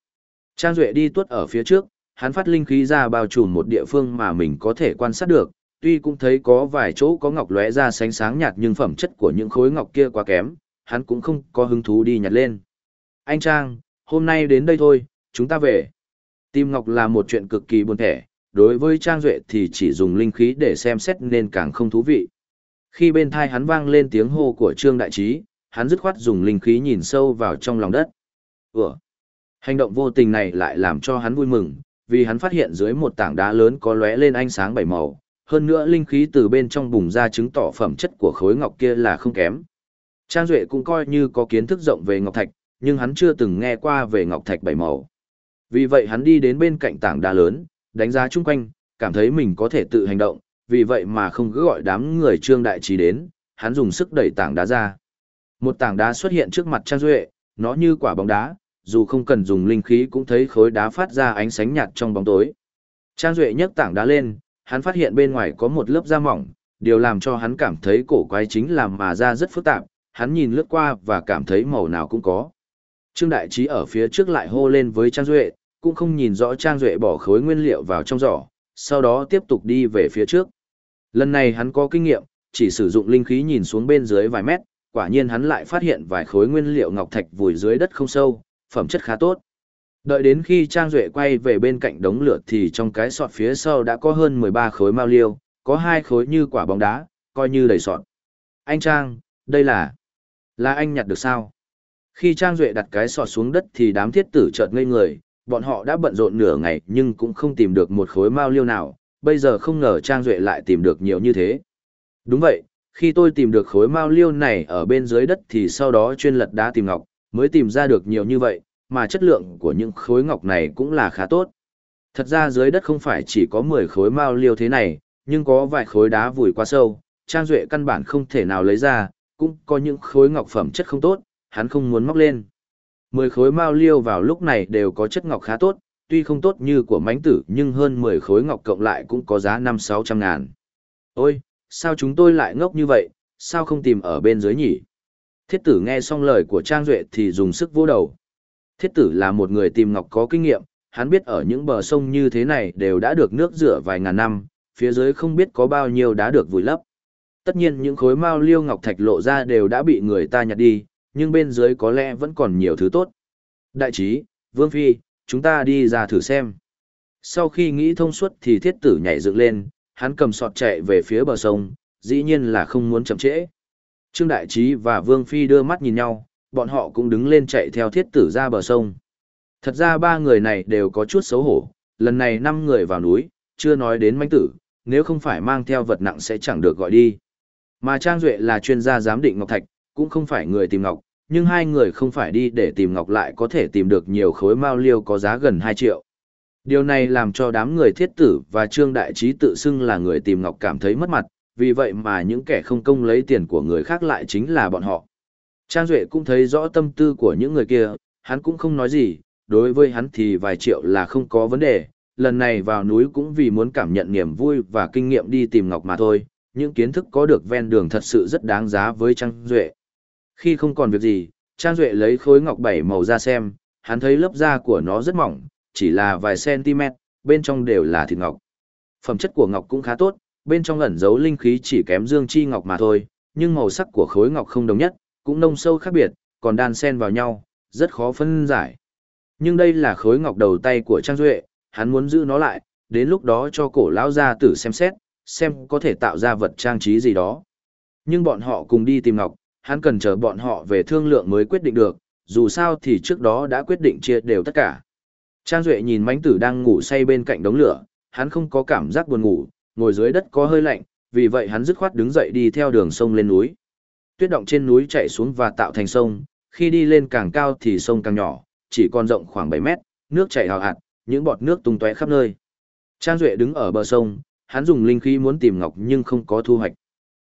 Trang Duệ đi tuốt ở phía trước, hắn phát linh khí ra bao trùm một địa phương mà mình có thể quan sát được, tuy cũng thấy có vài chỗ có ngọc lóe ra sánh sáng nhạt nhưng phẩm chất của những khối ngọc kia quá kém, hắn cũng không có hứng thú đi nhặt lên. Anh Trang, hôm nay đến đây thôi, chúng ta về. Tìm ngọc là một chuyện cực kỳ buồn thẻ, đối với Trang Duệ thì chỉ dùng linh khí để xem xét nên càng không thú vị. Khi bên thai hắn vang lên tiếng hô của Trương Đại Trí, hắn dứt khoát dùng linh khí nhìn sâu vào trong lòng đất. Ủa? Hành động vô tình này lại làm cho hắn vui mừng, vì hắn phát hiện dưới một tảng đá lớn có lóe lên ánh sáng bảy màu, hơn nữa linh khí từ bên trong bùng ra chứng tỏ phẩm chất của khối ngọc kia là không kém. Trang Duệ cũng coi như có kiến thức rộng về ngọc thạch, nhưng hắn chưa từng nghe qua về ngọc thạch bảy màu. Vì vậy hắn đi đến bên cạnh tảng đá lớn, đánh giá chung quanh, cảm thấy mình có thể tự hành động, vì vậy mà không cứ gọi đám người trương đại trí đến, hắn dùng sức đẩy tảng đá ra. Một tảng đá xuất hiện trước mặt Trang Duệ, nó như quả bóng đá, dù không cần dùng linh khí cũng thấy khối đá phát ra ánh sáng nhạt trong bóng tối. Trang Duệ nhấc tảng đá lên, hắn phát hiện bên ngoài có một lớp da mỏng, điều làm cho hắn cảm thấy cổ quái chính là mà da rất phức tạp, hắn nhìn lướt qua và cảm thấy màu nào cũng có. Trương Đại Trí ở phía trước lại hô lên với Trang Duệ, cũng không nhìn rõ Trang Duệ bỏ khối nguyên liệu vào trong giỏ, sau đó tiếp tục đi về phía trước. Lần này hắn có kinh nghiệm, chỉ sử dụng linh khí nhìn xuống bên dưới vài mét, quả nhiên hắn lại phát hiện vài khối nguyên liệu ngọc thạch vùi dưới đất không sâu, phẩm chất khá tốt. Đợi đến khi Trang Duệ quay về bên cạnh đống lửa thì trong cái sọt phía sau đã có hơn 13 khối mao liêu, có hai khối như quả bóng đá, coi như đầy sọt. Anh Trang, đây là... Là anh nhặt được sao? Khi Trang Duệ đặt cái sọt xuống đất thì đám thiết tử chợt ngây người, bọn họ đã bận rộn nửa ngày nhưng cũng không tìm được một khối mao liêu nào, bây giờ không ngờ Trang Duệ lại tìm được nhiều như thế. Đúng vậy, khi tôi tìm được khối mao liêu này ở bên dưới đất thì sau đó chuyên lật đá tìm ngọc, mới tìm ra được nhiều như vậy, mà chất lượng của những khối ngọc này cũng là khá tốt. Thật ra dưới đất không phải chỉ có 10 khối mao liêu thế này, nhưng có vài khối đá vùi quá sâu, Trang Duệ căn bản không thể nào lấy ra, cũng có những khối ngọc phẩm chất không tốt, hắn không muốn móc lên. 10 khối mao liêu vào lúc này đều có chất ngọc khá tốt, tuy không tốt như của mánh tử nhưng hơn 10 khối ngọc cộng lại cũng có giá 5-600 ngàn. Ôi, sao chúng tôi lại ngốc như vậy, sao không tìm ở bên dưới nhỉ? Thiết tử nghe xong lời của Trang Duệ thì dùng sức vô đầu. Thiết tử là một người tìm ngọc có kinh nghiệm, hắn biết ở những bờ sông như thế này đều đã được nước rửa vài ngàn năm, phía dưới không biết có bao nhiêu đã được vùi lấp. Tất nhiên những khối mao liêu ngọc thạch lộ ra đều đã bị người ta nhặt đi, nhưng bên dưới có lẽ vẫn còn nhiều thứ tốt. Đại trí, Vương Phi, chúng ta đi ra thử xem. Sau khi nghĩ thông suốt thì thiết tử nhảy dựng lên, hắn cầm sọt chạy về phía bờ sông, dĩ nhiên là không muốn chậm trễ. Trương Đại Trí và Vương Phi đưa mắt nhìn nhau, bọn họ cũng đứng lên chạy theo thiết tử ra bờ sông. Thật ra ba người này đều có chút xấu hổ, lần này năm người vào núi, chưa nói đến manh tử, nếu không phải mang theo vật nặng sẽ chẳng được gọi đi. Mà Trang Duệ là chuyên gia giám định Ngọc Thạch, cũng không phải người tìm Ngọc, nhưng hai người không phải đi để tìm Ngọc lại có thể tìm được nhiều khối mao liêu có giá gần 2 triệu. Điều này làm cho đám người thiết tử và Trương Đại Trí tự xưng là người tìm Ngọc cảm thấy mất mặt, vì vậy mà những kẻ không công lấy tiền của người khác lại chính là bọn họ. Trang Duệ cũng thấy rõ tâm tư của những người kia, hắn cũng không nói gì, đối với hắn thì vài triệu là không có vấn đề, lần này vào núi cũng vì muốn cảm nhận niềm vui và kinh nghiệm đi tìm Ngọc mà thôi, những kiến thức có được ven đường thật sự rất đáng giá với Trang Duệ. Khi không còn việc gì, Trang Duệ lấy khối ngọc bảy màu ra xem, hắn thấy lớp da của nó rất mỏng, chỉ là vài cm, bên trong đều là thịt ngọc. Phẩm chất của ngọc cũng khá tốt, bên trong ẩn giấu linh khí chỉ kém dương chi ngọc mà thôi, nhưng màu sắc của khối ngọc không đồng nhất, cũng nông sâu khác biệt, còn đan xen vào nhau, rất khó phân giải. Nhưng đây là khối ngọc đầu tay của Trang Duệ, hắn muốn giữ nó lại, đến lúc đó cho cổ lão gia tử xem xét, xem có thể tạo ra vật trang trí gì đó. Nhưng bọn họ cùng đi tìm ngọc, hắn cần chờ bọn họ về thương lượng mới quyết định được, dù sao thì trước đó đã quyết định chia đều tất cả. Trang Duệ nhìn mánh tử đang ngủ say bên cạnh đống lửa, hắn không có cảm giác buồn ngủ, ngồi dưới đất có hơi lạnh, vì vậy hắn dứt khoát đứng dậy đi theo đường sông lên núi. Tuyết động trên núi chạy xuống và tạo thành sông, khi đi lên càng cao thì sông càng nhỏ, chỉ còn rộng khoảng 7 mét, nước chảy hào hạt, những bọt nước tung tóe khắp nơi. Trang Duệ đứng ở bờ sông, hắn dùng linh khí muốn tìm ngọc nhưng không có thu hoạch.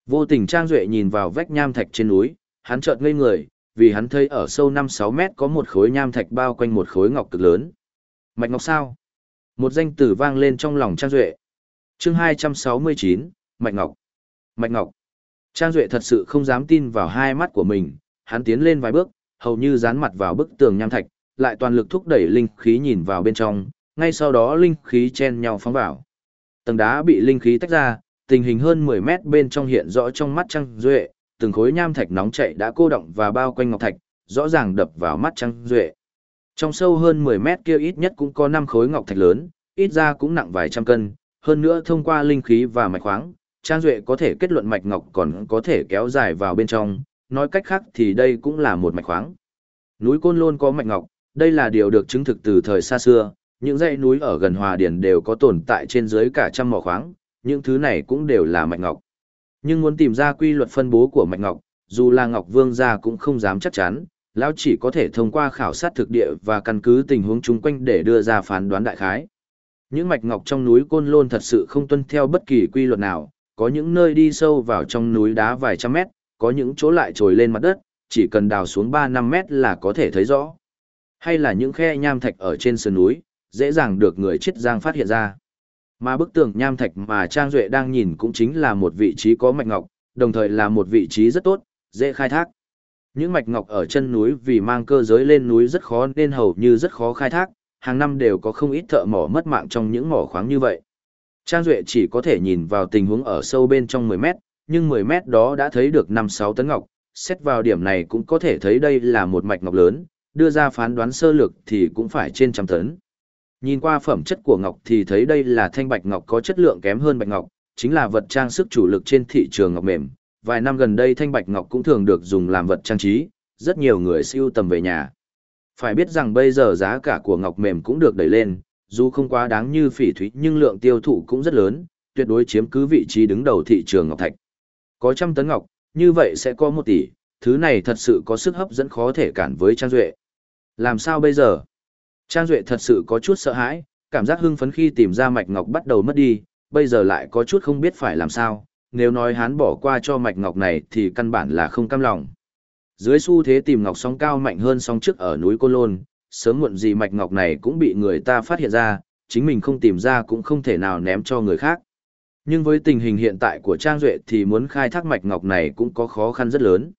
Vô tình Trang Duệ nhìn vào vách nham thạch trên núi, hắn chợt ngây người, vì hắn thấy ở sâu 5-6 mét có một khối nham thạch bao quanh một khối ngọc cực lớn. Mạch ngọc sao? Một danh tử vang lên trong lòng Trang Duệ chương 269, Mạch ngọc. Mạch ngọc. Trang Duệ thật sự không dám tin vào hai mắt của mình, hắn tiến lên vài bước, hầu như dán mặt vào bức tường nham thạch, lại toàn lực thúc đẩy linh khí nhìn vào bên trong, ngay sau đó linh khí chen nhau phóng vào. Tầng đá bị linh khí tách ra, tình hình hơn 10 mét bên trong hiện rõ trong mắt Trang Duệ, từng khối nham thạch nóng chảy đã cô động và bao quanh ngọc thạch, rõ ràng đập vào mắt Trang Duệ. Trong sâu hơn 10 mét kia ít nhất cũng có 5 khối ngọc thạch lớn, ít ra cũng nặng vài trăm cân, hơn nữa thông qua linh khí và mạch khoáng, Trang Duệ có thể kết luận mạch ngọc còn có thể kéo dài vào bên trong, nói cách khác thì đây cũng là một mạch khoáng. Núi Côn Lôn có mạch ngọc, đây là điều được chứng thực từ thời xa xưa, những dãy núi ở gần Hòa Điền đều có tồn tại trên dưới cả trăm mỏ khoáng, những thứ này cũng đều là mạch ngọc. Nhưng muốn tìm ra quy luật phân bố của mạch ngọc, dù là Ngọc Vương gia cũng không dám chắc chắn, lão chỉ có thể thông qua khảo sát thực địa và căn cứ tình huống chung quanh để đưa ra phán đoán đại khái. Những mạch ngọc trong núi Côn Lôn thật sự không tuân theo bất kỳ quy luật nào, có những nơi đi sâu vào trong núi đá vài trăm mét, có những chỗ lại trồi lên mặt đất, chỉ cần đào xuống 3-5 mét là có thể thấy rõ. Hay là những khe nham thạch ở trên sườn núi, dễ dàng được người chết giang phát hiện ra. Mà bức tường nham thạch mà Trang Duệ đang nhìn cũng chính là một vị trí có mạch ngọc, đồng thời là một vị trí rất tốt, dễ khai thác. Những mạch ngọc ở chân núi vì mang cơ giới lên núi rất khó nên hầu như rất khó khai thác, hàng năm đều có không ít thợ mỏ mất mạng trong những mỏ khoáng như vậy. Trang Duệ chỉ có thể nhìn vào tình huống ở sâu bên trong 10 mét, nhưng 10 mét đó đã thấy được 5-6 tấn ngọc, xét vào điểm này cũng có thể thấy đây là một mạch ngọc lớn, đưa ra phán đoán sơ lược thì cũng phải trên trăm tấn. Nhìn qua phẩm chất của ngọc thì thấy đây là thanh bạch ngọc có chất lượng kém hơn bạch ngọc, chính là vật trang sức chủ lực trên thị trường ngọc mềm. Vài năm gần đây thanh bạch ngọc cũng thường được dùng làm vật trang trí, rất nhiều người siêu tầm về nhà. Phải biết rằng bây giờ giá cả của ngọc mềm cũng được đẩy lên, dù không quá đáng như phỉ thúy nhưng lượng tiêu thụ cũng rất lớn, tuyệt đối chiếm cứ vị trí đứng đầu thị trường ngọc thạch. Có trăm tấn ngọc, như vậy sẽ có một tỷ, thứ này thật sự có sức hấp dẫn khó thể cản với Trang Duệ. Làm sao bây giờ? Trang Duệ thật sự có chút sợ hãi, cảm giác hưng phấn khi tìm ra mạch ngọc bắt đầu mất đi, bây giờ lại có chút không biết phải làm sao, nếu nói hắn bỏ qua cho mạch ngọc này thì căn bản là không cam lòng. Dưới xu thế tìm ngọc sóng cao mạnh hơn sóng trước ở núi Côn Lôn, sớm muộn gì mạch ngọc này cũng bị người ta phát hiện ra, chính mình không tìm ra cũng không thể nào ném cho người khác. Nhưng với tình hình hiện tại của Trang Duệ thì muốn khai thác mạch ngọc này cũng có khó khăn rất lớn.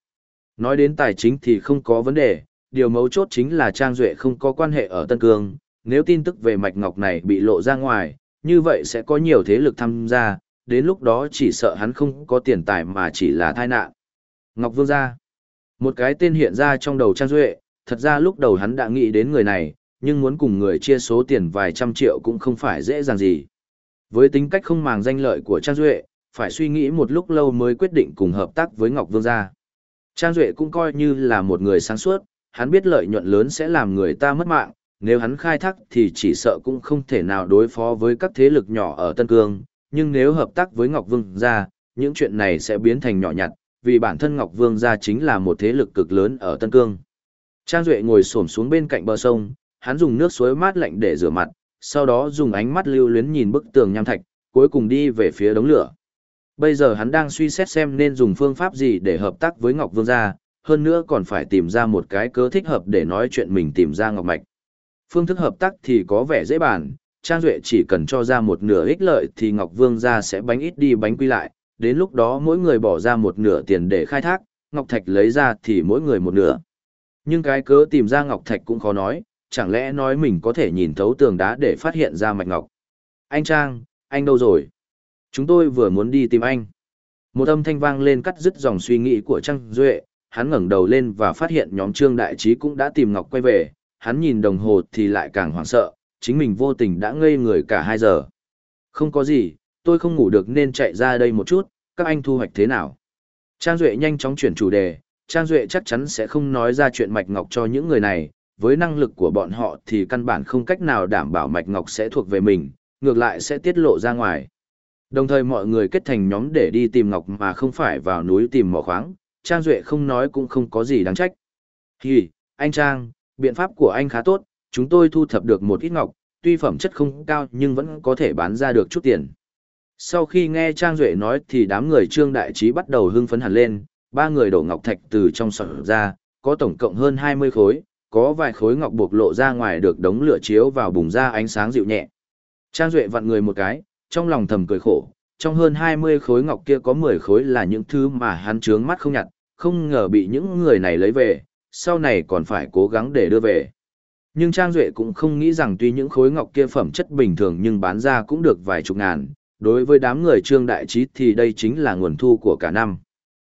Nói đến tài chính thì không có vấn đề, điều mấu chốt chính là Trang Duệ không có quan hệ ở Tân Cương, nếu tin tức về mạch ngọc này bị lộ ra ngoài, như vậy sẽ có nhiều thế lực tham gia, đến lúc đó chỉ sợ hắn không có tiền tài mà chỉ là tai nạn. Ngọc Vương gia. Một cái tên hiện ra trong đầu Trang Duệ, thật ra lúc đầu hắn đã nghĩ đến người này, nhưng muốn cùng người chia số tiền vài trăm triệu cũng không phải dễ dàng gì. Với tính cách không màng danh lợi của Trang Duệ, phải suy nghĩ một lúc lâu mới quyết định cùng hợp tác với Ngọc Vương gia. Trang Duệ cũng coi như là một người sáng suốt, hắn biết lợi nhuận lớn sẽ làm người ta mất mạng, nếu hắn khai thác thì chỉ sợ cũng không thể nào đối phó với các thế lực nhỏ ở Tân Cương, nhưng nếu hợp tác với Ngọc Vương gia, những chuyện này sẽ biến thành nhỏ nhặt, vì bản thân Ngọc Vương gia chính là một thế lực cực lớn ở Tân Cương. Trang Duệ ngồi xổm xuống bên cạnh bờ sông, hắn dùng nước suối mát lạnh để rửa mặt, sau đó dùng ánh mắt lưu luyến nhìn bức tường nham thạch, cuối cùng đi về phía đống lửa. Bây giờ hắn đang suy xét xem nên dùng phương pháp gì để hợp tác với Ngọc Vương gia, hơn nữa còn phải tìm ra một cái cớ thích hợp để nói chuyện mình tìm ra Ngọc Mạch. Phương thức hợp tác thì có vẻ dễ bàn, Trang Duệ chỉ cần cho ra một nửa ích lợi thì Ngọc Vương gia sẽ bánh ít đi bánh quy lại, đến lúc đó mỗi người bỏ ra một nửa tiền để khai thác, Ngọc Thạch lấy ra thì mỗi người một nửa. Nhưng cái cớ tìm ra Ngọc Thạch cũng khó nói, chẳng lẽ nói mình có thể nhìn thấu tường đá để phát hiện ra mạch ngọc. Anh Trang, anh đâu rồi? Chúng tôi vừa muốn đi tìm anh. Một âm thanh vang lên cắt dứt dòng suy nghĩ của Trang Duệ, hắn ngẩng đầu lên và phát hiện nhóm Trương Đại Trí cũng đã tìm Ngọc quay về, hắn nhìn đồng hồ thì lại càng hoảng sợ, chính mình vô tình đã ngây người cả 2 giờ. Không có gì, tôi không ngủ được nên chạy ra đây một chút, các anh thu hoạch thế nào? Trang Duệ nhanh chóng chuyển chủ đề, Trang Duệ chắc chắn sẽ không nói ra chuyện Mạch Ngọc cho những người này, với năng lực của bọn họ thì căn bản không cách nào đảm bảo Mạch Ngọc sẽ thuộc về mình, ngược lại sẽ tiết lộ ra ngoài. Đồng thời mọi người kết thành nhóm để đi tìm Ngọc mà không phải vào núi tìm mỏ khoáng, Trang Duệ không nói cũng không có gì đáng trách. Hì, anh Trang, biện pháp của anh khá tốt, chúng tôi thu thập được một ít ngọc, tuy phẩm chất không cao nhưng vẫn có thể bán ra được chút tiền. Sau khi nghe Trang Duệ nói thì đám người Trương Đại Trí bắt đầu hưng phấn hẳn lên, ba người đổ ngọc thạch từ trong sọt ra, có tổng cộng hơn 20 khối, có vài khối ngọc buộc lộ ra ngoài được đống lửa chiếu vào bùng ra ánh sáng dịu nhẹ. Trang Duệ vặn người một cái, trong lòng thầm cười khổ, trong hơn 20 khối ngọc kia có 10 khối là những thứ mà hắn trướng mắt không nhặt, không ngờ bị những người này lấy về, sau này còn phải cố gắng để đưa về. Nhưng Trang Duệ cũng không nghĩ rằng tuy những khối ngọc kia phẩm chất bình thường nhưng bán ra cũng được vài chục ngàn, đối với đám người trương đại trí thì đây chính là nguồn thu của cả năm.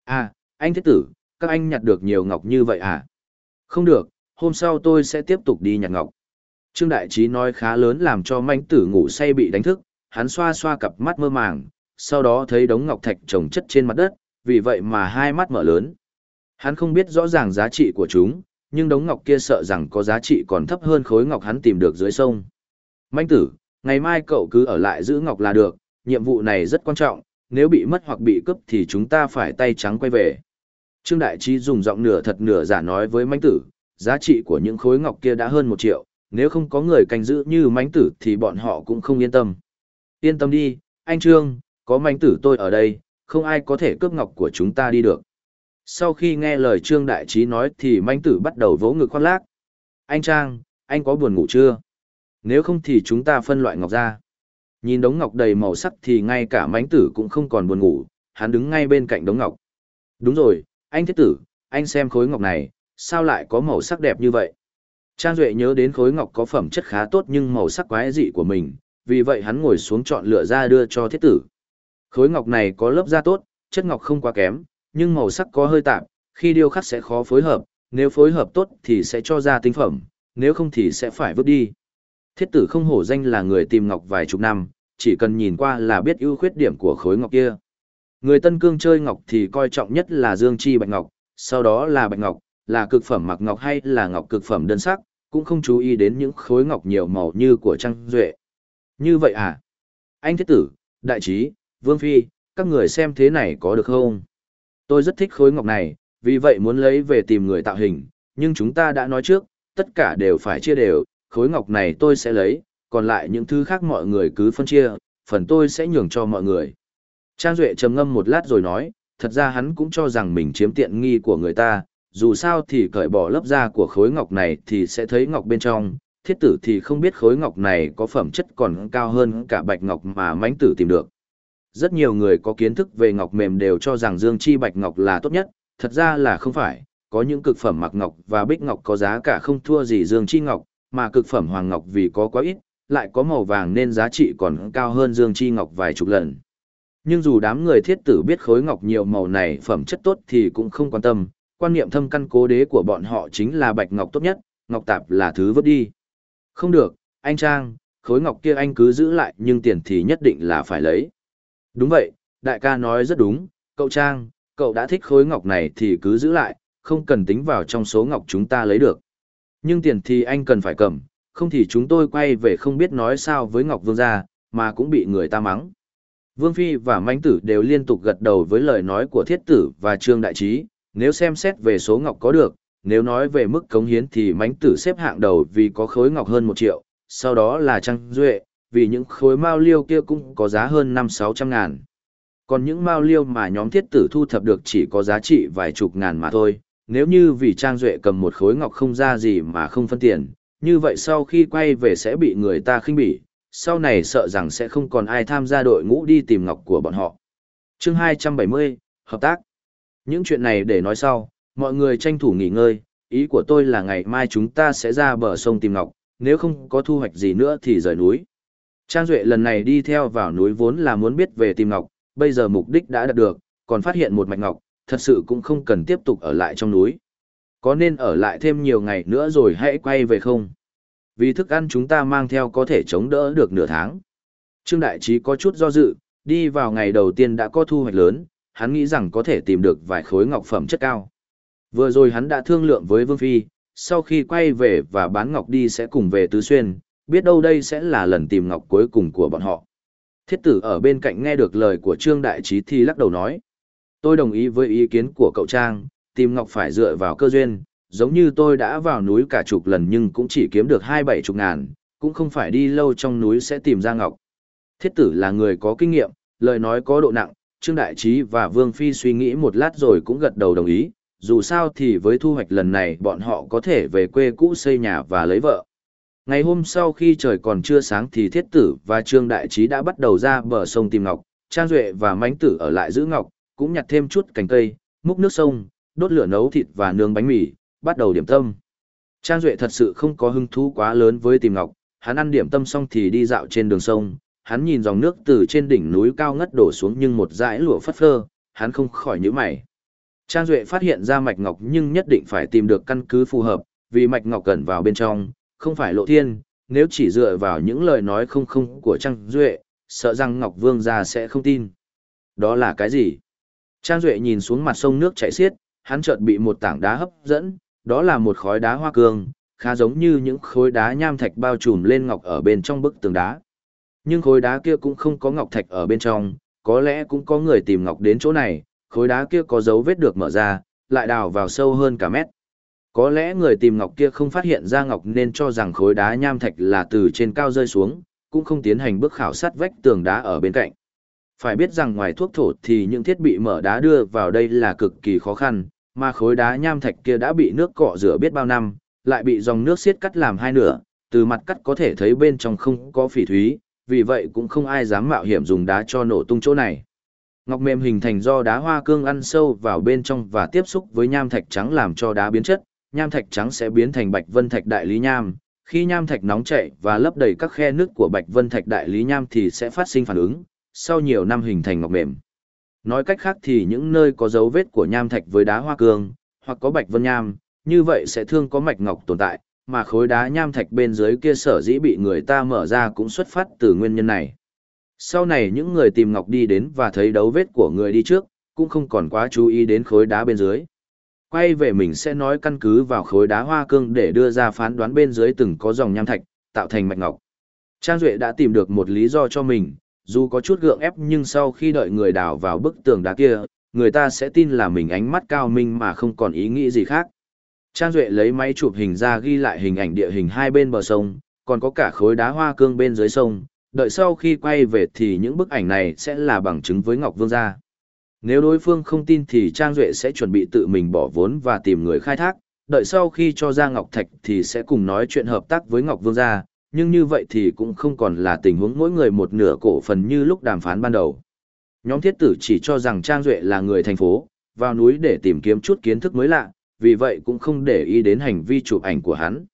À, anh thiết tử, các anh nhặt được nhiều ngọc như vậy à? Không được, hôm sau tôi sẽ tiếp tục đi nhặt ngọc. Trương đại trí nói khá lớn làm cho manh tử ngủ say bị đánh thức, hắn xoa xoa cặp mắt mơ màng, sau đó thấy đống ngọc thạch trồng chất trên mặt đất, vì vậy mà hai mắt mở lớn. Hắn không biết rõ ràng giá trị của chúng, nhưng đống ngọc kia sợ rằng có giá trị còn thấp hơn khối ngọc hắn tìm được dưới sông. Manh tử, ngày mai cậu cứ ở lại giữ ngọc là được, nhiệm vụ này rất quan trọng, nếu bị mất hoặc bị cướp thì chúng ta phải tay trắng quay về. Trương Đại Trí dùng giọng nửa thật nửa giả nói với mánh tử, giá trị của những khối ngọc kia đã hơn một triệu, nếu không có người canh giữ như mánh tử thì bọn họ cũng không yên tâm. Yên tâm đi, anh Trương, có mánh tử tôi ở đây, không ai có thể cướp ngọc của chúng ta đi được. Sau khi nghe lời Trương Đại Trí nói thì mánh tử bắt đầu vỗ ngực khoác lác. Anh Trang, anh có buồn ngủ chưa? Nếu không thì chúng ta phân loại ngọc ra. Nhìn đống ngọc đầy màu sắc thì ngay cả mánh tử cũng không còn buồn ngủ, hắn đứng ngay bên cạnh đống ngọc. Đúng rồi, anh thiết tử, anh xem khối ngọc này, sao lại có màu sắc đẹp như vậy? Trang Duệ nhớ đến khối ngọc có phẩm chất khá tốt nhưng màu sắc quái dị của mình, vì vậy hắn ngồi xuống chọn lựa ra đưa cho thiết tử. Khối ngọc này có lớp da tốt, chất ngọc không quá kém, nhưng màu sắc có hơi tạp, khi điêu khắc sẽ khó phối hợp, nếu phối hợp tốt thì sẽ cho ra tinh phẩm, nếu không thì sẽ phải vứt đi. Thiết tử không hổ danh là người tìm ngọc vài chục năm, chỉ cần nhìn qua là biết ưu khuyết điểm của khối ngọc kia. Người Tân Cương chơi ngọc thì coi trọng nhất là dương chi bạch ngọc, sau đó là bạch ngọc, là cực phẩm mặc ngọc hay là ngọc cực phẩm đơn sắc, cũng không chú ý đến những khối ngọc nhiều màu như của Trang Duệ. Như vậy à? Anh Thiết Tử, Đại Trí, Vương Phi, các người xem thế này có được không? Tôi rất thích khối ngọc này, vì vậy muốn lấy về tìm người tạo hình, nhưng chúng ta đã nói trước, tất cả đều phải chia đều, khối ngọc này tôi sẽ lấy, còn lại những thứ khác mọi người cứ phân chia, phần tôi sẽ nhường cho mọi người. Trang Duệ trầm ngâm một lát rồi nói, thật ra hắn cũng cho rằng mình chiếm tiện nghi của người ta, dù sao thì cởi bỏ lớp da của khối ngọc này thì sẽ thấy ngọc bên trong, thiết tử thì không biết khối ngọc này có phẩm chất còn cao hơn cả bạch ngọc mà mánh tử tìm được. Rất nhiều người có kiến thức về ngọc mềm đều cho rằng dương chi bạch ngọc là tốt nhất, thật ra là không phải, có những cực phẩm mặc ngọc và bích ngọc có giá cả không thua gì dương chi ngọc, mà cực phẩm hoàng ngọc vì có quá ít, lại có màu vàng nên giá trị còn cao hơn dương chi ngọc vài chục lần. Nhưng dù đám người thiết tử biết khối ngọc nhiều màu này phẩm chất tốt thì cũng không quan tâm, quan niệm thâm căn cố đế của bọn họ chính là bạch ngọc tốt nhất, ngọc tạp là thứ vứt đi. Không được, anh Trang, khối ngọc kia anh cứ giữ lại nhưng tiền thì nhất định là phải lấy. Đúng vậy, đại ca nói rất đúng, cậu Trang, cậu đã thích khối ngọc này thì cứ giữ lại, không cần tính vào trong số ngọc chúng ta lấy được. Nhưng tiền thì anh cần phải cầm, không thì chúng tôi quay về không biết nói sao với Ngọc Vương gia, mà cũng bị người ta mắng. Vương Phi và Mánh Tử đều liên tục gật đầu với lời nói của Thiết Tử và Trương Đại Trí, nếu xem xét về số ngọc có được, nếu nói về mức cống hiến thì Mánh Tử xếp hạng đầu vì có khối ngọc hơn 1 triệu, sau đó là Trăng Duệ, vì những khối mao liêu kia cũng có giá hơn 5-600 ngàn. Còn những mao liêu mà nhóm Thiết Tử thu thập được chỉ có giá trị vài chục ngàn mà thôi, nếu như vì Trang Duệ cầm một khối ngọc không ra gì mà không phân tiền, như vậy sau khi quay về sẽ bị người ta khinh bỉ, sau này sợ rằng sẽ không còn ai tham gia đội ngũ đi tìm ngọc của bọn họ. chương 270, Hợp tác. Những chuyện này để nói sau, mọi người tranh thủ nghỉ ngơi, ý của tôi là ngày mai chúng ta sẽ ra bờ sông tìm ngọc, nếu không có thu hoạch gì nữa thì rời núi. Trang Duệ lần này đi theo vào núi vốn là muốn biết về tìm ngọc, bây giờ mục đích đã đạt được, còn phát hiện một mạch ngọc, thật sự cũng không cần tiếp tục ở lại trong núi. Có nên ở lại thêm nhiều ngày nữa rồi hãy quay về không? Vì thức ăn chúng ta mang theo có thể chống đỡ được nửa tháng. Trương Đại Trí có chút do dự, đi vào ngày đầu tiên đã có thu hoạch lớn, hắn nghĩ rằng có thể tìm được vài khối ngọc phẩm chất cao. Vừa rồi hắn đã thương lượng với Vương Phi, sau khi quay về và bán ngọc đi sẽ cùng về Tứ Xuyên, biết đâu đây sẽ là lần tìm ngọc cuối cùng của bọn họ. Thiết tử ở bên cạnh nghe được lời của Trương Đại Trí thì lắc đầu nói. Tôi đồng ý với ý kiến của cậu Trang, tìm ngọc phải dựa vào cơ duyên, giống như tôi đã vào núi cả chục lần nhưng cũng chỉ kiếm được hai bảy chục ngàn, cũng không phải đi lâu trong núi sẽ tìm ra ngọc. Thiết tử là người có kinh nghiệm, lời nói có độ nặng, Trương Đại Trí và Vương Phi suy nghĩ một lát rồi cũng gật đầu đồng ý, dù sao thì với thu hoạch lần này bọn họ có thể về quê cũ xây nhà và lấy vợ. Ngày hôm sau khi trời còn chưa sáng thì Thiết Tử và Trương Đại Trí đã bắt đầu ra bờ sông tìm ngọc, Trang Duệ và Mánh Tử ở lại giữ ngọc, cũng nhặt thêm chút cành cây, múc nước sông, đốt lửa nấu thịt và nướng bánh mì, bắt đầu điểm tâm. Trang Duệ thật sự không có hứng thú quá lớn với tìm ngọc, hắn ăn điểm tâm xong thì đi dạo trên đường sông, hắn nhìn dòng nước từ trên đỉnh núi cao ngất đổ xuống nhưng một dải lụa phất phơ, hắn không khỏi nhíu mày. Trang Duệ phát hiện ra mạch ngọc nhưng nhất định phải tìm được căn cứ phù hợp, vì mạch ngọc cần vào bên trong, không phải lộ thiên, nếu chỉ dựa vào những lời nói không không của Trang Duệ, sợ rằng Ngọc Vương gia sẽ không tin. Đó là cái gì? Trang Duệ nhìn xuống mặt sông nước chảy xiết, hắn chợt bị một tảng đá hấp dẫn, đó là một khối đá hoa cương, khá giống như những khối đá nham thạch bao trùm lên ngọc ở bên trong bức tường đá. Nhưng khối đá kia cũng không có ngọc thạch ở bên trong, có lẽ cũng có người tìm ngọc đến chỗ này, khối đá kia có dấu vết được mở ra, lại đào vào sâu hơn cả mét. Có lẽ người tìm ngọc kia không phát hiện ra ngọc nên cho rằng khối đá nham thạch là từ trên cao rơi xuống, cũng không tiến hành bước khảo sát vách tường đá ở bên cạnh. Phải biết rằng ngoài thuốc thổ thì những thiết bị mở đá đưa vào đây là cực kỳ khó khăn, mà khối đá nham thạch kia đã bị nước cọ rửa biết bao năm, lại bị dòng nước xiết cắt làm hai nửa, từ mặt cắt có thể thấy bên trong không có phỉ thúy, vì vậy cũng không ai dám mạo hiểm dùng đá cho nổ tung chỗ này. Ngọc mềm hình thành do đá hoa cương ăn sâu vào bên trong và tiếp xúc với nham thạch trắng làm cho đá biến chất, nham thạch trắng sẽ biến thành bạch vân thạch đại lý nham. Khi nham thạch nóng chảy và lấp đầy các khe nước của bạch vân thạch đại lý nham thì sẽ phát sinh phản ứng, sau nhiều năm hình thành ngọc mềm. Nói cách khác thì những nơi có dấu vết của nham thạch với đá hoa cương, hoặc có bạch vân nham, như vậy sẽ thương có mạch ngọc tồn tại, mà khối đá nham thạch bên dưới kia sở dĩ bị người ta mở ra cũng xuất phát từ nguyên nhân này. Sau này những người tìm ngọc đi đến và thấy dấu vết của người đi trước, cũng không còn quá chú ý đến khối đá bên dưới. Quay về mình sẽ nói căn cứ vào khối đá hoa cương để đưa ra phán đoán bên dưới từng có dòng nham thạch, tạo thành mạch ngọc. Trang Duệ đã tìm được một lý do cho mình, dù có chút gượng ép nhưng sau khi đợi người đào vào bức tường đá kia, người ta sẽ tin là mình ánh mắt cao minh mà không còn ý nghĩ gì khác. Trang Duệ lấy máy chụp hình ra ghi lại hình ảnh địa hình hai bên bờ sông, còn có cả khối đá hoa cương bên dưới sông, đợi sau khi quay về thì những bức ảnh này sẽ là bằng chứng với Ngọc Vương gia. Nếu đối phương không tin thì Trang Duệ sẽ chuẩn bị tự mình bỏ vốn và tìm người khai thác, đợi sau khi cho ra Ngọc Thạch thì sẽ cùng nói chuyện hợp tác với Ngọc Vương gia, nhưng như vậy thì cũng không còn là tình huống mỗi người một nửa cổ phần như lúc đàm phán ban đầu. Nhóm thiết tử chỉ cho rằng Trang Duệ là người thành phố, vào núi để tìm kiếm chút kiến thức mới lạ, vì vậy cũng không để ý đến hành vi chụp ảnh của hắn.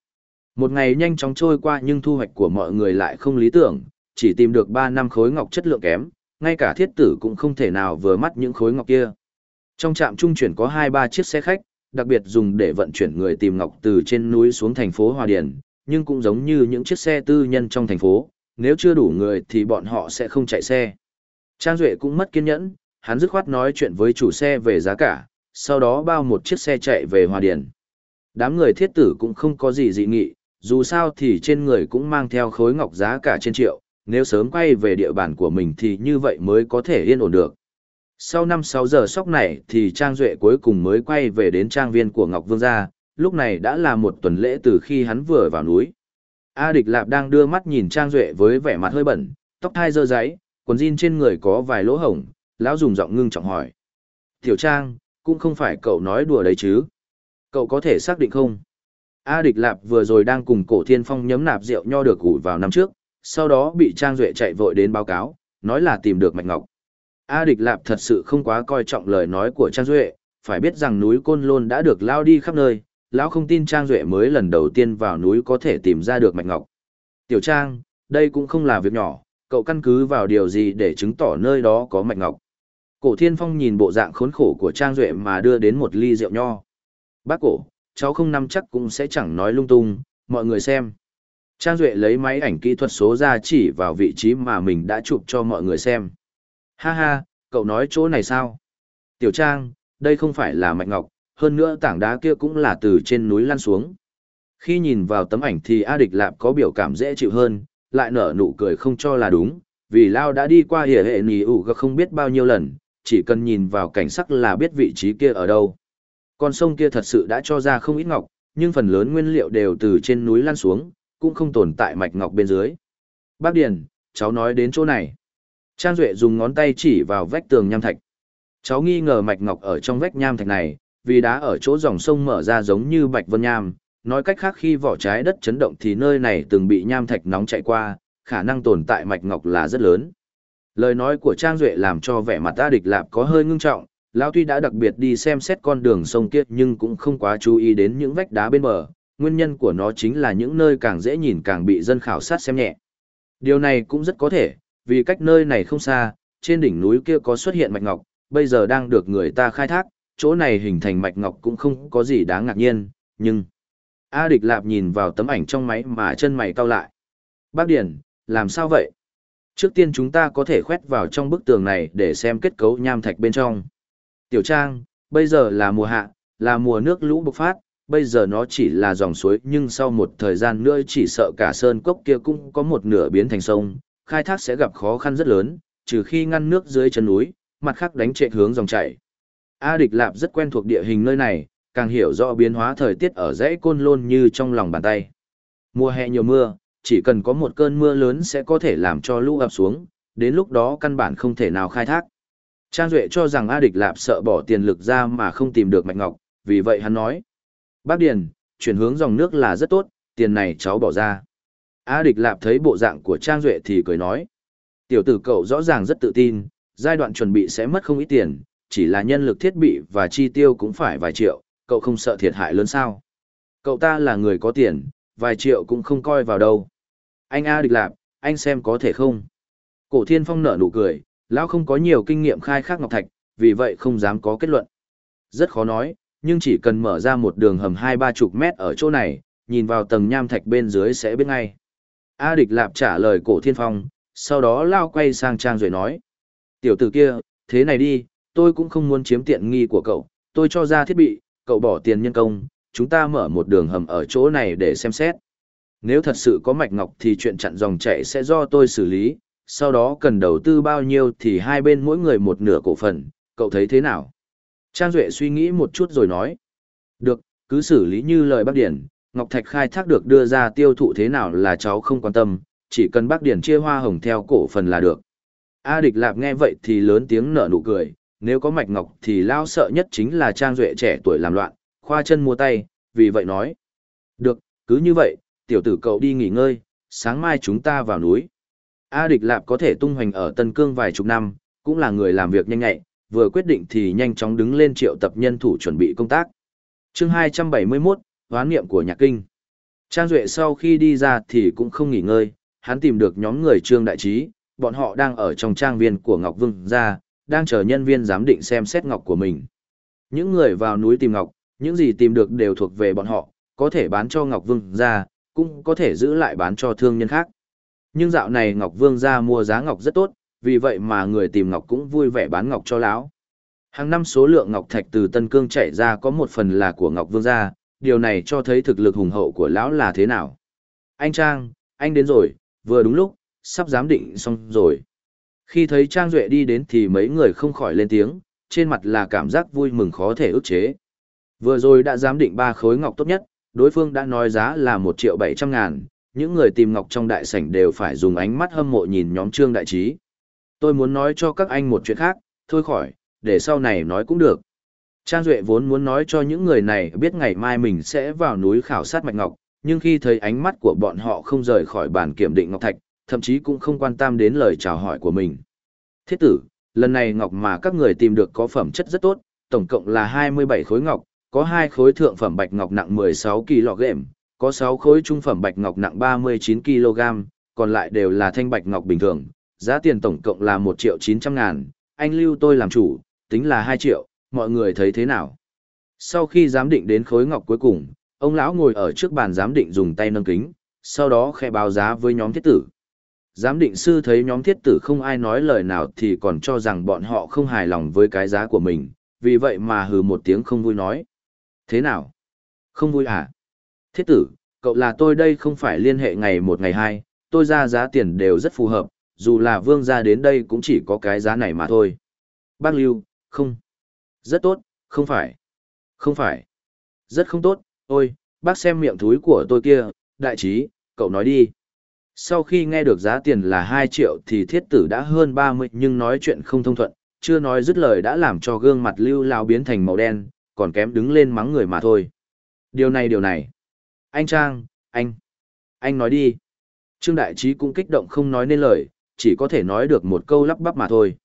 Một ngày nhanh chóng trôi qua nhưng thu hoạch của mọi người lại không lý tưởng, chỉ tìm được 3 năm khối ngọc chất lượng kém, ngay cả thiết tử cũng không thể nào vừa mắt những khối ngọc kia. Trong trạm trung chuyển có 2-3 chiếc xe khách, đặc biệt dùng để vận chuyển người tìm ngọc từ trên núi xuống thành phố Hòa Điền, nhưng cũng giống như những chiếc xe tư nhân trong thành phố, nếu chưa đủ người thì bọn họ sẽ không chạy xe. Trang Duệ cũng mất kiên nhẫn, hắn dứt khoát nói chuyện với chủ xe về giá cả, sau đó bao một chiếc xe chạy về Hòa Điền. Đám người thiết tử cũng không có gì dị nghị, dù sao thì trên người cũng mang theo khối ngọc giá cả trên triệu, nếu sớm quay về địa bàn của mình thì như vậy mới có thể yên ổn được. Sau 5-6 giờ sóc này thì Trang Duệ cuối cùng mới quay về đến trang viên của Ngọc Vương gia, lúc này đã là một tuần lễ từ khi hắn vừa vào núi. A Địch Lạp đang đưa mắt nhìn Trang Duệ với vẻ mặt hơi bẩn, tóc thai dơ giấy, quần jean trên người có vài lỗ hổng, lão dùng giọng ngưng trọng hỏi. Tiểu Trang, cũng không phải cậu nói đùa đấy chứ. Cậu có thể xác định không? A Địch Lạp vừa rồi đang cùng cổ thiên phong nhấm nạp rượu nho được ủ vào năm trước, sau đó bị Trang Duệ chạy vội đến báo cáo, nói là tìm được Mạch Ngọc. A Địch Lạp thật sự không quá coi trọng lời nói của Trang Duệ, phải biết rằng núi Côn Lôn đã được lao đi khắp nơi, lão không tin Trang Duệ mới lần đầu tiên vào núi có thể tìm ra được Mạch Ngọc. Tiểu Trang, đây cũng không là việc nhỏ, cậu căn cứ vào điều gì để chứng tỏ nơi đó có Mạch Ngọc. Cổ Thiên Phong nhìn bộ dạng khốn khổ của Trang Duệ mà đưa đến một ly rượu nho. Bác cổ, cháu không nắm chắc cũng sẽ chẳng nói lung tung, mọi người xem. Trang Duệ lấy máy ảnh kỹ thuật số ra chỉ vào vị trí mà mình đã chụp cho mọi người xem. Ha ha, cậu nói chỗ này sao? Tiểu Trang, đây không phải là Mạch Ngọc, hơn nữa tảng đá kia cũng là từ trên núi lăn xuống. Khi nhìn vào tấm ảnh thì A Địch Lạp có biểu cảm dễ chịu hơn, lại nở nụ cười không cho là đúng, vì Lao đã đi qua hệ hệ nì ủ không biết bao nhiêu lần, chỉ cần nhìn vào cảnh sắc là biết vị trí kia ở đâu. Con sông kia thật sự đã cho ra không ít ngọc, nhưng phần lớn nguyên liệu đều từ trên núi lăn xuống, cũng không tồn tại mạch ngọc bên dưới. Bác Điền, cháu nói đến chỗ này. Trang Duệ dùng ngón tay chỉ vào vách tường nham thạch. Cháu nghi ngờ mạch ngọc ở trong vách nham thạch này, vì đá ở chỗ dòng sông mở ra giống như bạch vân nham. Nói cách khác khi vỏ trái đất chấn động thì nơi này từng bị nham thạch nóng chạy qua, khả năng tồn tại mạch ngọc là rất lớn. Lời nói của Trang Duệ làm cho vẻ mặt ta địch lạp có hơi ngưng trọng, Lão tuy đã đặc biệt đi xem xét con đường sông kia nhưng cũng không quá chú ý đến những vách đá bên bờ, nguyên nhân của nó chính là những nơi càng dễ nhìn càng bị dân khảo sát xem nhẹ. Điều này cũng rất có thể, vì cách nơi này không xa, trên đỉnh núi kia có xuất hiện mạch ngọc, bây giờ đang được người ta khai thác, chỗ này hình thành mạch ngọc cũng không có gì đáng ngạc nhiên, nhưng... A địch lạp nhìn vào tấm ảnh trong máy mà chân mày cau lại. Bác Điển, làm sao vậy? Trước tiên chúng ta có thể khoét vào trong bức tường này để xem kết cấu nham thạch bên trong. Tiểu Trang, bây giờ là mùa hạ, là mùa nước lũ bộc phát, bây giờ nó chỉ là dòng suối nhưng sau một thời gian nữa chỉ sợ cả sơn cốc kia cũng có một nửa biến thành sông, khai thác sẽ gặp khó khăn rất lớn, trừ khi ngăn nước dưới chân núi, mặt khác đánh trệ hướng dòng chảy. A Địch Lạp rất quen thuộc địa hình nơi này, càng hiểu rõ biến hóa thời tiết ở dãy côn lôn như trong lòng bàn tay. Mùa hè nhiều mưa, chỉ cần có một cơn mưa lớn sẽ có thể làm cho lũ ập xuống, đến lúc đó căn bản không thể nào khai thác. Trang Duệ cho rằng A Địch Lạp sợ bỏ tiền lực ra mà không tìm được Mạch Ngọc, vì vậy hắn nói. Bác Điền, chuyển hướng dòng nước là rất tốt, tiền này cháu bỏ ra. A Địch Lạp thấy bộ dạng của Trang Duệ thì cười nói. Tiểu tử cậu rõ ràng rất tự tin, giai đoạn chuẩn bị sẽ mất không ít tiền, chỉ là nhân lực thiết bị và chi tiêu cũng phải vài triệu, cậu không sợ thiệt hại lớn sao. Cậu ta là người có tiền, vài triệu cũng không coi vào đâu. Anh A Địch Lạp, anh xem có thể không? Cổ Thiên Phong nở nụ cười, lão không có nhiều kinh nghiệm khai thác ngọc thạch, vì vậy không dám có kết luận. Rất khó nói, nhưng chỉ cần mở ra một đường hầm hai ba chục mét ở chỗ này, nhìn vào tầng nham thạch bên dưới sẽ biết ngay. A Địch Lạp trả lời cổ Thiên Phong, sau đó lao quay sang Trang Duệ nói. Tiểu tử kia, thế này đi, tôi cũng không muốn chiếm tiện nghi của cậu, tôi cho ra thiết bị, cậu bỏ tiền nhân công, chúng ta mở một đường hầm ở chỗ này để xem xét. Nếu thật sự có mạch ngọc thì chuyện chặn dòng chảy sẽ do tôi xử lý, sau đó cần đầu tư bao nhiêu thì hai bên mỗi người một nửa cổ phần, cậu thấy thế nào? Trang Duệ suy nghĩ một chút rồi nói. Được, cứ xử lý như lời bác Điển, Ngọc Thạch khai thác được đưa ra tiêu thụ thế nào là cháu không quan tâm, chỉ cần bác Điển chia hoa hồng theo cổ phần là được. A Địch Lạp nghe vậy thì lớn tiếng nở nụ cười, nếu có mạch ngọc thì lao sợ nhất chính là Trang Duệ trẻ tuổi làm loạn, khoa chân mua tay, vì vậy nói. Được, cứ như vậy, tiểu tử cậu đi nghỉ ngơi, sáng mai chúng ta vào núi. A Địch Lạp có thể tung hoành ở Tân Cương vài chục năm, cũng là người làm việc nhanh nhạy, vừa quyết định thì nhanh chóng đứng lên triệu tập nhân thủ chuẩn bị công tác. chương 271, Hoán niệm của Nhạc Kinh. Trang Duệ sau khi đi ra thì cũng không nghỉ ngơi, hắn tìm được nhóm người Trương Đại Trí, bọn họ đang ở trong trang viên của Ngọc Vương ra, đang chờ nhân viên giám định xem xét ngọc của mình. Những người vào núi tìm ngọc, những gì tìm được đều thuộc về bọn họ, có thể bán cho Ngọc Vương ra, cũng có thể giữ lại bán cho thương nhân khác. Nhưng dạo này Ngọc Vương ra mua giá ngọc rất tốt, vì vậy mà người tìm ngọc cũng vui vẻ bán ngọc cho lão. Hàng năm số lượng ngọc thạch từ Tân Cương chảy ra có một phần là của Ngọc Vương gia, điều này cho thấy thực lực hùng hậu của lão là thế nào. Anh Trang, anh đến rồi, vừa đúng lúc, sắp giám định xong rồi. Khi thấy Trang Duệ đi đến thì mấy người không khỏi lên tiếng, trên mặt là cảm giác vui mừng khó thể ức chế. Vừa rồi đã giám định ba khối ngọc tốt nhất, đối phương đã nói giá là 1 triệu 700 ngàn, những người tìm ngọc trong đại sảnh đều phải dùng ánh mắt hâm mộ nhìn nhóm trương đại trí. Tôi muốn nói cho các anh một chuyện khác, thôi khỏi, để sau này nói cũng được. Trang Duệ vốn muốn nói cho những người này biết ngày mai mình sẽ vào núi khảo sát mạch ngọc, nhưng khi thấy ánh mắt của bọn họ không rời khỏi bàn kiểm định ngọc thạch, thậm chí cũng không quan tâm đến lời chào hỏi của mình. Thiết tử, lần này ngọc mà các người tìm được có phẩm chất rất tốt, tổng cộng là 27 khối ngọc, có 2 khối thượng phẩm bạch ngọc nặng 16 kg, có 6 khối trung phẩm bạch ngọc nặng 39 kg, còn lại đều là thanh bạch ngọc bình thường, giá tiền tổng cộng là 1 triệu 900 ngàn, anh lưu tôi làm chủ, tính là 2 triệu, mọi người thấy thế nào? Sau khi giám định đến khối ngọc cuối cùng, ông lão ngồi ở trước bàn giám định dùng tay nâng kính, sau đó khẽ báo giá với nhóm thiết tử. Giám định sư thấy nhóm thiết tử không ai nói lời nào thì còn cho rằng bọn họ không hài lòng với cái giá của mình, vì vậy mà hừ một tiếng không vui nói. Thế nào? Không vui à? Thiết tử, cậu là tôi đây không phải liên hệ ngày một ngày hai, tôi ra giá tiền đều rất phù hợp, dù là vương gia đến đây cũng chỉ có cái giá này mà thôi. Bác Lưu, không. Rất tốt, không phải. Không phải. Rất không tốt, ôi, bác xem miệng thúi của tôi kia, đại trí, cậu nói đi. Sau khi nghe được giá tiền là 2 triệu thì thiết tử đã hơn 30 nhưng nói chuyện không thông thuận, chưa nói dứt lời đã làm cho gương mặt lưu lao biến thành màu đen, còn kém đứng lên mắng người mà thôi. Điều này điều này. Anh Trang, anh. Anh nói đi. Trương Đại Trí cũng kích động không nói nên lời, chỉ có thể nói được một câu lắp bắp mà thôi.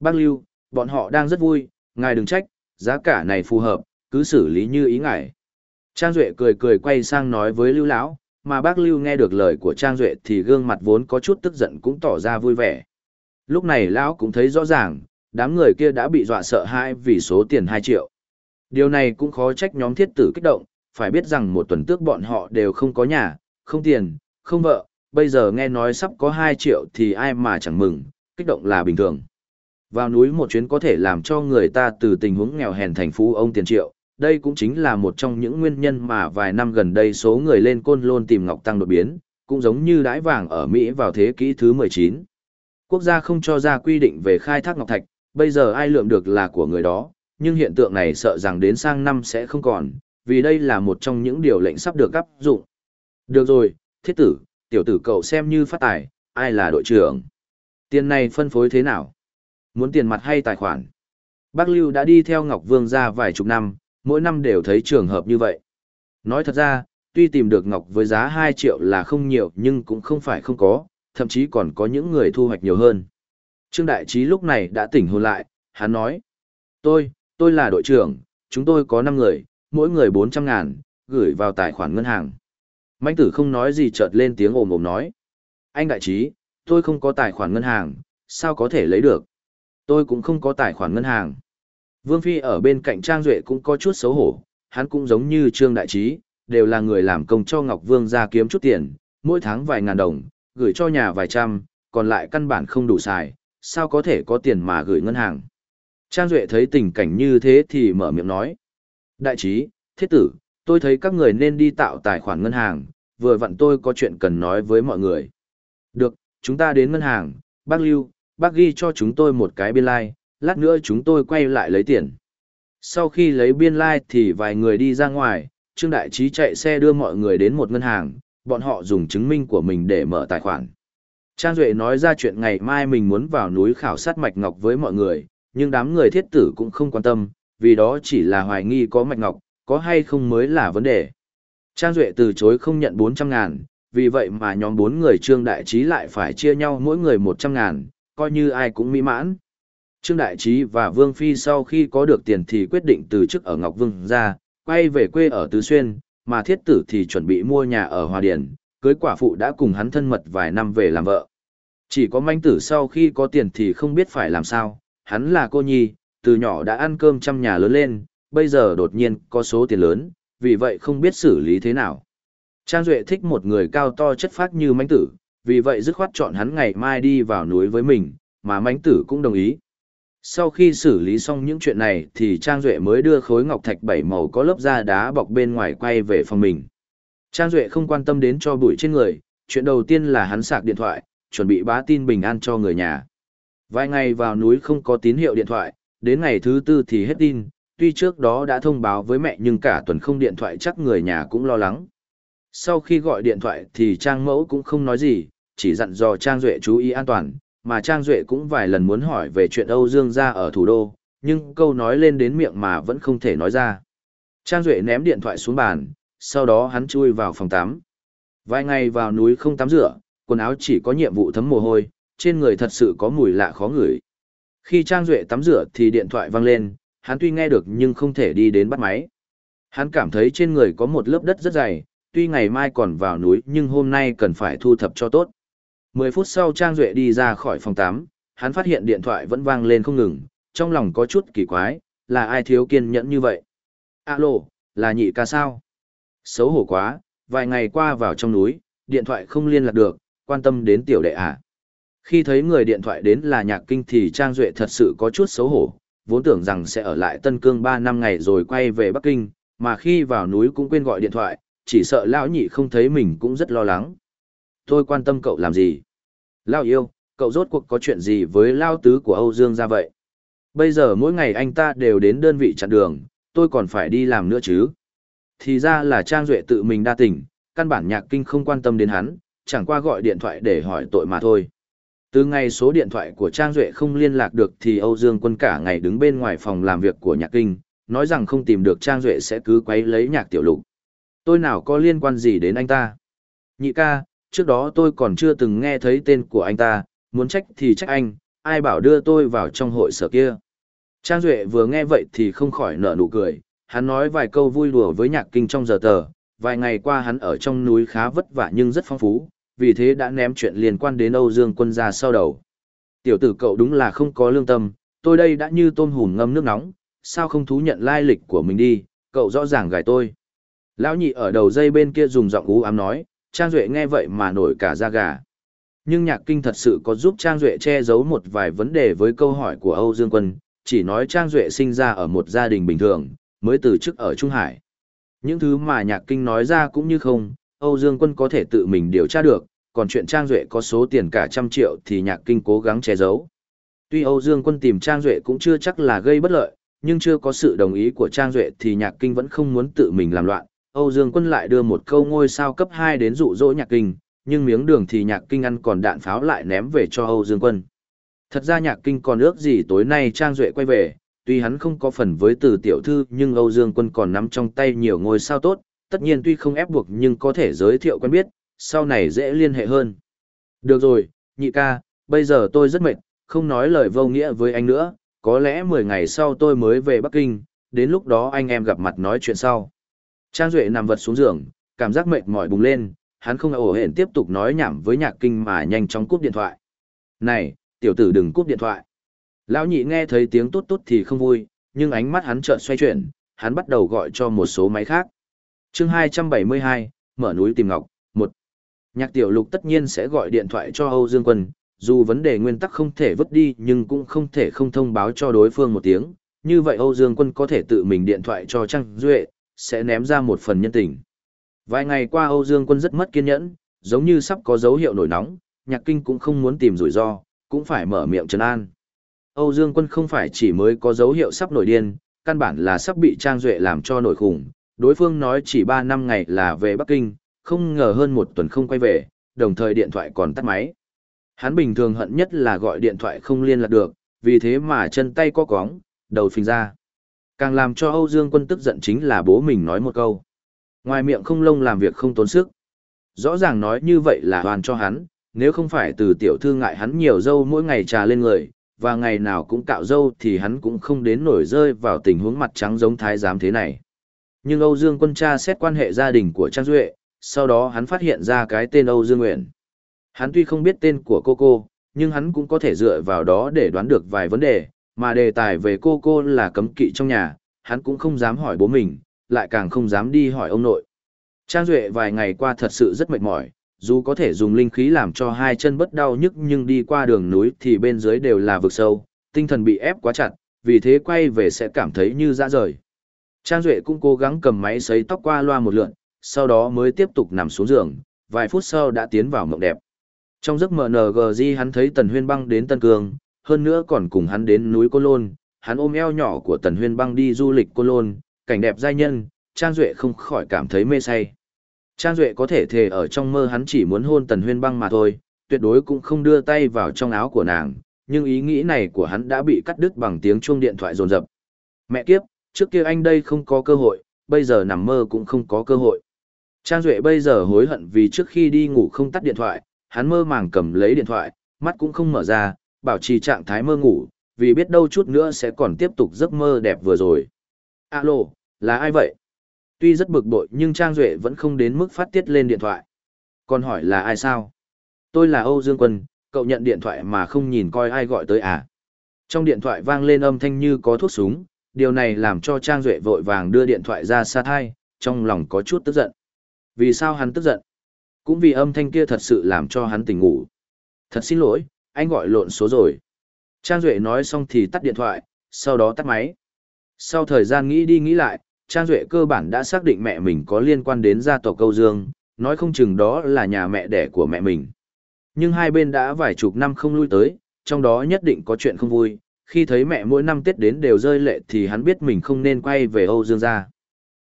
Bác Lưu, bọn họ đang rất vui, ngài đừng trách, giá cả này phù hợp, cứ xử lý như ý ngài. Trang Duệ cười cười quay sang nói với Lưu Lão, mà bác Lưu nghe được lời của Trang Duệ thì gương mặt vốn có chút tức giận cũng tỏ ra vui vẻ. Lúc này Lão cũng thấy rõ ràng, đám người kia đã bị dọa sợ hãi vì số tiền 2 triệu. Điều này cũng khó trách nhóm thiết tử kích động, phải biết rằng một tuần trước bọn họ đều không có nhà, không tiền, không vợ, bây giờ nghe nói sắp có 2 triệu thì ai mà chẳng mừng, kích động là bình thường. Vào núi một chuyến có thể làm cho người ta từ tình huống nghèo hèn thành phú ông tiền triệu, đây cũng chính là một trong những nguyên nhân mà vài năm gần đây số người lên côn lôn tìm ngọc tăng đột biến, cũng giống như đái vàng ở Mỹ vào thế kỷ thứ 19. Quốc gia không cho ra quy định về khai thác ngọc thạch, bây giờ ai lượm được là của người đó, nhưng hiện tượng này sợ rằng đến sang năm sẽ không còn, vì đây là một trong những điều lệnh sắp được áp dụng. Được rồi, thiết tử, tiểu tử cậu xem như phát tài, ai là đội trưởng. Tiền này phân phối thế nào? Muốn tiền mặt hay tài khoản? Bác Lưu đã đi theo Ngọc Vương ra vài chục năm, mỗi năm đều thấy trường hợp như vậy. Nói thật ra, tuy tìm được ngọc với giá 2 triệu là không nhiều nhưng cũng không phải không có, thậm chí còn có những người thu hoạch nhiều hơn. Trương Đại Trí lúc này đã tỉnh hồn lại, hắn nói. Tôi, tôi là đội trưởng, chúng tôi có 5 người, mỗi người 400 ngàn, gửi vào tài khoản ngân hàng. Mạnh tử không nói gì chợt lên tiếng ồm ồm nói. Anh Đại Trí, tôi không có tài khoản ngân hàng, sao có thể lấy được? Tôi cũng không có tài khoản ngân hàng. Vương Phi ở bên cạnh Trang Duệ cũng có chút xấu hổ, hắn cũng giống như Trương Đại Trí, đều là người làm công cho Ngọc Vương ra kiếm chút tiền, mỗi tháng vài ngàn đồng, gửi cho nhà vài trăm, còn lại căn bản không đủ xài, sao có thể có tiền mà gửi ngân hàng. Trang Duệ thấy tình cảnh như thế thì mở miệng nói. Đại trí, thiết tử, tôi thấy các người nên đi tạo tài khoản ngân hàng, vừa vặn tôi có chuyện cần nói với mọi người. Được, chúng ta đến ngân hàng, bác Lưu, bác ghi cho chúng tôi một cái biên lai, like, lát nữa chúng tôi quay lại lấy tiền. Sau khi lấy biên lai like thì vài người đi ra ngoài, Trương Đại Trí chạy xe đưa mọi người đến một ngân hàng, bọn họ dùng chứng minh của mình để mở tài khoản. Trang Duệ nói ra chuyện ngày mai mình muốn vào núi khảo sát mạch ngọc với mọi người, nhưng đám người thiết tử cũng không quan tâm, vì đó chỉ là hoài nghi có mạch ngọc, có hay không mới là vấn đề. Trang Duệ từ chối không nhận 400 ngàn, vì vậy mà nhóm 4 người Trương Đại Trí lại phải chia nhau mỗi người 100 ngàn, coi như ai cũng mỹ mãn. Trương Đại Trí và Vương Phi sau khi có được tiền thì quyết định từ chức ở Ngọc Vương ra, quay về quê ở Tứ Xuyên, mà thiết tử thì chuẩn bị mua nhà ở Hòa Điển, cưới quả phụ đã cùng hắn thân mật vài năm về làm vợ. Chỉ có manh tử sau khi có tiền thì không biết phải làm sao, hắn là cô nhi, từ nhỏ đã ăn cơm trăm nhà lớn lên, bây giờ đột nhiên có số tiền lớn, vì vậy không biết xử lý thế nào. Trang Duệ thích một người cao to chất phác như manh tử, vì vậy dứt khoát chọn hắn ngày mai đi vào núi với mình, mà manh tử cũng đồng ý. Sau khi xử lý xong những chuyện này thì Trang Duệ mới đưa khối ngọc thạch bảy màu có lớp da đá bọc bên ngoài quay về phòng mình. Trang Duệ không quan tâm đến cho bụi trên người, chuyện đầu tiên là hắn sạc điện thoại, chuẩn bị bá tin bình an cho người nhà. Vài ngày vào núi không có tín hiệu điện thoại, đến ngày thứ tư thì hết tin, tuy trước đó đã thông báo với mẹ nhưng cả tuần không điện thoại chắc người nhà cũng lo lắng. Sau khi gọi điện thoại thì Trang Mẫu cũng không nói gì, chỉ dặn dò Trang Duệ chú ý an toàn, mà Trang Duệ cũng vài lần muốn hỏi về chuyện Âu Dương gia ở thủ đô, nhưng câu nói lên đến miệng mà vẫn không thể nói ra. Trang Duệ ném điện thoại xuống bàn, sau đó hắn chui vào phòng tắm. Vài ngày vào núi không tắm rửa, quần áo chỉ có nhiệm vụ thấm mồ hôi, trên người thật sự có mùi lạ khó ngửi. Khi Trang Duệ tắm rửa thì điện thoại vang lên, hắn tuy nghe được nhưng không thể đi đến bắt máy. Hắn cảm thấy trên người có một lớp đất rất dày, tuy ngày mai còn vào núi nhưng hôm nay cần phải thu thập cho tốt. 10 phút sau Trang Duệ đi ra khỏi phòng 8, hắn phát hiện điện thoại vẫn vang lên không ngừng, trong lòng có chút kỳ quái, là ai thiếu kiên nhẫn như vậy? Alo, là nhị ca sao? Xấu hổ quá, vài ngày qua vào trong núi, điện thoại không liên lạc được, quan tâm đến tiểu đệ à. Khi thấy người điện thoại đến là nhạc kinh thì Trang Duệ thật sự có chút xấu hổ, vốn tưởng rằng sẽ ở lại Tân Cương 3 năm ngày rồi quay về Bắc Kinh, mà khi vào núi cũng quên gọi điện thoại, chỉ sợ lão nhị không thấy mình cũng rất lo lắng. Tôi quan tâm cậu làm gì? Lao yêu, cậu rốt cuộc có chuyện gì với Lao tứ của Âu Dương ra vậy? Bây giờ mỗi ngày anh ta đều đến đơn vị chặn đường, tôi còn phải đi làm nữa chứ. Thì ra là Trang Duệ tự mình đa tình, căn bản nhạc kinh không quan tâm đến hắn, chẳng qua gọi điện thoại để hỏi tội mà thôi. Từ ngày số điện thoại của Trang Duệ không liên lạc được thì Âu Dương quân cả ngày đứng bên ngoài phòng làm việc của nhạc kinh, nói rằng không tìm được Trang Duệ sẽ cứ quấy lấy nhạc tiểu lục. Tôi nào có liên quan gì đến anh ta? Nhị ca, trước đó tôi còn chưa từng nghe thấy tên của anh ta, muốn trách thì trách anh, ai bảo đưa tôi vào trong hội sở kia. Trang Duệ vừa nghe vậy thì không khỏi nở nụ cười, hắn nói vài câu vui đùa với nhạc kinh trong giờ tờ, vài ngày qua hắn ở trong núi khá vất vả nhưng rất phong phú, vì thế đã ném chuyện liên quan đến Âu Dương quân ra sau đầu. Tiểu tử cậu đúng là không có lương tâm, tôi đây đã như tôm hùm ngâm nước nóng, sao không thú nhận lai lịch của mình đi, cậu rõ ràng gài tôi. Lão nhị ở đầu dây bên kia dùng giọng ú ám nói, Trang Duệ nghe vậy mà nổi cả da gà. Nhưng nhạc kinh thật sự có giúp Trang Duệ che giấu một vài vấn đề với câu hỏi của Âu Dương Quân, chỉ nói Trang Duệ sinh ra ở một gia đình bình thường, mới từ chức ở Trung Hải. Những thứ mà nhạc kinh nói ra cũng như không, Âu Dương Quân có thể tự mình điều tra được, còn chuyện Trang Duệ có số tiền cả trăm triệu thì nhạc kinh cố gắng che giấu. Tuy Âu Dương Quân tìm Trang Duệ cũng chưa chắc là gây bất lợi, nhưng chưa có sự đồng ý của Trang Duệ thì nhạc kinh vẫn không muốn tự mình làm loạn, Âu Dương Quân lại đưa một câu ngôi sao cấp 2 đến dụ dỗ nhạc kinh, nhưng miếng đường thì nhạc kinh ăn còn đạn pháo lại ném về cho Âu Dương Quân. Thật ra nhạc kinh còn ước gì tối nay Trang Duệ quay về, tuy hắn không có phần với từ tiểu thư nhưng Âu Dương Quân còn nắm trong tay nhiều ngôi sao tốt, tất nhiên tuy không ép buộc nhưng có thể giới thiệu quen biết, sau này dễ liên hệ hơn. Được rồi, nhị ca, bây giờ tôi rất mệt, không nói lời vô nghĩa với anh nữa, có lẽ 10 ngày sau tôi mới về Bắc Kinh, đến lúc đó anh em gặp mặt nói chuyện sau. Trang Duệ nằm vật xuống giường, cảm giác mệt mỏi bùng lên, hắn không ổ hển tiếp tục nói nhảm với nhạc kinh mà nhanh chóng cúp điện thoại. Này, tiểu tử đừng cúp điện thoại. Lão nhị nghe thấy tiếng tốt tốt thì không vui, nhưng ánh mắt hắn chợt xoay chuyển, hắn bắt đầu gọi cho một số máy khác. chương 272, mở núi tìm ngọc, 1. Nhạc tiểu lục tất nhiên sẽ gọi điện thoại cho Âu Dương Quân, dù vấn đề nguyên tắc không thể vứt đi nhưng cũng không thể không thông báo cho đối phương một tiếng, như vậy Âu Dương Quân có thể tự mình điện thoại cho Trang Duệ, sẽ ném ra một phần nhân tình. Vài ngày qua Âu Dương Quân rất mất kiên nhẫn, giống như sắp có dấu hiệu nổi nóng, nhạc kinh cũng không muốn tìm rủi ro, cũng phải mở miệng trấn an. Âu Dương Quân không phải chỉ mới có dấu hiệu sắp nổi điên, căn bản là sắp bị Trang Duệ làm cho nổi khủng. Đối phương nói chỉ 3 năm ngày là về Bắc Kinh, không ngờ hơn một tuần không quay về, đồng thời điện thoại còn tắt máy. Hắn bình thường hận nhất là gọi điện thoại không liên lạc được, vì thế mà chân tay co cóng, đầu phình ra. Càng làm cho Âu Dương Quân tức giận chính là bố mình nói một câu. Ngoài miệng không lông làm việc không tốn sức. Rõ ràng nói như vậy là hoàn cho hắn, nếu không phải từ tiểu thư ngại hắn nhiều dâu mỗi ngày trà lên người, và ngày nào cũng cạo dâu thì hắn cũng không đến nổi rơi vào tình huống mặt trắng giống thái giám thế này. Nhưng Âu Dương quân tra xét quan hệ gia đình của Trang Duệ, sau đó hắn phát hiện ra cái tên Âu Dương Nguyện. Hắn tuy không biết tên của cô cô, nhưng hắn cũng có thể dựa vào đó để đoán được vài vấn đề, mà đề tài về cô cô là cấm kỵ trong nhà, hắn cũng không dám hỏi bố mình, lại càng không dám đi hỏi ông nội. Trang Duệ vài ngày qua thật sự rất mệt mỏi, dù có thể dùng linh khí làm cho hai chân bất đau nhức nhưng đi qua đường núi thì bên dưới đều là vực sâu, tinh thần bị ép quá chặt, vì thế quay về sẽ cảm thấy như ra rời. Trang Duệ cũng cố gắng cầm máy sấy tóc qua loa một lượn, sau đó mới tiếp tục nằm xuống giường, vài phút sau đã tiến vào mộng đẹp. Trong giấc mơ NGG hắn thấy Tần Huyên Băng đến Tân Cương, hơn nữa còn cùng hắn đến núi Cô Lôn, hắn ôm eo nhỏ của Tần Huyên Băng đi du lịch Cô Lôn, cảnh đẹp giai nhân, Trang Duệ không khỏi cảm thấy mê say. Trang Duệ có thể thề ở trong mơ hắn chỉ muốn hôn Tần Huyên Băng mà thôi, tuyệt đối cũng không đưa tay vào trong áo của nàng, nhưng ý nghĩ này của hắn đã bị cắt đứt bằng tiếng chuông điện thoại rồn rập. Mẹ kiếp, trước kia anh đây không có cơ hội, bây giờ nằm mơ cũng không có cơ hội. Trang Duệ bây giờ hối hận vì trước khi đi ngủ không tắt điện thoại, hắn mơ màng cầm lấy điện thoại, mắt cũng không mở ra, bảo trì trạng thái mơ ngủ, vì biết đâu chút nữa sẽ còn tiếp tục giấc mơ đẹp vừa rồi. Alo, là ai vậy? Tuy rất bực bội nhưng Trang Duệ vẫn không đến mức phát tiết lên điện thoại. Còn hỏi là ai sao? Tôi là Âu Dương Quân, cậu nhận điện thoại mà không nhìn coi ai gọi tới à? Trong điện thoại vang lên âm thanh như có thuốc súng, điều này làm cho Trang Duệ vội vàng đưa điện thoại ra xa thai, trong lòng có chút tức giận. Vì sao hắn tức giận? Cũng vì âm thanh kia thật sự làm cho hắn tỉnh ngủ. Thật xin lỗi, anh gọi lộn số rồi. Trang Duệ nói xong thì tắt điện thoại, sau đó tắt máy. Sau thời gian nghĩ đi nghĩ lại, Trang Duệ cơ bản đã xác định mẹ mình có liên quan đến gia tộc Câu Dương, nói không chừng đó là nhà mẹ đẻ của mẹ mình. Nhưng hai bên đã vài chục năm không lui tới, trong đó nhất định có chuyện không vui, khi thấy mẹ mỗi năm Tết đến đều rơi lệ thì hắn biết mình không nên quay về Âu Dương gia.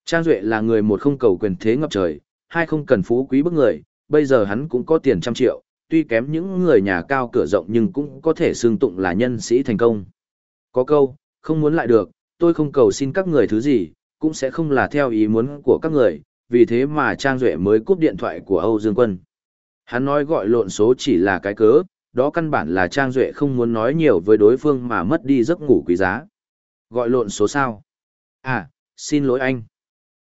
Trang Duệ là người một không cầu quyền thế ngập trời, hai không cần phú quý bức người, bây giờ hắn cũng có tiền trăm triệu, tuy kém những người nhà cao cửa rộng nhưng cũng có thể xương tụng là nhân sĩ thành công. Có câu, không muốn lại được, tôi không cầu xin các người thứ gì, cũng sẽ không là theo ý muốn của các người, vì thế mà Trang Duệ mới cúp điện thoại của Âu Dương Quân. Hắn nói gọi lộn số chỉ là cái cớ, đó căn bản là Trang Duệ không muốn nói nhiều với đối phương mà mất đi giấc ngủ quý giá. Gọi lộn số sao? À, xin lỗi anh.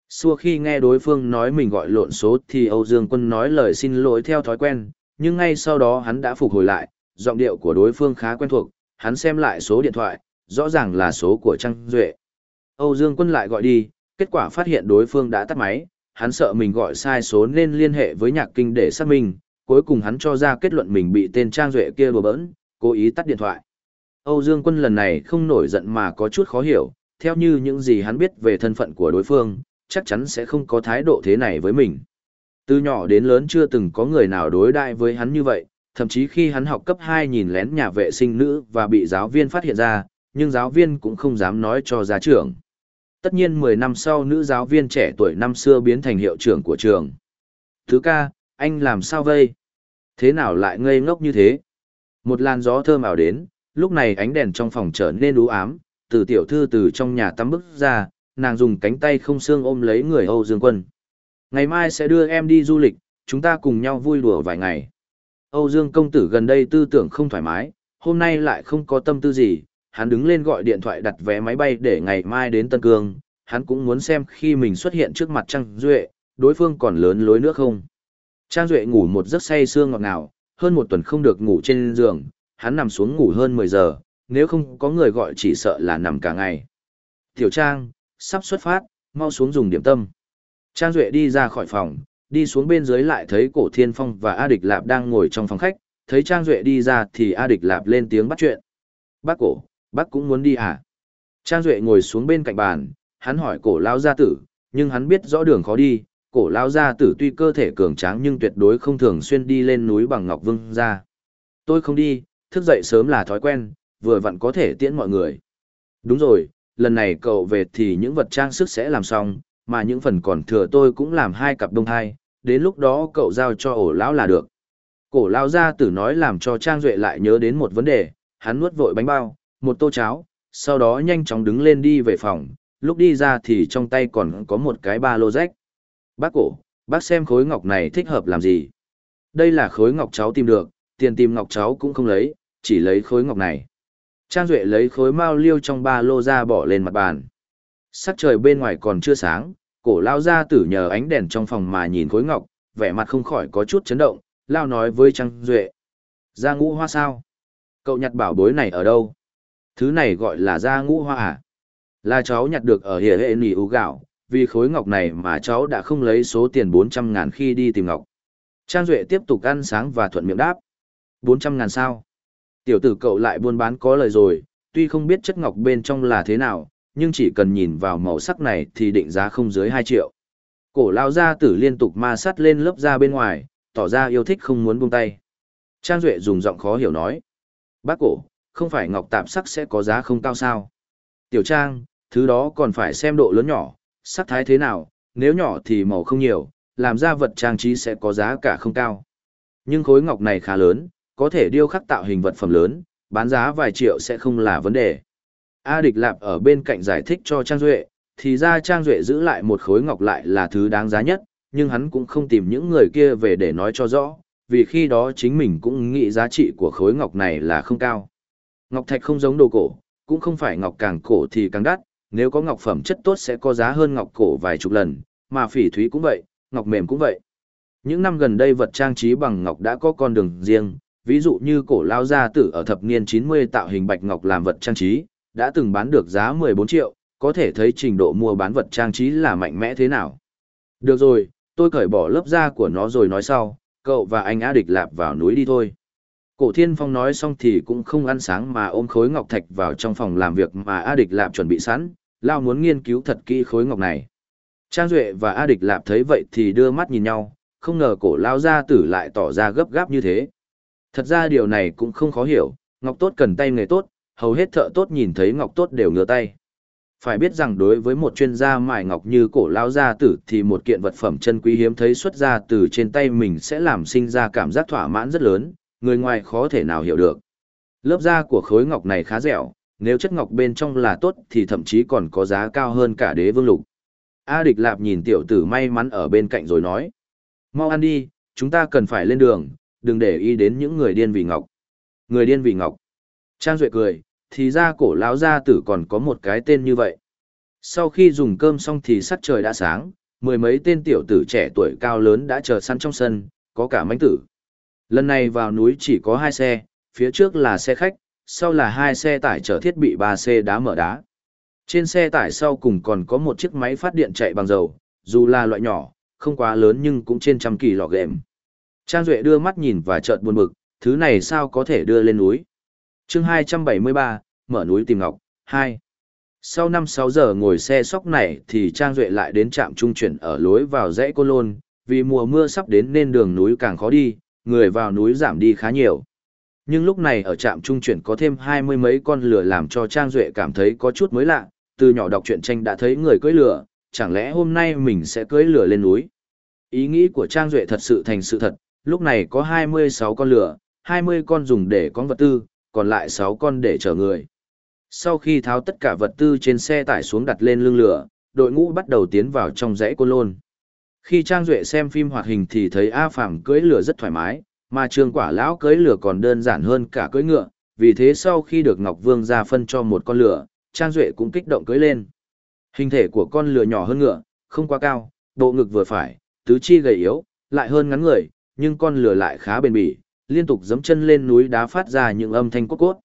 Xua khi nghe đối phương nói mình gọi lộn số thì Âu Dương Quân nói lời xin lỗi theo thói quen, nhưng ngay sau đó hắn đã phục hồi lại, giọng điệu của đối phương khá quen thuộc, hắn xem lại số điện thoại, rõ ràng là số của Trang Duệ. Âu Dương Quân lại gọi đi, kết quả phát hiện đối phương đã tắt máy, hắn sợ mình gọi sai số nên liên hệ với nhạc kinh để xác minh, cuối cùng hắn cho ra kết luận mình bị tên Trang Duệ kia đùa bỡn, cố ý tắt điện thoại. Âu Dương Quân lần này không nổi giận mà có chút khó hiểu, theo như những gì hắn biết về thân phận của đối phương, chắc chắn sẽ không có thái độ thế này với mình. Từ nhỏ đến lớn chưa từng có người nào đối đại với hắn như vậy, thậm chí khi hắn học cấp 2 nhìn lén nhà vệ sinh nữ và bị giáo viên phát hiện ra, nhưng giáo viên cũng không dám nói cho gia trưởng. Tất nhiên 10 năm sau nữ giáo viên trẻ tuổi năm xưa biến thành hiệu trưởng của trường. Thứ ca, anh làm sao vây? Thế nào lại ngây ngốc như thế? Một làn gió thơm ảo đến, lúc này ánh đèn trong phòng trở nên u ám, từ tiểu thư từ trong nhà tắm bước ra, nàng dùng cánh tay không xương ôm lấy người Âu Dương Quân. Ngày mai sẽ đưa em đi du lịch, chúng ta cùng nhau vui đùa vài ngày. Âu Dương công tử gần đây tư tưởng không thoải mái, hôm nay lại không có tâm tư gì, hắn đứng lên gọi điện thoại đặt vé máy bay để ngày mai đến Tân Cương, hắn cũng muốn xem khi mình xuất hiện trước mặt Trang Duệ, đối phương còn lớn lối nữa không. Trang Duệ ngủ một giấc say sương ngọt ngào, hơn một tuần không được ngủ trên giường, hắn nằm xuống ngủ hơn 10 giờ, nếu không có người gọi chỉ sợ là nằm cả ngày. Tiểu Trang, sắp xuất phát, mau xuống dùng điểm tâm. Trang Duệ đi ra khỏi phòng, đi xuống bên dưới lại thấy cổ thiên phong và A Địch Lạp đang ngồi trong phòng khách, thấy Trang Duệ đi ra thì A Địch Lạp lên tiếng bắt chuyện. Bác cổ, bác cũng muốn đi à? Trang Duệ ngồi xuống bên cạnh bàn, hắn hỏi cổ lao gia tử, nhưng hắn biết rõ đường khó đi, cổ lao gia tử tuy cơ thể cường tráng nhưng tuyệt đối không thường xuyên đi lên núi bằng Ngọc Vương ra. Tôi không đi, thức dậy sớm là thói quen, vừa vặn có thể tiễn mọi người. Đúng rồi, lần này cậu về thì những vật trang sức sẽ làm xong, mà những phần còn thừa tôi cũng làm hai cặp đông hai, đến lúc đó cậu giao cho ổ lão là được. Cổ lão gia tử nói làm cho Trang Duệ lại nhớ đến một vấn đề, hắn nuốt vội bánh bao, một tô cháo, sau đó nhanh chóng đứng lên đi về phòng, lúc đi ra thì trong tay còn có một cái ba lô rách. Bác cổ, bác xem khối ngọc này thích hợp làm gì? Đây là khối ngọc cháu tìm được, tiền tìm ngọc cháu cũng không lấy, chỉ lấy khối ngọc này. Trang Duệ lấy khối mao liêu trong ba lô ra bỏ lên mặt bàn. Sắc trời bên ngoài còn chưa sáng, cổ lao ra tử nhờ ánh đèn trong phòng mà nhìn khối ngọc, vẻ mặt không khỏi có chút chấn động, lao nói với Trang Duệ. Ra ngũ hoa sao? Cậu nhặt bảo bối này ở đâu? Thứ này gọi là ra ngũ hoa à? Là cháu nhặt được ở hệ hệ nỉ ú gạo, vì khối ngọc này mà cháu đã không lấy số tiền 400 ngàn khi đi tìm ngọc. Trang Duệ tiếp tục ăn sáng và thuận miệng đáp. 400 ngàn sao? Tiểu tử cậu lại buôn bán có lời rồi, tuy không biết chất ngọc bên trong là thế nào, nhưng chỉ cần nhìn vào màu sắc này thì định giá không dưới 2 triệu. Cổ lao gia tử liên tục ma sát lên lớp da bên ngoài, tỏ ra yêu thích không muốn buông tay. Trang Duệ dùng giọng khó hiểu nói. Bác cổ, không phải ngọc tạp sắc sẽ có giá không cao sao? Tiểu Trang, thứ đó còn phải xem độ lớn nhỏ, sắc thái thế nào, nếu nhỏ thì màu không nhiều, làm ra vật trang trí sẽ có giá cả không cao. Nhưng khối ngọc này khá lớn, có thể điêu khắc tạo hình vật phẩm lớn, bán giá vài triệu sẽ không là vấn đề. A Địch Lạp ở bên cạnh giải thích cho Trang Duệ, thì ra Trang Duệ giữ lại một khối ngọc lại là thứ đáng giá nhất, nhưng hắn cũng không tìm những người kia về để nói cho rõ, vì khi đó chính mình cũng nghĩ giá trị của khối ngọc này là không cao. Ngọc thạch không giống đồ cổ, cũng không phải ngọc càng cổ thì càng đắt, nếu có ngọc phẩm chất tốt sẽ có giá hơn ngọc cổ vài chục lần, mà phỉ thúy cũng vậy, ngọc mềm cũng vậy. Những năm gần đây vật trang trí bằng ngọc đã có con đường riêng, ví dụ như cổ lao gia tử ở thập niên 90 tạo hình bạch ngọc làm vật trang trí, đã từng bán được giá 14 triệu, có thể thấy trình độ mua bán vật trang trí là mạnh mẽ thế nào. Được rồi, tôi cởi bỏ lớp da của nó rồi nói sau, cậu và anh Á Địch lạp vào núi đi thôi. Cổ Thiên Phong nói xong thì cũng không ăn sáng mà ôm khối ngọc thạch vào trong phòng làm việc mà A Địch Lạp chuẩn bị sẵn, lao muốn nghiên cứu thật kỹ khối ngọc này. Trang Duệ và A Địch Lạp thấy vậy thì đưa mắt nhìn nhau, không ngờ cổ lao gia tử lại tỏ ra gấp gáp như thế. Thật ra điều này cũng không khó hiểu, ngọc tốt cần tay nghề tốt, hầu hết thợ tốt nhìn thấy ngọc tốt đều ngửa tay. Phải biết rằng đối với một chuyên gia mài ngọc như cổ lao gia tử thì một kiện vật phẩm chân quý hiếm thấy xuất ra từ trên tay mình sẽ làm sinh ra cảm giác thỏa mãn rất lớn, người ngoài khó thể nào hiểu được. Lớp da của khối ngọc này khá dẻo, nếu chất ngọc bên trong là tốt thì thậm chí còn có giá cao hơn cả đế vương lục. A địch lạp nhìn tiểu tử may mắn ở bên cạnh rồi nói. Mau ăn đi, chúng ta cần phải lên đường, đừng để ý đến những người điên vì ngọc. Người điên vì ngọc. Trang Duệ cười, thì ra cổ lão gia tử còn có một cái tên như vậy. Sau khi dùng cơm xong thì sắc trời đã sáng, mười mấy tên tiểu tử trẻ tuổi cao lớn đã chờ săn trong sân, có cả mánh tử. Lần này vào núi chỉ có hai xe, phía trước là xe khách, sau là hai xe tải chở thiết bị 3C đá mở đá. Trên xe tải sau cùng còn có một chiếc máy phát điện chạy bằng dầu, dù là loại nhỏ, không quá lớn nhưng cũng trên trăm kỳ lọ ghệm. Trang Duệ đưa mắt nhìn và chợt buồn bực, thứ này sao có thể đưa lên núi chương 273, mở núi tìm ngọc, 2. Sau 5-6 giờ ngồi xe sóc này thì Trang Duệ lại đến trạm trung chuyển ở lối vào dãy Cô Lôn, vì mùa mưa sắp đến nên đường núi càng khó đi, người vào núi giảm đi khá nhiều. Nhưng lúc này ở trạm trung chuyển có thêm hai mươi mấy con lửa làm cho Trang Duệ cảm thấy có chút mới lạ, từ nhỏ đọc truyện tranh đã thấy người cưỡi lửa, chẳng lẽ hôm nay mình sẽ cưỡi lửa lên núi. Ý nghĩ của Trang Duệ thật sự thành sự thật, lúc này có 26 con lửa, 20 con dùng để con vật tư, còn lại 6 con để chở người. Sau khi tháo tất cả vật tư trên xe tải xuống đặt lên lưng lửa, đội ngũ bắt đầu tiến vào trong rẽ côn lôn. Khi Trang Duệ xem phim hoạt hình thì thấy A Phàm cưỡi lửa rất thoải mái, mà Trương Quả lão cưỡi lửa còn đơn giản hơn cả cưỡi ngựa, vì thế sau khi được Ngọc Vương ra phân cho một con lửa, Trang Duệ cũng kích động cưỡi lên. Hình thể của con lửa nhỏ hơn ngựa, không quá cao, bộ ngực vừa phải, tứ chi gầy yếu, lại hơn ngắn người, nhưng con lửa lại khá bền bỉ, liên tục giẫm chân lên núi đá phát ra những âm thanh cốt cốt.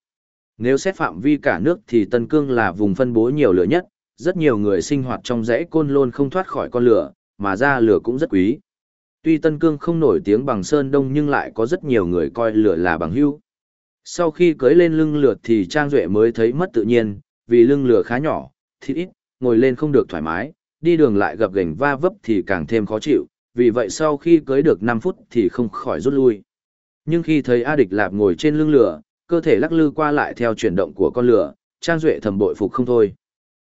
Nếu xét phạm vi cả nước thì Tân Cương là vùng phân bố nhiều lửa nhất, rất nhiều người sinh hoạt trong dãy côn lôn không thoát khỏi con lửa, mà ra lửa cũng rất quý. Tuy Tân Cương không nổi tiếng bằng Sơn Đông nhưng lại có rất nhiều người coi lửa là bằng hữu. Sau khi cưới lên lưng lửa thì Trang Duệ mới thấy mất tự nhiên, vì lưng lửa khá nhỏ, thịt ít, ngồi lên không được thoải mái, đi đường lại gập gành va vấp thì càng thêm khó chịu, vì vậy sau khi cưới được 5 phút thì không khỏi rút lui. Nhưng khi thấy A Địch Lạp ngồi trên lưng lửa, cơ thể lắc lư qua lại theo chuyển động của con lửa, Trang Duệ thầm bội phục không thôi.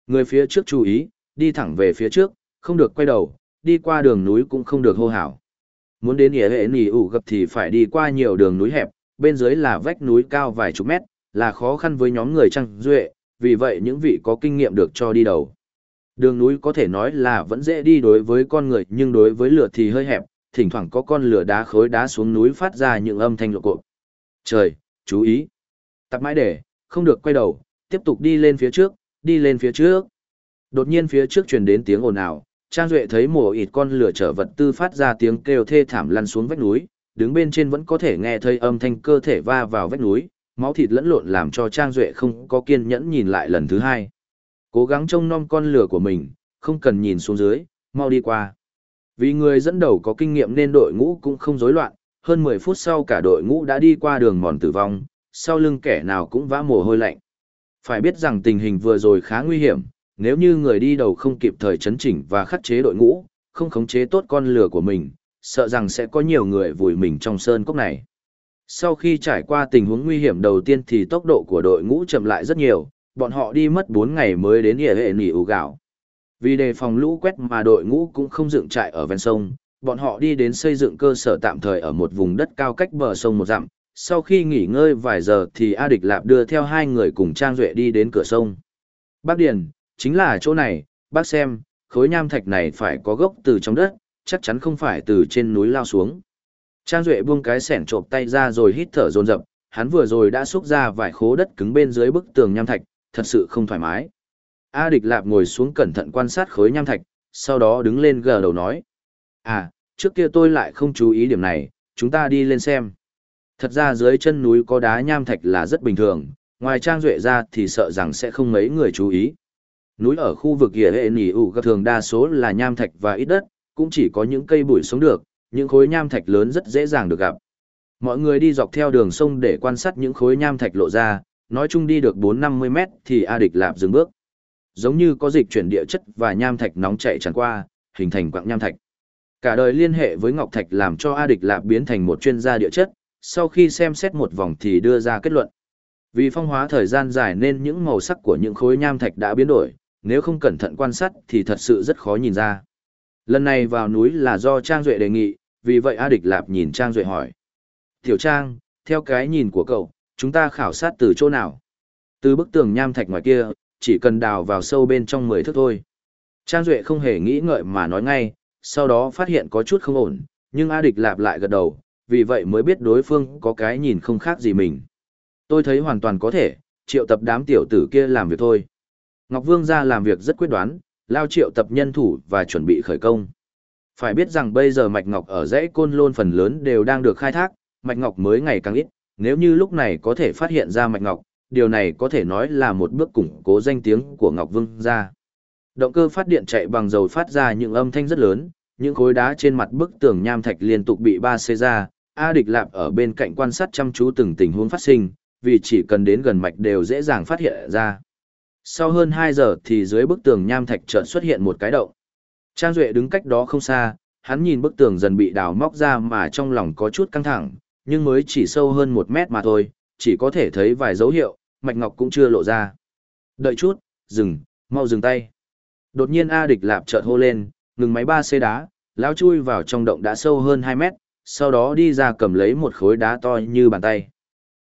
Người phía trước chú ý, đi thẳng về phía trước, không được quay đầu, đi qua đường núi cũng không được hô hào. Muốn đến Yế hệ Nì ủ gặp thì phải đi qua nhiều đường núi hẹp, bên dưới là vách núi cao vài chục mét, là khó khăn với nhóm người Trang Duệ, vì vậy những vị có kinh nghiệm được cho đi đầu. Đường núi có thể nói là vẫn dễ đi đối với con người nhưng đối với lửa thì hơi hẹp, thỉnh thoảng có con lửa đá khối đá xuống núi phát ra những âm thanh lộ cộp. Trời, chú ý! Tập mãi để, không được quay đầu, tiếp tục đi lên phía trước, đi lên phía trước. Đột nhiên phía trước truyền đến tiếng ồn ào, Trang Duệ thấy mổ ịt con lửa chở vật tư phát ra tiếng kêu thê thảm lăn xuống vách núi, đứng bên trên vẫn có thể nghe thấy âm thanh cơ thể va vào vách núi, máu thịt lẫn lộn làm cho Trang Duệ không có kiên nhẫn nhìn lại lần thứ hai. Cố gắng trông nom con lửa của mình, không cần nhìn xuống dưới, mau đi qua. Vì người dẫn đầu có kinh nghiệm nên đội ngũ cũng không rối loạn, hơn 10 phút sau cả đội ngũ đã đi qua đường mòn tử vong, sau lưng kẻ nào cũng vã mồ hôi lạnh. Phải biết rằng tình hình vừa rồi khá nguy hiểm, nếu như người đi đầu không kịp thời chấn chỉnh và khắc chế đội ngũ, không khống chế tốt con lửa của mình, sợ rằng sẽ có nhiều người vùi mình trong sơn cốc này. Sau khi trải qua tình huống nguy hiểm đầu tiên thì tốc độ của đội ngũ chậm lại rất nhiều, bọn họ đi mất 4 ngày mới đến địa hệ nỉ ủ gạo. Vì đề phòng lũ quét mà đội ngũ cũng không dựng trại ở ven sông, bọn họ đi đến xây dựng cơ sở tạm thời ở một vùng đất cao cách bờ sông một dặm. Sau khi nghỉ ngơi vài giờ thì A Địch Lạp đưa theo hai người cùng Trang Duệ đi đến cửa sông. Bác Điền, chính là chỗ này, bác xem, khối nham thạch này phải có gốc từ trong đất, chắc chắn không phải từ trên núi lao xuống. Trang Duệ buông cái sẻn trộm tay ra rồi hít thở dồn dập, hắn vừa rồi đã xúc ra vài khố đất cứng bên dưới bức tường nham thạch, thật sự không thoải mái. A Địch Lạp ngồi xuống cẩn thận quan sát khối nham thạch, sau đó đứng lên gờ đầu nói. À, trước kia tôi lại không chú ý điểm này, chúng ta đi lên xem. Thật ra dưới chân núi có đá nham thạch là rất bình thường, ngoài trang duệ ra thì sợ rằng sẽ không mấy người chú ý. Núi ở khu vực địa hệ nỉ ủ gặp thường đa số là nham thạch và ít đất, cũng chỉ có những cây bụi sống được, những khối nham thạch lớn rất dễ dàng được gặp. Mọi người đi dọc theo đường sông để quan sát những khối nham thạch lộ ra, nói chung đi được 4-50 mét thì A Địch Lạp dừng bước. Giống như có dịch chuyển địa chất và nham thạch nóng chảy tràn qua, hình thành quặng nham thạch. Cả đời liên hệ với Ngọc Thạch làm cho A Địch Lạp biến thành một chuyên gia địa chất, sau khi xem xét một vòng thì đưa ra kết luận. Vì phong hóa thời gian dài nên những màu sắc của những khối nham thạch đã biến đổi, nếu không cẩn thận quan sát thì thật sự rất khó nhìn ra. Lần này vào núi là do Trang Duệ đề nghị, vì vậy A Địch Lạp nhìn Trang Duệ hỏi. Tiểu Trang, theo cái nhìn của cậu, chúng ta khảo sát từ chỗ nào? Từ bức tường nham thạch ngoài kia, chỉ cần đào vào sâu bên trong 10 thước thôi. Trang Duệ không hề nghĩ ngợi mà nói ngay, sau đó phát hiện có chút không ổn, nhưng A Địch lạp lại gật đầu, vì vậy mới biết đối phương có cái nhìn không khác gì mình. Tôi thấy hoàn toàn có thể, triệu tập đám tiểu tử kia làm việc thôi. Ngọc Vương ra làm việc rất quyết đoán, lao triệu tập nhân thủ và chuẩn bị khởi công. Phải biết rằng bây giờ mạch ngọc ở dãy côn lôn phần lớn đều đang được khai thác, mạch ngọc mới ngày càng ít, nếu như lúc này có thể phát hiện ra mạch ngọc, điều này có thể nói là một bước củng cố danh tiếng của Ngọc Vương gia. Động cơ phát điện chạy bằng dầu phát ra những âm thanh rất lớn, những khối đá trên mặt bức tường nham thạch liên tục bị ba xê ra, A Địch Lạp ở bên cạnh quan sát chăm chú từng tình huống phát sinh, vì chỉ cần đến gần mạch đều dễ dàng phát hiện ra. Sau hơn 2 giờ thì dưới bức tường nham thạch chợt xuất hiện một cái động. Trang Duệ đứng cách đó không xa, hắn nhìn bức tường dần bị đào móc ra mà trong lòng có chút căng thẳng, nhưng mới chỉ sâu hơn một mét mà thôi, chỉ có thể thấy vài dấu hiệu, Mạch Ngọc cũng chưa lộ ra. Đợi chút, dừng, mau dừng tay. Đột nhiên A địch lạp chợt hô lên, ngừng máy ba xe đá, lão chui vào trong động đã sâu hơn 2 mét, sau đó đi ra cầm lấy một khối đá to như bàn tay.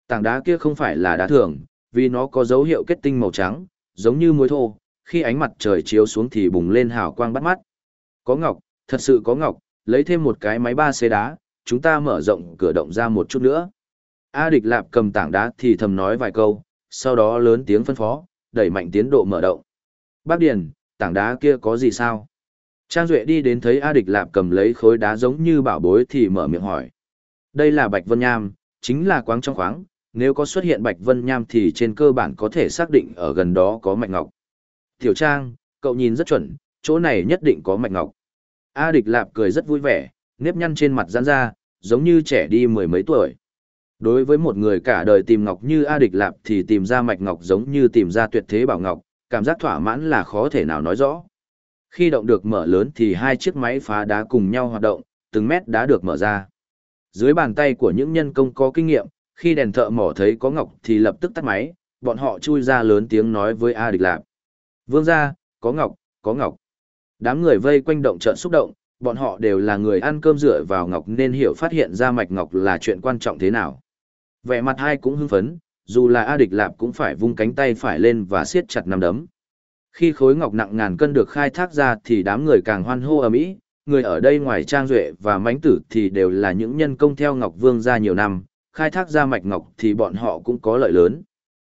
Tảng đá kia không phải là đá thường, vì nó có dấu hiệu kết tinh màu trắng, giống như muối thô, khi ánh mặt trời chiếu xuống thì bùng lên hào quang bắt mắt. Có ngọc, thật sự có ngọc, lấy thêm một cái máy ba xế đá, chúng ta mở rộng cửa động ra một chút nữa. A địch lạp cầm tảng đá thì thầm nói vài câu, sau đó lớn tiếng phân phó, đẩy mạnh tiến độ mở động. Bác Điền, tảng đá kia có gì sao? Trang Duệ đi đến thấy A địch lạp cầm lấy khối đá giống như bảo bối thì mở miệng hỏi. Đây là Bạch Vân Nham, chính là quáng trong khoáng, nếu có xuất hiện Bạch Vân Nham thì trên cơ bản có thể xác định ở gần đó có mạch ngọc. Tiểu Trang, cậu nhìn rất chuẩn, chỗ này nhất định có mạch ngọc. A địch lạp cười rất vui vẻ, nếp nhăn trên mặt giãn ra, giống như trẻ đi mười mấy tuổi. Đối với một người cả đời tìm ngọc như A địch lạp thì tìm ra mạch ngọc giống như tìm ra tuyệt thế bảo ngọc, cảm giác thỏa mãn là khó thể nào nói rõ. Khi động được mở lớn thì hai chiếc máy phá đá cùng nhau hoạt động, từng mét đá được mở ra. Dưới bàn tay của những nhân công có kinh nghiệm, khi đèn thợ mỏ thấy có ngọc thì lập tức tắt máy, bọn họ chui ra lớn tiếng nói với A địch lạp. Vương ra, có ngọc, có ngọc. Đám người vây quanh động trận xúc động, bọn họ đều là người ăn cơm dựa vào ngọc nên hiểu phát hiện ra mạch ngọc là chuyện quan trọng thế nào. Vẻ mặt hai cũng hưng phấn, dù là A địch lạp cũng phải vung cánh tay phải lên và siết chặt nắm đấm. Khi khối ngọc nặng ngàn cân được khai thác ra thì đám người càng hoan hô ầm ĩ, người ở đây ngoài Trang Duệ và mãnh Tử thì đều là những nhân công theo Ngọc Vương ra nhiều năm, khai thác ra mạch ngọc thì bọn họ cũng có lợi lớn.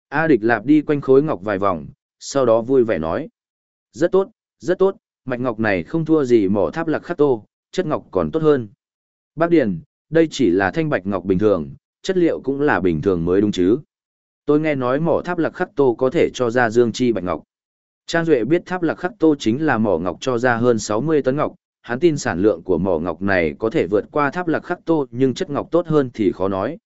A địch lạp đi quanh khối ngọc vài vòng, sau đó vui vẻ nói. Rất tốt, rất tốt, mạch ngọc này không thua gì mỏ tháp lạc khắc tô, chất ngọc còn tốt hơn. Bác Điền, đây chỉ là thanh bạch ngọc bình thường, chất liệu cũng là bình thường mới đúng chứ. Tôi nghe nói mỏ tháp lạc khắc tô có thể cho ra dương chi bạch ngọc. Trang Duệ biết tháp lạc khắc tô chính là mỏ ngọc cho ra hơn 60 tấn ngọc, hắn tin sản lượng của mỏ ngọc này có thể vượt qua tháp lạc khắc tô nhưng chất ngọc tốt hơn thì khó nói.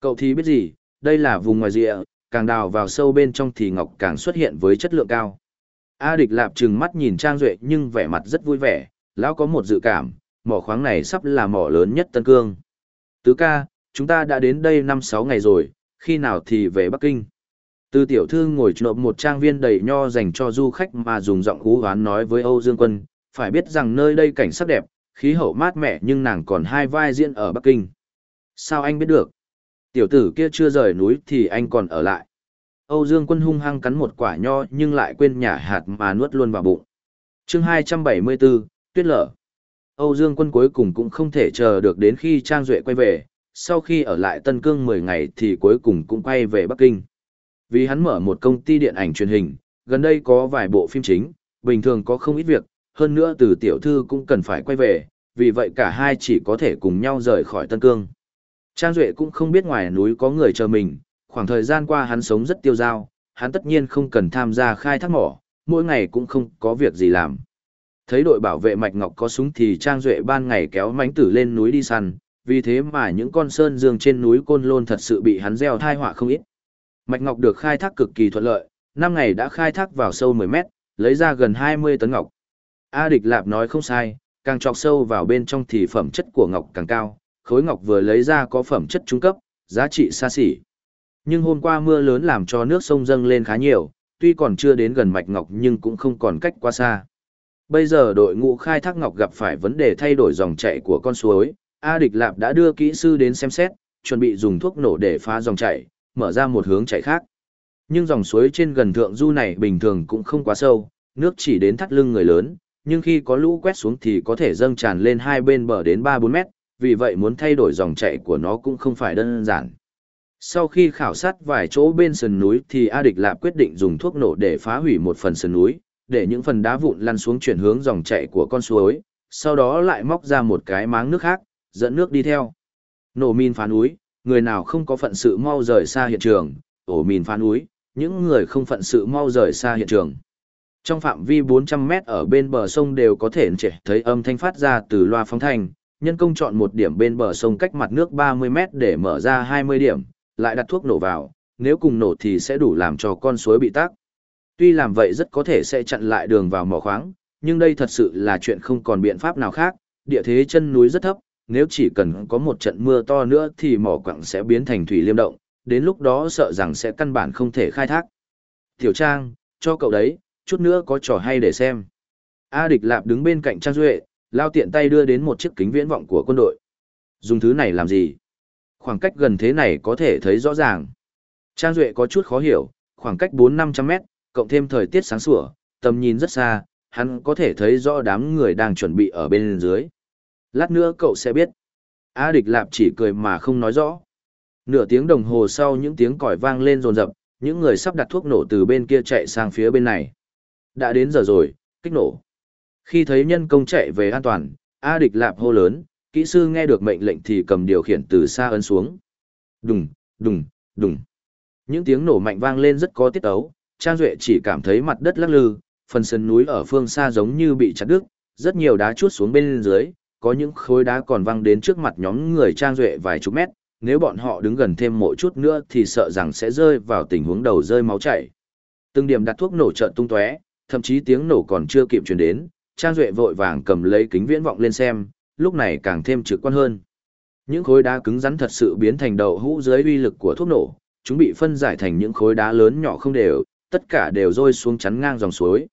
Cậu thì biết gì, đây là vùng ngoài rịa, càng đào vào sâu bên trong thì ngọc càng xuất hiện với chất lượng cao. A địch lạp trừng mắt nhìn Trang Duệ nhưng vẻ mặt rất vui vẻ, lão có một dự cảm, mỏ khoáng này sắp là mỏ lớn nhất Tân Cương. Tứ ca, chúng ta đã đến đây 5-6 ngày rồi, khi nào thì về Bắc Kinh. Từ tiểu thư ngồi trộm một trang viên đầy nho dành cho du khách mà dùng giọng hú hoán nói với Âu Dương Quân, phải biết rằng nơi đây cảnh sắc đẹp, khí hậu mát mẻ nhưng nàng còn hai vai diễn ở Bắc Kinh. Sao anh biết được? Tiểu tử kia chưa rời núi thì anh còn ở lại. Âu Dương Quân hung hăng cắn một quả nho nhưng lại quên nhả hạt mà nuốt luôn vào bụng. chương 274, Tuyết lở. Âu Dương Quân cuối cùng cũng không thể chờ được đến khi Trang Duệ quay về, sau khi ở lại Tân Cương 10 ngày thì cuối cùng cũng quay về Bắc Kinh. Vì hắn mở một công ty điện ảnh truyền hình, gần đây có vài bộ phim chính, bình thường có không ít việc, hơn nữa từ tiểu thư cũng cần phải quay về, vì vậy cả hai chỉ có thể cùng nhau rời khỏi Tân Cương. Trang Duệ cũng không biết ngoài núi có người chờ mình, khoảng thời gian qua hắn sống rất tiêu dao, hắn tất nhiên không cần tham gia khai thác mỏ, mỗi ngày cũng không có việc gì làm. Thấy đội bảo vệ Mạch Ngọc có súng thì Trang Duệ ban ngày kéo mánh tử lên núi đi săn, vì thế mà những con sơn dương trên núi Côn Lôn thật sự bị hắn gieo thai họa không ít. Mạch Ngọc được khai thác cực kỳ thuận lợi, năm ngày đã khai thác vào sâu 10 mét, lấy ra gần 20 tấn ngọc. A Địch Lạp nói không sai, càng chọc sâu vào bên trong thì phẩm chất của ngọc càng cao, khối ngọc vừa lấy ra có phẩm chất trung cấp, giá trị xa xỉ. Nhưng hôm qua mưa lớn làm cho nước sông dâng lên khá nhiều, tuy còn chưa đến gần mạch ngọc nhưng cũng không còn cách quá xa. Bây giờ đội ngũ khai thác ngọc gặp phải vấn đề thay đổi dòng chảy của con suối, A Địch Lạp đã đưa kỹ sư đến xem xét, chuẩn bị dùng thuốc nổ để phá dòng chảy, mở ra một hướng chảy khác. Nhưng dòng suối trên gần thượng du này bình thường cũng không quá sâu, nước chỉ đến thắt lưng người lớn, nhưng khi có lũ quét xuống thì có thể dâng tràn lên hai bên bờ đến 3-4 mét, vì vậy muốn thay đổi dòng chảy của nó cũng không phải đơn giản. Sau khi khảo sát vài chỗ bên sườn núi thì A Địch Lạp quyết định dùng thuốc nổ để phá hủy một phần sườn núi, để những phần đá vụn lăn xuống chuyển hướng dòng chảy của con suối, sau đó lại móc ra một cái máng nước khác, dẫn nước đi theo. Nổ min phá núi, người nào không có phận sự mau rời xa hiện trường, ổ min phá núi, những người không phận sự mau rời xa hiện trường. Trong phạm vi 400 mét ở bên bờ sông đều có thể trẻ thấy âm thanh phát ra từ loa phóng thanh, nhân công chọn một điểm bên bờ sông cách mặt nước 30 mét để mở ra 20 điểm, lại đặt thuốc nổ vào, nếu cùng nổ thì sẽ đủ làm cho con suối bị tắc. Tuy làm vậy rất có thể sẽ chặn lại đường vào mỏ khoáng, nhưng đây thật sự là chuyện không còn biện pháp nào khác, địa thế chân núi rất thấp, nếu chỉ cần có một trận mưa to nữa thì mỏ quặng sẽ biến thành thủy liêm động, đến lúc đó sợ rằng sẽ căn bản không thể khai thác. Tiểu Trang, cho cậu đấy, chút nữa có trò hay để xem. A địch lạp đứng bên cạnh Trang Duệ, lao tiện tay đưa đến một chiếc kính viễn vọng của quân đội. Dùng thứ này làm gì? Khoảng cách gần thế này có thể thấy rõ ràng. Trang Duệ có chút khó hiểu, khoảng cách 4-500 mét, cộng thêm thời tiết sáng sủa, tầm nhìn rất xa, hắn có thể thấy rõ đám người đang chuẩn bị ở bên dưới. Lát nữa cậu sẽ biết. A địch lạp chỉ cười mà không nói rõ. Nửa tiếng đồng hồ sau những tiếng còi vang lên rồn rập, những người sắp đặt thuốc nổ từ bên kia chạy sang phía bên này. Đã đến giờ rồi, kích nổ. Khi thấy nhân công chạy về an toàn, A địch lạp hô lớn, kỹ sư nghe được mệnh lệnh thì cầm điều khiển từ xa ấn xuống. Đùng, đùng, đùng. Những tiếng nổ mạnh vang lên rất có tiết ấu, Trang Duệ chỉ cảm thấy mặt đất lắc lư, phần sân núi ở phương xa giống như bị chặt đứt, rất nhiều đá chuốt xuống bên dưới, có những khối đá còn văng đến trước mặt nhóm người Trang Duệ vài chục mét, nếu bọn họ đứng gần thêm một chút nữa thì sợ rằng sẽ rơi vào tình huống đầu rơi máu chảy. Từng điểm đặt thuốc nổ trợn tung tóe, thậm chí tiếng nổ còn chưa kịp truyền đến, Trang Duệ vội vàng cầm lấy kính viễn vọng lên xem, lúc này càng thêm trực quan hơn. Những khối đá cứng rắn thật sự biến thành đầu hũ dưới uy lực của thuốc nổ, chúng bị phân giải thành những khối đá lớn nhỏ không đều, tất cả đều rơi xuống chắn ngang dòng suối.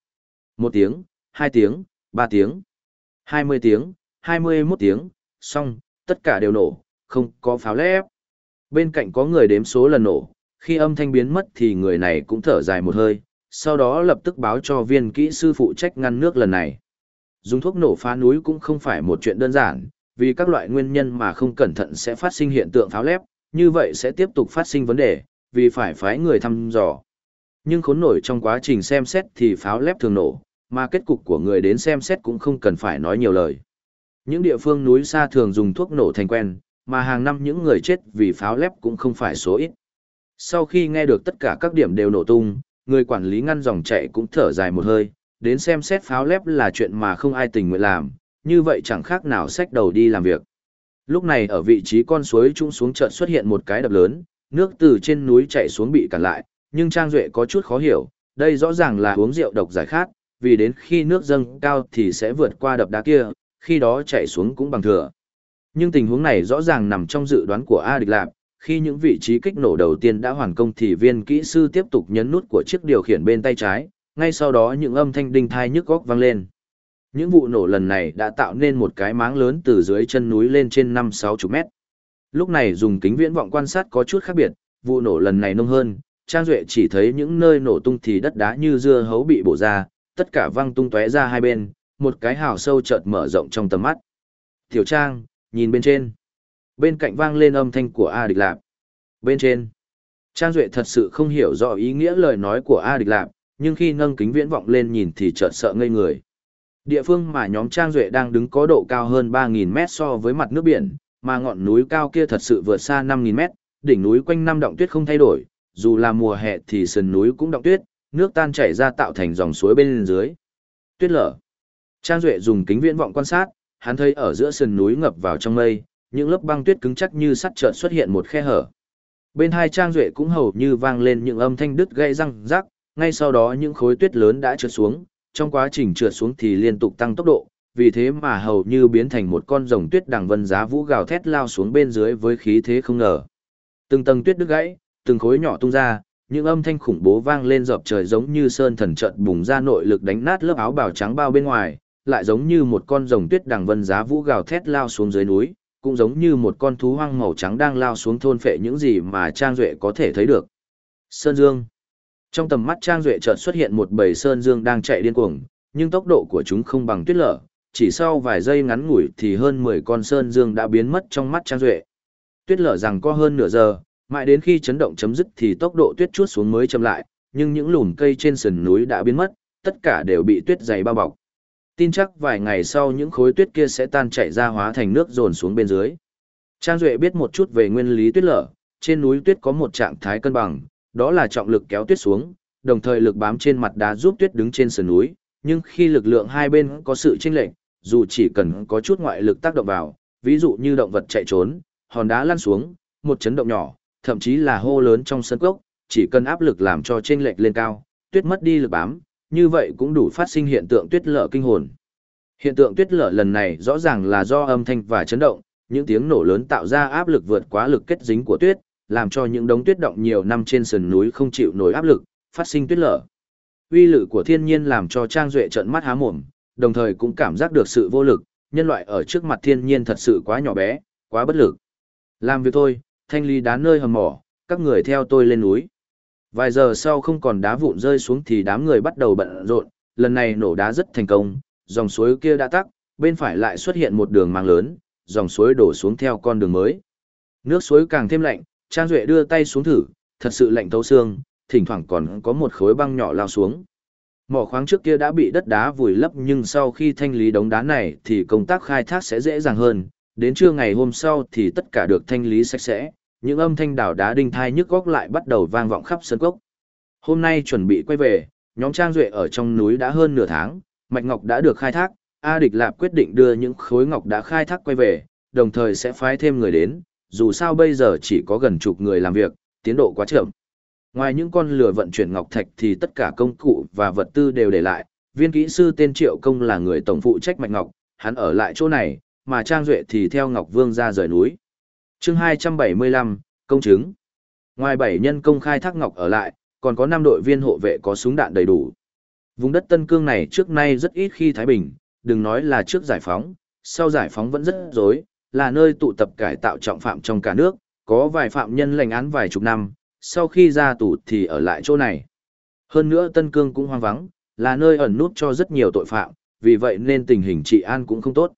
Một tiếng, hai tiếng, ba tiếng, hai mươi tiếng, hai mươi mốt tiếng, xong, tất cả đều nổ, không có pháo lép. Bên cạnh có người đếm số lần nổ, khi âm thanh biến mất thì người này cũng thở dài một hơi, sau đó lập tức báo cho viên kỹ sư phụ trách ngăn nước lần này. Dùng thuốc nổ phá núi cũng không phải một chuyện đơn giản, vì các loại nguyên nhân mà không cẩn thận sẽ phát sinh hiện tượng pháo lép, như vậy sẽ tiếp tục phát sinh vấn đề, vì phải phái người thăm dò. Nhưng khốn nổi trong quá trình xem xét thì pháo lép thường nổ, mà kết cục của người đến xem xét cũng không cần phải nói nhiều lời. Những địa phương núi xa thường dùng thuốc nổ thành quen, mà hàng năm những người chết vì pháo lép cũng không phải số ít. Sau khi nghe được tất cả các điểm đều nổ tung, người quản lý ngăn dòng chạy cũng thở dài một hơi, đến xem xét pháo lép là chuyện mà không ai tình nguyện làm, như vậy chẳng khác nào xách đầu đi làm việc. Lúc này ở vị trí con suối trung xuống chợt xuất hiện một cái đập lớn, nước từ trên núi chạy xuống bị cản lại, nhưng Trang Duệ có chút khó hiểu, đây rõ ràng là uống rượu độc giải khát, vì đến khi nước dâng cao thì sẽ vượt qua đập đá kia, khi đó chạy xuống cũng bằng thừa. Nhưng tình huống này rõ ràng nằm trong dự đoán của A Địch Lạp, khi những vị trí kích nổ đầu tiên đã hoàn công thì viên kỹ sư tiếp tục nhấn nút của chiếc điều khiển bên tay trái, ngay sau đó những âm thanh đinh thai nhức góc vang lên. Những vụ nổ lần này đã tạo nên một cái máng lớn từ dưới chân núi lên trên 5-60 mét. Lúc này dùng kính viễn vọng quan sát có chút khác biệt, vụ nổ lần này nông hơn, Trang Duệ chỉ thấy những nơi nổ tung thì đất đá như dưa hấu bị bổ ra, tất cả văng tung tóe ra hai bên, một cái hào sâu chợt mở rộng trong tầm mắt. Tiểu Trang, nhìn bên trên. Bên cạnh vang lên âm thanh của A Địch Lạp. Bên trên. Trang Duệ thật sự không hiểu rõ ý nghĩa lời nói của A Địch Lạp, nhưng khi nâng kính viễn vọng lên nhìn thì chợt sợ ngây người. Địa phương mà nhóm Trang Duệ đang đứng có độ cao hơn 3.000 mét so với mặt nước biển, mà ngọn núi cao kia thật sự vượt xa 5.000 mét, đỉnh núi quanh năm động tuyết không thay đổi, dù là mùa hè thì sườn núi cũng động tuyết, nước tan chảy ra tạo thành dòng suối bên dưới. Tuyết lở. Trang Duệ dùng kính viễn vọng quan sát, hắn thấy ở giữa sườn núi ngập vào trong mây, những lớp băng tuyết cứng chắc như sắt chợt xuất hiện một khe hở. Bên hai Trang Duệ cũng hầu như vang lên những âm thanh đứt gãy răng rắc, ngay sau đó những khối tuyết lớn đã trượt xuống, trong quá trình trượt xuống thì liên tục tăng tốc độ, vì thế mà hầu như biến thành một con rồng tuyết đằng vân giá vũ gào thét lao xuống bên dưới với khí thế không ngờ. Từng tầng tuyết đứt gãy, từng khối nhỏ tung ra, những âm thanh khủng bố vang lên dọc trời giống như sơn thần trận bùng ra nội lực đánh nát lớp áo bào trắng bao bên ngoài, lại giống như một con rồng tuyết đằng vân giá vũ gào thét lao xuống dưới núi, cũng giống như một con thú hoang màu trắng đang lao xuống thôn phệ những gì mà Trang Duệ có thể thấy được. Sơn Dương Trong tầm mắt Trang Duệ chợt xuất hiện một bầy Sơn Dương đang chạy điên cuồng, nhưng tốc độ của chúng không bằng tuyết lở, chỉ sau vài giây ngắn ngủi thì hơn 10 con Sơn Dương đã biến mất trong mắt Trang Duệ. Tuyết lở rằng có hơn nửa giờ, mãi đến khi chấn động chấm dứt thì tốc độ tuyết chút xuống mới chậm lại, nhưng những lùm cây trên sườn núi đã biến mất, tất cả đều bị tuyết dày bao bọc. Tin chắc vài ngày sau những khối tuyết kia sẽ tan chảy ra hóa thành nước dồn xuống bên dưới. Trang Duệ biết một chút về nguyên lý tuyết lở, trên núi tuyết có một trạng thái cân bằng, đó là trọng lực kéo tuyết xuống, đồng thời lực bám trên mặt đá giúp tuyết đứng trên sườn núi, nhưng khi lực lượng hai bên có sự chênh lệch, dù chỉ cần có chút ngoại lực tác động vào, ví dụ như động vật chạy trốn, hòn đá lăn xuống, một chấn động nhỏ, thậm chí là hô lớn trong sân cốc, chỉ cần áp lực làm cho chênh lệch lên cao, tuyết mất đi lực bám, như vậy cũng đủ phát sinh hiện tượng tuyết lở kinh hồn. Hiện tượng tuyết lở lần này rõ ràng là do âm thanh và chấn động, những tiếng nổ lớn tạo ra áp lực vượt quá lực kết dính của tuyết, làm cho những đống tuyết động nhiều năm trên sườn núi không chịu nổi áp lực, phát sinh tuyết lở. Uy lực của thiên nhiên làm cho Trang Duệ trợn mắt há mồm, đồng thời cũng cảm giác được sự vô lực, nhân loại ở trước mặt thiên nhiên thật sự quá nhỏ bé, quá bất lực. Làm việc thôi, thanh lý đá nơi hầm mỏ, các người theo tôi lên núi. Vài giờ sau không còn đá vụn rơi xuống thì đám người bắt đầu bận rộn, lần này nổ đá rất thành công, dòng suối kia đã tắc, bên phải lại xuất hiện một đường mang lớn, dòng suối đổ xuống theo con đường mới. Nước suối càng thêm lạnh, Trang Duệ đưa tay xuống thử, thật sự lạnh thấu xương, thỉnh thoảng còn có một khối băng nhỏ lao xuống. Mỏ khoáng trước kia đã bị đất đá vùi lấp nhưng sau khi thanh lý đống đá này thì công tác khai thác sẽ dễ dàng hơn, đến trưa ngày hôm sau thì tất cả được thanh lý sạch sẽ, những âm thanh đảo đá đinh thai nhức góc lại bắt đầu vang vọng khắp sân cốc. Hôm nay chuẩn bị quay về, nhóm Trang Duệ ở trong núi đã hơn nửa tháng, mạch ngọc đã được khai thác, A Địch Lạp quyết định đưa những khối ngọc đã khai thác quay về, đồng thời sẽ phái thêm người đến, dù sao bây giờ chỉ có gần chục người làm việc, tiến độ quá chậm. Ngoài những con lửa vận chuyển ngọc thạch thì tất cả công cụ và vật tư đều để lại, viên kỹ sư tên Triệu Công là người tổng phụ trách mạch ngọc, hắn ở lại chỗ này, mà Trang Duệ thì theo Ngọc Vương ra rời núi chương 275, công chứng. Ngoài 7 nhân công khai thác ngọc ở lại, còn có 5 đội viên hộ vệ có súng đạn đầy đủ. Vùng đất Tân Cương này trước nay rất ít khi Thái Bình, đừng nói là trước giải phóng, sau giải phóng vẫn rất rối, là nơi tụ tập cải tạo trọng phạm trong cả nước, có vài phạm nhân lành án vài chục năm, sau khi ra tù thì ở lại chỗ này. Hơn nữa Tân Cương cũng hoang vắng, là nơi ẩn nút cho rất nhiều tội phạm, vì vậy nên tình hình trị an cũng không tốt.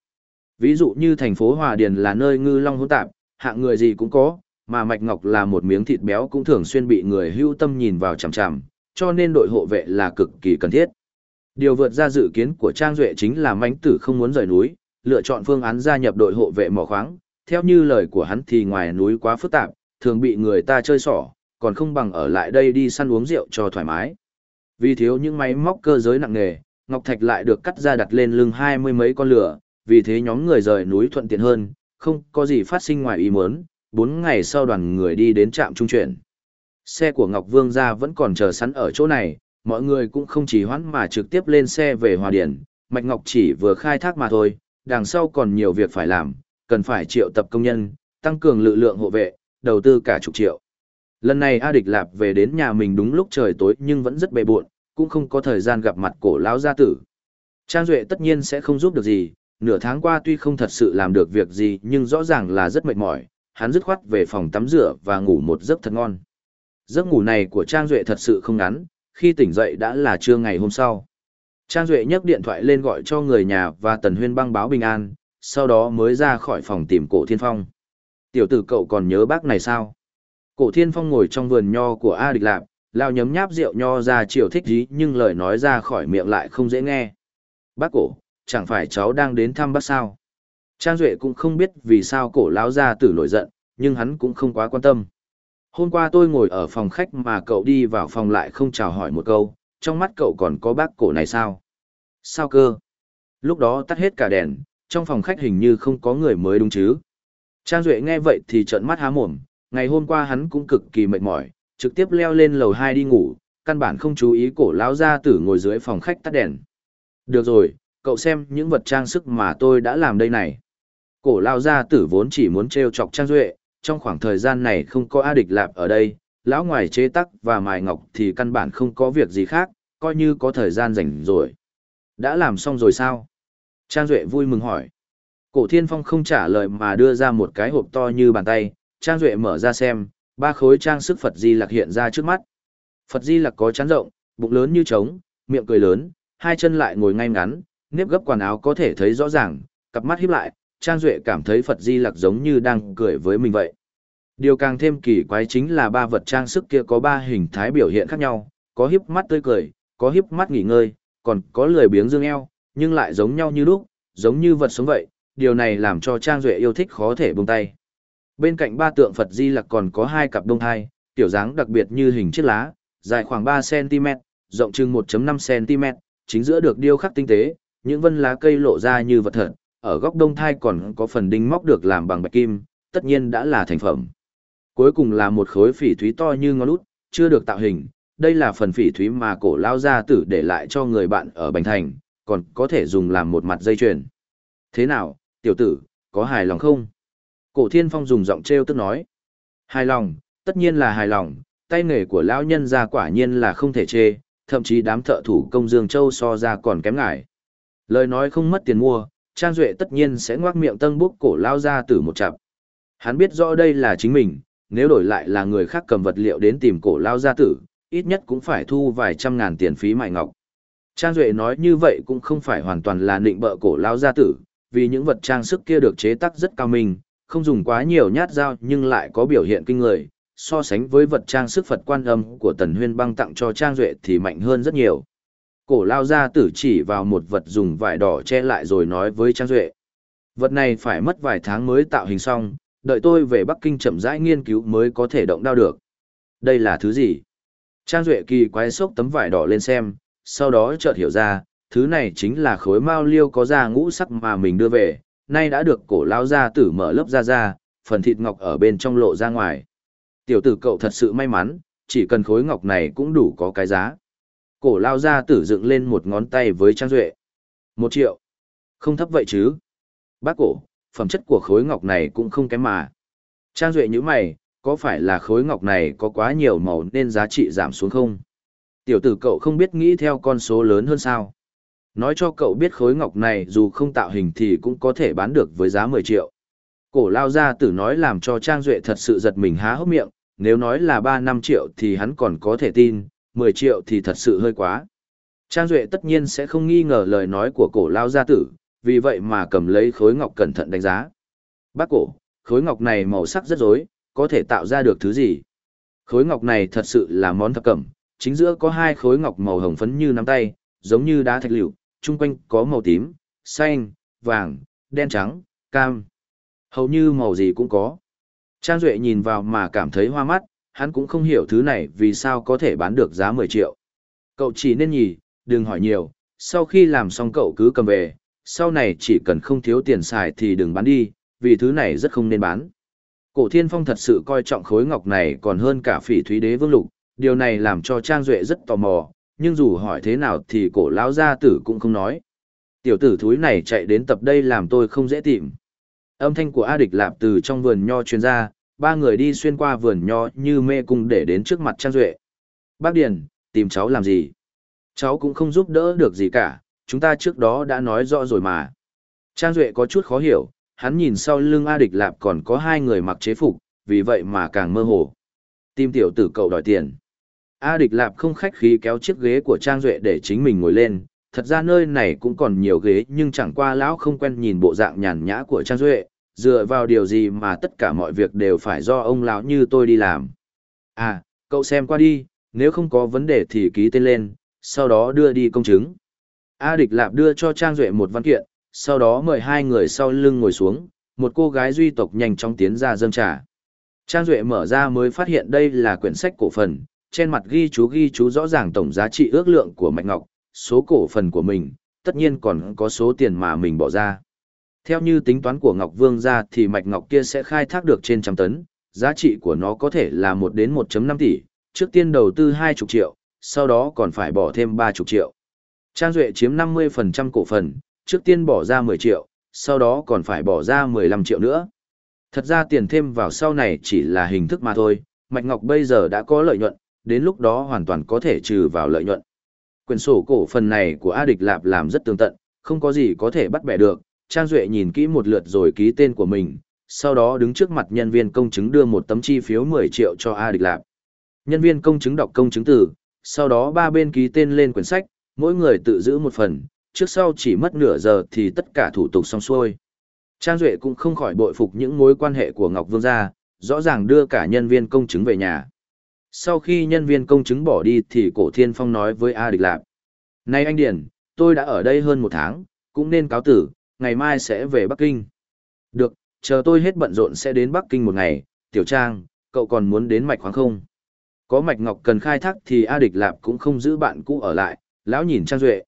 Ví dụ như thành phố Hòa Điền là nơi ngư long hỗn tạp, hạng người gì cũng có, mà Mạch Ngọc là một miếng thịt béo cũng thường xuyên bị người hưu tâm nhìn vào chằm chằm, cho nên đội hộ vệ là cực kỳ cần thiết. Điều vượt ra dự kiến của Trang Duệ chính là mãnh tử không muốn rời núi, lựa chọn phương án gia nhập đội hộ vệ mỏ khoáng. Theo như lời của hắn thì ngoài núi quá phức tạp, thường bị người ta chơi xỏ, còn không bằng ở lại đây đi săn uống rượu cho thoải mái. Vì thiếu những máy móc cơ giới nặng nghề, Ngọc Thạch lại được cắt ra đặt lên lưng hai mươi mấy con lửa, vì thế nhóm người rời núi thuận tiện hơn, không có gì phát sinh ngoài ý muốn, bốn ngày sau đoàn người đi đến trạm trung chuyển. Xe của Ngọc Vương gia vẫn còn chờ sẵn ở chỗ này, mọi người cũng không chỉ hoãn mà trực tiếp lên xe về Hòa Điển, Mạch Ngọc chỉ vừa khai thác mà thôi, đằng sau còn nhiều việc phải làm, cần phải triệu tập công nhân, tăng cường lực lượng hộ vệ, đầu tư cả chục triệu. Lần này A Địch Lạp về đến nhà mình đúng lúc trời tối nhưng vẫn rất bề buộn, cũng không có thời gian gặp mặt cổ lão gia tử. Trang Duệ tất nhiên sẽ không giúp được gì, nửa tháng qua tuy không thật sự làm được việc gì nhưng rõ ràng là rất mệt mỏi, hắn dứt khoát về phòng tắm rửa và ngủ một giấc thật ngon. Giấc ngủ này của Trang Duệ thật sự không ngắn, khi tỉnh dậy đã là trưa ngày hôm sau. Trang Duệ nhấc điện thoại lên gọi cho người nhà và Tần Huyên băng báo bình an, sau đó mới ra khỏi phòng tìm cổ thiên phong. Tiểu tử cậu còn nhớ bác này sao? Cổ thiên phong ngồi trong vườn nho của A Địch Lạp, lao nhấm nháp rượu nho ra chiều thích dí nhưng lời nói ra khỏi miệng lại không dễ nghe. Bác cổ, chẳng phải cháu đang đến thăm bác sao? Trang Duệ cũng không biết vì sao cổ lão ra tử nổi giận, nhưng hắn cũng không quá quan tâm. Hôm qua tôi ngồi ở phòng khách mà cậu đi vào phòng lại không chào hỏi một câu, trong mắt cậu còn có bác cổ này sao? Sao cơ? Lúc đó tắt hết cả đèn, trong phòng khách hình như không có người mới đúng chứ. Trang Duệ nghe vậy thì trợn mắt há mồm, ngày hôm qua hắn cũng cực kỳ mệt mỏi, trực tiếp leo lên lầu 2 đi ngủ, căn bản không chú ý cổ lão gia tử ngồi dưới phòng khách tắt đèn. Được rồi, cậu xem những vật trang sức mà tôi đã làm đây này. Cổ lao gia tử vốn chỉ muốn trêu chọc Trang Duệ, trong khoảng thời gian này không có A địch lạp ở đây, lão ngoài chế tắc và mài ngọc thì căn bản không có việc gì khác, coi như có thời gian rảnh rồi. Đã làm xong rồi sao? Trang Duệ vui mừng hỏi. Cổ thiên phong không trả lời mà đưa ra một cái hộp to như bàn tay, Trang Duệ mở ra xem, ba khối trang sức Phật Di Lặc hiện ra trước mắt. Phật Di Lặc có chán rộng, bụng lớn như trống, miệng cười lớn, hai chân lại ngồi ngay ngắn, nếp gấp quần áo có thể thấy rõ ràng, cặp mắt híp lại, Trang Duệ cảm thấy Phật Di Lặc giống như đang cười với mình vậy. Điều càng thêm kỳ quái chính là ba vật trang sức kia có ba hình thái biểu hiện khác nhau, có híp mắt tươi cười, có híp mắt nghỉ ngơi, còn có lười biếng dương eo, nhưng lại giống nhau như lúc, giống như vật sống vậy, điều này làm cho Trang Duệ yêu thích khó thể buông tay. Bên cạnh ba tượng Phật Di Lặc còn có hai cặp đông thai, tiểu dáng đặc biệt như hình chiếc lá, dài khoảng 3cm, rộng chừng 1.5cm, chính giữa được điêu khắc tinh tế, những vân lá cây lộ ra như vật thật, ở góc đông thai còn có phần đinh móc được làm bằng bạch kim, tất nhiên đã là thành phẩm. Cuối cùng là một khối phỉ thúy to như ngón út, chưa được tạo hình, đây là phần phỉ thúy mà cổ lao gia tử để lại cho người bạn ở Bành Thành, còn có thể dùng làm một mặt dây chuyền. Thế nào, tiểu tử, có hài lòng không? Cổ thiên phong dùng giọng treo tức nói. Hài lòng, tất nhiên là hài lòng, tay nghề của lão nhân ra quả nhiên là không thể chê, thậm chí đám thợ thủ công Dương Châu so ra còn kém ngại. Lời nói không mất tiền mua, Trang Duệ tất nhiên sẽ ngoác miệng tân búc cổ lao ra từ một chặp. Hắn biết rõ đây là chính mình, nếu đổi lại là người khác cầm vật liệu đến tìm cổ lao gia tử, ít nhất cũng phải thu vài trăm ngàn tiền phí mại ngọc. Trang Duệ nói như vậy cũng không phải hoàn toàn là nịnh bợ cổ lao gia tử, vì những vật trang sức kia được chế tác rất cao minh, không dùng quá nhiều nhát dao nhưng lại có biểu hiện kinh người, so sánh với vật trang sức Phật quan âm của Tần Huyên băng tặng cho Trang Duệ thì mạnh hơn rất nhiều. Cổ lao gia tử chỉ vào một vật dùng vải đỏ che lại rồi nói với Trang Duệ. Vật này phải mất vài tháng mới tạo hình xong, đợi tôi về Bắc Kinh chậm rãi nghiên cứu mới có thể động đao được. Đây là thứ gì? Trang Duệ kỳ quái sốc tấm vải đỏ lên xem, sau đó chợt hiểu ra, thứ này chính là khối mao liêu có da ngũ sắc mà mình đưa về, nay đã được cổ lao gia tử mở lớp da ra, phần thịt ngọc ở bên trong lộ ra ngoài. Tiểu tử cậu thật sự may mắn, chỉ cần khối ngọc này cũng đủ có cái giá. Cổ lao gia tử dựng lên một ngón tay với Trang Duệ. Một triệu. Không thấp vậy chứ. Bác cổ, phẩm chất của khối ngọc này cũng không kém mà. Trang Duệ như mày, có phải là khối ngọc này có quá nhiều màu nên giá trị giảm xuống không? Tiểu tử cậu không biết nghĩ theo con số lớn hơn sao? Nói cho cậu biết khối ngọc này dù không tạo hình thì cũng có thể bán được với giá 10 triệu. Cổ lao gia tử nói làm cho Trang Duệ thật sự giật mình há hốc miệng, nếu nói là 3-5 triệu thì hắn còn có thể tin, 10 triệu thì thật sự hơi quá. Trang Duệ tất nhiên sẽ không nghi ngờ lời nói của cổ lao gia tử, vì vậy mà cầm lấy khối ngọc cẩn thận đánh giá. Bác cổ, khối ngọc này màu sắc rất rối, có thể tạo ra được thứ gì? Khối ngọc này thật sự là món thập cẩm, chính giữa có hai khối ngọc màu hồng phấn như nắm tay, giống như đá thạch liệu, chung quanh có màu tím, xanh, vàng, đen trắng, cam. Hầu như màu gì cũng có. Trang Duệ nhìn vào mà cảm thấy hoa mắt, hắn cũng không hiểu thứ này vì sao có thể bán được giá 10 triệu. Cậu chỉ nên nhì, đừng hỏi nhiều, sau khi làm xong cậu cứ cầm về, sau này chỉ cần không thiếu tiền xài thì đừng bán đi, vì thứ này rất không nên bán. Cổ Thiên Phong thật sự coi trọng khối ngọc này còn hơn cả phỉ thúy đế vương lục, điều này làm cho Trang Duệ rất tò mò, nhưng dù hỏi thế nào thì cổ lão gia tử cũng không nói. Tiểu tử thúi này chạy đến tập đây làm tôi không dễ tìm. Âm thanh của A Địch Lạp từ trong vườn nho truyền ra, ba người đi xuyên qua vườn nho như mê cung để đến trước mặt Trang Duệ. Bác Điền, tìm cháu làm gì? Cháu cũng không giúp đỡ được gì cả, chúng ta trước đó đã nói rõ rồi mà. Trang Duệ có chút khó hiểu, hắn nhìn sau lưng A Địch Lạp còn có hai người mặc chế phục, vì vậy mà càng mơ hồ. Tim tiểu tử cậu đòi tiền. A Địch Lạp không khách khí kéo chiếc ghế của Trang Duệ để chính mình ngồi lên, thật ra nơi này cũng còn nhiều ghế nhưng chẳng qua lão không quen nhìn bộ dạng nhàn nhã của Trang Duệ, dựa vào điều gì mà tất cả mọi việc đều phải do ông lão như tôi đi làm. À, cậu xem qua đi, nếu không có vấn đề thì ký tên lên, sau đó đưa đi công chứng. A Địch Lạp đưa cho Trang Duệ một văn kiện, sau đó mời hai người sau lưng ngồi xuống, một cô gái duy tộc nhanh chóng tiến ra dâng trà. Trang Duệ mở ra mới phát hiện đây là quyển sách cổ phần, trên mặt ghi chú ghi chú rõ ràng tổng giá trị ước lượng của Mạnh Ngọc, số cổ phần của mình, tất nhiên còn có số tiền mà mình bỏ ra. Theo như tính toán của Ngọc Vương ra thì Mạch Ngọc kia sẽ khai thác được trên trăm tấn, giá trị của nó có thể là 1 đến 1.5 tỷ, trước tiên đầu tư 20 triệu, sau đó còn phải bỏ thêm 30 triệu. Trang Duệ chiếm 50% cổ phần, trước tiên bỏ ra 10 triệu, sau đó còn phải bỏ ra 15 triệu nữa. Thật ra tiền thêm vào sau này chỉ là hình thức mà thôi, Mạch Ngọc bây giờ đã có lợi nhuận, đến lúc đó hoàn toàn có thể trừ vào lợi nhuận. Quyền sổ cổ phần này của A Địch Lạp làm rất tường tận, không có gì có thể bắt bẻ được, Trang Duệ nhìn kỹ một lượt rồi ký tên của mình, sau đó đứng trước mặt nhân viên công chứng đưa một tấm chi phiếu 10 triệu cho A Địch Lạp. Nhân viên công chứng đọc công chứng từ, sau đó ba bên ký tên lên quyển sách, mỗi người tự giữ một phần, trước sau chỉ mất nửa giờ thì tất cả thủ tục xong xuôi. Trang Duệ cũng không khỏi bội phục những mối quan hệ của Ngọc Vương gia, rõ ràng đưa cả nhân viên công chứng về nhà. Sau khi nhân viên công chứng bỏ đi thì cổ thiên phong nói với A Địch Lạp. Này anh Điển, tôi đã ở đây hơn một tháng, cũng nên cáo tử, ngày mai sẽ về Bắc Kinh. Được, chờ tôi hết bận rộn sẽ đến Bắc Kinh một ngày, Tiểu Trang, cậu còn muốn đến mạch khoáng không? Có mạch ngọc cần khai thác thì A Địch Lạp cũng không giữ bạn cũ ở lại, lão nhìn Trang Duệ.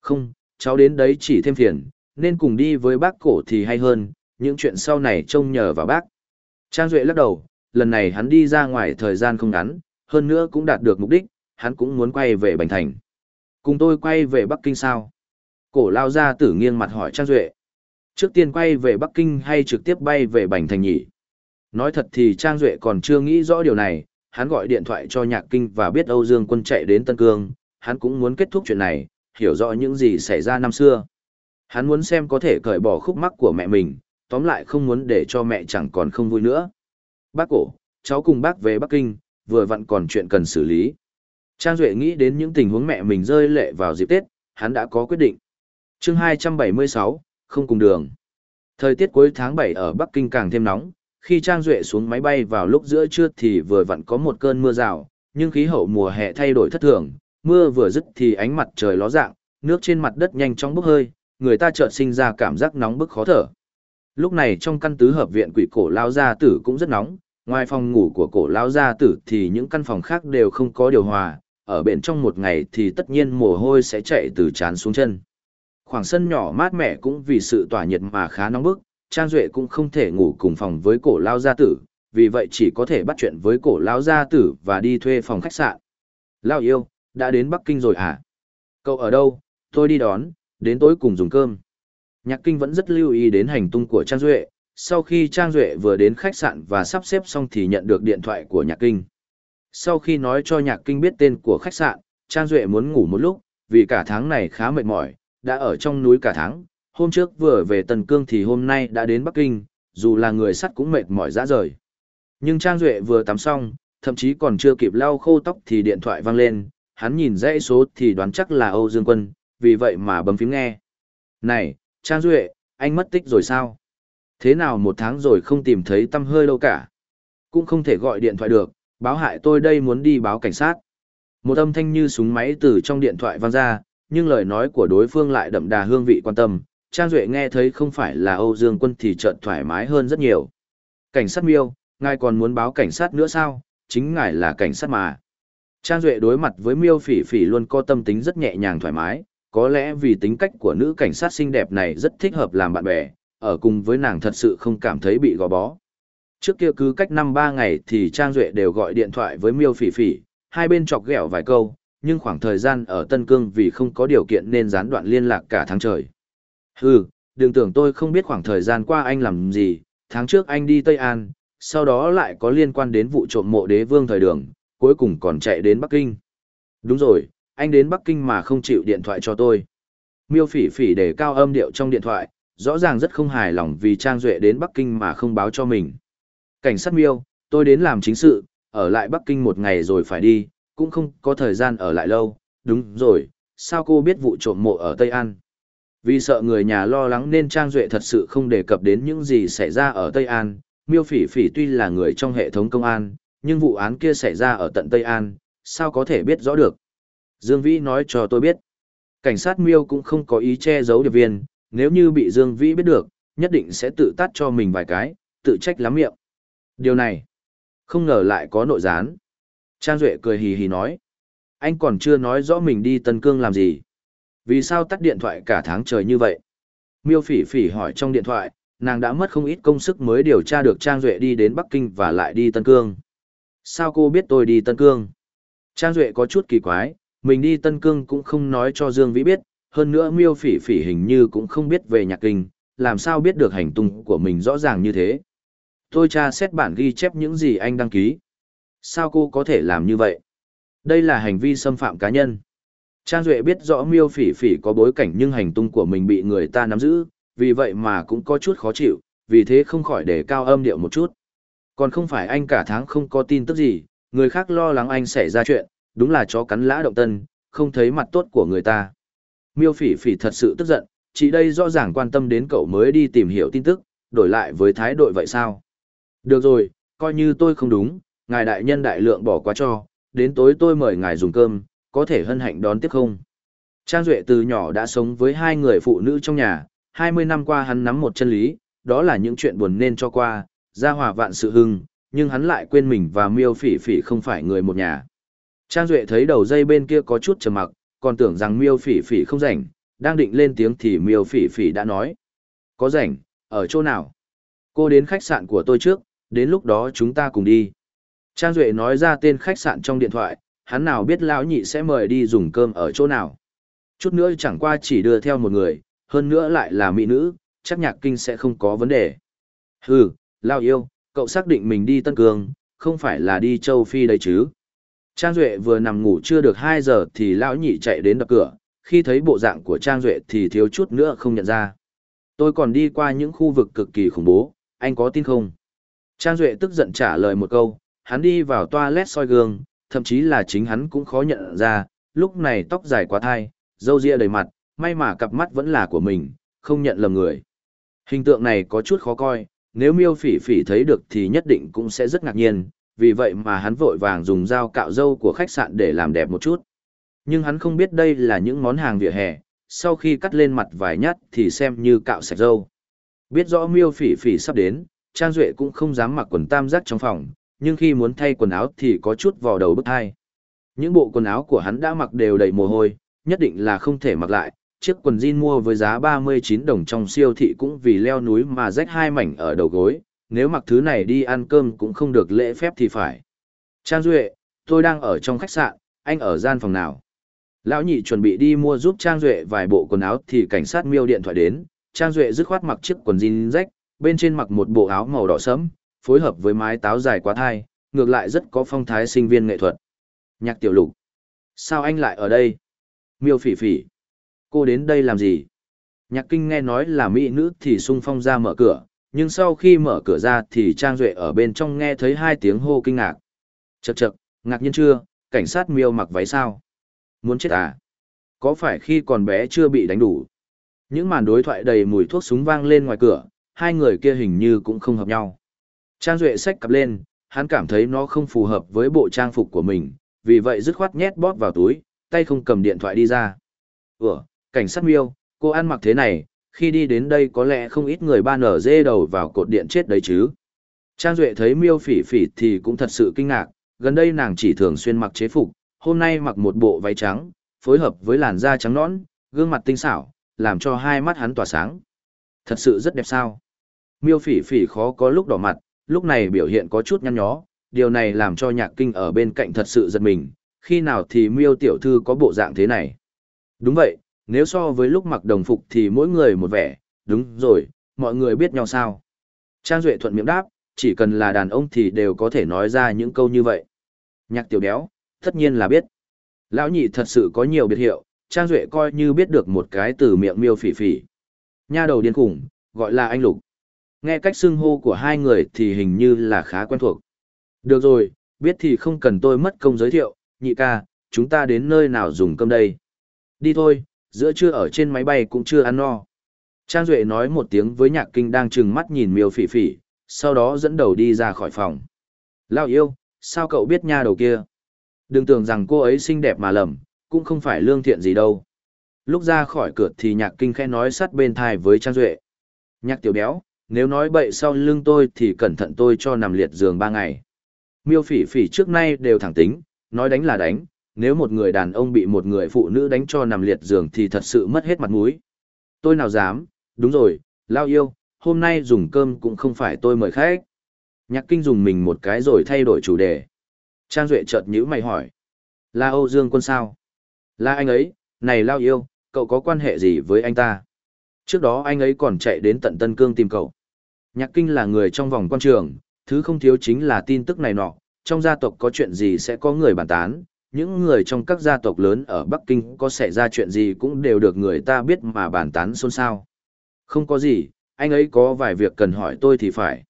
Không, cháu đến đấy chỉ thêm phiền, nên cùng đi với bác cổ thì hay hơn, những chuyện sau này trông nhờ vào bác. Trang Duệ lắc đầu, lần này hắn đi ra ngoài thời gian không ngắn, hơn nữa cũng đạt được mục đích, hắn cũng muốn quay về Bành Thành. Cùng tôi quay về Bắc Kinh sao? Cổ lao ra tử nghiêng mặt hỏi Trang Duệ. Trước tiên quay về Bắc Kinh hay trực tiếp bay về Bành Thành nhỉ? Nói thật thì Trang Duệ còn chưa nghĩ rõ điều này, hắn gọi điện thoại cho Nhạc Kinh và biết Âu Dương quân chạy đến Tân Cương, hắn cũng muốn kết thúc chuyện này, hiểu rõ những gì xảy ra năm xưa. Hắn muốn xem có thể cởi bỏ khúc mắc của mẹ mình, tóm lại không muốn để cho mẹ chẳng còn không vui nữa. Bác cổ, cháu cùng bác về Bắc Kinh, vừa vặn còn chuyện cần xử lý. Trang Duệ nghĩ đến những tình huống mẹ mình rơi lệ vào dịp Tết, hắn đã có quyết định chương 276, không cùng đường. Thời tiết cuối tháng 7 ở Bắc Kinh càng thêm nóng, khi Trang Duệ xuống máy bay vào lúc giữa trưa thì vừa vặn có một cơn mưa rào, nhưng khí hậu mùa hè thay đổi thất thường, mưa vừa dứt thì ánh mặt trời ló dạng, nước trên mặt đất nhanh chóng bốc hơi, người ta chợt sinh ra cảm giác nóng bức khó thở. Lúc này trong căn tứ hợp viện quỷ cổ lao gia tử cũng rất nóng, ngoài phòng ngủ của cổ lao gia tử thì những căn phòng khác đều không có điều hòa, ở bên trong một ngày thì tất nhiên mồ hôi sẽ chạy từ trán xuống chân. Khoảng sân nhỏ mát mẻ cũng vì sự tỏa nhiệt mà khá nóng bức, Trang Duệ cũng không thể ngủ cùng phòng với cổ lao gia tử, vì vậy chỉ có thể bắt chuyện với cổ lao gia tử và đi thuê phòng khách sạn. Lao yêu, đã đến Bắc Kinh rồi à? Cậu ở đâu? Tôi đi đón, đến tối cùng dùng cơm. Nhạc Kinh vẫn rất lưu ý đến hành tung của Trang Duệ, sau khi Trang Duệ vừa đến khách sạn và sắp xếp xong thì nhận được điện thoại của Nhạc Kinh. Sau khi nói cho Nhạc Kinh biết tên của khách sạn, Trang Duệ muốn ngủ một lúc, vì cả tháng này khá mệt mỏi, đã ở trong núi cả tháng, hôm trước vừa về Tần Cương thì hôm nay đã đến Bắc Kinh, dù là người sắt cũng mệt mỏi ra rời. Nhưng Trang Duệ vừa tắm xong, thậm chí còn chưa kịp lau khô tóc thì điện thoại vang lên, hắn nhìn dãy số thì đoán chắc là Âu Dương Quân, vì vậy mà bấm phím nghe. Này, Trang Duệ, anh mất tích rồi sao? Thế nào một tháng rồi không tìm thấy tâm hơi đâu cả? Cũng không thể gọi điện thoại được, báo hại tôi đây muốn đi báo cảnh sát. Một âm thanh như súng máy từ trong điện thoại vang ra, nhưng lời nói của đối phương lại đậm đà hương vị quan tâm. Trang Duệ nghe thấy không phải là Âu Dương Quân thì chợt thoải mái hơn rất nhiều. Cảnh sát miêu, ngài còn muốn báo cảnh sát nữa sao? Chính ngài là cảnh sát mà. Trang Duệ đối mặt với miêu phỉ phỉ luôn có tâm tính rất nhẹ nhàng thoải mái, có lẽ vì tính cách của nữ cảnh sát xinh đẹp này rất thích hợp làm bạn bè, ở cùng với nàng thật sự không cảm thấy bị gò bó. Trước kia cứ cách năm ba ngày thì Trang Duệ đều gọi điện thoại với miêu phỉ phỉ, hai bên chọc ghẹo vài câu, nhưng khoảng thời gian ở Tân Cương vì không có điều kiện nên gián đoạn liên lạc cả tháng trời. Hừ, đừng tưởng tôi không biết khoảng thời gian qua anh làm gì, tháng trước anh đi Tây An, sau đó lại có liên quan đến vụ trộm mộ đế vương thời đường, cuối cùng còn chạy đến Bắc Kinh. Đúng rồi, anh đến Bắc Kinh mà không chịu điện thoại cho tôi. Miêu phỉ phỉ để cao âm điệu trong điện thoại, rõ ràng rất không hài lòng vì Trang Duệ đến Bắc Kinh mà không báo cho mình. Cảnh sát miêu, tôi đến làm chính sự, ở lại Bắc Kinh một ngày rồi phải đi, cũng không có thời gian ở lại lâu, đúng rồi, sao cô biết vụ trộm mộ ở Tây An? Vì sợ người nhà lo lắng nên Trang Duệ thật sự không đề cập đến những gì xảy ra ở Tây An, miêu phỉ phỉ tuy là người trong hệ thống công an, nhưng vụ án kia xảy ra ở tận Tây An, sao có thể biết rõ được? Dương Vĩ nói cho tôi biết. Cảnh sát miêu cũng không có ý che giấu điệp viên, nếu như bị Dương Vĩ biết được, nhất định sẽ tự tắt cho mình vài cái, tự trách lắm miệng. Điều này, không ngờ lại có nội gián. Trang Duệ cười hì hì nói. Anh còn chưa nói rõ mình đi Tân Cương làm gì. Vì sao tắt điện thoại cả tháng trời như vậy? Miêu phỉ phỉ hỏi trong điện thoại, nàng đã mất không ít công sức mới điều tra được Trang Duệ đi đến Bắc Kinh và lại đi Tân Cương. Sao cô biết tôi đi Tân Cương? Trang Duệ có chút kỳ quái, mình đi Tân Cương cũng không nói cho Dương Vĩ biết, hơn nữa miêu phỉ phỉ hình như cũng không biết về nhạc kinh, làm sao biết được hành tung của mình rõ ràng như thế. Tôi tra xét bản ghi chép những gì anh đăng ký. Sao cô có thể làm như vậy? Đây là hành vi xâm phạm cá nhân. Trang Duệ biết rõ miêu phỉ phỉ có bối cảnh nhưng hành tung của mình bị người ta nắm giữ, vì vậy mà cũng có chút khó chịu, vì thế không khỏi để cao âm điệu một chút. Còn không phải anh cả tháng không có tin tức gì, người khác lo lắng anh xảy ra chuyện, đúng là chó cắn lã động tân, không thấy mặt tốt của người ta. Miêu phỉ phỉ thật sự tức giận, chị đây rõ ràng quan tâm đến cậu mới đi tìm hiểu tin tức, đổi lại với thái độ vậy sao? Được rồi, coi như tôi không đúng, ngài đại nhân đại lượng bỏ qua cho, đến tối tôi mời ngài dùng cơm, có thể hân hạnh đón tiếp không? Trang Duệ từ nhỏ đã sống với hai người phụ nữ trong nhà, 20 năm qua hắn nắm một chân lý, đó là những chuyện buồn nên cho qua, ra hòa vạn sự hưng, nhưng hắn lại quên mình và miêu phỉ phỉ không phải người một nhà. Trang Duệ thấy đầu dây bên kia có chút trầm mặc, còn tưởng rằng miêu phỉ phỉ không rảnh, đang định lên tiếng thì miêu phỉ phỉ đã nói. Có rảnh, ở chỗ nào? Cô đến khách sạn của tôi trước, đến lúc đó chúng ta cùng đi. Trang Duệ nói ra tên khách sạn trong điện thoại, hắn nào biết lão nhị sẽ mời đi dùng cơm ở chỗ nào. Chút nữa chẳng qua chỉ đưa theo một người, hơn nữa lại là mỹ nữ, chắc nhạc kinh sẽ không có vấn đề. Hừ, lao yêu, cậu xác định mình đi Tân Cương, không phải là đi châu Phi đấy chứ. Trang Duệ vừa nằm ngủ chưa được 2 giờ thì lão nhị chạy đến đập cửa, khi thấy bộ dạng của Trang Duệ thì thiếu chút nữa không nhận ra. Tôi còn đi qua những khu vực cực kỳ khủng bố, anh có tin không? Trang Duệ tức giận trả lời một câu, hắn đi vào toilet soi gương, thậm chí là chính hắn cũng khó nhận ra, lúc này tóc dài quá thai, râu ria đầy mặt, may mà cặp mắt vẫn là của mình, không nhận lầm người. Hình tượng này có chút khó coi, nếu miêu phỉ phỉ thấy được thì nhất định cũng sẽ rất ngạc nhiên, vì vậy mà hắn vội vàng dùng dao cạo râu của khách sạn để làm đẹp một chút. Nhưng hắn không biết đây là những món hàng vỉa hè, sau khi cắt lên mặt vài nhát thì xem như cạo sạch râu. Biết rõ miêu phỉ phỉ sắp đến, Trang Duệ cũng không dám mặc quần tam giác trong phòng, nhưng khi muốn thay quần áo thì có chút vò đầu bức thai. Những bộ quần áo của hắn đã mặc đều đầy mồ hôi, nhất định là không thể mặc lại. Chiếc quần jean mua với giá 39 đồng trong siêu thị cũng vì leo núi mà rách hai mảnh ở đầu gối, nếu mặc thứ này đi ăn cơm cũng không được lễ phép thì phải. Trang Duệ, tôi đang ở trong khách sạn, anh ở gian phòng nào? Lão nhị chuẩn bị đi mua giúp Trang Duệ vài bộ quần áo thì cảnh sát miêu điện thoại đến, Trang Duệ dứt khoát mặc chiếc quần jean rách, bên trên mặc một bộ áo màu đỏ sẫm, phối hợp với mái táo dài quá thai, ngược lại rất có phong thái sinh viên nghệ thuật. Nhạc tiểu lục. Sao anh lại ở đây? Miêu phỉ phỉ. Cô đến đây làm gì? Nhạc kinh nghe nói là mỹ nữ thì sung phong ra mở cửa, nhưng sau khi mở cửa ra thì Trang Duệ ở bên trong nghe thấy hai tiếng hô kinh ngạc. Chậc chậc, ngạc nhiên chưa, cảnh sát miêu mặc váy sao? Muốn chết à? Có phải khi còn bé chưa bị đánh đủ? Những màn đối thoại đầy mùi thuốc súng vang lên ngoài cửa, hai người kia hình như cũng không hợp nhau. Trang Duệ sách cặp lên, hắn cảm thấy nó không phù hợp với bộ trang phục của mình, vì vậy dứt khoát nhét bóp vào túi, tay không cầm điện thoại đi ra. Ủa, cảnh sát miêu, cô ăn mặc thế này, khi đi đến đây có lẽ không ít người ban ở dê đầu vào cột điện chết đấy chứ. Trang Duệ thấy miêu phỉ phỉ thì cũng thật sự kinh ngạc, gần đây nàng chỉ thường xuyên mặc chế phục, hôm nay mặc một bộ váy trắng, phối hợp với làn da trắng nõn, gương mặt tinh xảo, làm cho hai mắt hắn tỏa sáng. Thật sự rất đẹp sao. Miêu phỉ phỉ khó có lúc đỏ mặt, lúc này biểu hiện có chút nhăn nhó, điều này làm cho nhạc kinh ở bên cạnh thật sự giật mình, khi nào thì miêu tiểu thư có bộ dạng thế này. Đúng vậy, nếu so với lúc mặc đồng phục thì mỗi người một vẻ, đúng rồi, mọi người biết nhau sao. Trang Duệ thuận miệng đáp, chỉ cần là đàn ông thì đều có thể nói ra những câu như vậy. Nhạc tiểu béo, tất nhiên là biết. Lão nhị thật sự có nhiều biệt hiệu, Trang Duệ coi như biết được một cái từ miệng miêu phỉ phỉ. Nha đầu điên khủng, gọi là anh Lục. Nghe cách xưng hô của hai người thì hình như là khá quen thuộc. Được rồi, biết thì không cần tôi mất công giới thiệu, nhị ca, chúng ta đến nơi nào dùng cơm đây. Đi thôi, giữa trưa ở trên máy bay cũng chưa ăn no. Trang Duệ nói một tiếng với nhạc kinh đang trừng mắt nhìn miêu phỉ phỉ, sau đó dẫn đầu đi ra khỏi phòng. Lao yêu, sao cậu biết nha đầu kia? Đừng tưởng rằng cô ấy xinh đẹp mà lầm, cũng không phải lương thiện gì đâu. Lúc ra khỏi cửa thì nhạc kinh khẽ nói sát bên thai với Trang Duệ. Nhạc tiểu béo, nếu nói bậy sau lưng tôi thì cẩn thận tôi cho nằm liệt giường ba ngày. Miêu phỉ phỉ trước nay đều thẳng tính, nói đánh là đánh, nếu một người đàn ông bị một người phụ nữ đánh cho nằm liệt giường thì thật sự mất hết mặt mũi. Tôi nào dám, đúng rồi, lao yêu, hôm nay dùng cơm cũng không phải tôi mời khách. Nhạc kinh dùng mình một cái rồi thay đổi chủ đề. Trang Duệ chợt nhữ mày hỏi. Là Âu Dương quân sao? Là anh ấy, này lao yêu, cậu có quan hệ gì với anh ta? Trước đó anh ấy còn chạy đến tận Tân Cương tìm cậu. Nhạc kinh là người trong vòng quan trường, thứ không thiếu chính là tin tức này nọ, trong gia tộc có chuyện gì sẽ có người bàn tán, những người trong các gia tộc lớn ở Bắc Kinh có xảy ra chuyện gì cũng đều được người ta biết mà bàn tán xôn xao. Không có gì, anh ấy có vài việc cần hỏi tôi thì phải.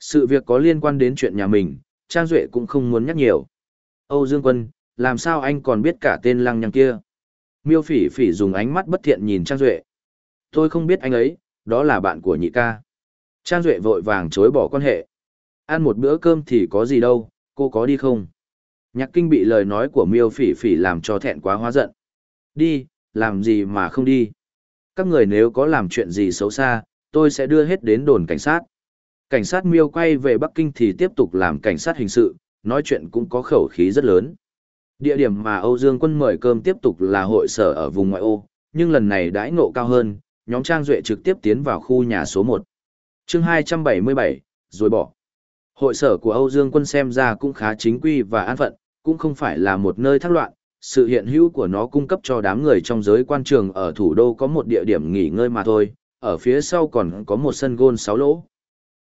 Sự việc có liên quan đến chuyện nhà mình, Trang Duệ cũng không muốn nhắc nhiều. Âu Dương Quân, làm sao anh còn biết cả tên lăng nhăng kia? Miêu phỉ phỉ dùng ánh mắt bất thiện nhìn Trang Duệ. Tôi không biết anh ấy, đó là bạn của nhị ca. Trang Duệ vội vàng chối bỏ quan hệ. Ăn một bữa cơm thì có gì đâu, cô có đi không? Nhạc kinh bị lời nói của miêu phỉ phỉ làm cho thẹn quá hóa giận. Đi, làm gì mà không đi? Các người nếu có làm chuyện gì xấu xa, tôi sẽ đưa hết đến đồn cảnh sát. Cảnh sát miêu quay về Bắc Kinh thì tiếp tục làm cảnh sát hình sự, nói chuyện cũng có khẩu khí rất lớn. Địa điểm mà Âu Dương quân mời cơm tiếp tục là hội sở ở vùng ngoại ô, nhưng lần này đãi ngộ cao hơn, nhóm Trang Duệ trực tiếp tiến vào khu nhà số 1 chương 277, rồi bỏ. Hội sở của Âu Dương quân xem ra cũng khá chính quy và an phận, cũng không phải là một nơi thác loạn. Sự hiện hữu của nó cung cấp cho đám người trong giới quan trường ở thủ đô có một địa điểm nghỉ ngơi mà thôi, ở phía sau còn có một sân gôn 6 lỗ.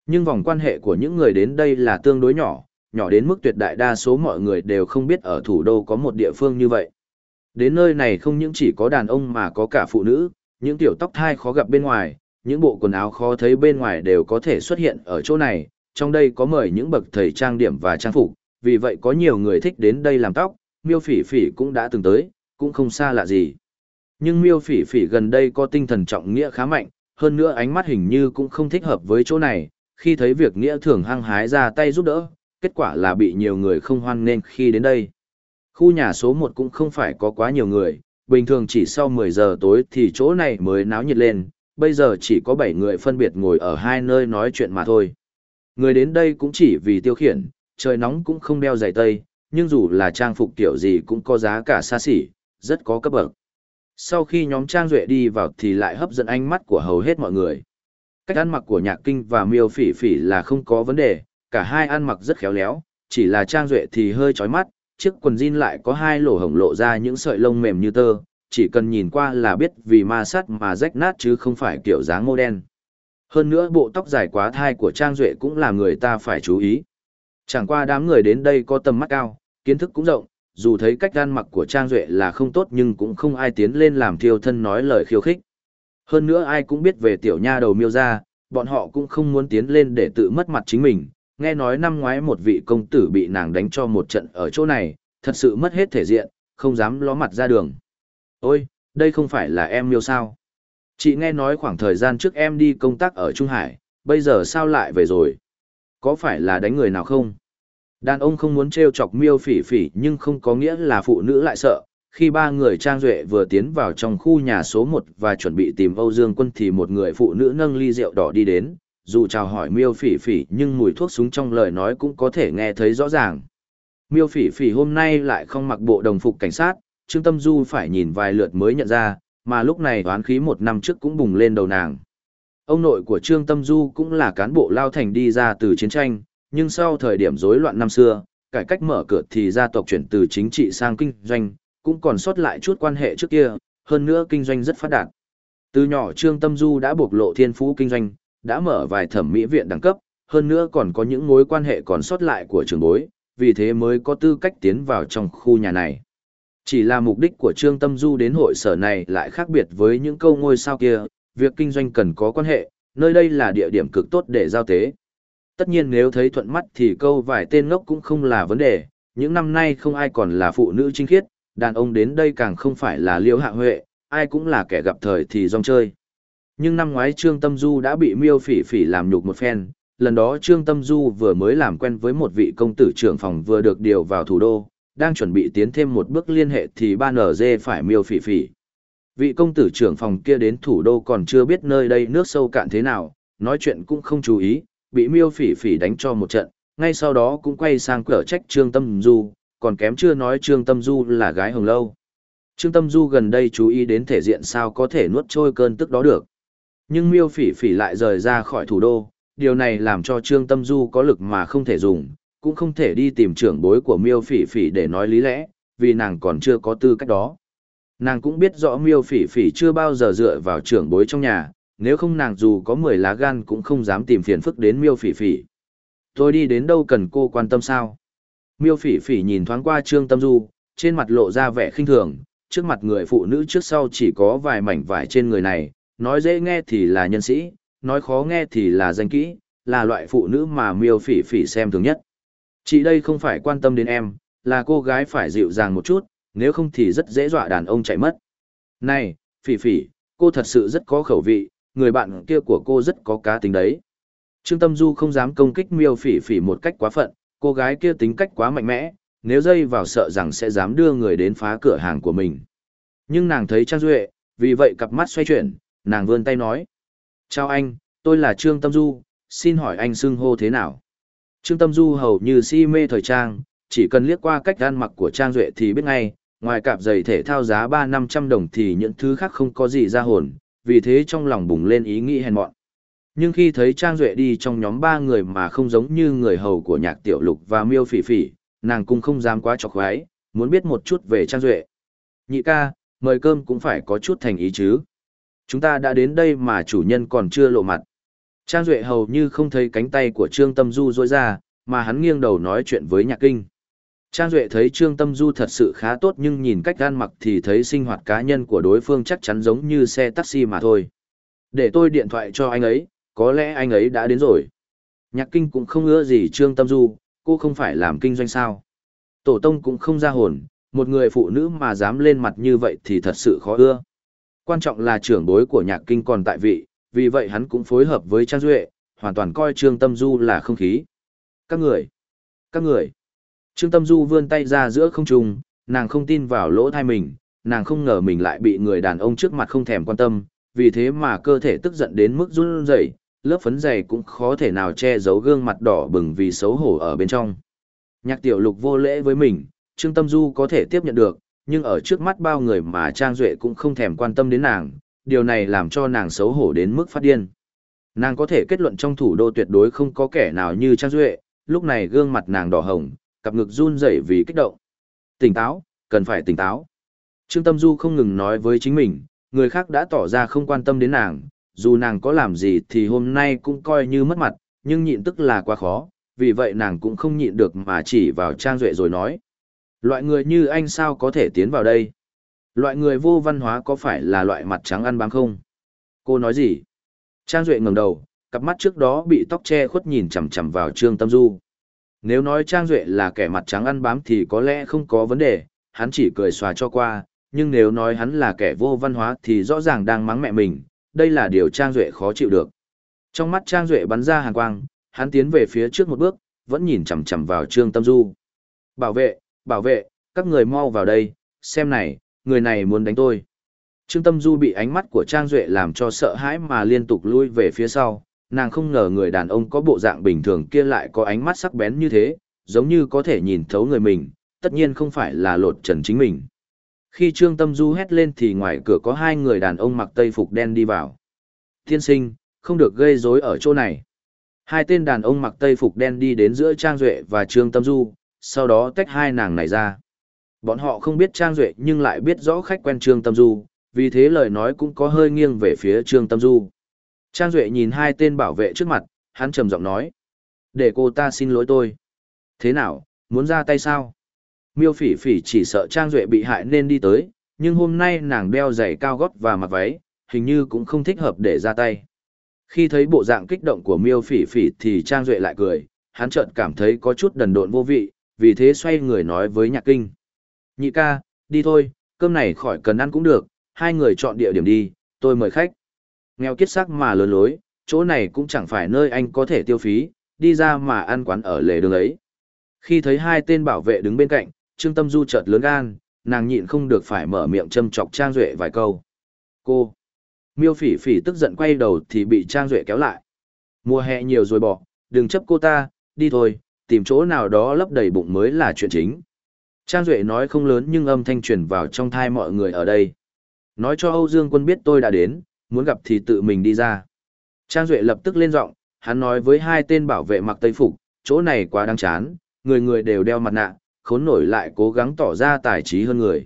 Nhưng vòng quan hệ của những người đến đây là tương đối nhỏ, nhỏ đến mức tuyệt đại đa số mọi người đều không biết ở thủ đô có một địa phương như vậy. Đến nơi này không những chỉ có đàn ông mà có cả phụ nữ, những tiểu tóc thai khó gặp bên ngoài, những bộ quần áo khó thấy bên ngoài đều có thể xuất hiện ở chỗ này, trong đây có mời những bậc thầy trang điểm và trang phục, vì vậy có nhiều người thích đến đây làm tóc, miêu phỉ phỉ cũng đã từng tới, cũng không xa lạ gì. Nhưng miêu phỉ phỉ gần đây có tinh thần trọng nghĩa khá mạnh, hơn nữa ánh mắt hình như cũng không thích hợp với chỗ này, khi thấy việc nghĩa thường hăng hái ra tay giúp đỡ, kết quả là bị nhiều người không hoan nên khi đến đây. Khu nhà số 1 cũng không phải có quá nhiều người, bình thường chỉ sau 10 giờ tối thì chỗ này mới náo nhiệt lên, bây giờ chỉ có 7 người phân biệt ngồi ở hai nơi nói chuyện mà thôi. Người đến đây cũng chỉ vì tiêu khiển, trời nóng cũng không đeo giày tây, nhưng dù là trang phục kiểu gì cũng có giá cả xa xỉ, rất có cấp bậc. Sau khi nhóm Trang Duệ đi vào thì lại hấp dẫn ánh mắt của hầu hết mọi người. Cách ăn mặc của Nhạc Kinh và Miêu Phỉ Phỉ là không có vấn đề, cả hai ăn mặc rất khéo léo, chỉ là Trang Duệ thì hơi chói mắt, chiếc quần jean lại có hai lỗ hổng lộ ra những sợi lông mềm như tơ, chỉ cần nhìn qua là biết vì ma sát mà rách nát chứ không phải kiểu dáng mô đen. Hơn nữa bộ tóc dài quá thai của Trang Duệ cũng là người ta phải chú ý. Chẳng qua đám người đến đây có tầm mắt cao, kiến thức cũng rộng, dù thấy cách gan mặc của Trang Duệ là không tốt nhưng cũng không ai tiến lên làm thiêu thân nói lời khiêu khích. Hơn nữa ai cũng biết về tiểu nha đầu miêu ra, bọn họ cũng không muốn tiến lên để tự mất mặt chính mình. Nghe nói năm ngoái một vị công tử bị nàng đánh cho một trận ở chỗ này, thật sự mất hết thể diện, không dám ló mặt ra đường. Ôi, đây không phải là em miêu sao? Chị nghe nói khoảng thời gian trước em đi công tác ở Trung Hải, bây giờ sao lại về rồi? Có phải là đánh người nào không? Đàn ông không muốn trêu chọc miêu phỉ phỉ nhưng không có nghĩa là phụ nữ lại sợ. Khi ba người trang duệ vừa tiến vào trong khu nhà số 1 và chuẩn bị tìm Âu Dương quân thì một người phụ nữ nâng ly rượu đỏ đi đến, dù chào hỏi miêu phỉ phỉ nhưng mùi thuốc súng trong lời nói cũng có thể nghe thấy rõ ràng. Miêu phỉ phỉ hôm nay lại không mặc bộ đồng phục cảnh sát, Trương Tâm Du phải nhìn vài lượt mới nhận ra, mà lúc này oán khí một năm trước cũng bùng lên đầu nàng. Ông nội của Trương Tâm Du cũng là cán bộ lao thành đi ra từ chiến tranh, nhưng sau thời điểm rối loạn năm xưa, cải cách mở cửa thì gia tộc chuyển từ chính trị sang kinh doanh, cũng còn sót lại chút quan hệ trước kia, hơn nữa kinh doanh rất phát đạt. Từ nhỏ Trương Tâm Du đã bộc lộ thiên phú kinh doanh, đã mở vài thẩm mỹ viện đẳng cấp, hơn nữa còn có những mối quan hệ còn sót lại của trường bối, vì thế mới có tư cách tiến vào trong khu nhà này. Chỉ là mục đích của Trương Tâm Du đến hội sở này lại khác biệt với những câu ngôi sao kia, việc kinh doanh cần có quan hệ, nơi đây là địa điểm cực tốt để giao tế. Tất nhiên nếu thấy thuận mắt thì câu vài tên ngốc cũng không là vấn đề, những năm nay không ai còn là phụ nữ trinh khiết, đàn ông đến đây càng không phải là liêu hạ huệ, ai cũng là kẻ gặp thời thì rong chơi. Nhưng năm ngoái Trương Tâm Du đã bị miêu phỉ phỉ làm nhục một phen, lần đó Trương Tâm Du vừa mới làm quen với một vị công tử trưởng phòng vừa được điều vào thủ đô, đang chuẩn bị tiến thêm một bước liên hệ thì ba nở dê phải miêu phỉ phỉ. Vị công tử trưởng phòng kia đến thủ đô còn chưa biết nơi đây nước sâu cạn thế nào, nói chuyện cũng không chú ý, bị miêu phỉ phỉ đánh cho một trận, ngay sau đó cũng quay sang cửa trách Trương Tâm Du, còn kém chưa nói Trương Tâm Du là gái hồng lâu. Trương Tâm Du gần đây chú ý đến thể diện sao có thể nuốt trôi cơn tức đó được. Nhưng miêu phỉ phỉ lại rời ra khỏi thủ đô, điều này làm cho Trương Tâm Du có lực mà không thể dùng, cũng không thể đi tìm trưởng bối của miêu phỉ phỉ để nói lý lẽ, vì nàng còn chưa có tư cách đó. Nàng cũng biết rõ miêu phỉ phỉ chưa bao giờ dựa vào trưởng bối trong nhà, nếu không nàng dù có 10 lá gan cũng không dám tìm phiền phức đến miêu phỉ phỉ. Tôi đi đến đâu cần cô quan tâm sao? Miêu phỉ phỉ nhìn thoáng qua Trương Tâm Du, trên mặt lộ ra vẻ khinh thường, trước mặt người phụ nữ trước sau chỉ có vài mảnh vải trên người này, nói dễ nghe thì là nhân sĩ, nói khó nghe thì là danh kỹ, là loại phụ nữ mà miêu phỉ phỉ xem thường nhất. Chị đây không phải quan tâm đến em, là cô gái phải dịu dàng một chút, nếu không thì rất dễ dọa đàn ông chạy mất. Này, phỉ phỉ, cô thật sự rất có khẩu vị, người bạn kia của cô rất có cá tính đấy. Trương Tâm Du không dám công kích miêu phỉ phỉ một cách quá phận, cô gái kia tính cách quá mạnh mẽ, nếu dây vào sợ rằng sẽ dám đưa người đến phá cửa hàng của mình. Nhưng nàng thấy Trang Duệ, vì vậy cặp mắt xoay chuyển, nàng vươn tay nói. Chào anh, tôi là Trương Tâm Du, xin hỏi anh xưng hô thế nào? Trương Tâm Du hầu như si mê thời trang, chỉ cần liếc qua cách ăn mặc của Trang Duệ thì biết ngay, ngoài cạp giày thể thao giá 3-500 đồng thì những thứ khác không có gì ra hồn, vì thế trong lòng bùng lên ý nghĩ hèn mọn. Nhưng khi thấy Trang Duệ đi trong nhóm ba người mà không giống như người hầu của nhạc tiểu lục và miêu phỉ phỉ, nàng cũng không dám quá chọc khoái, muốn biết một chút về Trang Duệ. Nhị ca, mời cơm cũng phải có chút thành ý chứ. Chúng ta đã đến đây mà chủ nhân còn chưa lộ mặt. Trang Duệ hầu như không thấy cánh tay của Trương Tâm Du rối ra, mà hắn nghiêng đầu nói chuyện với nhạc kinh. Trang Duệ thấy Trương Tâm Du thật sự khá tốt nhưng nhìn cách gan mặc thì thấy sinh hoạt cá nhân của đối phương chắc chắn giống như xe taxi mà thôi. Để tôi điện thoại cho anh ấy, có lẽ anh ấy đã đến rồi. Nhạc kinh cũng không ưa gì Trương Tâm Du, cô không phải làm kinh doanh sao. Tổ tông cũng không ra hồn, một người phụ nữ mà dám lên mặt như vậy thì thật sự khó ưa. Quan trọng là trưởng bối của nhạc kinh còn tại vị, vì vậy hắn cũng phối hợp với Trang Duệ, hoàn toàn coi Trương Tâm Du là không khí. Các người, các người. Trương Tâm Du vươn tay ra giữa không trung, nàng không tin vào lỗ thai mình, nàng không ngờ mình lại bị người đàn ông trước mặt không thèm quan tâm, vì thế mà cơ thể tức giận đến mức run rẩy, lớp phấn dày cũng khó thể nào che giấu gương mặt đỏ bừng vì xấu hổ ở bên trong. Nhạc tiểu lục vô lễ với mình, Trương Tâm Du có thể tiếp nhận được, nhưng ở trước mắt bao người mà Trang Duệ cũng không thèm quan tâm đến nàng, điều này làm cho nàng xấu hổ đến mức phát điên. Nàng có thể kết luận trong thủ đô tuyệt đối không có kẻ nào như Trang Duệ, lúc này gương mặt nàng đỏ hồng, cặp ngực run rẩy vì kích động. Tỉnh táo, cần phải tỉnh táo. Trương Tâm Du không ngừng nói với chính mình, người khác đã tỏ ra không quan tâm đến nàng, dù nàng có làm gì thì hôm nay cũng coi như mất mặt, nhưng nhịn tức là quá khó, vì vậy nàng cũng không nhịn được mà chỉ vào Trang Duệ rồi nói. Loại người như anh sao có thể tiến vào đây? Loại người vô văn hóa có phải là loại mặt trắng ăn bám không? Cô nói gì? Trang Duệ ngẩng đầu, cặp mắt trước đó bị tóc che khuất nhìn chằm chằm vào Trương Tâm Du. Nếu nói Trang Duệ là kẻ mặt trắng ăn bám thì có lẽ không có vấn đề, hắn chỉ cười xòa cho qua, nhưng nếu nói hắn là kẻ vô văn hóa thì rõ ràng đang mắng mẹ mình, đây là điều Trang Duệ khó chịu được. Trong mắt Trang Duệ bắn ra hàn quang, hắn tiến về phía trước một bước, vẫn nhìn chằm chằm vào Trương Tâm Du. Bảo vệ, bảo vệ, các người mau vào đây, xem này, người này muốn đánh tôi. Trương Tâm Du bị ánh mắt của Trang Duệ làm cho sợ hãi mà liên tục lui về phía sau, nàng không ngờ người đàn ông có bộ dạng bình thường kia lại có ánh mắt sắc bén như thế, giống như có thể nhìn thấu người mình, tất nhiên không phải là lột trần chính mình. Khi Trương Tâm Du hét lên thì ngoài cửa có hai người đàn ông mặc tây phục đen đi vào. Tiên sinh, không được gây rối ở chỗ này. Hai tên đàn ông mặc tây phục đen đi đến giữa Trang Duệ và Trương Tâm Du, sau đó tách hai nàng này ra. Bọn họ không biết Trang Duệ nhưng lại biết rõ khách quen Trương Tâm Du, vì thế lời nói cũng có hơi nghiêng về phía Trương Tâm Du. Trang Duệ nhìn hai tên bảo vệ trước mặt, hắn trầm giọng nói. Để cô ta xin lỗi tôi. Thế nào, muốn ra tay sao? Miêu phỉ phỉ chỉ sợ Trang Duệ bị hại nên đi tới, nhưng hôm nay nàng đeo giày cao gót và mặc váy, hình như cũng không thích hợp để ra tay. Khi thấy bộ dạng kích động của miêu phỉ phỉ thì Trang Duệ lại cười, hắn chợt cảm thấy có chút đần độn vô vị, vì thế xoay người nói với nhạc kinh. Nhị ca, đi thôi, cơm này khỏi cần ăn cũng được, hai người chọn địa điểm đi, tôi mời khách. Nghèo kiết sắc mà lớn lối, chỗ này cũng chẳng phải nơi anh có thể tiêu phí, đi ra mà ăn quán ở lề đường ấy. Khi thấy hai tên bảo vệ đứng bên cạnh, Trương Tâm Du chợt lớn gan, nàng nhịn không được phải mở miệng châm chọc Trang Duệ vài câu. Cô! Miêu phỉ phỉ tức giận quay đầu thì bị Trang Duệ kéo lại. Mùa hè nhiều rồi bỏ, đừng chấp cô ta, đi thôi, tìm chỗ nào đó lấp đầy bụng mới là chuyện chính. Trang Duệ nói không lớn nhưng âm thanh truyền vào trong thai mọi người ở đây. Nói cho Âu Dương quân biết tôi đã đến, muốn gặp thì tự mình đi ra. Trang Duệ lập tức lên giọng, hắn nói với hai tên bảo vệ mặc tây phục, chỗ này quá đáng chán, người người đều đeo mặt nạ, khốn nổi lại cố gắng tỏ ra tài trí hơn người.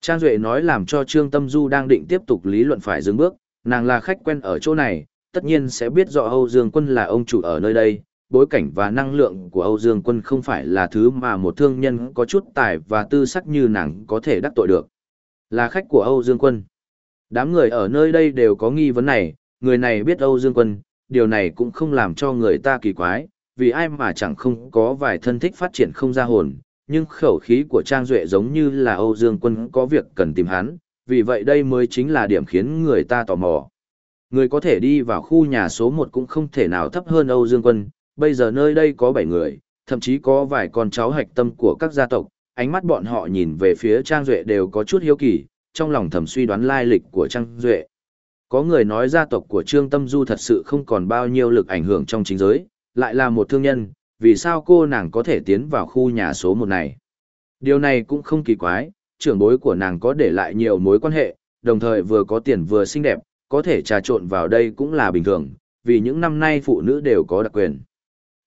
Trang Duệ nói làm cho Trương Tâm Du đang định tiếp tục lý luận phải dừng bước, nàng là khách quen ở chỗ này, tất nhiên sẽ biết rõ Âu Dương Quân là ông chủ ở nơi đây, bối cảnh và năng lượng của Âu Dương Quân không phải là thứ mà một thương nhân có chút tài và tư sắc như nàng có thể đắc tội được. Là khách của Âu Dương Quân. Đám người ở nơi đây đều có nghi vấn này, người này biết Âu Dương Quân, điều này cũng không làm cho người ta kỳ quái, vì ai mà chẳng không có vài thân thích phát triển không ra hồn, nhưng khẩu khí của Trang Duệ giống như là Âu Dương Quân có việc cần tìm hắn, vì vậy đây mới chính là điểm khiến người ta tò mò. Người có thể đi vào khu nhà số 1 cũng không thể nào thấp hơn Âu Dương Quân, bây giờ nơi đây có 7 người, thậm chí có vài con cháu hạch tâm của các gia tộc, ánh mắt bọn họ nhìn về phía Trang Duệ đều có chút hiếu kỳ, trong lòng thầm suy đoán lai lịch của Trang Duệ. Có người nói gia tộc của Trương Tâm Du thật sự không còn bao nhiêu lực ảnh hưởng trong chính giới, lại là một thương nhân, vì sao cô nàng có thể tiến vào khu nhà số 1 này. Điều này cũng không kỳ quái, trưởng bối của nàng có để lại nhiều mối quan hệ, đồng thời vừa có tiền vừa xinh đẹp, có thể trà trộn vào đây cũng là bình thường, vì những năm nay phụ nữ đều có đặc quyền.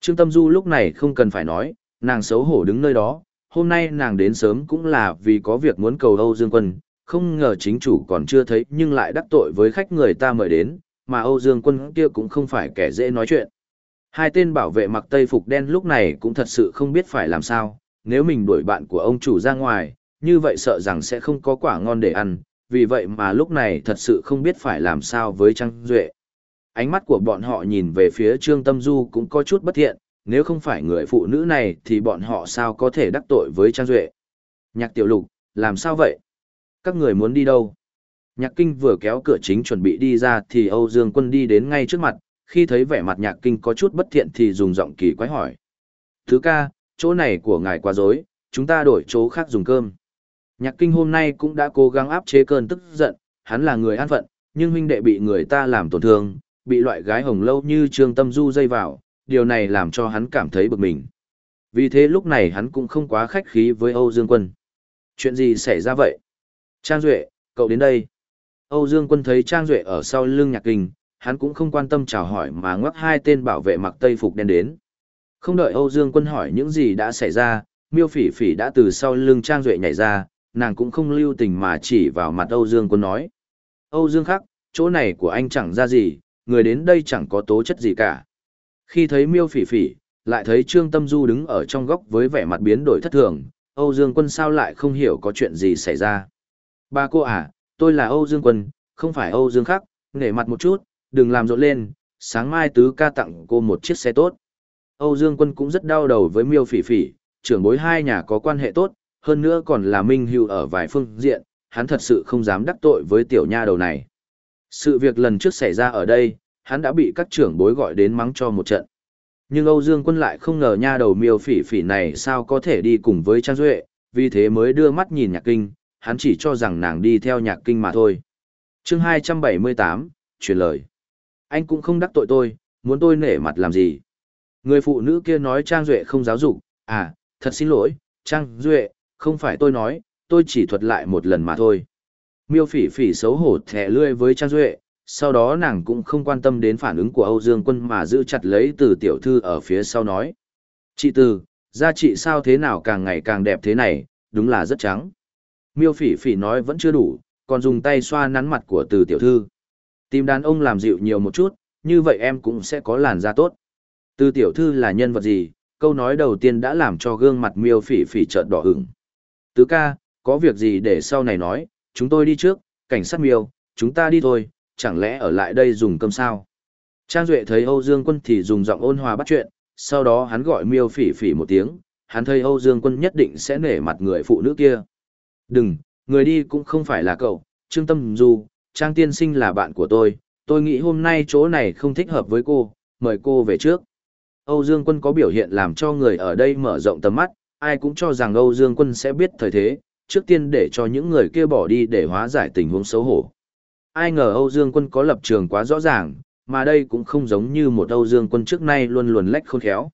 Trương Tâm Du lúc này không cần phải nói, nàng xấu hổ đứng nơi đó, hôm nay nàng đến sớm cũng là vì có việc muốn cầu Âu Dương Quân, không ngờ chính chủ còn chưa thấy nhưng lại đắc tội với khách người ta mời đến, mà Âu Dương Quân kia cũng không phải kẻ dễ nói chuyện. Hai tên bảo vệ mặc tây phục đen lúc này cũng thật sự không biết phải làm sao, nếu mình đuổi bạn của ông chủ ra ngoài, như vậy sợ rằng sẽ không có quả ngon để ăn, vì vậy mà lúc này thật sự không biết phải làm sao với Trang Duệ. Ánh mắt của bọn họ nhìn về phía Trương Tâm Du cũng có chút bất thiện, nếu không phải người phụ nữ này thì bọn họ sao có thể đắc tội với Trang Duệ. Nhạc tiểu lục, làm sao vậy? Các người muốn đi đâu? Nhạc kinh vừa kéo cửa chính chuẩn bị đi ra thì Âu Dương Quân đi đến ngay trước mặt, khi thấy vẻ mặt nhạc kinh có chút bất thiện thì dùng giọng kỳ quái hỏi. Thứ ca, chỗ này của ngài quá dối, chúng ta đổi chỗ khác dùng cơm. Nhạc kinh hôm nay cũng đã cố gắng áp chế cơn tức giận, hắn là người an phận, nhưng huynh đệ bị người ta làm tổn thương, bị loại gái hồng lâu như Trương Tâm Du dây vào, điều này làm cho hắn cảm thấy bực mình. Vì thế lúc này hắn cũng không quá khách khí với Âu Dương Quân. Chuyện gì xảy ra vậy? Trang Duệ, cậu đến đây. Âu Dương Quân thấy Trang Duệ ở sau lưng nhạc kinh, hắn cũng không quan tâm chào hỏi mà ngoắc hai tên bảo vệ mặc tây phục đen đến. Không đợi Âu Dương Quân hỏi những gì đã xảy ra, miêu phỉ phỉ đã từ sau lưng Trang Duệ nhảy ra, nàng cũng không lưu tình mà chỉ vào mặt Âu Dương Quân nói. Âu Dương khắc, chỗ này của anh chẳng ra gì, người đến đây chẳng có tố chất gì cả. Khi thấy miêu phỉ phỉ, lại thấy Trương Tâm Du đứng ở trong góc với vẻ mặt biến đổi thất thường, Âu Dương Quân sao lại không hiểu có chuyện gì xảy ra. Ba cô à, tôi là Âu Dương Quân, không phải Âu Dương Khắc, nể mặt một chút, đừng làm rộn lên, sáng mai tứ ca tặng cô một chiếc xe tốt. Âu Dương Quân cũng rất đau đầu với miêu phỉ phỉ, trưởng bối hai nhà có quan hệ tốt, hơn nữa còn là minh hữu ở vài phương diện, hắn thật sự không dám đắc tội với tiểu nha đầu này. Sự việc lần trước xảy ra ở đây, hắn đã bị các trưởng bối gọi đến mắng cho một trận. Nhưng Âu Dương Quân lại không ngờ nha đầu miêu phỉ phỉ này sao có thể đi cùng với Trang Duệ, vì thế mới đưa mắt nhìn nhạc kinh, hắn chỉ cho rằng nàng đi theo nhạc kinh mà thôi. chương 278, truyền lời. Anh cũng không đắc tội tôi, muốn tôi nể mặt làm gì. Người phụ nữ kia nói Trang Duệ không giáo dục, à, thật xin lỗi, Trang Duệ, không phải tôi nói, tôi chỉ thuật lại một lần mà thôi. Miêu phỉ phỉ xấu hổ thẻ lươi với Trang Duệ, sau đó nàng cũng không quan tâm đến phản ứng của Âu Dương Quân mà giữ chặt lấy từ tiểu thư ở phía sau nói. Chị Từ, da chị sao thế nào càng ngày càng đẹp thế này, đúng là rất trắng. Miêu phỉ phỉ nói vẫn chưa đủ, còn dùng tay xoa nắn mặt của từ tiểu thư. Tìm đàn ông làm dịu nhiều một chút, như vậy em cũng sẽ có làn da tốt. Từ tiểu thư là nhân vật gì, câu nói đầu tiên đã làm cho gương mặt miêu phỉ phỉ trợn đỏ hửng. Tứ ca, có việc gì để sau này nói, chúng tôi đi trước, cảnh sát miêu, chúng ta đi thôi, chẳng lẽ ở lại đây dùng cơm sao? Trang Duệ thấy Âu Dương Quân thì dùng giọng ôn hòa bắt chuyện, sau đó hắn gọi miêu phỉ phỉ một tiếng, hắn thấy Âu Dương Quân nhất định sẽ nể mặt người phụ nữ kia. Đừng, người đi cũng không phải là cậu, Trương Tâm Du, Trang Tiên Sinh là bạn của tôi, tôi nghĩ hôm nay chỗ này không thích hợp với cô, mời cô về trước. Âu Dương Quân có biểu hiện làm cho người ở đây mở rộng tầm mắt, ai cũng cho rằng Âu Dương Quân sẽ biết thời thế, trước tiên để cho những người kia bỏ đi để hóa giải tình huống xấu hổ. Ai ngờ Âu Dương Quân có lập trường quá rõ ràng, mà đây cũng không giống như một Âu Dương Quân trước nay luôn luồn lách khôn khéo.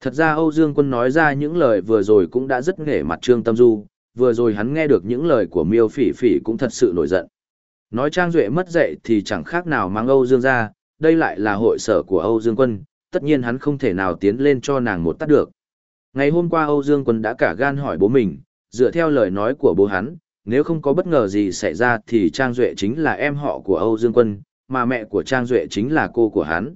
Thật ra Âu Dương Quân nói ra những lời vừa rồi cũng đã rất nghề mặt Trương Tâm Du, vừa rồi hắn nghe được những lời của Miêu Phỉ Phỉ cũng thật sự nổi giận. Nói Trang Duệ mất dạy thì chẳng khác nào mang Âu Dương ra, đây lại là hội sở của Âu Dương Quân, tất nhiên hắn không thể nào tiến lên cho nàng một tắt được. Ngày hôm qua Âu Dương Quân đã cả gan hỏi bố mình, dựa theo lời nói của bố hắn, nếu không có bất ngờ gì xảy ra thì Trang Duệ chính là em họ của Âu Dương Quân, mà mẹ của Trang Duệ chính là cô của hắn.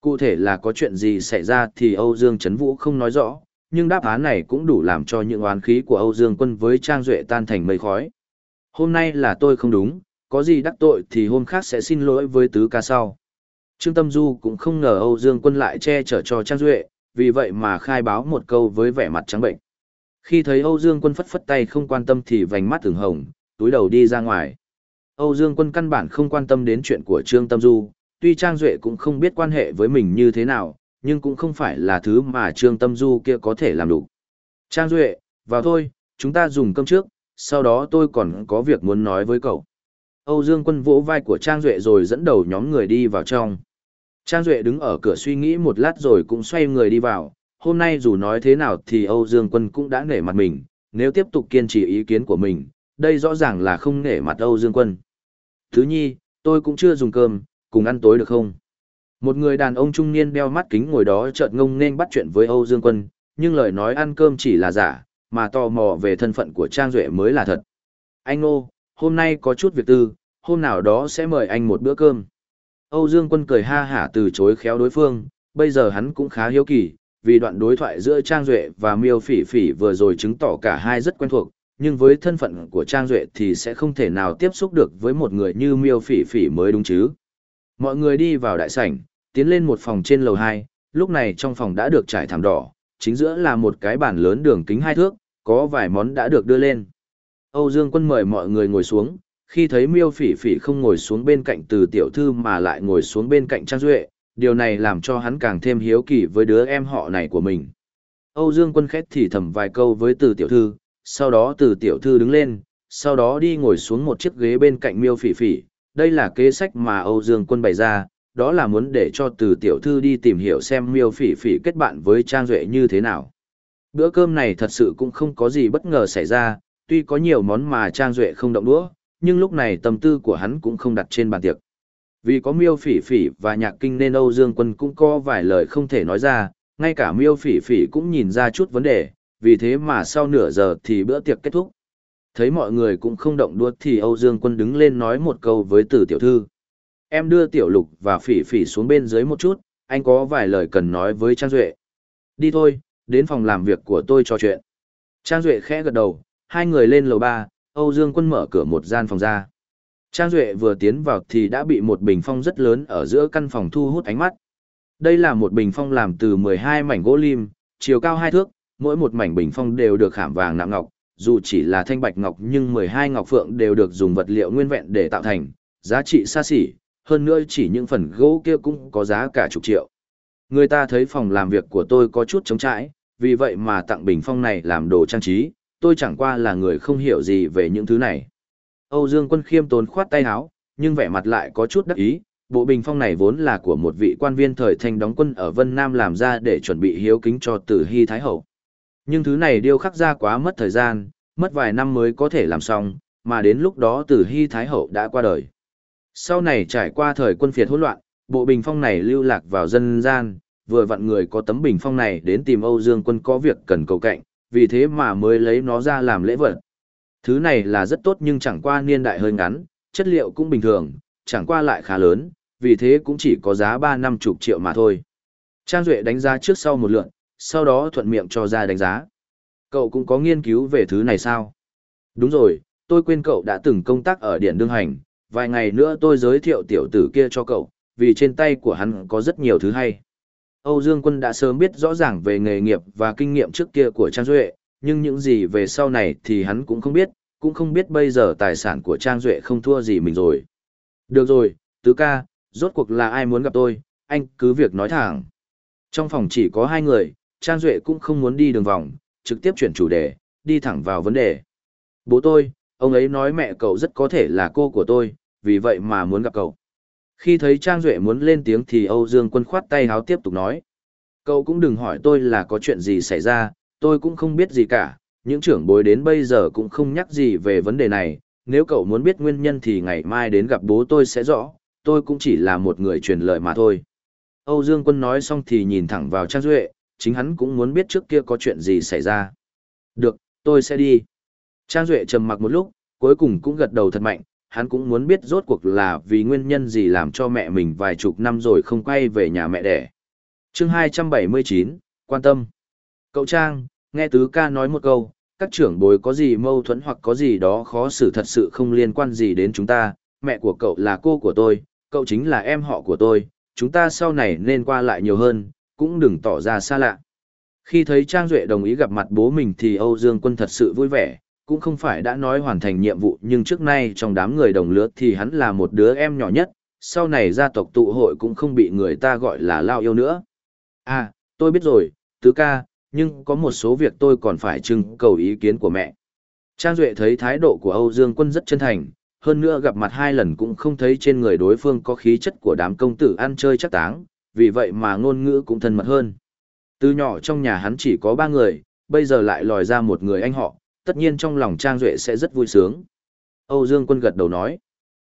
Cụ thể là có chuyện gì xảy ra thì Âu Dương Trấn Vũ không nói rõ, nhưng đáp án này cũng đủ làm cho những oán khí của Âu Dương Quân với Trang Duệ tan thành mây khói. Hôm nay là tôi không đúng, có gì đắc tội thì hôm khác sẽ xin lỗi với tứ ca sau. Trương Tâm Du cũng không ngờ Âu Dương Quân lại che chở cho Trang Duệ, vì vậy mà khai báo một câu với vẻ mặt trắng bệnh. Khi thấy Âu Dương Quân phất phất tay không quan tâm thì vành mắt thường hồng, túi đầu đi ra ngoài. Âu Dương Quân căn bản không quan tâm đến chuyện của Trương Tâm Du, tuy Trang Duệ cũng không biết quan hệ với mình như thế nào, nhưng cũng không phải là thứ mà Trương Tâm Du kia có thể làm đủ. Trang Duệ, vào thôi, chúng ta dùng cơm trước, sau đó tôi còn có việc muốn nói với cậu. Âu Dương Quân vỗ vai của Trang Duệ rồi dẫn đầu nhóm người đi vào trong. Trang Duệ đứng ở cửa suy nghĩ một lát rồi cũng xoay người đi vào, hôm nay dù nói thế nào thì Âu Dương Quân cũng đã nể mặt mình, nếu tiếp tục kiên trì ý kiến của mình, đây rõ ràng là không nể mặt Âu Dương Quân. Thứ nhi, tôi cũng chưa dùng cơm, cùng ăn tối được không? Một người đàn ông trung niên đeo mắt kính ngồi đó chợt ngông nên bắt chuyện với Âu Dương Quân, nhưng lời nói ăn cơm chỉ là giả, mà tò mò về thân phận của Trang Duệ mới là thật. Anh Ngô, hôm nay có chút việc tư, hôm nào đó sẽ mời anh một bữa cơm. Âu Dương Quân cười ha hả từ chối khéo đối phương, bây giờ hắn cũng khá hiếu kỳ, vì đoạn đối thoại giữa Trang Duệ và Miêu Phỉ Phỉ vừa rồi chứng tỏ cả hai rất quen thuộc, nhưng với thân phận của Trang Duệ thì sẽ không thể nào tiếp xúc được với một người như Miêu Phỉ Phỉ mới đúng chứ. Mọi người đi vào đại sảnh, tiến lên một phòng trên lầu 2, lúc này trong phòng đã được trải thảm đỏ, chính giữa là một cái bàn lớn đường kính hai thước, có vài món đã được đưa lên. Âu Dương Quân mời mọi người ngồi xuống, Khi thấy miêu phỉ phỉ không ngồi xuống bên cạnh từ tiểu thư mà lại ngồi xuống bên cạnh Trang Duệ, điều này làm cho hắn càng thêm hiếu kỳ với đứa em họ này của mình. Âu Dương quân khét thì thầm vài câu với từ tiểu thư, sau đó từ tiểu thư đứng lên, sau đó đi ngồi xuống một chiếc ghế bên cạnh miêu phỉ phỉ. Đây là kế sách mà Âu Dương quân bày ra, đó là muốn để cho từ tiểu thư đi tìm hiểu xem miêu phỉ phỉ kết bạn với Trang Duệ như thế nào. Bữa cơm này thật sự cũng không có gì bất ngờ xảy ra, tuy có nhiều món mà Trang Duệ không động đũa, nhưng lúc này tâm tư của hắn cũng không đặt trên bàn tiệc. Vì có miêu phỉ phỉ và nhạc kinh nên Âu Dương Quân cũng có vài lời không thể nói ra, ngay cả miêu phỉ phỉ cũng nhìn ra chút vấn đề, vì thế mà sau nửa giờ thì bữa tiệc kết thúc. Thấy mọi người cũng không động đuốt thì Âu Dương Quân đứng lên nói một câu với tử tiểu thư. Em đưa tiểu lục và phỉ phỉ xuống bên dưới một chút, anh có vài lời cần nói với Trang Duệ. Đi thôi, đến phòng làm việc của tôi trò chuyện. Trang Duệ khẽ gật đầu, hai người lên lầu ba, Âu Dương Quân mở cửa một gian phòng ra. Trang Duệ vừa tiến vào thì đã bị một bình phong rất lớn ở giữa căn phòng thu hút ánh mắt. Đây là một bình phong làm từ 12 mảnh gỗ lim, chiều cao hai thước, mỗi một mảnh bình phong đều được khảm vàng nặng ngọc, dù chỉ là thanh bạch ngọc nhưng 12 ngọc phượng đều được dùng vật liệu nguyên vẹn để tạo thành, giá trị xa xỉ, hơn nữa chỉ những phần gỗ kia cũng có giá cả chục triệu. Người ta thấy phòng làm việc của tôi có chút trống trải, vì vậy mà tặng bình phong này làm đồ trang trí, tôi chẳng qua là người không hiểu gì về những thứ này. Âu Dương Quân khiêm tốn khoát tay áo, nhưng vẻ mặt lại có chút đắc ý, bộ bình phong này vốn là của một vị quan viên thời thanh đóng quân ở Vân Nam làm ra để chuẩn bị hiếu kính cho Tử Hy Thái Hậu. Nhưng thứ này điêu khắc ra quá mất thời gian, mất vài năm mới có thể làm xong, mà đến lúc đó Tử Hy Thái Hậu đã qua đời. Sau này trải qua thời quân phiệt hỗn loạn, bộ bình phong này lưu lạc vào dân gian, vừa vặn người có tấm bình phong này đến tìm Âu Dương Quân có việc cần cầu cạnh, vì thế mà mới lấy nó ra làm lễ vật. Thứ này là rất tốt nhưng chẳng qua niên đại hơi ngắn, chất liệu cũng bình thường, chẳng qua lại khá lớn, vì thế cũng chỉ có giá ba năm chục triệu mà thôi. Trang Duệ đánh giá trước sau một lượn, sau đó thuận miệng cho ra đánh giá. Cậu cũng có nghiên cứu về thứ này sao? Đúng rồi, tôi quên cậu đã từng công tác ở Điện Đương Hành, vài ngày nữa tôi giới thiệu tiểu tử kia cho cậu, vì trên tay của hắn có rất nhiều thứ hay. Âu Dương Quân đã sớm biết rõ ràng về nghề nghiệp và kinh nghiệm trước kia của Trang Duệ, nhưng những gì về sau này thì hắn cũng không biết, cũng không biết bây giờ tài sản của Trang Duệ không thua gì mình rồi. Được rồi, tứ ca, rốt cuộc là ai muốn gặp tôi, anh cứ việc nói thẳng. Trong phòng chỉ có hai người, Trang Duệ cũng không muốn đi đường vòng, trực tiếp chuyển chủ đề, đi thẳng vào vấn đề. Bố tôi, ông ấy nói mẹ cậu rất có thể là cô của tôi, vì vậy mà muốn gặp cậu. Khi thấy Trang Duệ muốn lên tiếng thì Âu Dương Quân khoát tay háo tiếp tục nói. Cậu cũng đừng hỏi tôi là có chuyện gì xảy ra, tôi cũng không biết gì cả, những trưởng bối đến bây giờ cũng không nhắc gì về vấn đề này, nếu cậu muốn biết nguyên nhân thì ngày mai đến gặp bố tôi sẽ rõ, tôi cũng chỉ là một người truyền lời mà thôi. Âu Dương Quân nói xong thì nhìn thẳng vào Trang Duệ, chính hắn cũng muốn biết trước kia có chuyện gì xảy ra. Được, tôi sẽ đi. Trang Duệ trầm mặc một lúc, cuối cùng cũng gật đầu thật mạnh, hắn cũng muốn biết rốt cuộc là vì nguyên nhân gì làm cho mẹ mình vài chục năm rồi không quay về nhà mẹ đẻ. chương 279, quan tâm. Cậu Trang, nghe tứ ca nói một câu, các trưởng bối có gì mâu thuẫn hoặc có gì đó khó xử thật sự không liên quan gì đến chúng ta, mẹ của cậu là cô của tôi, cậu chính là em họ của tôi, chúng ta sau này nên qua lại nhiều hơn, cũng đừng tỏ ra xa lạ. Khi thấy Trang Duệ đồng ý gặp mặt bố mình thì Âu Dương Quân thật sự vui vẻ, cũng không phải đã nói hoàn thành nhiệm vụ nhưng trước nay trong đám người đồng lứa thì hắn là một đứa em nhỏ nhất, sau này gia tộc tụ hội cũng không bị người ta gọi là lao yêu nữa. À, tôi biết rồi, tứ ca, nhưng có một số việc tôi còn phải trưng cầu ý kiến của mẹ. Trang Duệ thấy thái độ của Âu Dương Quân rất chân thành, hơn nữa gặp mặt hai lần cũng không thấy trên người đối phương có khí chất của đám công tử ăn chơi chắc táng, vì vậy mà ngôn ngữ cũng thân mật hơn. Từ nhỏ trong nhà hắn chỉ có ba người, bây giờ lại lòi ra một người anh họ, tất nhiên trong lòng Trang Duệ sẽ rất vui sướng. Âu Dương Quân gật đầu nói,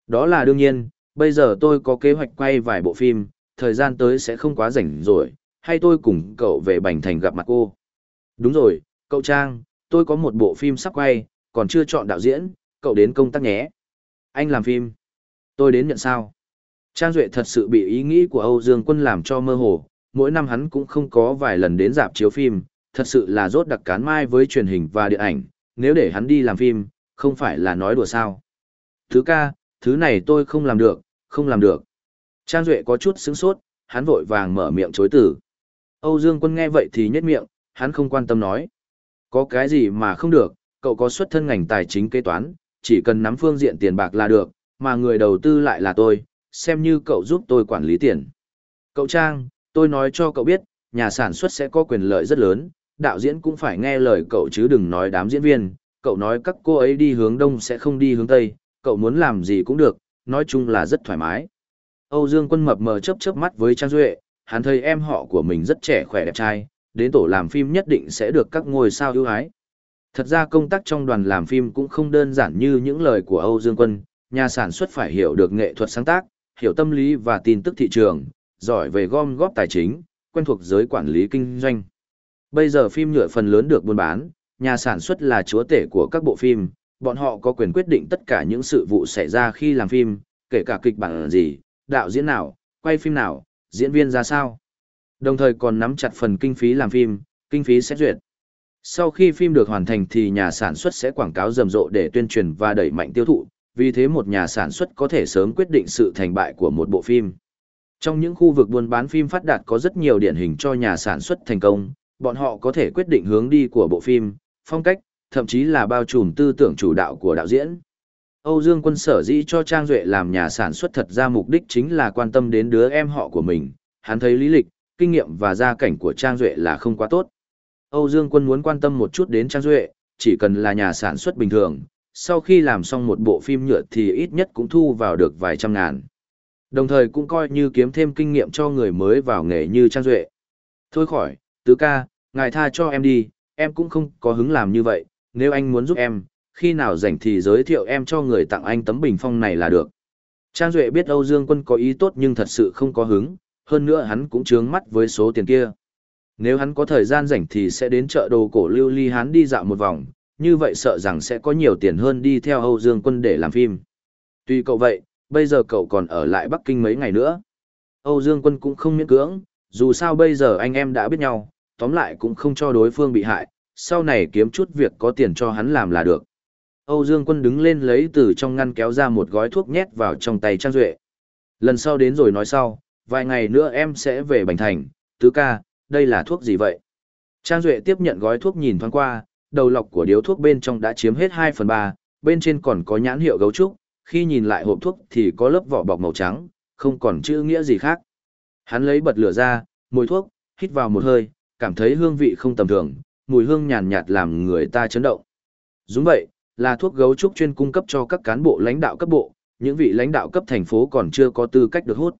đó là đương nhiên, bây giờ tôi có kế hoạch quay vài bộ phim, thời gian tới sẽ không quá rảnh rồi, hay tôi cùng cậu về Bành Thành gặp mặt cô. Đúng rồi, cậu Trang, tôi có một bộ phim sắp quay, còn chưa chọn đạo diễn, cậu đến công tác nhé. Anh làm phim. Tôi đến nhận sao. Trang Duệ thật sự bị ý nghĩ của Âu Dương Quân làm cho mơ hồ, mỗi năm hắn cũng không có vài lần đến dạp chiếu phim, thật sự là rốt đặc cán mai với truyền hình và điện ảnh, nếu để hắn đi làm phim, không phải là nói đùa sao. Thứ ca, thứ này tôi không làm được, không làm được. Trang Duệ có chút sướng sốt, hắn vội vàng mở miệng chối tử. Âu Dương Quân nghe vậy thì nhếch miệng, hắn không quan tâm nói. Có cái gì mà không được, cậu có xuất thân ngành tài chính kế toán, chỉ cần nắm phương diện tiền bạc là được, mà người đầu tư lại là tôi, xem như cậu giúp tôi quản lý tiền. Cậu Trang, tôi nói cho cậu biết, nhà sản xuất sẽ có quyền lợi rất lớn, đạo diễn cũng phải nghe lời cậu chứ đừng nói đám diễn viên, cậu nói các cô ấy đi hướng đông sẽ không đi hướng tây, cậu muốn làm gì cũng được, nói chung là rất thoải mái. Âu Dương Quân mập mờ chớp chớp mắt với Trang Duệ, hắn thấy em họ của mình rất trẻ khỏe đẹp trai, đến tổ làm phim nhất định sẽ được các ngôi sao ưu ái. Thật ra công tác trong đoàn làm phim cũng không đơn giản như những lời của Âu Dương Quân, nhà sản xuất phải hiểu được nghệ thuật sáng tác, hiểu tâm lý và tin tức thị trường, giỏi về gom góp tài chính, quen thuộc giới quản lý kinh doanh. Bây giờ phim nhựa phần lớn được buôn bán, nhà sản xuất là chúa tể của các bộ phim, bọn họ có quyền quyết định tất cả những sự vụ xảy ra khi làm phim, kể cả kịch bản gì, đạo diễn nào, quay phim nào, diễn viên ra sao. Đồng thời còn nắm chặt phần kinh phí làm phim, kinh phí xét duyệt. Sau khi phim được hoàn thành thì nhà sản xuất sẽ quảng cáo rầm rộ để tuyên truyền và đẩy mạnh tiêu thụ, vì thế một nhà sản xuất có thể sớm quyết định sự thành bại của một bộ phim. Trong những khu vực buôn bán phim phát đạt có rất nhiều điển hình cho nhà sản xuất thành công, bọn họ có thể quyết định hướng đi của bộ phim, phong cách, thậm chí là bao trùm tư tưởng chủ đạo của đạo diễn. Âu Dương Quân sở dĩ cho Trang Duệ làm nhà sản xuất thật ra mục đích chính là quan tâm đến đứa em họ của mình, hắn thấy lý lịch, kinh nghiệm và gia cảnh của Trang Duệ là không quá tốt. Âu Dương Quân muốn quan tâm một chút đến Trang Duệ, chỉ cần là nhà sản xuất bình thường, sau khi làm xong một bộ phim nhựa thì ít nhất cũng thu vào được vài trăm ngàn. Đồng thời cũng coi như kiếm thêm kinh nghiệm cho người mới vào nghề như Trang Duệ. Thôi khỏi, tứ ca, ngài tha cho em đi, em cũng không có hứng làm như vậy, nếu anh muốn giúp em, khi nào rảnh thì giới thiệu em cho người tặng anh tấm bình phong này là được. Trang Duệ biết Âu Dương Quân có ý tốt nhưng thật sự không có hứng, hơn nữa hắn cũng trướng mắt với số tiền kia. Nếu hắn có thời gian rảnh thì sẽ đến chợ đồ cổ lưu ly hắn đi dạo một vòng, như vậy sợ rằng sẽ có nhiều tiền hơn đi theo Âu Dương Quân để làm phim. Tuy cậu vậy, bây giờ cậu còn ở lại Bắc Kinh mấy ngày nữa. Âu Dương Quân cũng không miễn cưỡng, dù sao bây giờ anh em đã biết nhau, tóm lại cũng không cho đối phương bị hại, sau này kiếm chút việc có tiền cho hắn làm là được. Âu Dương Quân đứng lên lấy từ trong ngăn kéo ra một gói thuốc nhét vào trong tay Trang Duệ. Lần sau đến rồi nói sau, vài ngày nữa em sẽ về Bành Thành, tứ ca, đây là thuốc gì vậy? Trang Duệ tiếp nhận gói thuốc nhìn thoáng qua, đầu lọc của điếu thuốc bên trong đã chiếm hết 2 phần 3, bên trên còn có nhãn hiệu gấu trúc, khi nhìn lại hộp thuốc thì có lớp vỏ bọc màu trắng, không còn chữ nghĩa gì khác. Hắn lấy bật lửa ra, mùi thuốc, hít vào một hơi, cảm thấy hương vị không tầm thường, mùi hương nhàn nhạt làm người ta chấn động. Đúng vậy, là thuốc gấu trúc chuyên cung cấp cho các cán bộ lãnh đạo cấp bộ, những vị lãnh đạo cấp thành phố còn chưa có tư cách được hút.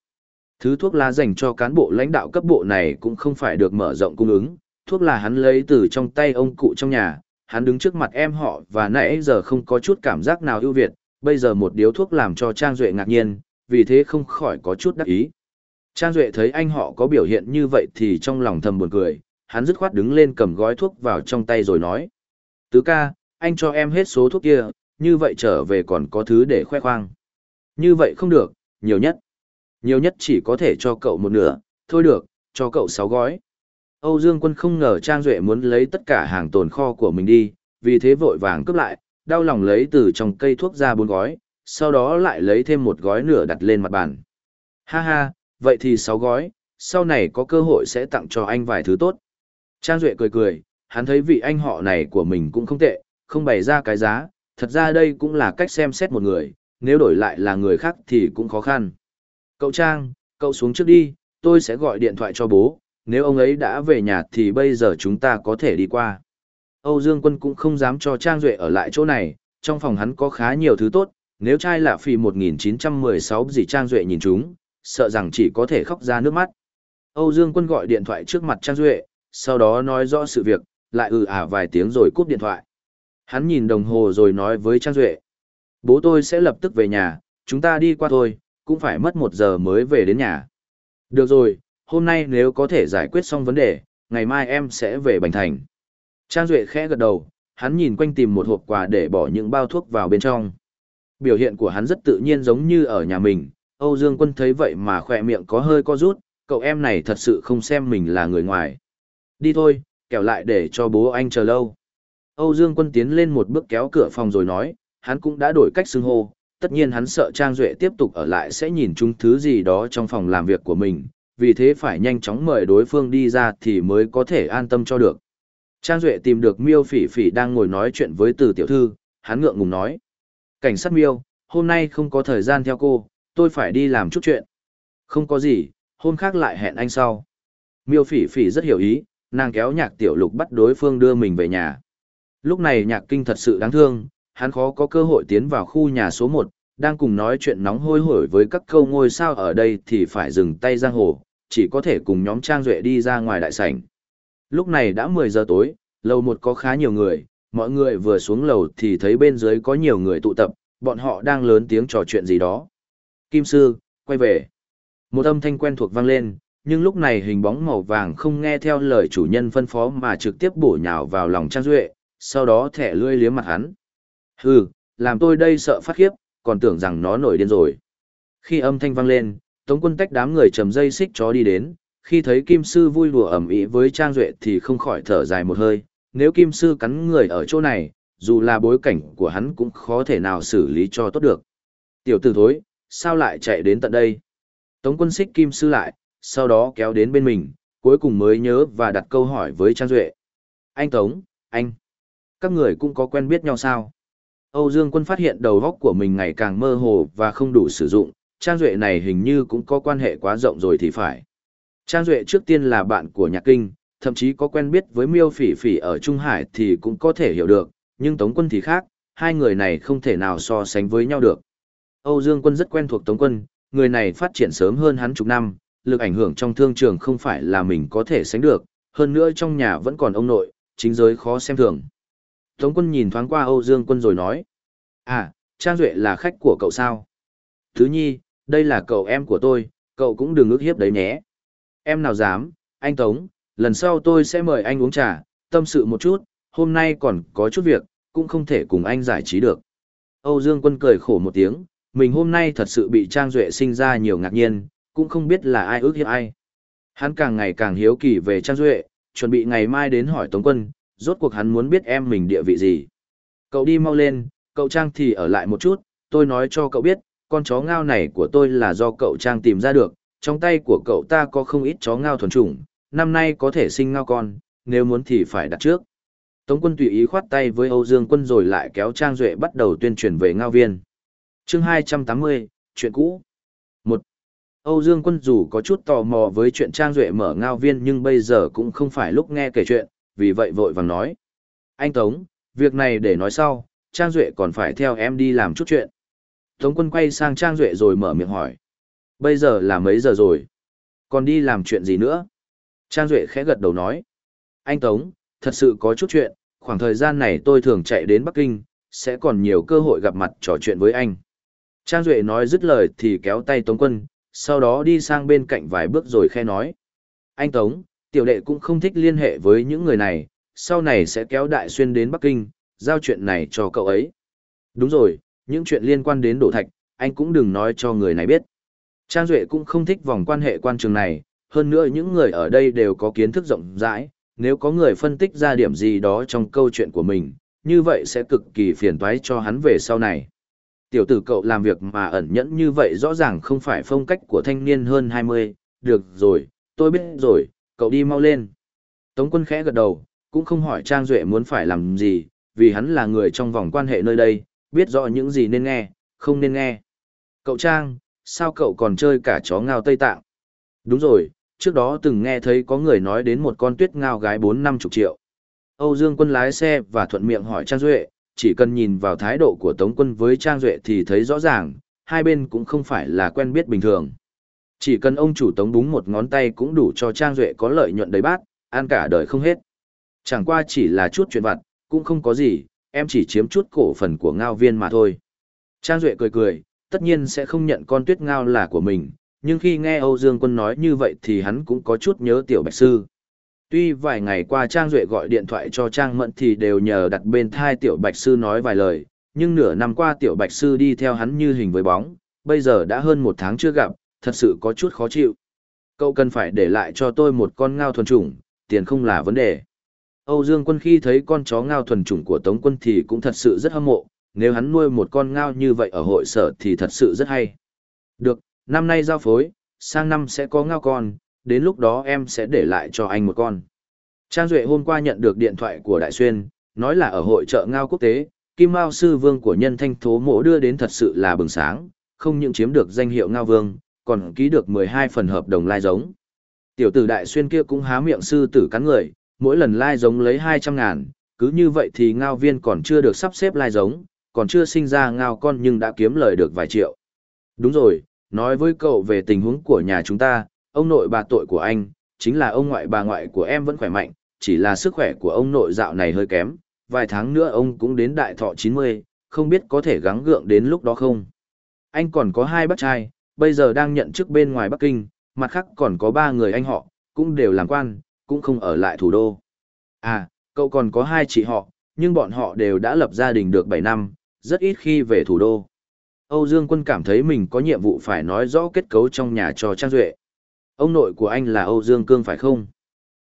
Thứ thuốc lá dành cho cán bộ lãnh đạo cấp bộ này cũng không phải được mở rộng cung ứng, thuốc là hắn lấy từ trong tay ông cụ trong nhà, hắn đứng trước mặt em họ và nãy giờ không có chút cảm giác nào ưu việt, bây giờ một điếu thuốc làm cho Trang Duệ ngạc nhiên, vì thế không khỏi có chút đắc ý. Trang Duệ thấy anh họ có biểu hiện như vậy thì trong lòng thầm buồn cười, hắn dứt khoát đứng lên cầm gói thuốc vào trong tay rồi nói. Tứ ca, anh cho em hết số thuốc kia, như vậy trở về còn có thứ để khoe khoang. Như vậy không được, nhiều nhất. Nhiều nhất chỉ có thể cho cậu một nửa, thôi được, cho cậu sáu gói. Âu Dương Quân không ngờ Trang Duệ muốn lấy tất cả hàng tồn kho của mình đi, vì thế vội vàng cướp lại, đau lòng lấy từ trong cây thuốc ra bốn gói, sau đó lại lấy thêm một gói nửa đặt lên mặt bàn. Ha ha, vậy thì sáu gói, sau này có cơ hội sẽ tặng cho anh vài thứ tốt. Trang Duệ cười cười, hắn thấy vị anh họ này của mình cũng không tệ, không bày ra cái giá, thật ra đây cũng là cách xem xét một người, nếu đổi lại là người khác thì cũng khó khăn. Cậu Trang, cậu xuống trước đi, tôi sẽ gọi điện thoại cho bố, nếu ông ấy đã về nhà thì bây giờ chúng ta có thể đi qua. Âu Dương Quân cũng không dám cho Trang Duệ ở lại chỗ này, trong phòng hắn có khá nhiều thứ tốt, nếu trai lạ phì 1916 gì Trang Duệ nhìn chúng, sợ rằng chỉ có thể khóc ra nước mắt. Âu Dương Quân gọi điện thoại trước mặt Trang Duệ, sau đó nói rõ sự việc, lại ừ ả vài tiếng rồi cúp điện thoại. Hắn nhìn đồng hồ rồi nói với Trang Duệ. Bố tôi sẽ lập tức về nhà, chúng ta đi qua thôi, cũng phải mất một giờ mới về đến nhà. Được rồi, hôm nay nếu có thể giải quyết xong vấn đề, ngày mai em sẽ về Bành Thành. Trang Duệ khẽ gật đầu, hắn nhìn quanh tìm một hộp quà để bỏ những bao thuốc vào bên trong. Biểu hiện của hắn rất tự nhiên giống như ở nhà mình, Âu Dương Quân thấy vậy mà khỏe miệng có hơi co rút, cậu em này thật sự không xem mình là người ngoài. Đi thôi, kẻo lại để cho bố anh chờ lâu. Âu Dương Quân tiến lên một bước kéo cửa phòng rồi nói, hắn cũng đã đổi cách xưng hô, tất nhiên hắn sợ Trang Duệ tiếp tục ở lại sẽ nhìn chung thứ gì đó trong phòng làm việc của mình, vì thế phải nhanh chóng mời đối phương đi ra thì mới có thể an tâm cho được. Trang Duệ tìm được Miêu Phỉ Phỉ đang ngồi nói chuyện với từ tiểu thư, hắn ngượng ngùng nói. Cảnh sát miêu, hôm nay không có thời gian theo cô, tôi phải đi làm chút chuyện. Không có gì, hôm khác lại hẹn anh sau. Miêu phỉ phỉ rất hiểu ý, nàng kéo nhạc tiểu lục bắt đối phương đưa mình về nhà. Lúc này nhạc kinh thật sự đáng thương, hắn khó có cơ hội tiến vào khu nhà số 1, đang cùng nói chuyện nóng hôi hổi với các câu ngôi sao ở đây thì phải dừng tay giang hồ, chỉ có thể cùng nhóm Trang Duệ đi ra ngoài đại sảnh. Lúc này đã 10 giờ tối, lầu một có khá nhiều người, mọi người vừa xuống lầu thì thấy bên dưới có nhiều người tụ tập, bọn họ đang lớn tiếng trò chuyện gì đó. Kim Sư, quay về. Một âm thanh quen thuộc vang lên, nhưng lúc này hình bóng màu vàng không nghe theo lời chủ nhân phân phó mà trực tiếp bổ nhào vào lòng Trang Duệ, sau đó thẻ lươi liếm mặt hắn. Hừ, làm tôi đây sợ phát khiếp, còn tưởng rằng nó nổi điên rồi. Khi âm thanh vang lên, Tống quân tách đám người trầm dây xích chó đi đến, khi thấy Kim Sư vui đùa ẩm ý với Trang Duệ thì không khỏi thở dài một hơi, nếu Kim Sư cắn người ở chỗ này, dù là bối cảnh của hắn cũng khó thể nào xử lý cho tốt được. Tiểu tử thối, sao lại chạy đến tận đây? Tống quân xích Kim Sư lại, sau đó kéo đến bên mình, cuối cùng mới nhớ và đặt câu hỏi với Trang Duệ. Anh Tống, anh, các người cũng có quen biết nhau sao? Âu Dương quân phát hiện đầu óc của mình ngày càng mơ hồ và không đủ sử dụng, Trang Duệ này hình như cũng có quan hệ quá rộng rồi thì phải. Trang Duệ trước tiên là bạn của Nhạc Kinh, thậm chí có quen biết với Miêu Phỉ Phỉ ở Trung Hải thì cũng có thể hiểu được, nhưng Tống Quân thì khác, hai người này không thể nào so sánh với nhau được. Âu Dương Quân rất quen thuộc Tống Quân, người này phát triển sớm hơn hắn chục năm, lực ảnh hưởng trong thương trường không phải là mình có thể sánh được, hơn nữa trong nhà vẫn còn ông nội, chính giới khó xem thường. Tống Quân nhìn thoáng qua Âu Dương Quân rồi nói, À, Trang Duệ là khách của cậu sao? Thứ nhi, đây là cậu em của tôi, cậu cũng đừng ước hiếp đấy nhé. Em nào dám, anh Tống, lần sau tôi sẽ mời anh uống trà, tâm sự một chút, hôm nay còn có chút việc, cũng không thể cùng anh giải trí được. Âu Dương Quân cười khổ một tiếng, mình hôm nay thật sự bị Trang Duệ sinh ra nhiều ngạc nhiên, cũng không biết là ai ước hiếp ai. Hắn càng ngày càng hiếu kỳ về Trang Duệ, chuẩn bị ngày mai đến hỏi Tống Quân, rốt cuộc hắn muốn biết em mình địa vị gì. Cậu đi mau lên, cậu Trang thì ở lại một chút, tôi nói cho cậu biết, con chó ngao này của tôi là do cậu Trang tìm ra được, trong tay của cậu ta có không ít chó ngao thuần chủng, năm nay có thể sinh ngao con, nếu muốn thì phải đặt trước. Tống quân tùy ý khoát tay với Âu Dương quân rồi lại kéo Trang Duệ bắt đầu tuyên truyền về ngao viên. chương 280, chuyện cũ. 1. Âu Dương quân dù có chút tò mò với chuyện Trang Duệ mở ngao viên nhưng bây giờ cũng không phải lúc nghe kể chuyện, vì vậy vội vàng nói. Anh Tống, việc này để nói sau, Trang Duệ còn phải theo em đi làm chút chuyện. Tống quân quay sang Trang Duệ rồi mở miệng hỏi. Bây giờ là mấy giờ rồi? Còn đi làm chuyện gì nữa? Trang Duệ khẽ gật đầu nói. Anh Tống, thật sự có chút chuyện, khoảng thời gian này tôi thường chạy đến Bắc Kinh, sẽ còn nhiều cơ hội gặp mặt trò chuyện với anh. Trang Duệ nói dứt lời thì kéo tay Tống quân, sau đó đi sang bên cạnh vài bước rồi khe nói. Anh Tống, tiểu đệ cũng không thích liên hệ với những người này, sau này sẽ kéo đại xuyên đến Bắc Kinh, giao chuyện này cho cậu ấy. Đúng rồi, những chuyện liên quan đến đổ thạch, anh cũng đừng nói cho người này biết. Trang Duệ cũng không thích vòng quan hệ quan trường này, hơn nữa những người ở đây đều có kiến thức rộng rãi, nếu có người phân tích ra điểm gì đó trong câu chuyện của mình, như vậy sẽ cực kỳ phiền toái cho hắn về sau này. Tiểu tử cậu làm việc mà ẩn nhẫn như vậy rõ ràng không phải phong cách của thanh niên hơn 20, được rồi, tôi biết rồi, cậu đi mau lên. Tống quân khẽ gật đầu, cũng không hỏi Trang Duệ muốn phải làm gì, vì hắn là người trong vòng quan hệ nơi đây, biết rõ những gì nên nghe, không nên nghe. Cậu Trang, sao cậu còn chơi cả chó ngao Tây Tạng? Đúng rồi, trước đó từng nghe thấy có người nói đến một con tuyết ngao gái 4-50 triệu. Âu Dương quân lái xe và thuận miệng hỏi Trang Duệ, chỉ cần nhìn vào thái độ của Tống quân với Trang Duệ thì thấy rõ ràng, hai bên cũng không phải là quen biết bình thường. Chỉ cần ông chủ Tống búng một ngón tay cũng đủ cho Trang Duệ có lợi nhuận đầy bát, ăn cả đời không hết. Chẳng qua chỉ là chút chuyện vặt, cũng không có gì, em chỉ chiếm chút cổ phần của ngao viên mà thôi. Trang Duệ cười cười, tất nhiên sẽ không nhận con tuyết ngao là của mình, nhưng khi nghe Âu Dương Quân nói như vậy thì hắn cũng có chút nhớ Tiểu Bạch Sư. Tuy vài ngày qua Trang Duệ gọi điện thoại cho Trang Mẫn thì đều nhờ đặt bên thai Tiểu Bạch Sư nói vài lời, nhưng nửa năm qua Tiểu Bạch Sư đi theo hắn như hình với bóng, bây giờ đã hơn một tháng chưa gặp, thật sự có chút khó chịu. Cậu cần phải để lại cho tôi một con ngao thuần chủng, tiền không là vấn đề. Âu Dương Quân khi thấy con chó ngao thuần chủng của Tống Quân thì cũng thật sự rất hâm mộ, nếu hắn nuôi một con ngao như vậy ở hội sở thì thật sự rất hay. Được, năm nay giao phối, sang năm sẽ có ngao con, đến lúc đó em sẽ để lại cho anh một con. Trang Duệ hôm qua nhận được điện thoại của Đại Xuyên, nói là ở hội trợ ngao quốc tế, Kim Mao sư vương của nhân thanh thố mộ đưa đến thật sự là bừng sáng, không những chiếm được danh hiệu ngao vương, còn ký được 12 phần hợp đồng lai giống. Tiểu tử đại xuyên kia cũng há miệng sư tử cắn người, mỗi lần lai giống lấy 200 ngàn, cứ như vậy thì ngao viên còn chưa được sắp xếp lai giống, còn chưa sinh ra ngao con nhưng đã kiếm lời được vài triệu. Đúng rồi, nói với cậu về tình huống của nhà chúng ta, ông nội bà tội của anh, chính là ông ngoại bà ngoại của em vẫn khỏe mạnh, chỉ là sức khỏe của ông nội dạo này hơi kém, vài tháng nữa ông cũng đến đại thọ 90, không biết có thể gắng gượng đến lúc đó không. Anh còn có hai bác trai, bây giờ đang nhận chức bên ngoài Bắc Kinh, mặt khác còn có ba người anh họ, cũng đều làm quan, cũng không ở lại thủ đô. À, cậu còn có hai chị họ, nhưng bọn họ đều đã lập gia đình được 7 năm, rất ít khi về thủ đô. Âu Dương Quân cảm thấy mình có nhiệm vụ phải nói rõ kết cấu trong nhà cho Trang Duệ. Ông nội của anh là Âu Dương Cương phải không?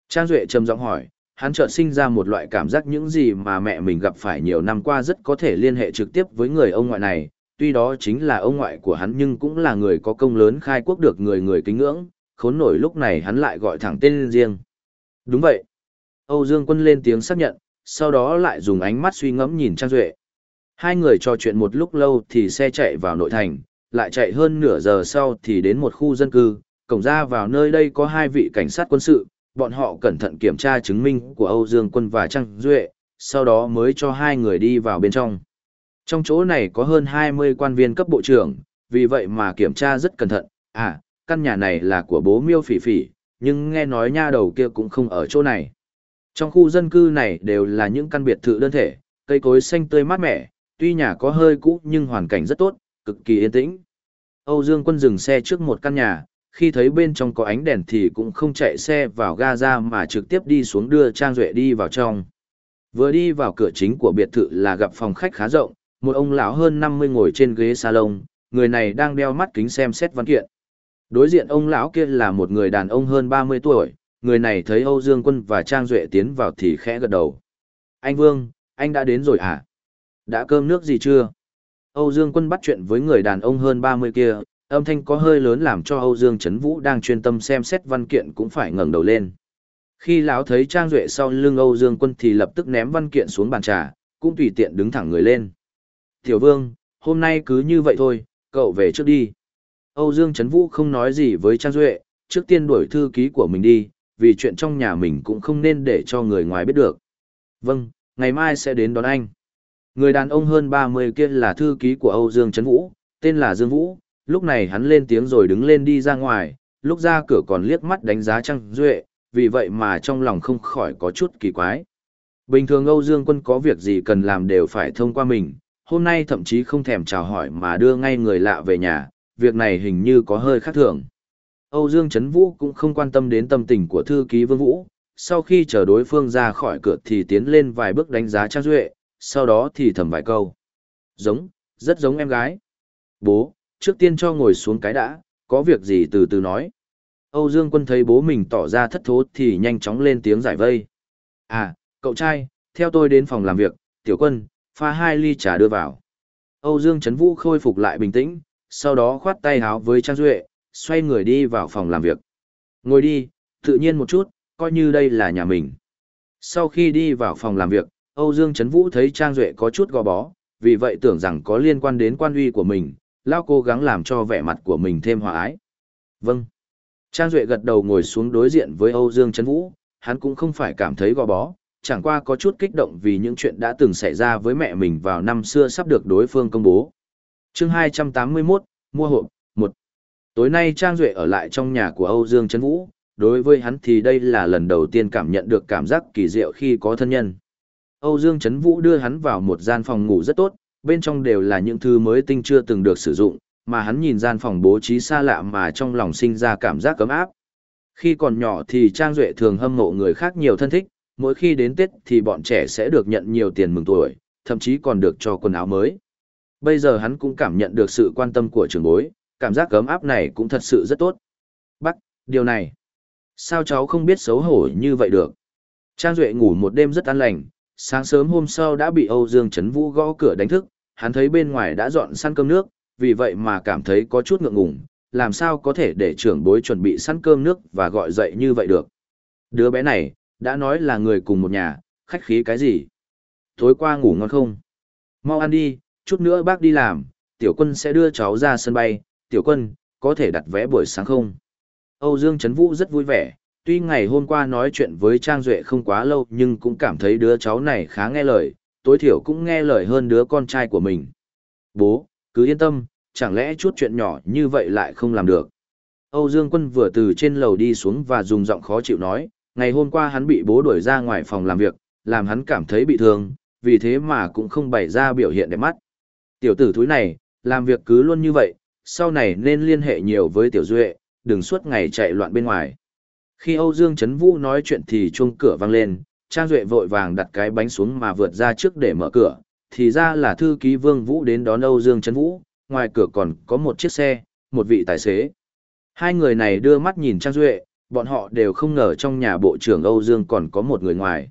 Trang Duệ trầm giọng hỏi, hắn chợt sinh ra một loại cảm giác những gì mà mẹ mình gặp phải nhiều năm qua rất có thể liên hệ trực tiếp với người ông ngoại này, tuy đó chính là ông ngoại của hắn nhưng cũng là người có công lớn khai quốc được người người kính ngưỡng, khốn nổi lúc này hắn lại gọi thẳng tên riêng. Đúng vậy. Âu Dương Quân lên tiếng xác nhận, sau đó lại dùng ánh mắt suy ngẫm nhìn Trang Duệ. Hai người trò chuyện một lúc lâu thì xe chạy vào nội thành, lại chạy hơn nửa giờ sau thì đến một khu dân cư, cổng ra vào nơi đây có hai vị cảnh sát quân sự, bọn họ cẩn thận kiểm tra chứng minh của Âu Dương Quân và Trang Duệ, sau đó mới cho hai người đi vào bên trong. Trong chỗ này có hơn 20 quan viên cấp bộ trưởng, vì vậy mà kiểm tra rất cẩn thận, à, căn nhà này là của bố miêu phỉ phỉ, nhưng nghe nói nha đầu kia cũng không ở chỗ này. Trong khu dân cư này đều là những căn biệt thự đơn thể, cây cối xanh tươi mát mẻ, tuy nhà có hơi cũ nhưng hoàn cảnh rất tốt, cực kỳ yên tĩnh. Âu Dương Quân dừng xe trước một căn nhà, khi thấy bên trong có ánh đèn thì cũng không chạy xe vào ga ra mà trực tiếp đi xuống đưa Trang Duệ đi vào trong. Vừa đi vào cửa chính của biệt thự là gặp phòng khách khá rộng, một ông lão hơn 50 ngồi trên ghế salon, người này đang đeo mắt kính xem xét văn kiện. Đối diện ông lão kia là một người đàn ông hơn 30 tuổi, người này thấy Âu Dương Quân và Trang Duệ tiến vào thì khẽ gật đầu. Anh Vương, anh đã đến rồi à? Đã cơm nước gì chưa? Âu Dương Quân bắt chuyện với người đàn ông hơn 30 kia, âm thanh có hơi lớn làm cho Âu Dương Trấn Vũ đang chuyên tâm xem xét văn kiện cũng phải ngẩng đầu lên. Khi lão thấy Trang Duệ sau lưng Âu Dương Quân thì lập tức ném văn kiện xuống bàn trà, cũng tùy tiện đứng thẳng người lên. Tiểu Vương, hôm nay cứ như vậy thôi, cậu về trước đi. Âu Dương Trấn Vũ không nói gì với Trang Duệ, trước tiên đuổi thư ký của mình đi, vì chuyện trong nhà mình cũng không nên để cho người ngoài biết được. Vâng, ngày mai sẽ đến đón anh. Người đàn ông hơn 30 kia là thư ký của Âu Dương Trấn Vũ, tên là Dương Vũ, lúc này hắn lên tiếng rồi đứng lên đi ra ngoài, lúc ra cửa còn liếc mắt đánh giá Trang Duệ, vì vậy mà trong lòng không khỏi có chút kỳ quái. Bình thường Âu Dương Quân có việc gì cần làm đều phải thông qua mình, hôm nay thậm chí không thèm chào hỏi mà đưa ngay người lạ về nhà, việc này hình như có hơi khác thường. Âu Dương Trấn Vũ cũng không quan tâm đến tâm tình của thư ký Vương Vũ, sau khi chờ đối phương ra khỏi cửa thì tiến lên vài bước đánh giá Trang Duệ, sau đó thì thầm vài câu. Giống, rất giống em gái. Bố, trước tiên cho ngồi xuống cái đã, có việc gì từ từ nói. Âu Dương Quân thấy bố mình tỏ ra thất thố thì nhanh chóng lên tiếng giải vây. À, cậu trai, theo tôi đến phòng làm việc, tiểu quân, pha hai ly trà đưa vào. Âu Dương Trấn Vũ khôi phục lại bình tĩnh, sau đó khoát tay háo với Trang Duệ, xoay người đi vào phòng làm việc. Ngồi đi, tự nhiên một chút, coi như đây là nhà mình. Sau khi đi vào phòng làm việc, Âu Dương Trấn Vũ thấy Trang Duệ có chút gò bó, vì vậy tưởng rằng có liên quan đến quan uy của mình, lao cố gắng làm cho vẻ mặt của mình thêm hòa ái. Vâng. Trang Duệ gật đầu ngồi xuống đối diện với Âu Dương Trấn Vũ, hắn cũng không phải cảm thấy gò bó, chẳng qua có chút kích động vì những chuyện đã từng xảy ra với mẹ mình vào năm xưa sắp được đối phương công bố. chương 281, mua hộp, 1. Tối nay Trang Duệ ở lại trong nhà của Âu Dương Trấn Vũ, đối với hắn thì đây là lần đầu tiên cảm nhận được cảm giác kỳ diệu khi có thân nhân. Âu Dương Trấn Vũ đưa hắn vào một gian phòng ngủ rất tốt, bên trong đều là những thứ mới tinh chưa từng được sử dụng, mà hắn nhìn gian phòng bố trí xa lạ mà trong lòng sinh ra cảm giác cấm áp. Khi còn nhỏ thì Trang Duệ thường hâm mộ người khác nhiều thân thích, mỗi khi đến Tết thì bọn trẻ sẽ được nhận nhiều tiền mừng tuổi, thậm chí còn được cho quần áo mới. Bây giờ hắn cũng cảm nhận được sự quan tâm của trường bối, cảm giác cấm áp này cũng thật sự rất tốt. Bác, điều này, sao cháu không biết xấu hổ như vậy được? Trang Duệ ngủ một đêm rất an lành, sáng sớm hôm sau đã bị Âu Dương Trấn Vũ gõ cửa đánh thức, hắn thấy bên ngoài đã dọn săn cơm nước, vì vậy mà cảm thấy có chút ngượng ngùng, làm sao có thể để trưởng bối chuẩn bị săn cơm nước và gọi dậy như vậy được. Đứa bé này, đã nói là người cùng một nhà, khách khí cái gì? Tối qua ngủ ngon không? Mau ăn đi, chút nữa bác đi làm, tiểu quân sẽ đưa cháu ra sân bay, tiểu quân, có thể đặt vé buổi sáng không? Âu Dương Trấn Vũ rất vui vẻ, tuy ngày hôm qua nói chuyện với Trang Duệ không quá lâu nhưng cũng cảm thấy đứa cháu này khá nghe lời, tối thiểu cũng nghe lời hơn đứa con trai của mình. Bố, cứ yên tâm, chẳng lẽ chút chuyện nhỏ như vậy lại không làm được. Âu Dương Quân vừa từ trên lầu đi xuống và dùng giọng khó chịu nói, ngày hôm qua hắn bị bố đuổi ra ngoài phòng làm việc, làm hắn cảm thấy bị thương, vì thế mà cũng không bày ra biểu hiện đẹp mắt. Tiểu tử thúi này, làm việc cứ luôn như vậy, sau này nên liên hệ nhiều với Tiểu Duệ, đừng suốt ngày chạy loạn bên ngoài. Khi Âu Dương Trấn Vũ nói chuyện thì chuông cửa vang lên, Trang Duệ vội vàng đặt cái bánh xuống mà vượt ra trước để mở cửa, thì ra là thư ký Vương Vũ đến đón Âu Dương Trấn Vũ, ngoài cửa còn có một chiếc xe, một vị tài xế. Hai người này đưa mắt nhìn Trang Duệ, bọn họ đều không ngờ trong nhà bộ trưởng Âu Dương còn có một người ngoài.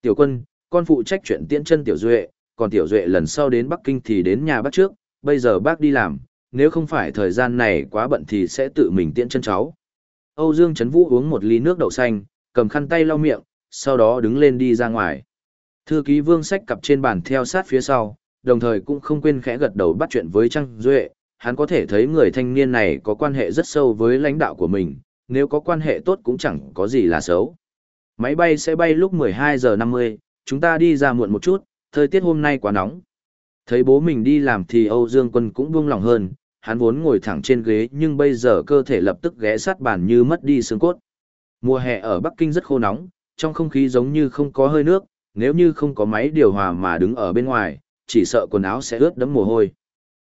Tiểu quân, con phụ trách chuyện tiễn chân Tiểu Duệ, còn Tiểu Duệ lần sau đến Bắc Kinh thì đến nhà bác trước, bây giờ bác đi làm, nếu không phải thời gian này quá bận thì sẽ tự mình tiễn chân cháu. Âu Dương Trấn Vũ uống một ly nước đậu xanh, cầm khăn tay lau miệng, sau đó đứng lên đi ra ngoài. Thư ký Vương sách cặp trên bàn theo sát phía sau, đồng thời cũng không quên khẽ gật đầu bắt chuyện với Trang Duệ, hắn có thể thấy người thanh niên này có quan hệ rất sâu với lãnh đạo của mình, nếu có quan hệ tốt cũng chẳng có gì là xấu. Máy bay sẽ bay lúc 12 giờ 50, chúng ta đi ra muộn một chút, thời tiết hôm nay quá nóng. Thấy bố mình đi làm thì Âu Dương Quân cũng buông lòng hơn, hắn vốn ngồi thẳng trên ghế nhưng bây giờ cơ thể lập tức ghé sát bàn như mất đi xương cốt. Mùa hè ở Bắc Kinh rất khô nóng, trong không khí giống như không có hơi nước, nếu như không có máy điều hòa mà đứng ở bên ngoài, chỉ sợ quần áo sẽ ướt đẫm mồ hôi.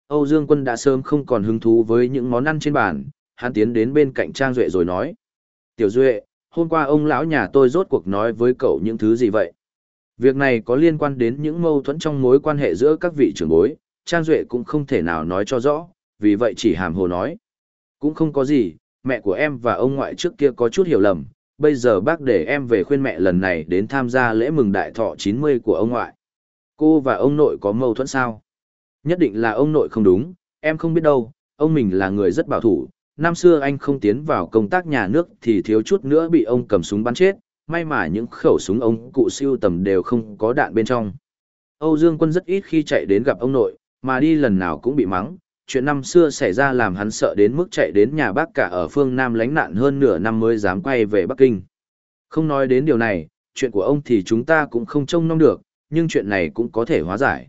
Âu Dương Quân đã sớm không còn hứng thú với những món ăn trên bàn, hắn tiến đến bên cạnh Trang Duệ rồi nói. Tiểu Duệ, hôm qua ông lão nhà tôi rốt cuộc nói với cậu những thứ gì vậy? Việc này có liên quan đến những mâu thuẫn trong mối quan hệ giữa các vị trưởng bối, Trang Duệ cũng không thể nào nói cho rõ, vì vậy chỉ hàm hồ nói. Cũng không có gì, mẹ của em và ông ngoại trước kia có chút hiểu lầm, bây giờ bác để em về khuyên mẹ lần này đến tham gia lễ mừng đại thọ 90 của ông ngoại. Cô và ông nội có mâu thuẫn sao? Nhất định là ông nội không đúng, em không biết đâu, ông mình là người rất bảo thủ. Năm xưa anh không tiến vào công tác nhà nước thì thiếu chút nữa bị ông cầm súng bắn chết, may mà những khẩu súng ông cụ siêu tầm đều không có đạn bên trong. Âu Dương Quân rất ít khi chạy đến gặp ông nội, mà đi lần nào cũng bị mắng. Chuyện năm xưa xảy ra làm hắn sợ đến mức chạy đến nhà bác cả ở phương Nam lánh nạn hơn nửa năm mới dám quay về Bắc Kinh. Không nói đến điều này, chuyện của ông thì chúng ta cũng không trông nom được, nhưng chuyện này cũng có thể hóa giải.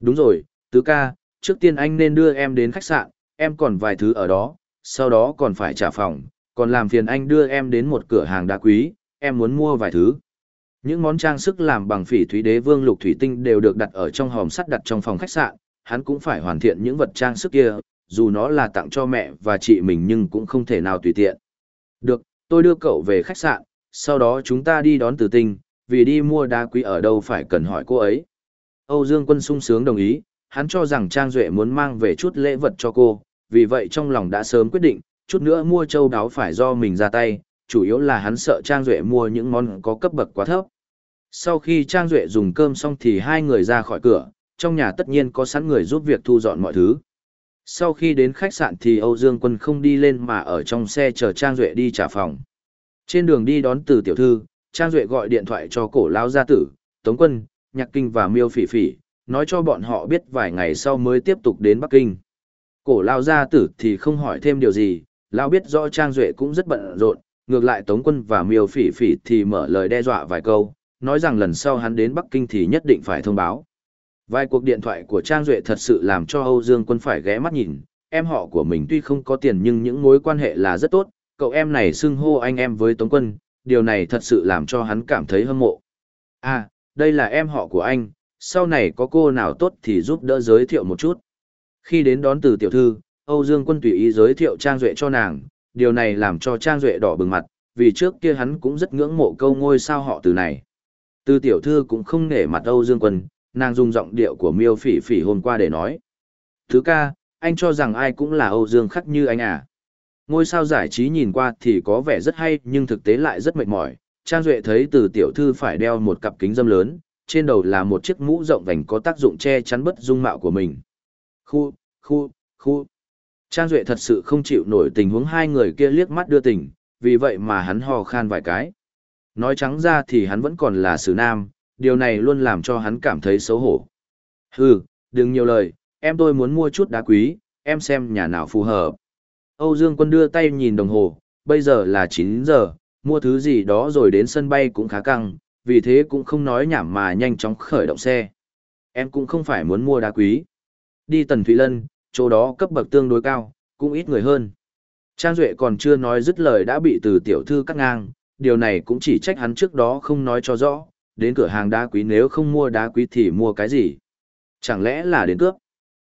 Đúng rồi, tứ ca, trước tiên anh nên đưa em đến khách sạn, em còn vài thứ ở đó, sau đó còn phải trả phòng, còn làm phiền anh đưa em đến một cửa hàng đá quý, em muốn mua vài thứ. Những món trang sức làm bằng phỉ thúy đế vương lục thủy tinh đều được đặt ở trong hòm sắt đặt trong phòng khách sạn, hắn cũng phải hoàn thiện những vật trang sức kia, dù nó là tặng cho mẹ và chị mình nhưng cũng không thể nào tùy tiện. Được, tôi đưa cậu về khách sạn, sau đó chúng ta đi đón tử tinh, vì đi mua đá quý ở đâu phải cần hỏi cô ấy. Âu Dương Quân sung sướng đồng ý, hắn cho rằng Trang Duệ muốn mang về chút lễ vật cho cô, vì vậy trong lòng đã sớm quyết định, chút nữa mua châu đáo phải do mình ra tay, chủ yếu là hắn sợ Trang Duệ mua những món có cấp bậc quá thấp. Sau khi Trang Duệ dùng cơm xong thì hai người ra khỏi cửa, trong nhà tất nhiên có sẵn người giúp việc thu dọn mọi thứ. Sau khi đến khách sạn thì Âu Dương Quân không đi lên mà ở trong xe chờ Trang Duệ đi trả phòng. Trên đường đi đón từ tiểu thư, Trang Duệ gọi điện thoại cho cổ lao gia tử, Tống Quân, Nhạc Kinh và Miêu Phỉ Phỉ, nói cho bọn họ biết vài ngày sau mới tiếp tục đến Bắc Kinh. Cổ lao gia tử thì không hỏi thêm điều gì, lao biết rõ Trang Duệ cũng rất bận rộn, ngược lại Tống Quân và Miêu Phỉ Phỉ thì mở lời đe dọa vài câu, nói rằng lần sau hắn đến Bắc Kinh thì nhất định phải thông báo. Vài cuộc điện thoại của Trang Duệ thật sự làm cho Âu Dương Quân phải ghé mắt nhìn, em họ của mình tuy không có tiền nhưng những mối quan hệ là rất tốt, cậu em này xưng hô anh em với Tống Quân, điều này thật sự làm cho hắn cảm thấy hâm mộ. À, đây là em họ của anh, sau này có cô nào tốt thì giúp đỡ giới thiệu một chút. Khi đến đón từ tiểu thư, Âu Dương Quân tùy ý giới thiệu Trang Duệ cho nàng, điều này làm cho Trang Duệ đỏ bừng mặt, vì trước kia hắn cũng rất ngưỡng mộ câu ngôi sao họ từ này. Từ tiểu thư cũng không nể mặt Âu Dương Quân, nàng dùng giọng điệu của miêu phỉ phỉ hôm qua để nói. Thứ ca, anh cho rằng ai cũng là Âu Dương khắc như anh à. Ngôi sao giải trí nhìn qua thì có vẻ rất hay nhưng thực tế lại rất mệt mỏi. Trang Duệ thấy từ tiểu thư phải đeo một cặp kính dâm lớn, trên đầu là một chiếc mũ rộng vành có tác dụng che chắn bất dung mạo của mình. Khu, khu, khu. Trang Duệ thật sự không chịu nổi tình huống hai người kia liếc mắt đưa tình, vì vậy mà hắn hò khan vài cái. Nói trắng ra thì hắn vẫn còn là xử nam, điều này luôn làm cho hắn cảm thấy xấu hổ. Hừ, đừng nhiều lời, em tôi muốn mua chút đá quý, em xem nhà nào phù hợp. Âu Dương Quân đưa tay nhìn đồng hồ, bây giờ là 9 giờ, mua thứ gì đó rồi đến sân bay cũng khá căng, vì thế cũng không nói nhảm mà nhanh chóng khởi động xe. Em cũng không phải muốn mua đá quý. Đi Tần Thụy Lân, chỗ đó cấp bậc tương đối cao, cũng ít người hơn. Trang Duệ còn chưa nói dứt lời đã bị từ tiểu thư cắt ngang, điều này cũng chỉ trách hắn trước đó không nói cho rõ, đến cửa hàng đá quý nếu không mua đá quý thì mua cái gì? Chẳng lẽ là đến cướp?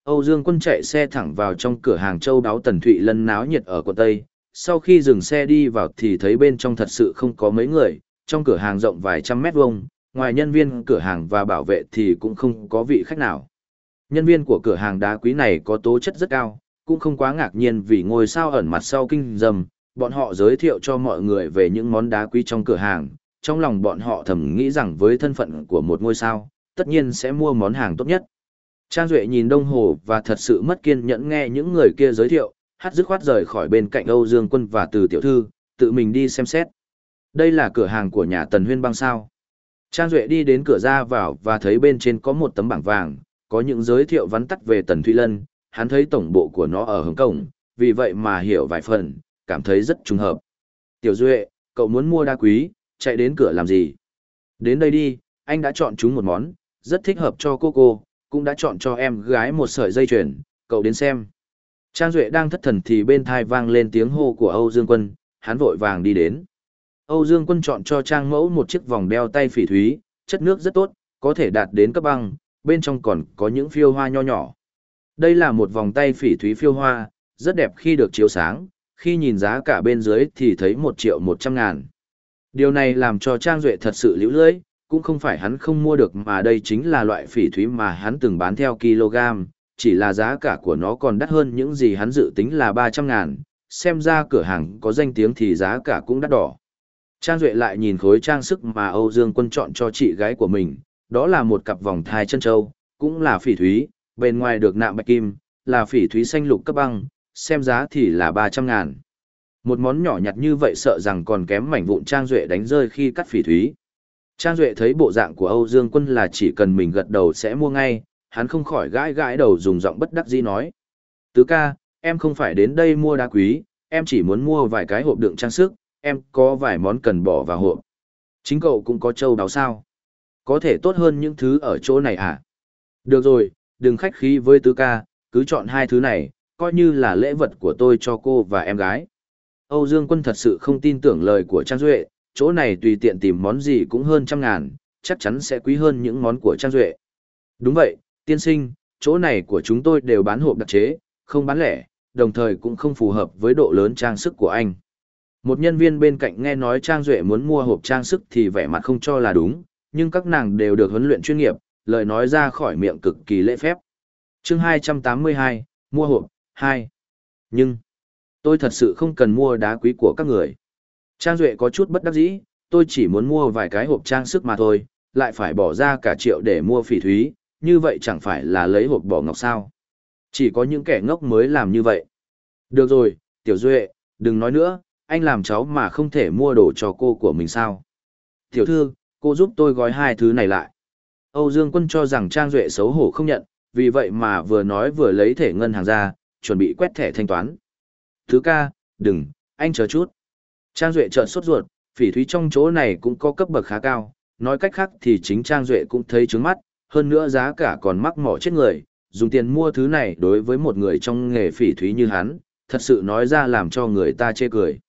Âu Dương Quân chạy xe thẳng vào trong cửa hàng châu đáo Tần Thụy Lân náo nhiệt ở quận Tây, sau khi dừng xe đi vào thì thấy bên trong thật sự không có mấy người, trong cửa hàng rộng vài trăm mét vuông, ngoài nhân viên cửa hàng và bảo vệ thì cũng không có vị khách nào. Nhân viên của cửa hàng đá quý này có tố chất rất cao, cũng không quá ngạc nhiên vì ngôi sao ẩn mặt sau kinh dầm, bọn họ giới thiệu cho mọi người về những món đá quý trong cửa hàng, trong lòng bọn họ thầm nghĩ rằng với thân phận của một ngôi sao, tất nhiên sẽ mua món hàng tốt nhất. Trang Duệ nhìn đồng hồ và thật sự mất kiên nhẫn nghe những người kia giới thiệu, hát dứt khoát rời khỏi bên cạnh Âu Dương Quân và từ tiểu thư, tự mình đi xem xét. Đây là cửa hàng của nhà Tần Huyên băng sao. Trang Duệ đi đến cửa ra vào và thấy bên trên có một tấm bảng vàng, có những giới thiệu vắn tắt về Tần Thụy Lân, hắn thấy tổng bộ của nó ở Hồng Kông, vì vậy mà hiểu vài phần, cảm thấy rất trùng hợp. Tiểu Duệ, cậu muốn mua đa quý, chạy đến cửa làm gì? Đến đây đi, anh đã chọn chúng một món, rất thích hợp cho cô cô, cũng đã chọn cho em gái một sợi dây chuyền, cậu đến xem. Trang Duệ đang thất thần thì bên thai vang lên tiếng hô của Âu Dương Quân, hắn vội vàng đi đến. Âu Dương Quân chọn cho Trang Mẫu một chiếc vòng đeo tay phỉ thúy, chất nước rất tốt, có thể đạt đến cấp băng, bên trong còn có những phiêu hoa nho nhỏ. Đây là một vòng tay phỉ thúy phiêu hoa, rất đẹp khi được chiếu sáng, khi nhìn giá cả bên dưới thì thấy một triệu một trăm ngàn. Điều này làm cho Trang Duệ thật sự liễu lưỡi, cũng không phải hắn không mua được mà đây chính là loại phỉ thúy mà hắn từng bán theo kg, chỉ là giá cả của nó còn đắt hơn những gì hắn dự tính là 300 ngàn, xem ra cửa hàng có danh tiếng thì giá cả cũng đắt đỏ. Trang Duệ lại nhìn khối trang sức mà Âu Dương Quân chọn cho chị gái của mình, đó là một cặp vòng thai chân châu, cũng là phỉ thúy, bên ngoài được nạm bạch kim, là phỉ thúy xanh lục cấp băng, xem giá thì là 300 ngàn. Một món nhỏ nhặt như vậy sợ rằng còn kém mảnh vụn Trang Duệ đánh rơi khi cắt phỉ thúy. Trang Duệ thấy bộ dạng của Âu Dương Quân là chỉ cần mình gật đầu sẽ mua ngay, hắn không khỏi gãi gãi đầu dùng giọng bất đắc dĩ nói. Tứ ca, em không phải đến đây mua đá quý, em chỉ muốn mua vài cái hộp đựng trang sức, em có vài món cần bỏ vào hộp. Chính cậu cũng có châu đáo sao? Có thể tốt hơn những thứ ở chỗ này à? Được rồi, đừng khách khí với tứ ca, cứ chọn hai thứ này, coi như là lễ vật của tôi cho cô và em gái. Âu Dương Quân thật sự không tin tưởng lời của Trang Duệ, chỗ này tùy tiện tìm món gì cũng hơn trăm ngàn, chắc chắn sẽ quý hơn những món của Trang Duệ. Đúng vậy, tiên sinh, chỗ này của chúng tôi đều bán hộp đặc chế, không bán lẻ, đồng thời cũng không phù hợp với độ lớn trang sức của anh. Một nhân viên bên cạnh nghe nói Trang Duệ muốn mua hộp trang sức thì vẻ mặt không cho là đúng, nhưng các nàng đều được huấn luyện chuyên nghiệp, lời nói ra khỏi miệng cực kỳ lễ phép. chương 282, mua hộp, 2. Nhưng, tôi thật sự không cần mua đá quý của các người. Trang Duệ có chút bất đắc dĩ, tôi chỉ muốn mua vài cái hộp trang sức mà thôi, lại phải bỏ ra cả triệu để mua phỉ thúy, như vậy chẳng phải là lấy hộp bỏ ngọc sao. Chỉ có những kẻ ngốc mới làm như vậy. Được rồi, Tiểu Duệ, đừng nói nữa, anh làm cháu mà không thể mua đồ cho cô của mình sao. Tiểu thư, cô giúp tôi gói hai thứ này lại. Âu Dương Quân cho rằng Trang Duệ xấu hổ không nhận, vì vậy mà vừa nói vừa lấy thẻ ngân hàng ra, chuẩn bị quét thẻ thanh toán. Thứ ca, đừng, anh chờ chút. Trang Duệ trợn sốt ruột, phỉ thúy trong chỗ này cũng có cấp bậc khá cao, nói cách khác thì chính Trang Duệ cũng thấy trứng mắt, hơn nữa giá cả còn mắc mỏ chết người, dùng tiền mua thứ này đối với một người trong nghề phỉ thúy như hắn, thật sự nói ra làm cho người ta chê cười.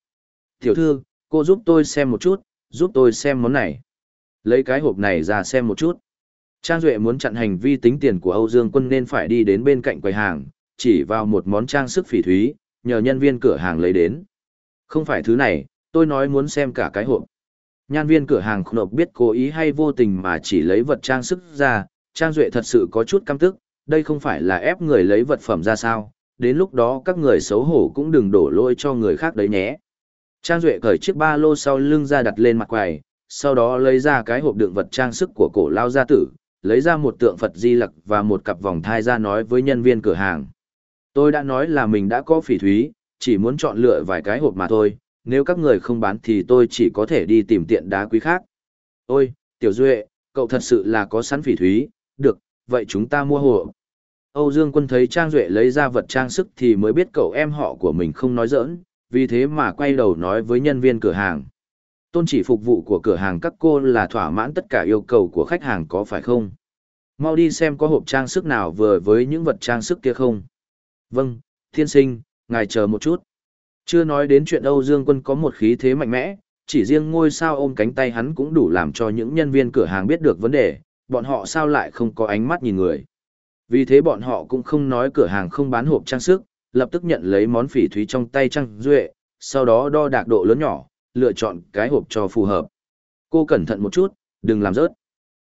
Tiểu thư, cô giúp tôi xem một chút, giúp tôi xem món này. Lấy cái hộp này ra xem một chút. Trang Duệ muốn chặn hành vi tính tiền của Âu Dương Quân nên phải đi đến bên cạnh quầy hàng, chỉ vào một món trang sức phỉ thúy, nhờ nhân viên cửa hàng lấy đến. Không phải thứ này, tôi nói muốn xem cả cái hộp. Nhân viên cửa hàng không biết cố ý hay vô tình mà chỉ lấy vật trang sức ra, Trang Duệ thật sự có chút căm tức, đây không phải là ép người lấy vật phẩm ra sao, đến lúc đó các người xấu hổ cũng đừng đổ lỗi cho người khác đấy nhé. Trang Duệ cởi chiếc ba lô sau lưng ra đặt lên mặt quầy, sau đó lấy ra cái hộp đựng vật trang sức của cổ lao gia tử, lấy ra một tượng Phật Di Lặc và một cặp vòng thai ra nói với nhân viên cửa hàng. Tôi đã nói là mình đã có phỉ thúy, chỉ muốn chọn lựa vài cái hộp mà thôi, nếu các người không bán thì tôi chỉ có thể đi tìm tiện đá quý khác. Ôi, Tiểu Duệ, cậu thật sự là có sẵn phỉ thúy, được, vậy chúng ta mua hộ. Âu Dương Quân thấy Trang Duệ lấy ra vật trang sức thì mới biết cậu em họ của mình không nói giỡn, vì thế mà quay đầu nói với nhân viên cửa hàng. Tôn chỉ phục vụ của cửa hàng các cô là thỏa mãn tất cả yêu cầu của khách hàng có phải không? Mau đi xem có hộp trang sức nào vừa với những vật trang sức kia không? Vâng, thiên sinh, ngài chờ một chút. Chưa nói đến chuyện Âu Dương Quân có một khí thế mạnh mẽ, chỉ riêng ngôi sao ôm cánh tay hắn cũng đủ làm cho những nhân viên cửa hàng biết được vấn đề, bọn họ sao lại không có ánh mắt nhìn người. Vì thế bọn họ cũng không nói cửa hàng không bán hộp trang sức, lập tức nhận lấy món phỉ thúy trong tay Trang Duệ, sau đó đo đạc độ lớn nhỏ, lựa chọn cái hộp cho phù hợp. Cô cẩn thận một chút, đừng làm rớt.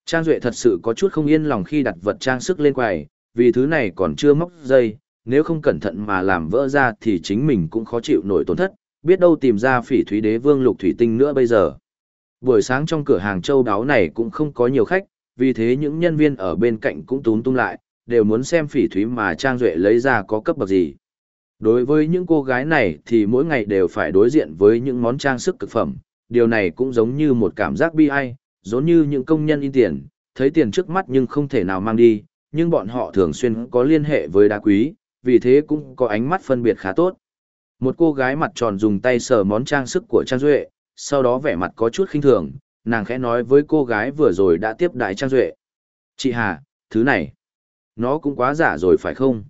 Trang Duệ thật sự có chút không yên lòng khi đặt vật trang sức lên quầy, vì thứ này còn chưa móc dây, nếu không cẩn thận mà làm vỡ ra thì chính mình cũng khó chịu nổi tổn thất, biết đâu tìm ra phỉ thúy đế vương lục thủy tinh nữa bây giờ. Buổi sáng trong cửa hàng châu đáo này cũng không có nhiều khách, vì thế những nhân viên ở bên cạnh cũng túm tung lại, đều muốn xem phỉ thúy mà Trang Duệ lấy ra có cấp bậc gì. Đối với những cô gái này thì mỗi ngày đều phải đối diện với những món trang sức cực phẩm, điều này cũng giống như một cảm giác bi ai, giống như những công nhân in tiền, thấy tiền trước mắt nhưng không thể nào mang đi, nhưng bọn họ thường xuyên có liên hệ với đá quý, vì thế cũng có ánh mắt phân biệt khá tốt. Một cô gái mặt tròn dùng tay sờ món trang sức của Trang Duệ, sau đó vẻ mặt có chút khinh thường, nàng khẽ nói với cô gái vừa rồi đã tiếp đại Trang Duệ. Chị Hà, thứ này, nó cũng quá giả rồi phải không?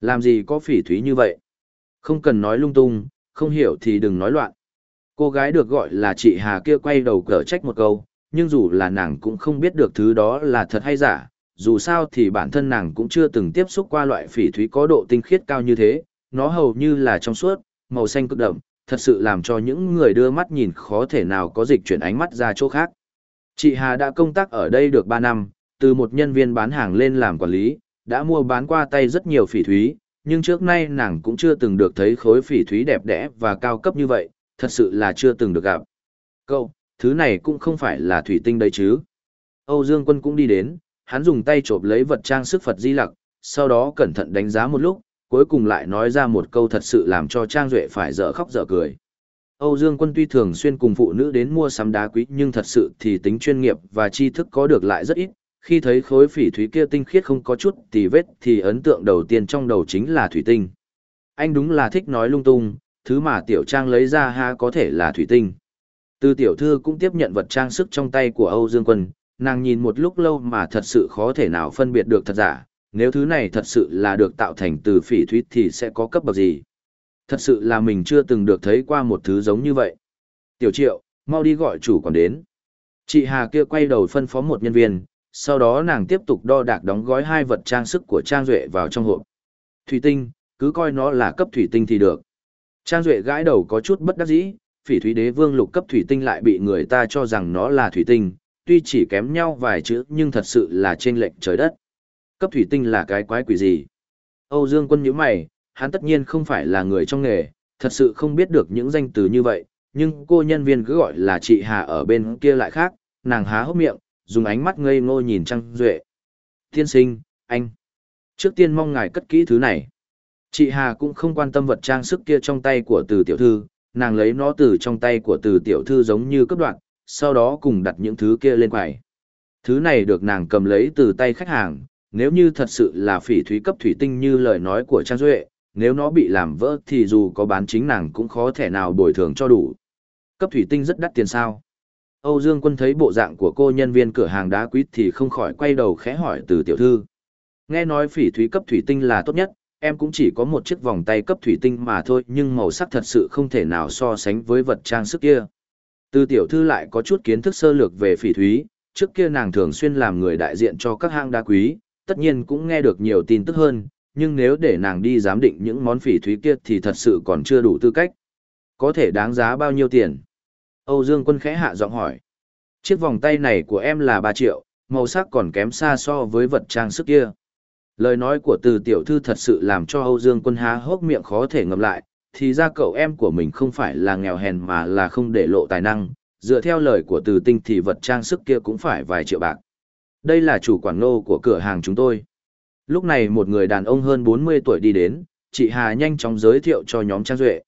Làm gì có phỉ thúy như vậy? Không cần nói lung tung, không hiểu thì đừng nói loạn. Cô gái được gọi là chị Hà kia quay đầu cở trách một câu, nhưng dù là nàng cũng không biết được thứ đó là thật hay giả, dù sao thì bản thân nàng cũng chưa từng tiếp xúc qua loại phỉ thúy có độ tinh khiết cao như thế, nó hầu như là trong suốt, màu xanh cực đậm, thật sự làm cho những người đưa mắt nhìn khó thể nào có dịch chuyển ánh mắt ra chỗ khác. Chị Hà đã công tác ở đây được 3 năm, từ một nhân viên bán hàng lên làm quản lý, đã mua bán qua tay rất nhiều phỉ thúy, nhưng trước nay nàng cũng chưa từng được thấy khối phỉ thúy đẹp đẽ và cao cấp như vậy, thật sự là chưa từng được gặp. Cậu, thứ này cũng không phải là thủy tinh đấy chứ. Âu Dương Quân cũng đi đến, hắn dùng tay chộp lấy vật trang sức Phật Di Lặc, sau đó cẩn thận đánh giá một lúc, cuối cùng lại nói ra một câu thật sự làm cho Trang Duệ phải dở khóc dở cười. Âu Dương Quân tuy thường xuyên cùng phụ nữ đến mua sắm đá quý nhưng thật sự thì tính chuyên nghiệp và tri thức có được lại rất ít, khi thấy khối phỉ thúy kia tinh khiết không có chút tì vết thì ấn tượng đầu tiên trong đầu chính là thủy tinh. Anh đúng là thích nói lung tung, thứ mà tiểu trang lấy ra ha có thể là thủy tinh. Từ tiểu thư cũng tiếp nhận vật trang sức trong tay của Âu Dương Quân, nàng nhìn một lúc lâu mà thật sự khó thể nào phân biệt được thật giả, nếu thứ này thật sự là được tạo thành từ phỉ thúy thì sẽ có cấp bậc gì. Thật sự là mình chưa từng được thấy qua một thứ giống như vậy. Tiểu triệu, mau đi gọi chủ còn đến. Chị Hà kia quay đầu phân phó một nhân viên, sau đó nàng tiếp tục đo đạc đóng gói hai vật trang sức của Trang Duệ vào trong hộp. Thủy tinh, cứ coi nó là cấp thủy tinh thì được. Trang Duệ gãi đầu có chút bất đắc dĩ, phỉ thủy đế vương lục cấp thủy tinh lại bị người ta cho rằng nó là thủy tinh, tuy chỉ kém nhau vài chữ nhưng thật sự là trên lệnh trời đất. Cấp thủy tinh là cái quái quỷ gì? Âu Dương quân nhíu mày, hắn tất nhiên không phải là người trong nghề, thật sự không biết được những danh từ như vậy, nhưng cô nhân viên cứ gọi là chị Hà ở bên kia lại khác, nàng há hốc miệng, dùng ánh mắt ngây ngô nhìn Trang Duệ. Tiên sinh, anh. Trước tiên mong ngài cất kỹ thứ này. Chị Hà cũng không quan tâm vật trang sức kia trong tay của từ tiểu thư, nàng lấy nó từ trong tay của từ tiểu thư giống như cấp đoạn, sau đó cùng đặt những thứ kia lên quầy. Thứ này được nàng cầm lấy từ tay khách hàng, nếu như thật sự là phỉ thúy cấp thủy tinh như lời nói của Trang Duệ, nếu nó bị làm vỡ thì dù có bán chính nàng cũng khó thể nào bồi thường cho đủ. Cấp thủy tinh rất đắt tiền sao. Âu Dương Quân thấy bộ dạng của cô nhân viên cửa hàng đá quý thì không khỏi quay đầu khẽ hỏi từ tiểu thư. Nghe nói phỉ thúy cấp thủy tinh là tốt nhất, em cũng chỉ có một chiếc vòng tay cấp thủy tinh mà thôi nhưng màu sắc thật sự không thể nào so sánh với vật trang sức kia. Từ tiểu thư lại có chút kiến thức sơ lược về phỉ thúy, trước kia nàng thường xuyên làm người đại diện cho các hang đá quý, tất nhiên cũng nghe được nhiều tin tức hơn, nhưng nếu để nàng đi giám định những món phỉ thúy kia thì thật sự còn chưa đủ tư cách. Có thể đáng giá bao nhiêu tiền? Âu Dương Quân khẽ hạ giọng hỏi. Chiếc vòng tay này của em là 3 triệu, màu sắc còn kém xa so với vật trang sức kia. Lời nói của từ tiểu thư thật sự làm cho Âu Dương Quân há hốc miệng khó thể ngậm lại, thì ra cậu em của mình không phải là nghèo hèn mà là không để lộ tài năng, dựa theo lời của từ tinh thì vật trang sức kia cũng phải vài triệu bạc. Đây là chủ quản nô của cửa hàng chúng tôi. Lúc này một người đàn ông hơn 40 tuổi đi đến, chị Hà nhanh chóng giới thiệu cho nhóm Trang Duệ.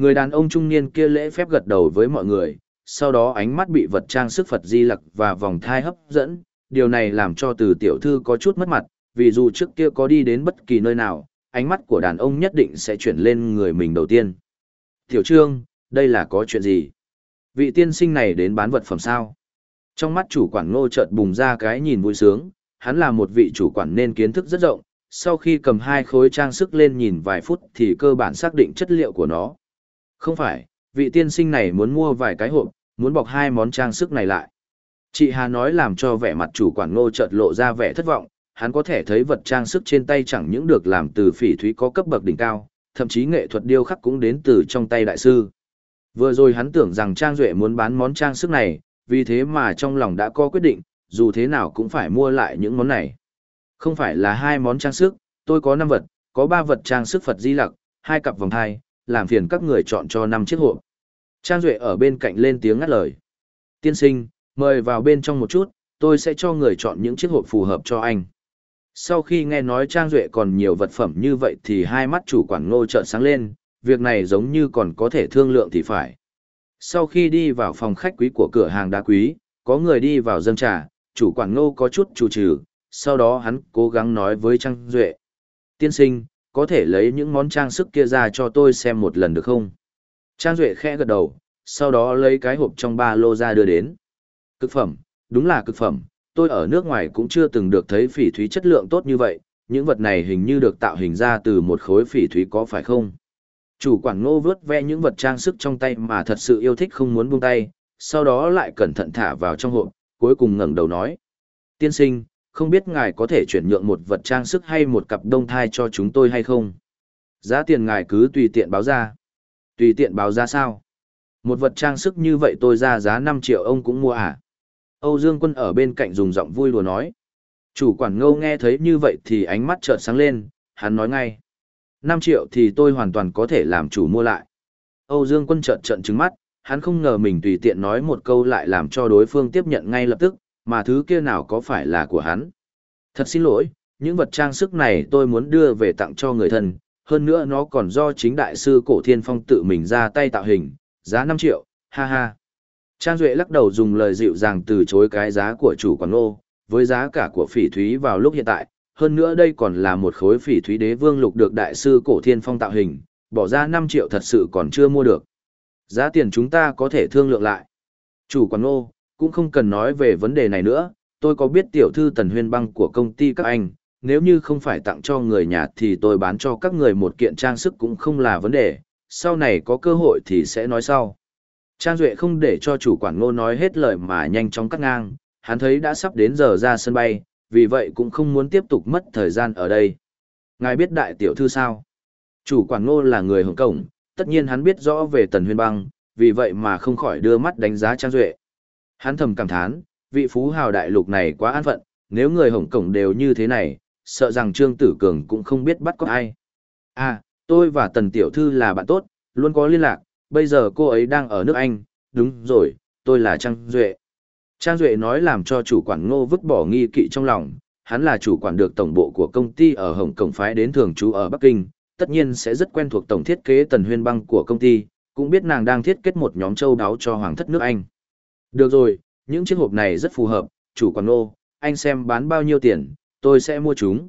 Người đàn ông trung niên kia lễ phép gật đầu với mọi người, sau đó ánh mắt bị vật trang sức Phật Di Lặc và vòng thai hấp dẫn, điều này làm cho từ tiểu thư có chút mất mặt, vì dù trước kia có đi đến bất kỳ nơi nào, ánh mắt của đàn ông nhất định sẽ chuyển lên người mình đầu tiên. Tiểu trương, đây là có chuyện gì? Vị tiên sinh này đến bán vật phẩm sao? Trong mắt chủ quản ngô chợt bùng ra cái nhìn vui sướng, hắn là một vị chủ quản nên kiến thức rất rộng, sau khi cầm hai khối trang sức lên nhìn vài phút thì cơ bản xác định chất liệu của nó. Không phải, vị tiên sinh này muốn mua vài cái hộp, muốn bọc hai món trang sức này lại. Chị Hà nói làm cho vẻ mặt chủ quản ngô chợt lộ ra vẻ thất vọng, hắn có thể thấy vật trang sức trên tay chẳng những được làm từ phỉ thúy có cấp bậc đỉnh cao, thậm chí nghệ thuật điêu khắc cũng đến từ trong tay đại sư. Vừa rồi hắn tưởng rằng Trang Duệ muốn bán món trang sức này, vì thế mà trong lòng đã có quyết định, dù thế nào cũng phải mua lại những món này. Không phải là hai món trang sức, tôi có 5 vật, có 3 vật trang sức Phật Di Lặc, hai cặp vòng thai, làm phiền các người chọn cho 5 chiếc hộp. Trang Duệ ở bên cạnh lên tiếng ngắt lời. Tiên sinh, mời vào bên trong một chút, tôi sẽ cho người chọn những chiếc hộp phù hợp cho anh. Sau khi nghe nói Trang Duệ còn nhiều vật phẩm như vậy thì hai mắt chủ quản ngô trợn sáng lên, việc này giống như còn có thể thương lượng thì phải. Sau khi đi vào phòng khách quý của cửa hàng đá quý, có người đi vào dâng trà, chủ quản ngô có chút chủ trừ, sau đó hắn cố gắng nói với Trang Duệ. Tiên sinh, có thể lấy những món trang sức kia ra cho tôi xem một lần được không? Trang Duệ khẽ gật đầu, sau đó lấy cái hộp trong ba lô ra đưa đến. Cực phẩm, đúng là cực phẩm, tôi ở nước ngoài cũng chưa từng được thấy phỉ thúy chất lượng tốt như vậy, những vật này hình như được tạo hình ra từ một khối phỉ thúy có phải không? Chủ quản ngô vớt ve những vật trang sức trong tay mà thật sự yêu thích không muốn buông tay, sau đó lại cẩn thận thả vào trong hộp, cuối cùng ngẩng đầu nói. Tiên sinh, không biết ngài có thể chuyển nhượng một vật trang sức hay một cặp đông thai cho chúng tôi hay không? Giá tiền ngài cứ tùy tiện báo ra. Tùy tiện báo ra sao? Một vật trang sức như vậy tôi ra giá 5 triệu ông cũng mua à? Âu Dương Quân ở bên cạnh dùng giọng vui đùa nói. Chủ quản ngâu nghe thấy như vậy thì ánh mắt chợt sáng lên, hắn nói ngay. 5 triệu thì tôi hoàn toàn có thể làm chủ mua lại. Âu Dương Quân trợn trợn trừng mắt, hắn không ngờ mình tùy tiện nói một câu lại làm cho đối phương tiếp nhận ngay lập tức, mà thứ kia nào có phải là của hắn. Thật xin lỗi, những vật trang sức này tôi muốn đưa về tặng cho người thân, hơn nữa nó còn do chính đại sư cổ thiên phong tự mình ra tay tạo hình, giá 5 triệu, ha ha. Trang Duệ lắc đầu dùng lời dịu dàng từ chối cái giá của chủ quán ô, với giá cả của phỉ thúy vào lúc hiện tại, hơn nữa đây còn là một khối phỉ thúy đế vương lục được đại sư cổ thiên phong tạo hình, bỏ ra 5 triệu thật sự còn chưa mua được. Giá tiền chúng ta có thể thương lượng lại. Chủ quán ô, cũng không cần nói về vấn đề này nữa, tôi có biết tiểu thư tần huyên băng của công ty các anh, nếu như không phải tặng cho người nhà thì tôi bán cho các người một kiện trang sức cũng không là vấn đề, sau này có cơ hội thì sẽ nói sau. Trang Duệ không để cho chủ quản ngô nói hết lời mà nhanh chóng cắt ngang, hắn thấy đã sắp đến giờ ra sân bay, vì vậy cũng không muốn tiếp tục mất thời gian ở đây. Ngài biết đại tiểu thư sao? Chủ quản ngô là người Hồng Cổng, tất nhiên hắn biết rõ về tần huyên băng, vì vậy mà không khỏi đưa mắt đánh giá Trang Duệ. Hắn thầm cảm thán, vị phú hào đại lục này quá an phận, nếu người Hồng Cổng đều như thế này, sợ rằng Trương Tử Cường cũng không biết bắt có ai. À, tôi và tần tiểu thư là bạn tốt, luôn có liên lạc, bây giờ cô ấy đang ở nước Anh, đúng rồi, tôi là Trang Duệ. Trang Duệ nói làm cho chủ quản ngô vứt bỏ nghi kỵ trong lòng, hắn là chủ quản được tổng bộ của công ty ở Hồng Kông phái đến thường trú ở Bắc Kinh, tất nhiên sẽ rất quen thuộc tổng thiết kế tần huyên băng của công ty, cũng biết nàng đang thiết kết một nhóm châu đáo cho hoàng thất nước Anh. Được rồi, những chiếc hộp này rất phù hợp, chủ quản nô, anh xem bán bao nhiêu tiền, tôi sẽ mua chúng.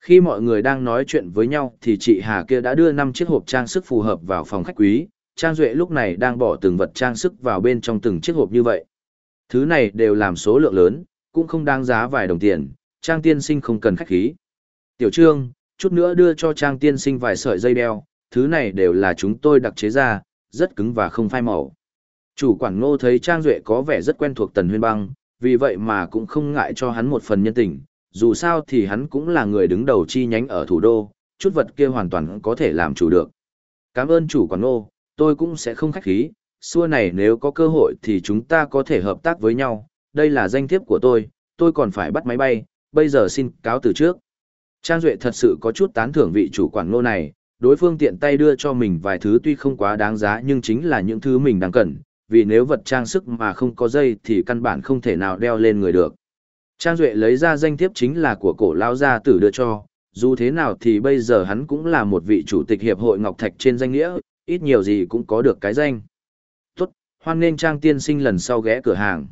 Khi mọi người đang nói chuyện với nhau thì chị Hà kia đã đưa 5 chiếc hộp trang sức phù hợp vào phòng khách quý, Trang Duệ lúc này đang bỏ từng vật trang sức vào bên trong từng chiếc hộp như vậy. Thứ này đều làm số lượng lớn, cũng không đáng giá vài đồng tiền, Trang tiên sinh không cần khách khí. Tiểu Trương, chút nữa đưa cho Trang tiên sinh vài sợi dây đeo, thứ này đều là chúng tôi đặc chế ra, rất cứng và không phai màu. Chủ quản ngô thấy Trang Duệ có vẻ rất quen thuộc Tần Huyên Băng, vì vậy mà cũng không ngại cho hắn một phần nhân tình, dù sao thì hắn cũng là người đứng đầu chi nhánh ở thủ đô, chút vật kia hoàn toàn có thể làm chủ được. Cảm ơn chủ quản ngô, tôi cũng sẽ không khách khí, xua này nếu có cơ hội thì chúng ta có thể hợp tác với nhau, đây là danh thiếp của tôi, tôi còn phải bắt máy bay, bây giờ xin cáo từ trước. Trang Duệ thật sự có chút tán thưởng vị chủ quản Ngô này, đối phương tiện tay đưa cho mình vài thứ tuy không quá đáng giá nhưng chính là những thứ mình đang cần, vì nếu vật trang sức mà không có dây thì căn bản không thể nào đeo lên người được. Trang Duệ lấy ra danh thiếp chính là của cổ lao gia tử đưa cho, dù thế nào thì bây giờ hắn cũng là một vị chủ tịch hiệp hội Ngọc Thạch trên danh nghĩa, ít nhiều gì cũng có được cái danh. Tốt, hoan nên trang tiên sinh lần sau ghé cửa hàng.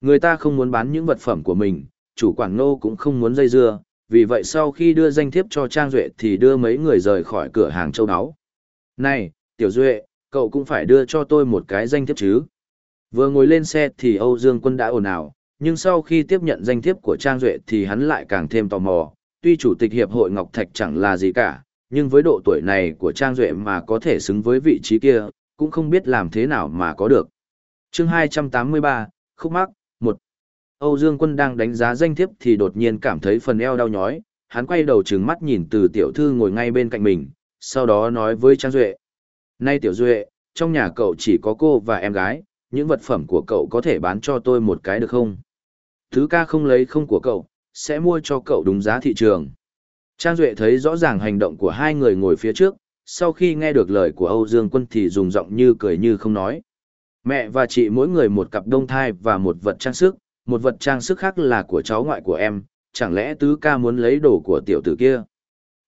Người ta không muốn bán những vật phẩm của mình, chủ quản nô cũng không muốn dây dưa, vì vậy sau khi đưa danh thiếp cho Trang Duệ thì đưa mấy người rời khỏi cửa hàng châu áo. Này, Tiểu Duệ, cậu cũng phải đưa cho tôi một cái danh thiếp chứ. Vừa ngồi lên xe thì Âu Dương Quân đã ồn ào, nhưng sau khi tiếp nhận danh thiếp của Trang Duệ thì hắn lại càng thêm tò mò. Tuy chủ tịch Hiệp hội Ngọc Thạch chẳng là gì cả, nhưng với độ tuổi này của Trang Duệ mà có thể xứng với vị trí kia, cũng không biết làm thế nào mà có được. chương 283, Khúc Mắc, 1. Âu Dương Quân đang đánh giá danh thiếp thì đột nhiên cảm thấy phần eo đau nhói, hắn quay đầu trừng mắt nhìn từ tiểu thư ngồi ngay bên cạnh mình, sau đó nói với Trang Duệ. Nay tiểu Duệ, trong nhà cậu chỉ có cô và em gái, những vật phẩm của cậu có thể bán cho tôi một cái được không? Thứ ca không lấy không của cậu, sẽ mua cho cậu đúng giá thị trường. Trang Duệ thấy rõ ràng hành động của hai người ngồi phía trước, sau khi nghe được lời của Âu Dương Quân thì dùng giọng như cười như không nói. Mẹ và chị mỗi người một cặp đông thai và một vật trang sức, một vật trang sức khác là của cháu ngoại của em, chẳng lẽ tứ ca muốn lấy đồ của tiểu tử kia?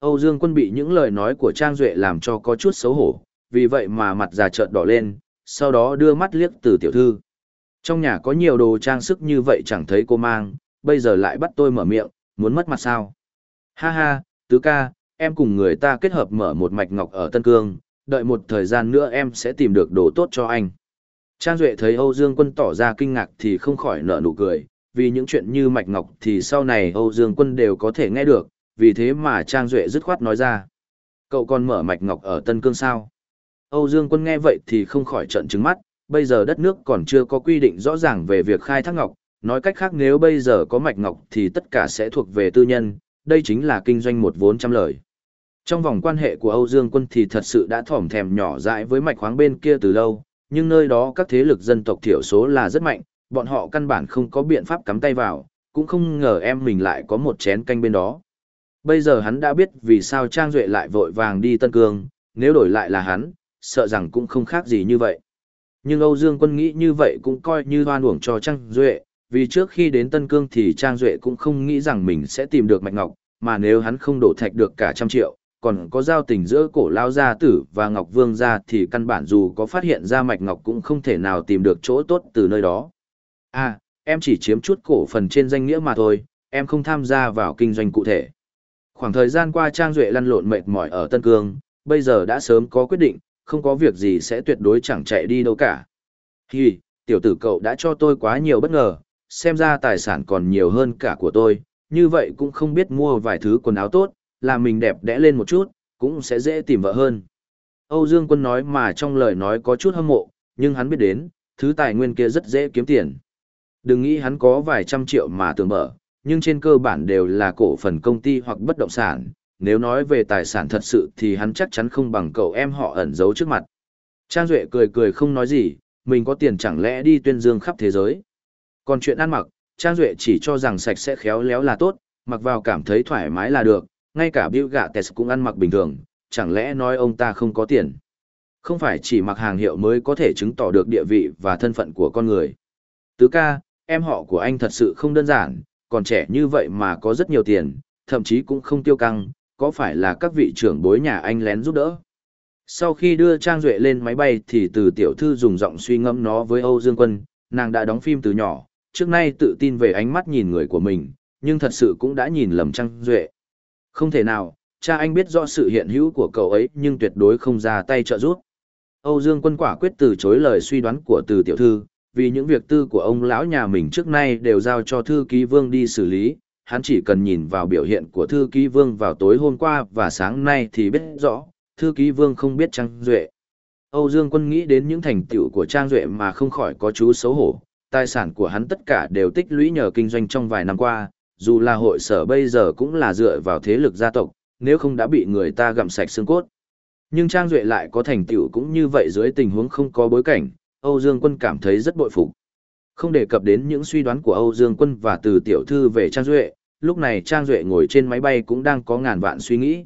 Âu Dương Quân bị những lời nói của Trang Duệ làm cho có chút xấu hổ, vì vậy mà mặt già trợn đỏ lên, sau đó đưa mắt liếc từ tiểu thư. Trong nhà có nhiều đồ trang sức như vậy chẳng thấy cô mang, bây giờ lại bắt tôi mở miệng, muốn mất mặt sao? Ha ha, tứ ca, em cùng người ta kết hợp mở một mạch ngọc ở Tân Cương, đợi một thời gian nữa em sẽ tìm được đồ tốt cho anh. Trang Duệ thấy Âu Dương Quân tỏ ra kinh ngạc thì không khỏi nở nụ cười, vì những chuyện như mạch ngọc thì sau này Âu Dương Quân đều có thể nghe được, vì thế mà Trang Duệ dứt khoát nói ra. Cậu còn mở mạch ngọc ở Tân Cương sao? Âu Dương Quân nghe vậy thì không khỏi trận trứng mắt, bây giờ đất nước còn chưa có quy định rõ ràng về việc khai thác ngọc, nói cách khác nếu bây giờ có mạch ngọc thì tất cả sẽ thuộc về tư nhân, đây chính là kinh doanh một vốn trăm lời. Trong vòng quan hệ của Âu Dương Quân thì thật sự đã thỏm thèm nhỏ dãi với mạch khoáng bên kia từ lâu, nhưng nơi đó các thế lực dân tộc thiểu số là rất mạnh, bọn họ căn bản không có biện pháp cắm tay vào, cũng không ngờ em mình lại có một chén canh bên đó. Bây giờ hắn đã biết vì sao Trang Duệ lại vội vàng đi Tân Cương, nếu đổi lại là hắn, sợ rằng cũng không khác gì như vậy. Nhưng Âu Dương Quân nghĩ như vậy cũng coi như hoan uổng cho Trang Duệ, vì trước khi đến Tân Cương thì Trang Duệ cũng không nghĩ rằng mình sẽ tìm được Mạch Ngọc, mà nếu hắn không đổ thạch được cả trăm triệu, còn có giao tình giữa cổ lao gia tử và Ngọc Vương gia thì căn bản dù có phát hiện ra Mạch Ngọc cũng không thể nào tìm được chỗ tốt từ nơi đó. À, em chỉ chiếm chút cổ phần trên danh nghĩa mà thôi, em không tham gia vào kinh doanh cụ thể. Khoảng thời gian qua Trang Duệ lăn lộn mệt mỏi ở Tân Cương, bây giờ đã sớm có quyết định, không có việc gì sẽ tuyệt đối chẳng chạy đi đâu cả. Hì, tiểu tử cậu đã cho tôi quá nhiều bất ngờ, xem ra tài sản còn nhiều hơn cả của tôi, như vậy cũng không biết mua vài thứ quần áo tốt, làm mình đẹp đẽ lên một chút, cũng sẽ dễ tìm vợ hơn. Âu Dương Quân nói mà trong lời nói có chút hâm mộ, nhưng hắn biết đến, thứ tài nguyên kia rất dễ kiếm tiền. Đừng nghĩ hắn có vài trăm triệu mà tưởng mở, nhưng trên cơ bản đều là cổ phần công ty hoặc bất động sản, nếu nói về tài sản thật sự thì hắn chắc chắn không bằng cậu em họ ẩn giấu trước mặt. Trang Duệ cười cười không nói gì, mình có tiền chẳng lẽ đi tuyên dương khắp thế giới. Còn chuyện ăn mặc, Trang Duệ chỉ cho rằng sạch sẽ khéo léo là tốt, mặc vào cảm thấy thoải mái là được, ngay cả Bill Gates cũng ăn mặc bình thường, chẳng lẽ nói ông ta không có tiền. Không phải chỉ mặc hàng hiệu mới có thể chứng tỏ được địa vị và thân phận của con người. Tứ ca, em họ của anh thật sự không đơn giản, còn trẻ như vậy mà có rất nhiều tiền, thậm chí cũng không tiêu căng, có phải là các vị trưởng bối nhà anh lén giúp đỡ? Sau khi đưa Trang Duệ lên máy bay thì từ tiểu thư dùng giọng suy ngẫm nó với Âu Dương Quân, nàng đã đóng phim từ nhỏ, trước nay tự tin về ánh mắt nhìn người của mình, nhưng thật sự cũng đã nhìn lầm Trang Duệ. Không thể nào, cha anh biết rõ sự hiện hữu của cậu ấy nhưng tuyệt đối không ra tay trợ giúp. Âu Dương Quân quả quyết từ chối lời suy đoán của từ tiểu thư, vì những việc tư của ông lão nhà mình trước nay đều giao cho thư ký vương đi xử lý, hắn chỉ cần nhìn vào biểu hiện của thư ký vương vào tối hôm qua và sáng nay thì biết rõ, thư ký vương không biết Trang Duệ. Âu Dương Quân nghĩ đến những thành tựu của Trang Duệ mà không khỏi có chú xấu hổ, tài sản của hắn tất cả đều tích lũy nhờ kinh doanh trong vài năm qua, dù là hội sở bây giờ cũng là dựa vào thế lực gia tộc, nếu không đã bị người ta gặm sạch xương cốt. Nhưng Trang Duệ lại có thành tựu cũng như vậy dưới tình huống không có bối cảnh, Âu Dương Quân cảm thấy rất bội phục. Không đề cập đến những suy đoán của Âu Dương Quân và từ tiểu thư về Trang Duệ, lúc này Trang Duệ ngồi trên máy bay cũng đang có ngàn vạn suy nghĩ.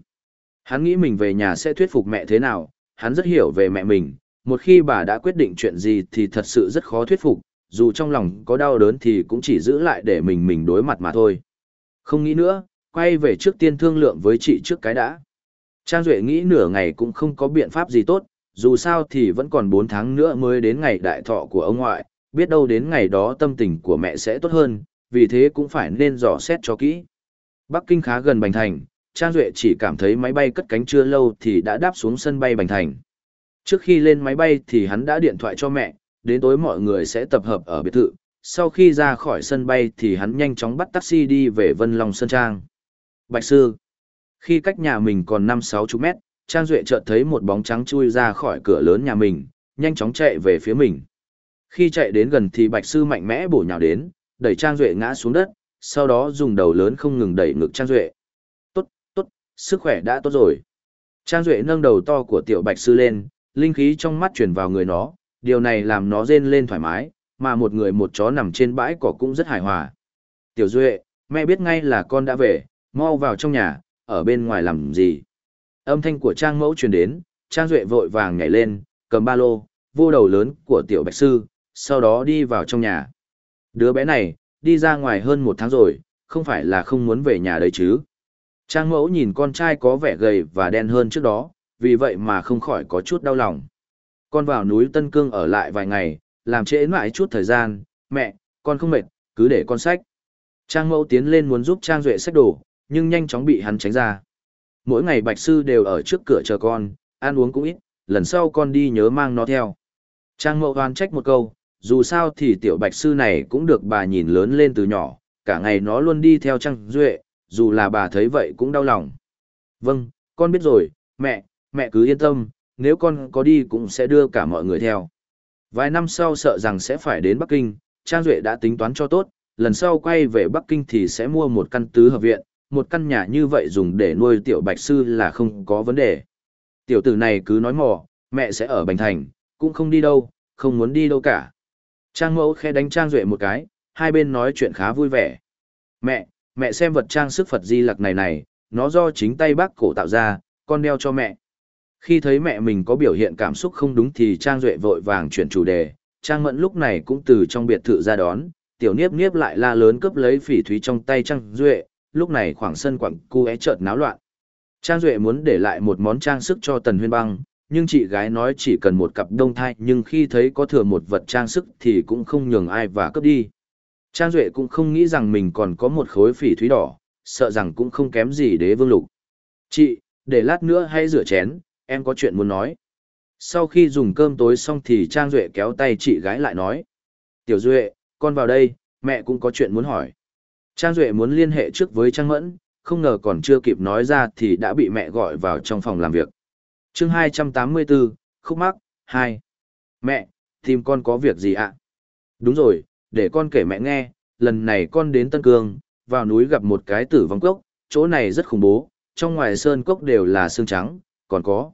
Hắn nghĩ mình về nhà sẽ thuyết phục mẹ thế nào, hắn rất hiểu về mẹ mình, một khi bà đã quyết định chuyện gì thì thật sự rất khó thuyết phục, dù trong lòng có đau đớn thì cũng chỉ giữ lại để mình mình đối mặt mà thôi. Không nghĩ nữa, quay về trước tiên thương lượng với chị trước cái đã. Trang Duệ nghĩ nửa ngày cũng không có biện pháp gì tốt, dù sao thì vẫn còn 4 tháng nữa mới đến ngày đại thọ của ông ngoại, biết đâu đến ngày đó tâm tình của mẹ sẽ tốt hơn, vì thế cũng phải nên dò xét cho kỹ. Bắc Kinh khá gần Bành Thành, Trang Duệ chỉ cảm thấy máy bay cất cánh chưa lâu thì đã đáp xuống sân bay Bành Thành. Trước khi lên máy bay thì hắn đã điện thoại cho mẹ, đến tối mọi người sẽ tập hợp ở biệt thự. Sau khi ra khỏi sân bay thì hắn nhanh chóng bắt taxi đi về Vân Long Sơn Trang. Bạch Sư Khi cách nhà mình còn 5-6 chục mét, Trang Duệ chợt thấy một bóng trắng chui ra khỏi cửa lớn nhà mình, nhanh chóng chạy về phía mình. Khi chạy đến gần thì Bạch Sư mạnh mẽ bổ nhào đến, đẩy Trang Duệ ngã xuống đất, sau đó dùng đầu lớn không ngừng đẩy ngực Trang Duệ. Tốt, tốt, sức khỏe đã tốt rồi. Trang Duệ nâng đầu to của tiểu Bạch Sư lên, linh khí trong mắt chuyển vào người nó, điều này làm nó rên lên thoải mái, mà một người một chó nằm trên bãi cỏ cũng rất hài hòa. Tiểu Duệ, mẹ biết ngay là con đã về, mau vào trong nhà, ở bên ngoài làm gì. Âm thanh của Trang Mẫu truyền đến, Trang Duệ vội vàng nhảy lên, cầm ba lô, vô đầu lớn của tiểu bạch sư, sau đó đi vào trong nhà. Đứa bé này, đi ra ngoài hơn một tháng rồi, không phải là không muốn về nhà đấy chứ. Trang mẫu nhìn con trai có vẻ gầy và đen hơn trước đó, vì vậy mà không khỏi có chút đau lòng. Con vào núi Tân Cương ở lại vài ngày, làm trễ mãi chút thời gian, mẹ, con không mệt, cứ để con sách. Trang mẫu tiến lên muốn giúp Trang Duệ sách đồ, nhưng nhanh chóng bị hắn tránh ra. Mỗi ngày bạch sư đều ở trước cửa chờ con, ăn uống cũng ít, lần sau con đi nhớ mang nó theo. Trang mẫu hoan trách một câu, dù sao thì tiểu bạch sư này cũng được bà nhìn lớn lên từ nhỏ, cả ngày nó luôn đi theo Trang Duệ, dù là bà thấy vậy cũng đau lòng. Vâng, con biết rồi, mẹ, mẹ cứ yên tâm, nếu con có đi cũng sẽ đưa cả mọi người theo. Vài năm sau sợ rằng sẽ phải đến Bắc Kinh, Trang Duệ đã tính toán cho tốt, lần sau quay về Bắc Kinh thì sẽ mua một căn tứ hợp viện, một căn nhà như vậy dùng để nuôi tiểu bạch sư là không có vấn đề. Tiểu tử này cứ nói mò, mẹ sẽ ở Bành Thành, cũng không đi đâu, không muốn đi đâu cả. Trang mẫu khe đánh Trang Duệ một cái, hai bên nói chuyện khá vui vẻ. Mẹ, mẹ xem vật trang sức Phật Di Lặc này này, nó do chính tay bác cổ tạo ra, con đeo cho mẹ. Khi thấy mẹ mình có biểu hiện cảm xúc không đúng thì Trang Duệ vội vàng chuyển chủ đề, Trang Mẫn lúc này cũng từ trong biệt thự ra đón, tiểu niếp niếp lại la lớn cướp lấy phỉ thúy trong tay Trang Duệ, lúc này khoảng sân quặng cu é chợt náo loạn. Trang Duệ muốn để lại một món trang sức cho Tần Huyên Băng, nhưng chị gái nói chỉ cần một cặp đông thai nhưng khi thấy có thừa một vật trang sức thì cũng không nhường ai và cướp đi. Trang Duệ cũng không nghĩ rằng mình còn có một khối phỉ thúy đỏ, sợ rằng cũng không kém gì đế vương lục. Chị, để lát nữa hay rửa chén, em có chuyện muốn nói. Sau khi dùng cơm tối xong thì Trang Duệ kéo tay chị gái lại nói. Tiểu Duệ, con vào đây, mẹ cũng có chuyện muốn hỏi. Trang Duệ muốn liên hệ trước với Trang Mẫn, không ngờ còn chưa kịp nói ra thì đã bị mẹ gọi vào trong phòng làm việc chương 284, Khúc Mắc, 2. Mẹ, tìm con có việc gì ạ? Đúng rồi, để con kể mẹ nghe, lần này con đến Tân Cương, vào núi gặp một cái tử vong cốc, chỗ này rất khủng bố, trong ngoài sơn cốc đều là xương trắng, còn có.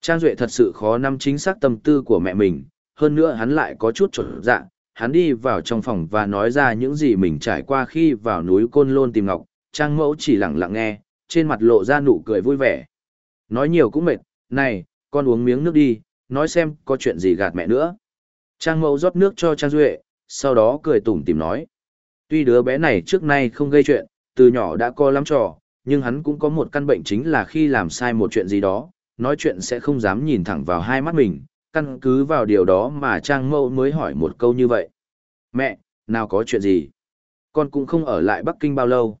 Trang Duệ thật sự khó nắm chính xác tâm tư của mẹ mình, hơn nữa hắn lại có chút trộn dạ, hắn đi vào trong phòng và nói ra những gì mình trải qua khi vào núi Côn Lôn tìm Ngọc, Trang Mẫu chỉ lặng lặng nghe, trên mặt lộ ra nụ cười vui vẻ. Nói nhiều cũng mệt, này, con uống miếng nước đi, nói xem có chuyện gì gạt mẹ nữa. Trang Mẫu rót nước cho Trang Duệ, sau đó cười tủm tìm nói. Tuy đứa bé này trước nay không gây chuyện, từ nhỏ đã co lắm trò, nhưng hắn cũng có một căn bệnh chính là khi làm sai một chuyện gì đó, nói chuyện sẽ không dám nhìn thẳng vào hai mắt mình, căn cứ vào điều đó mà Trang Mẫu mới hỏi một câu như vậy. Mẹ, nào có chuyện gì? Con cũng không ở lại Bắc Kinh bao lâu.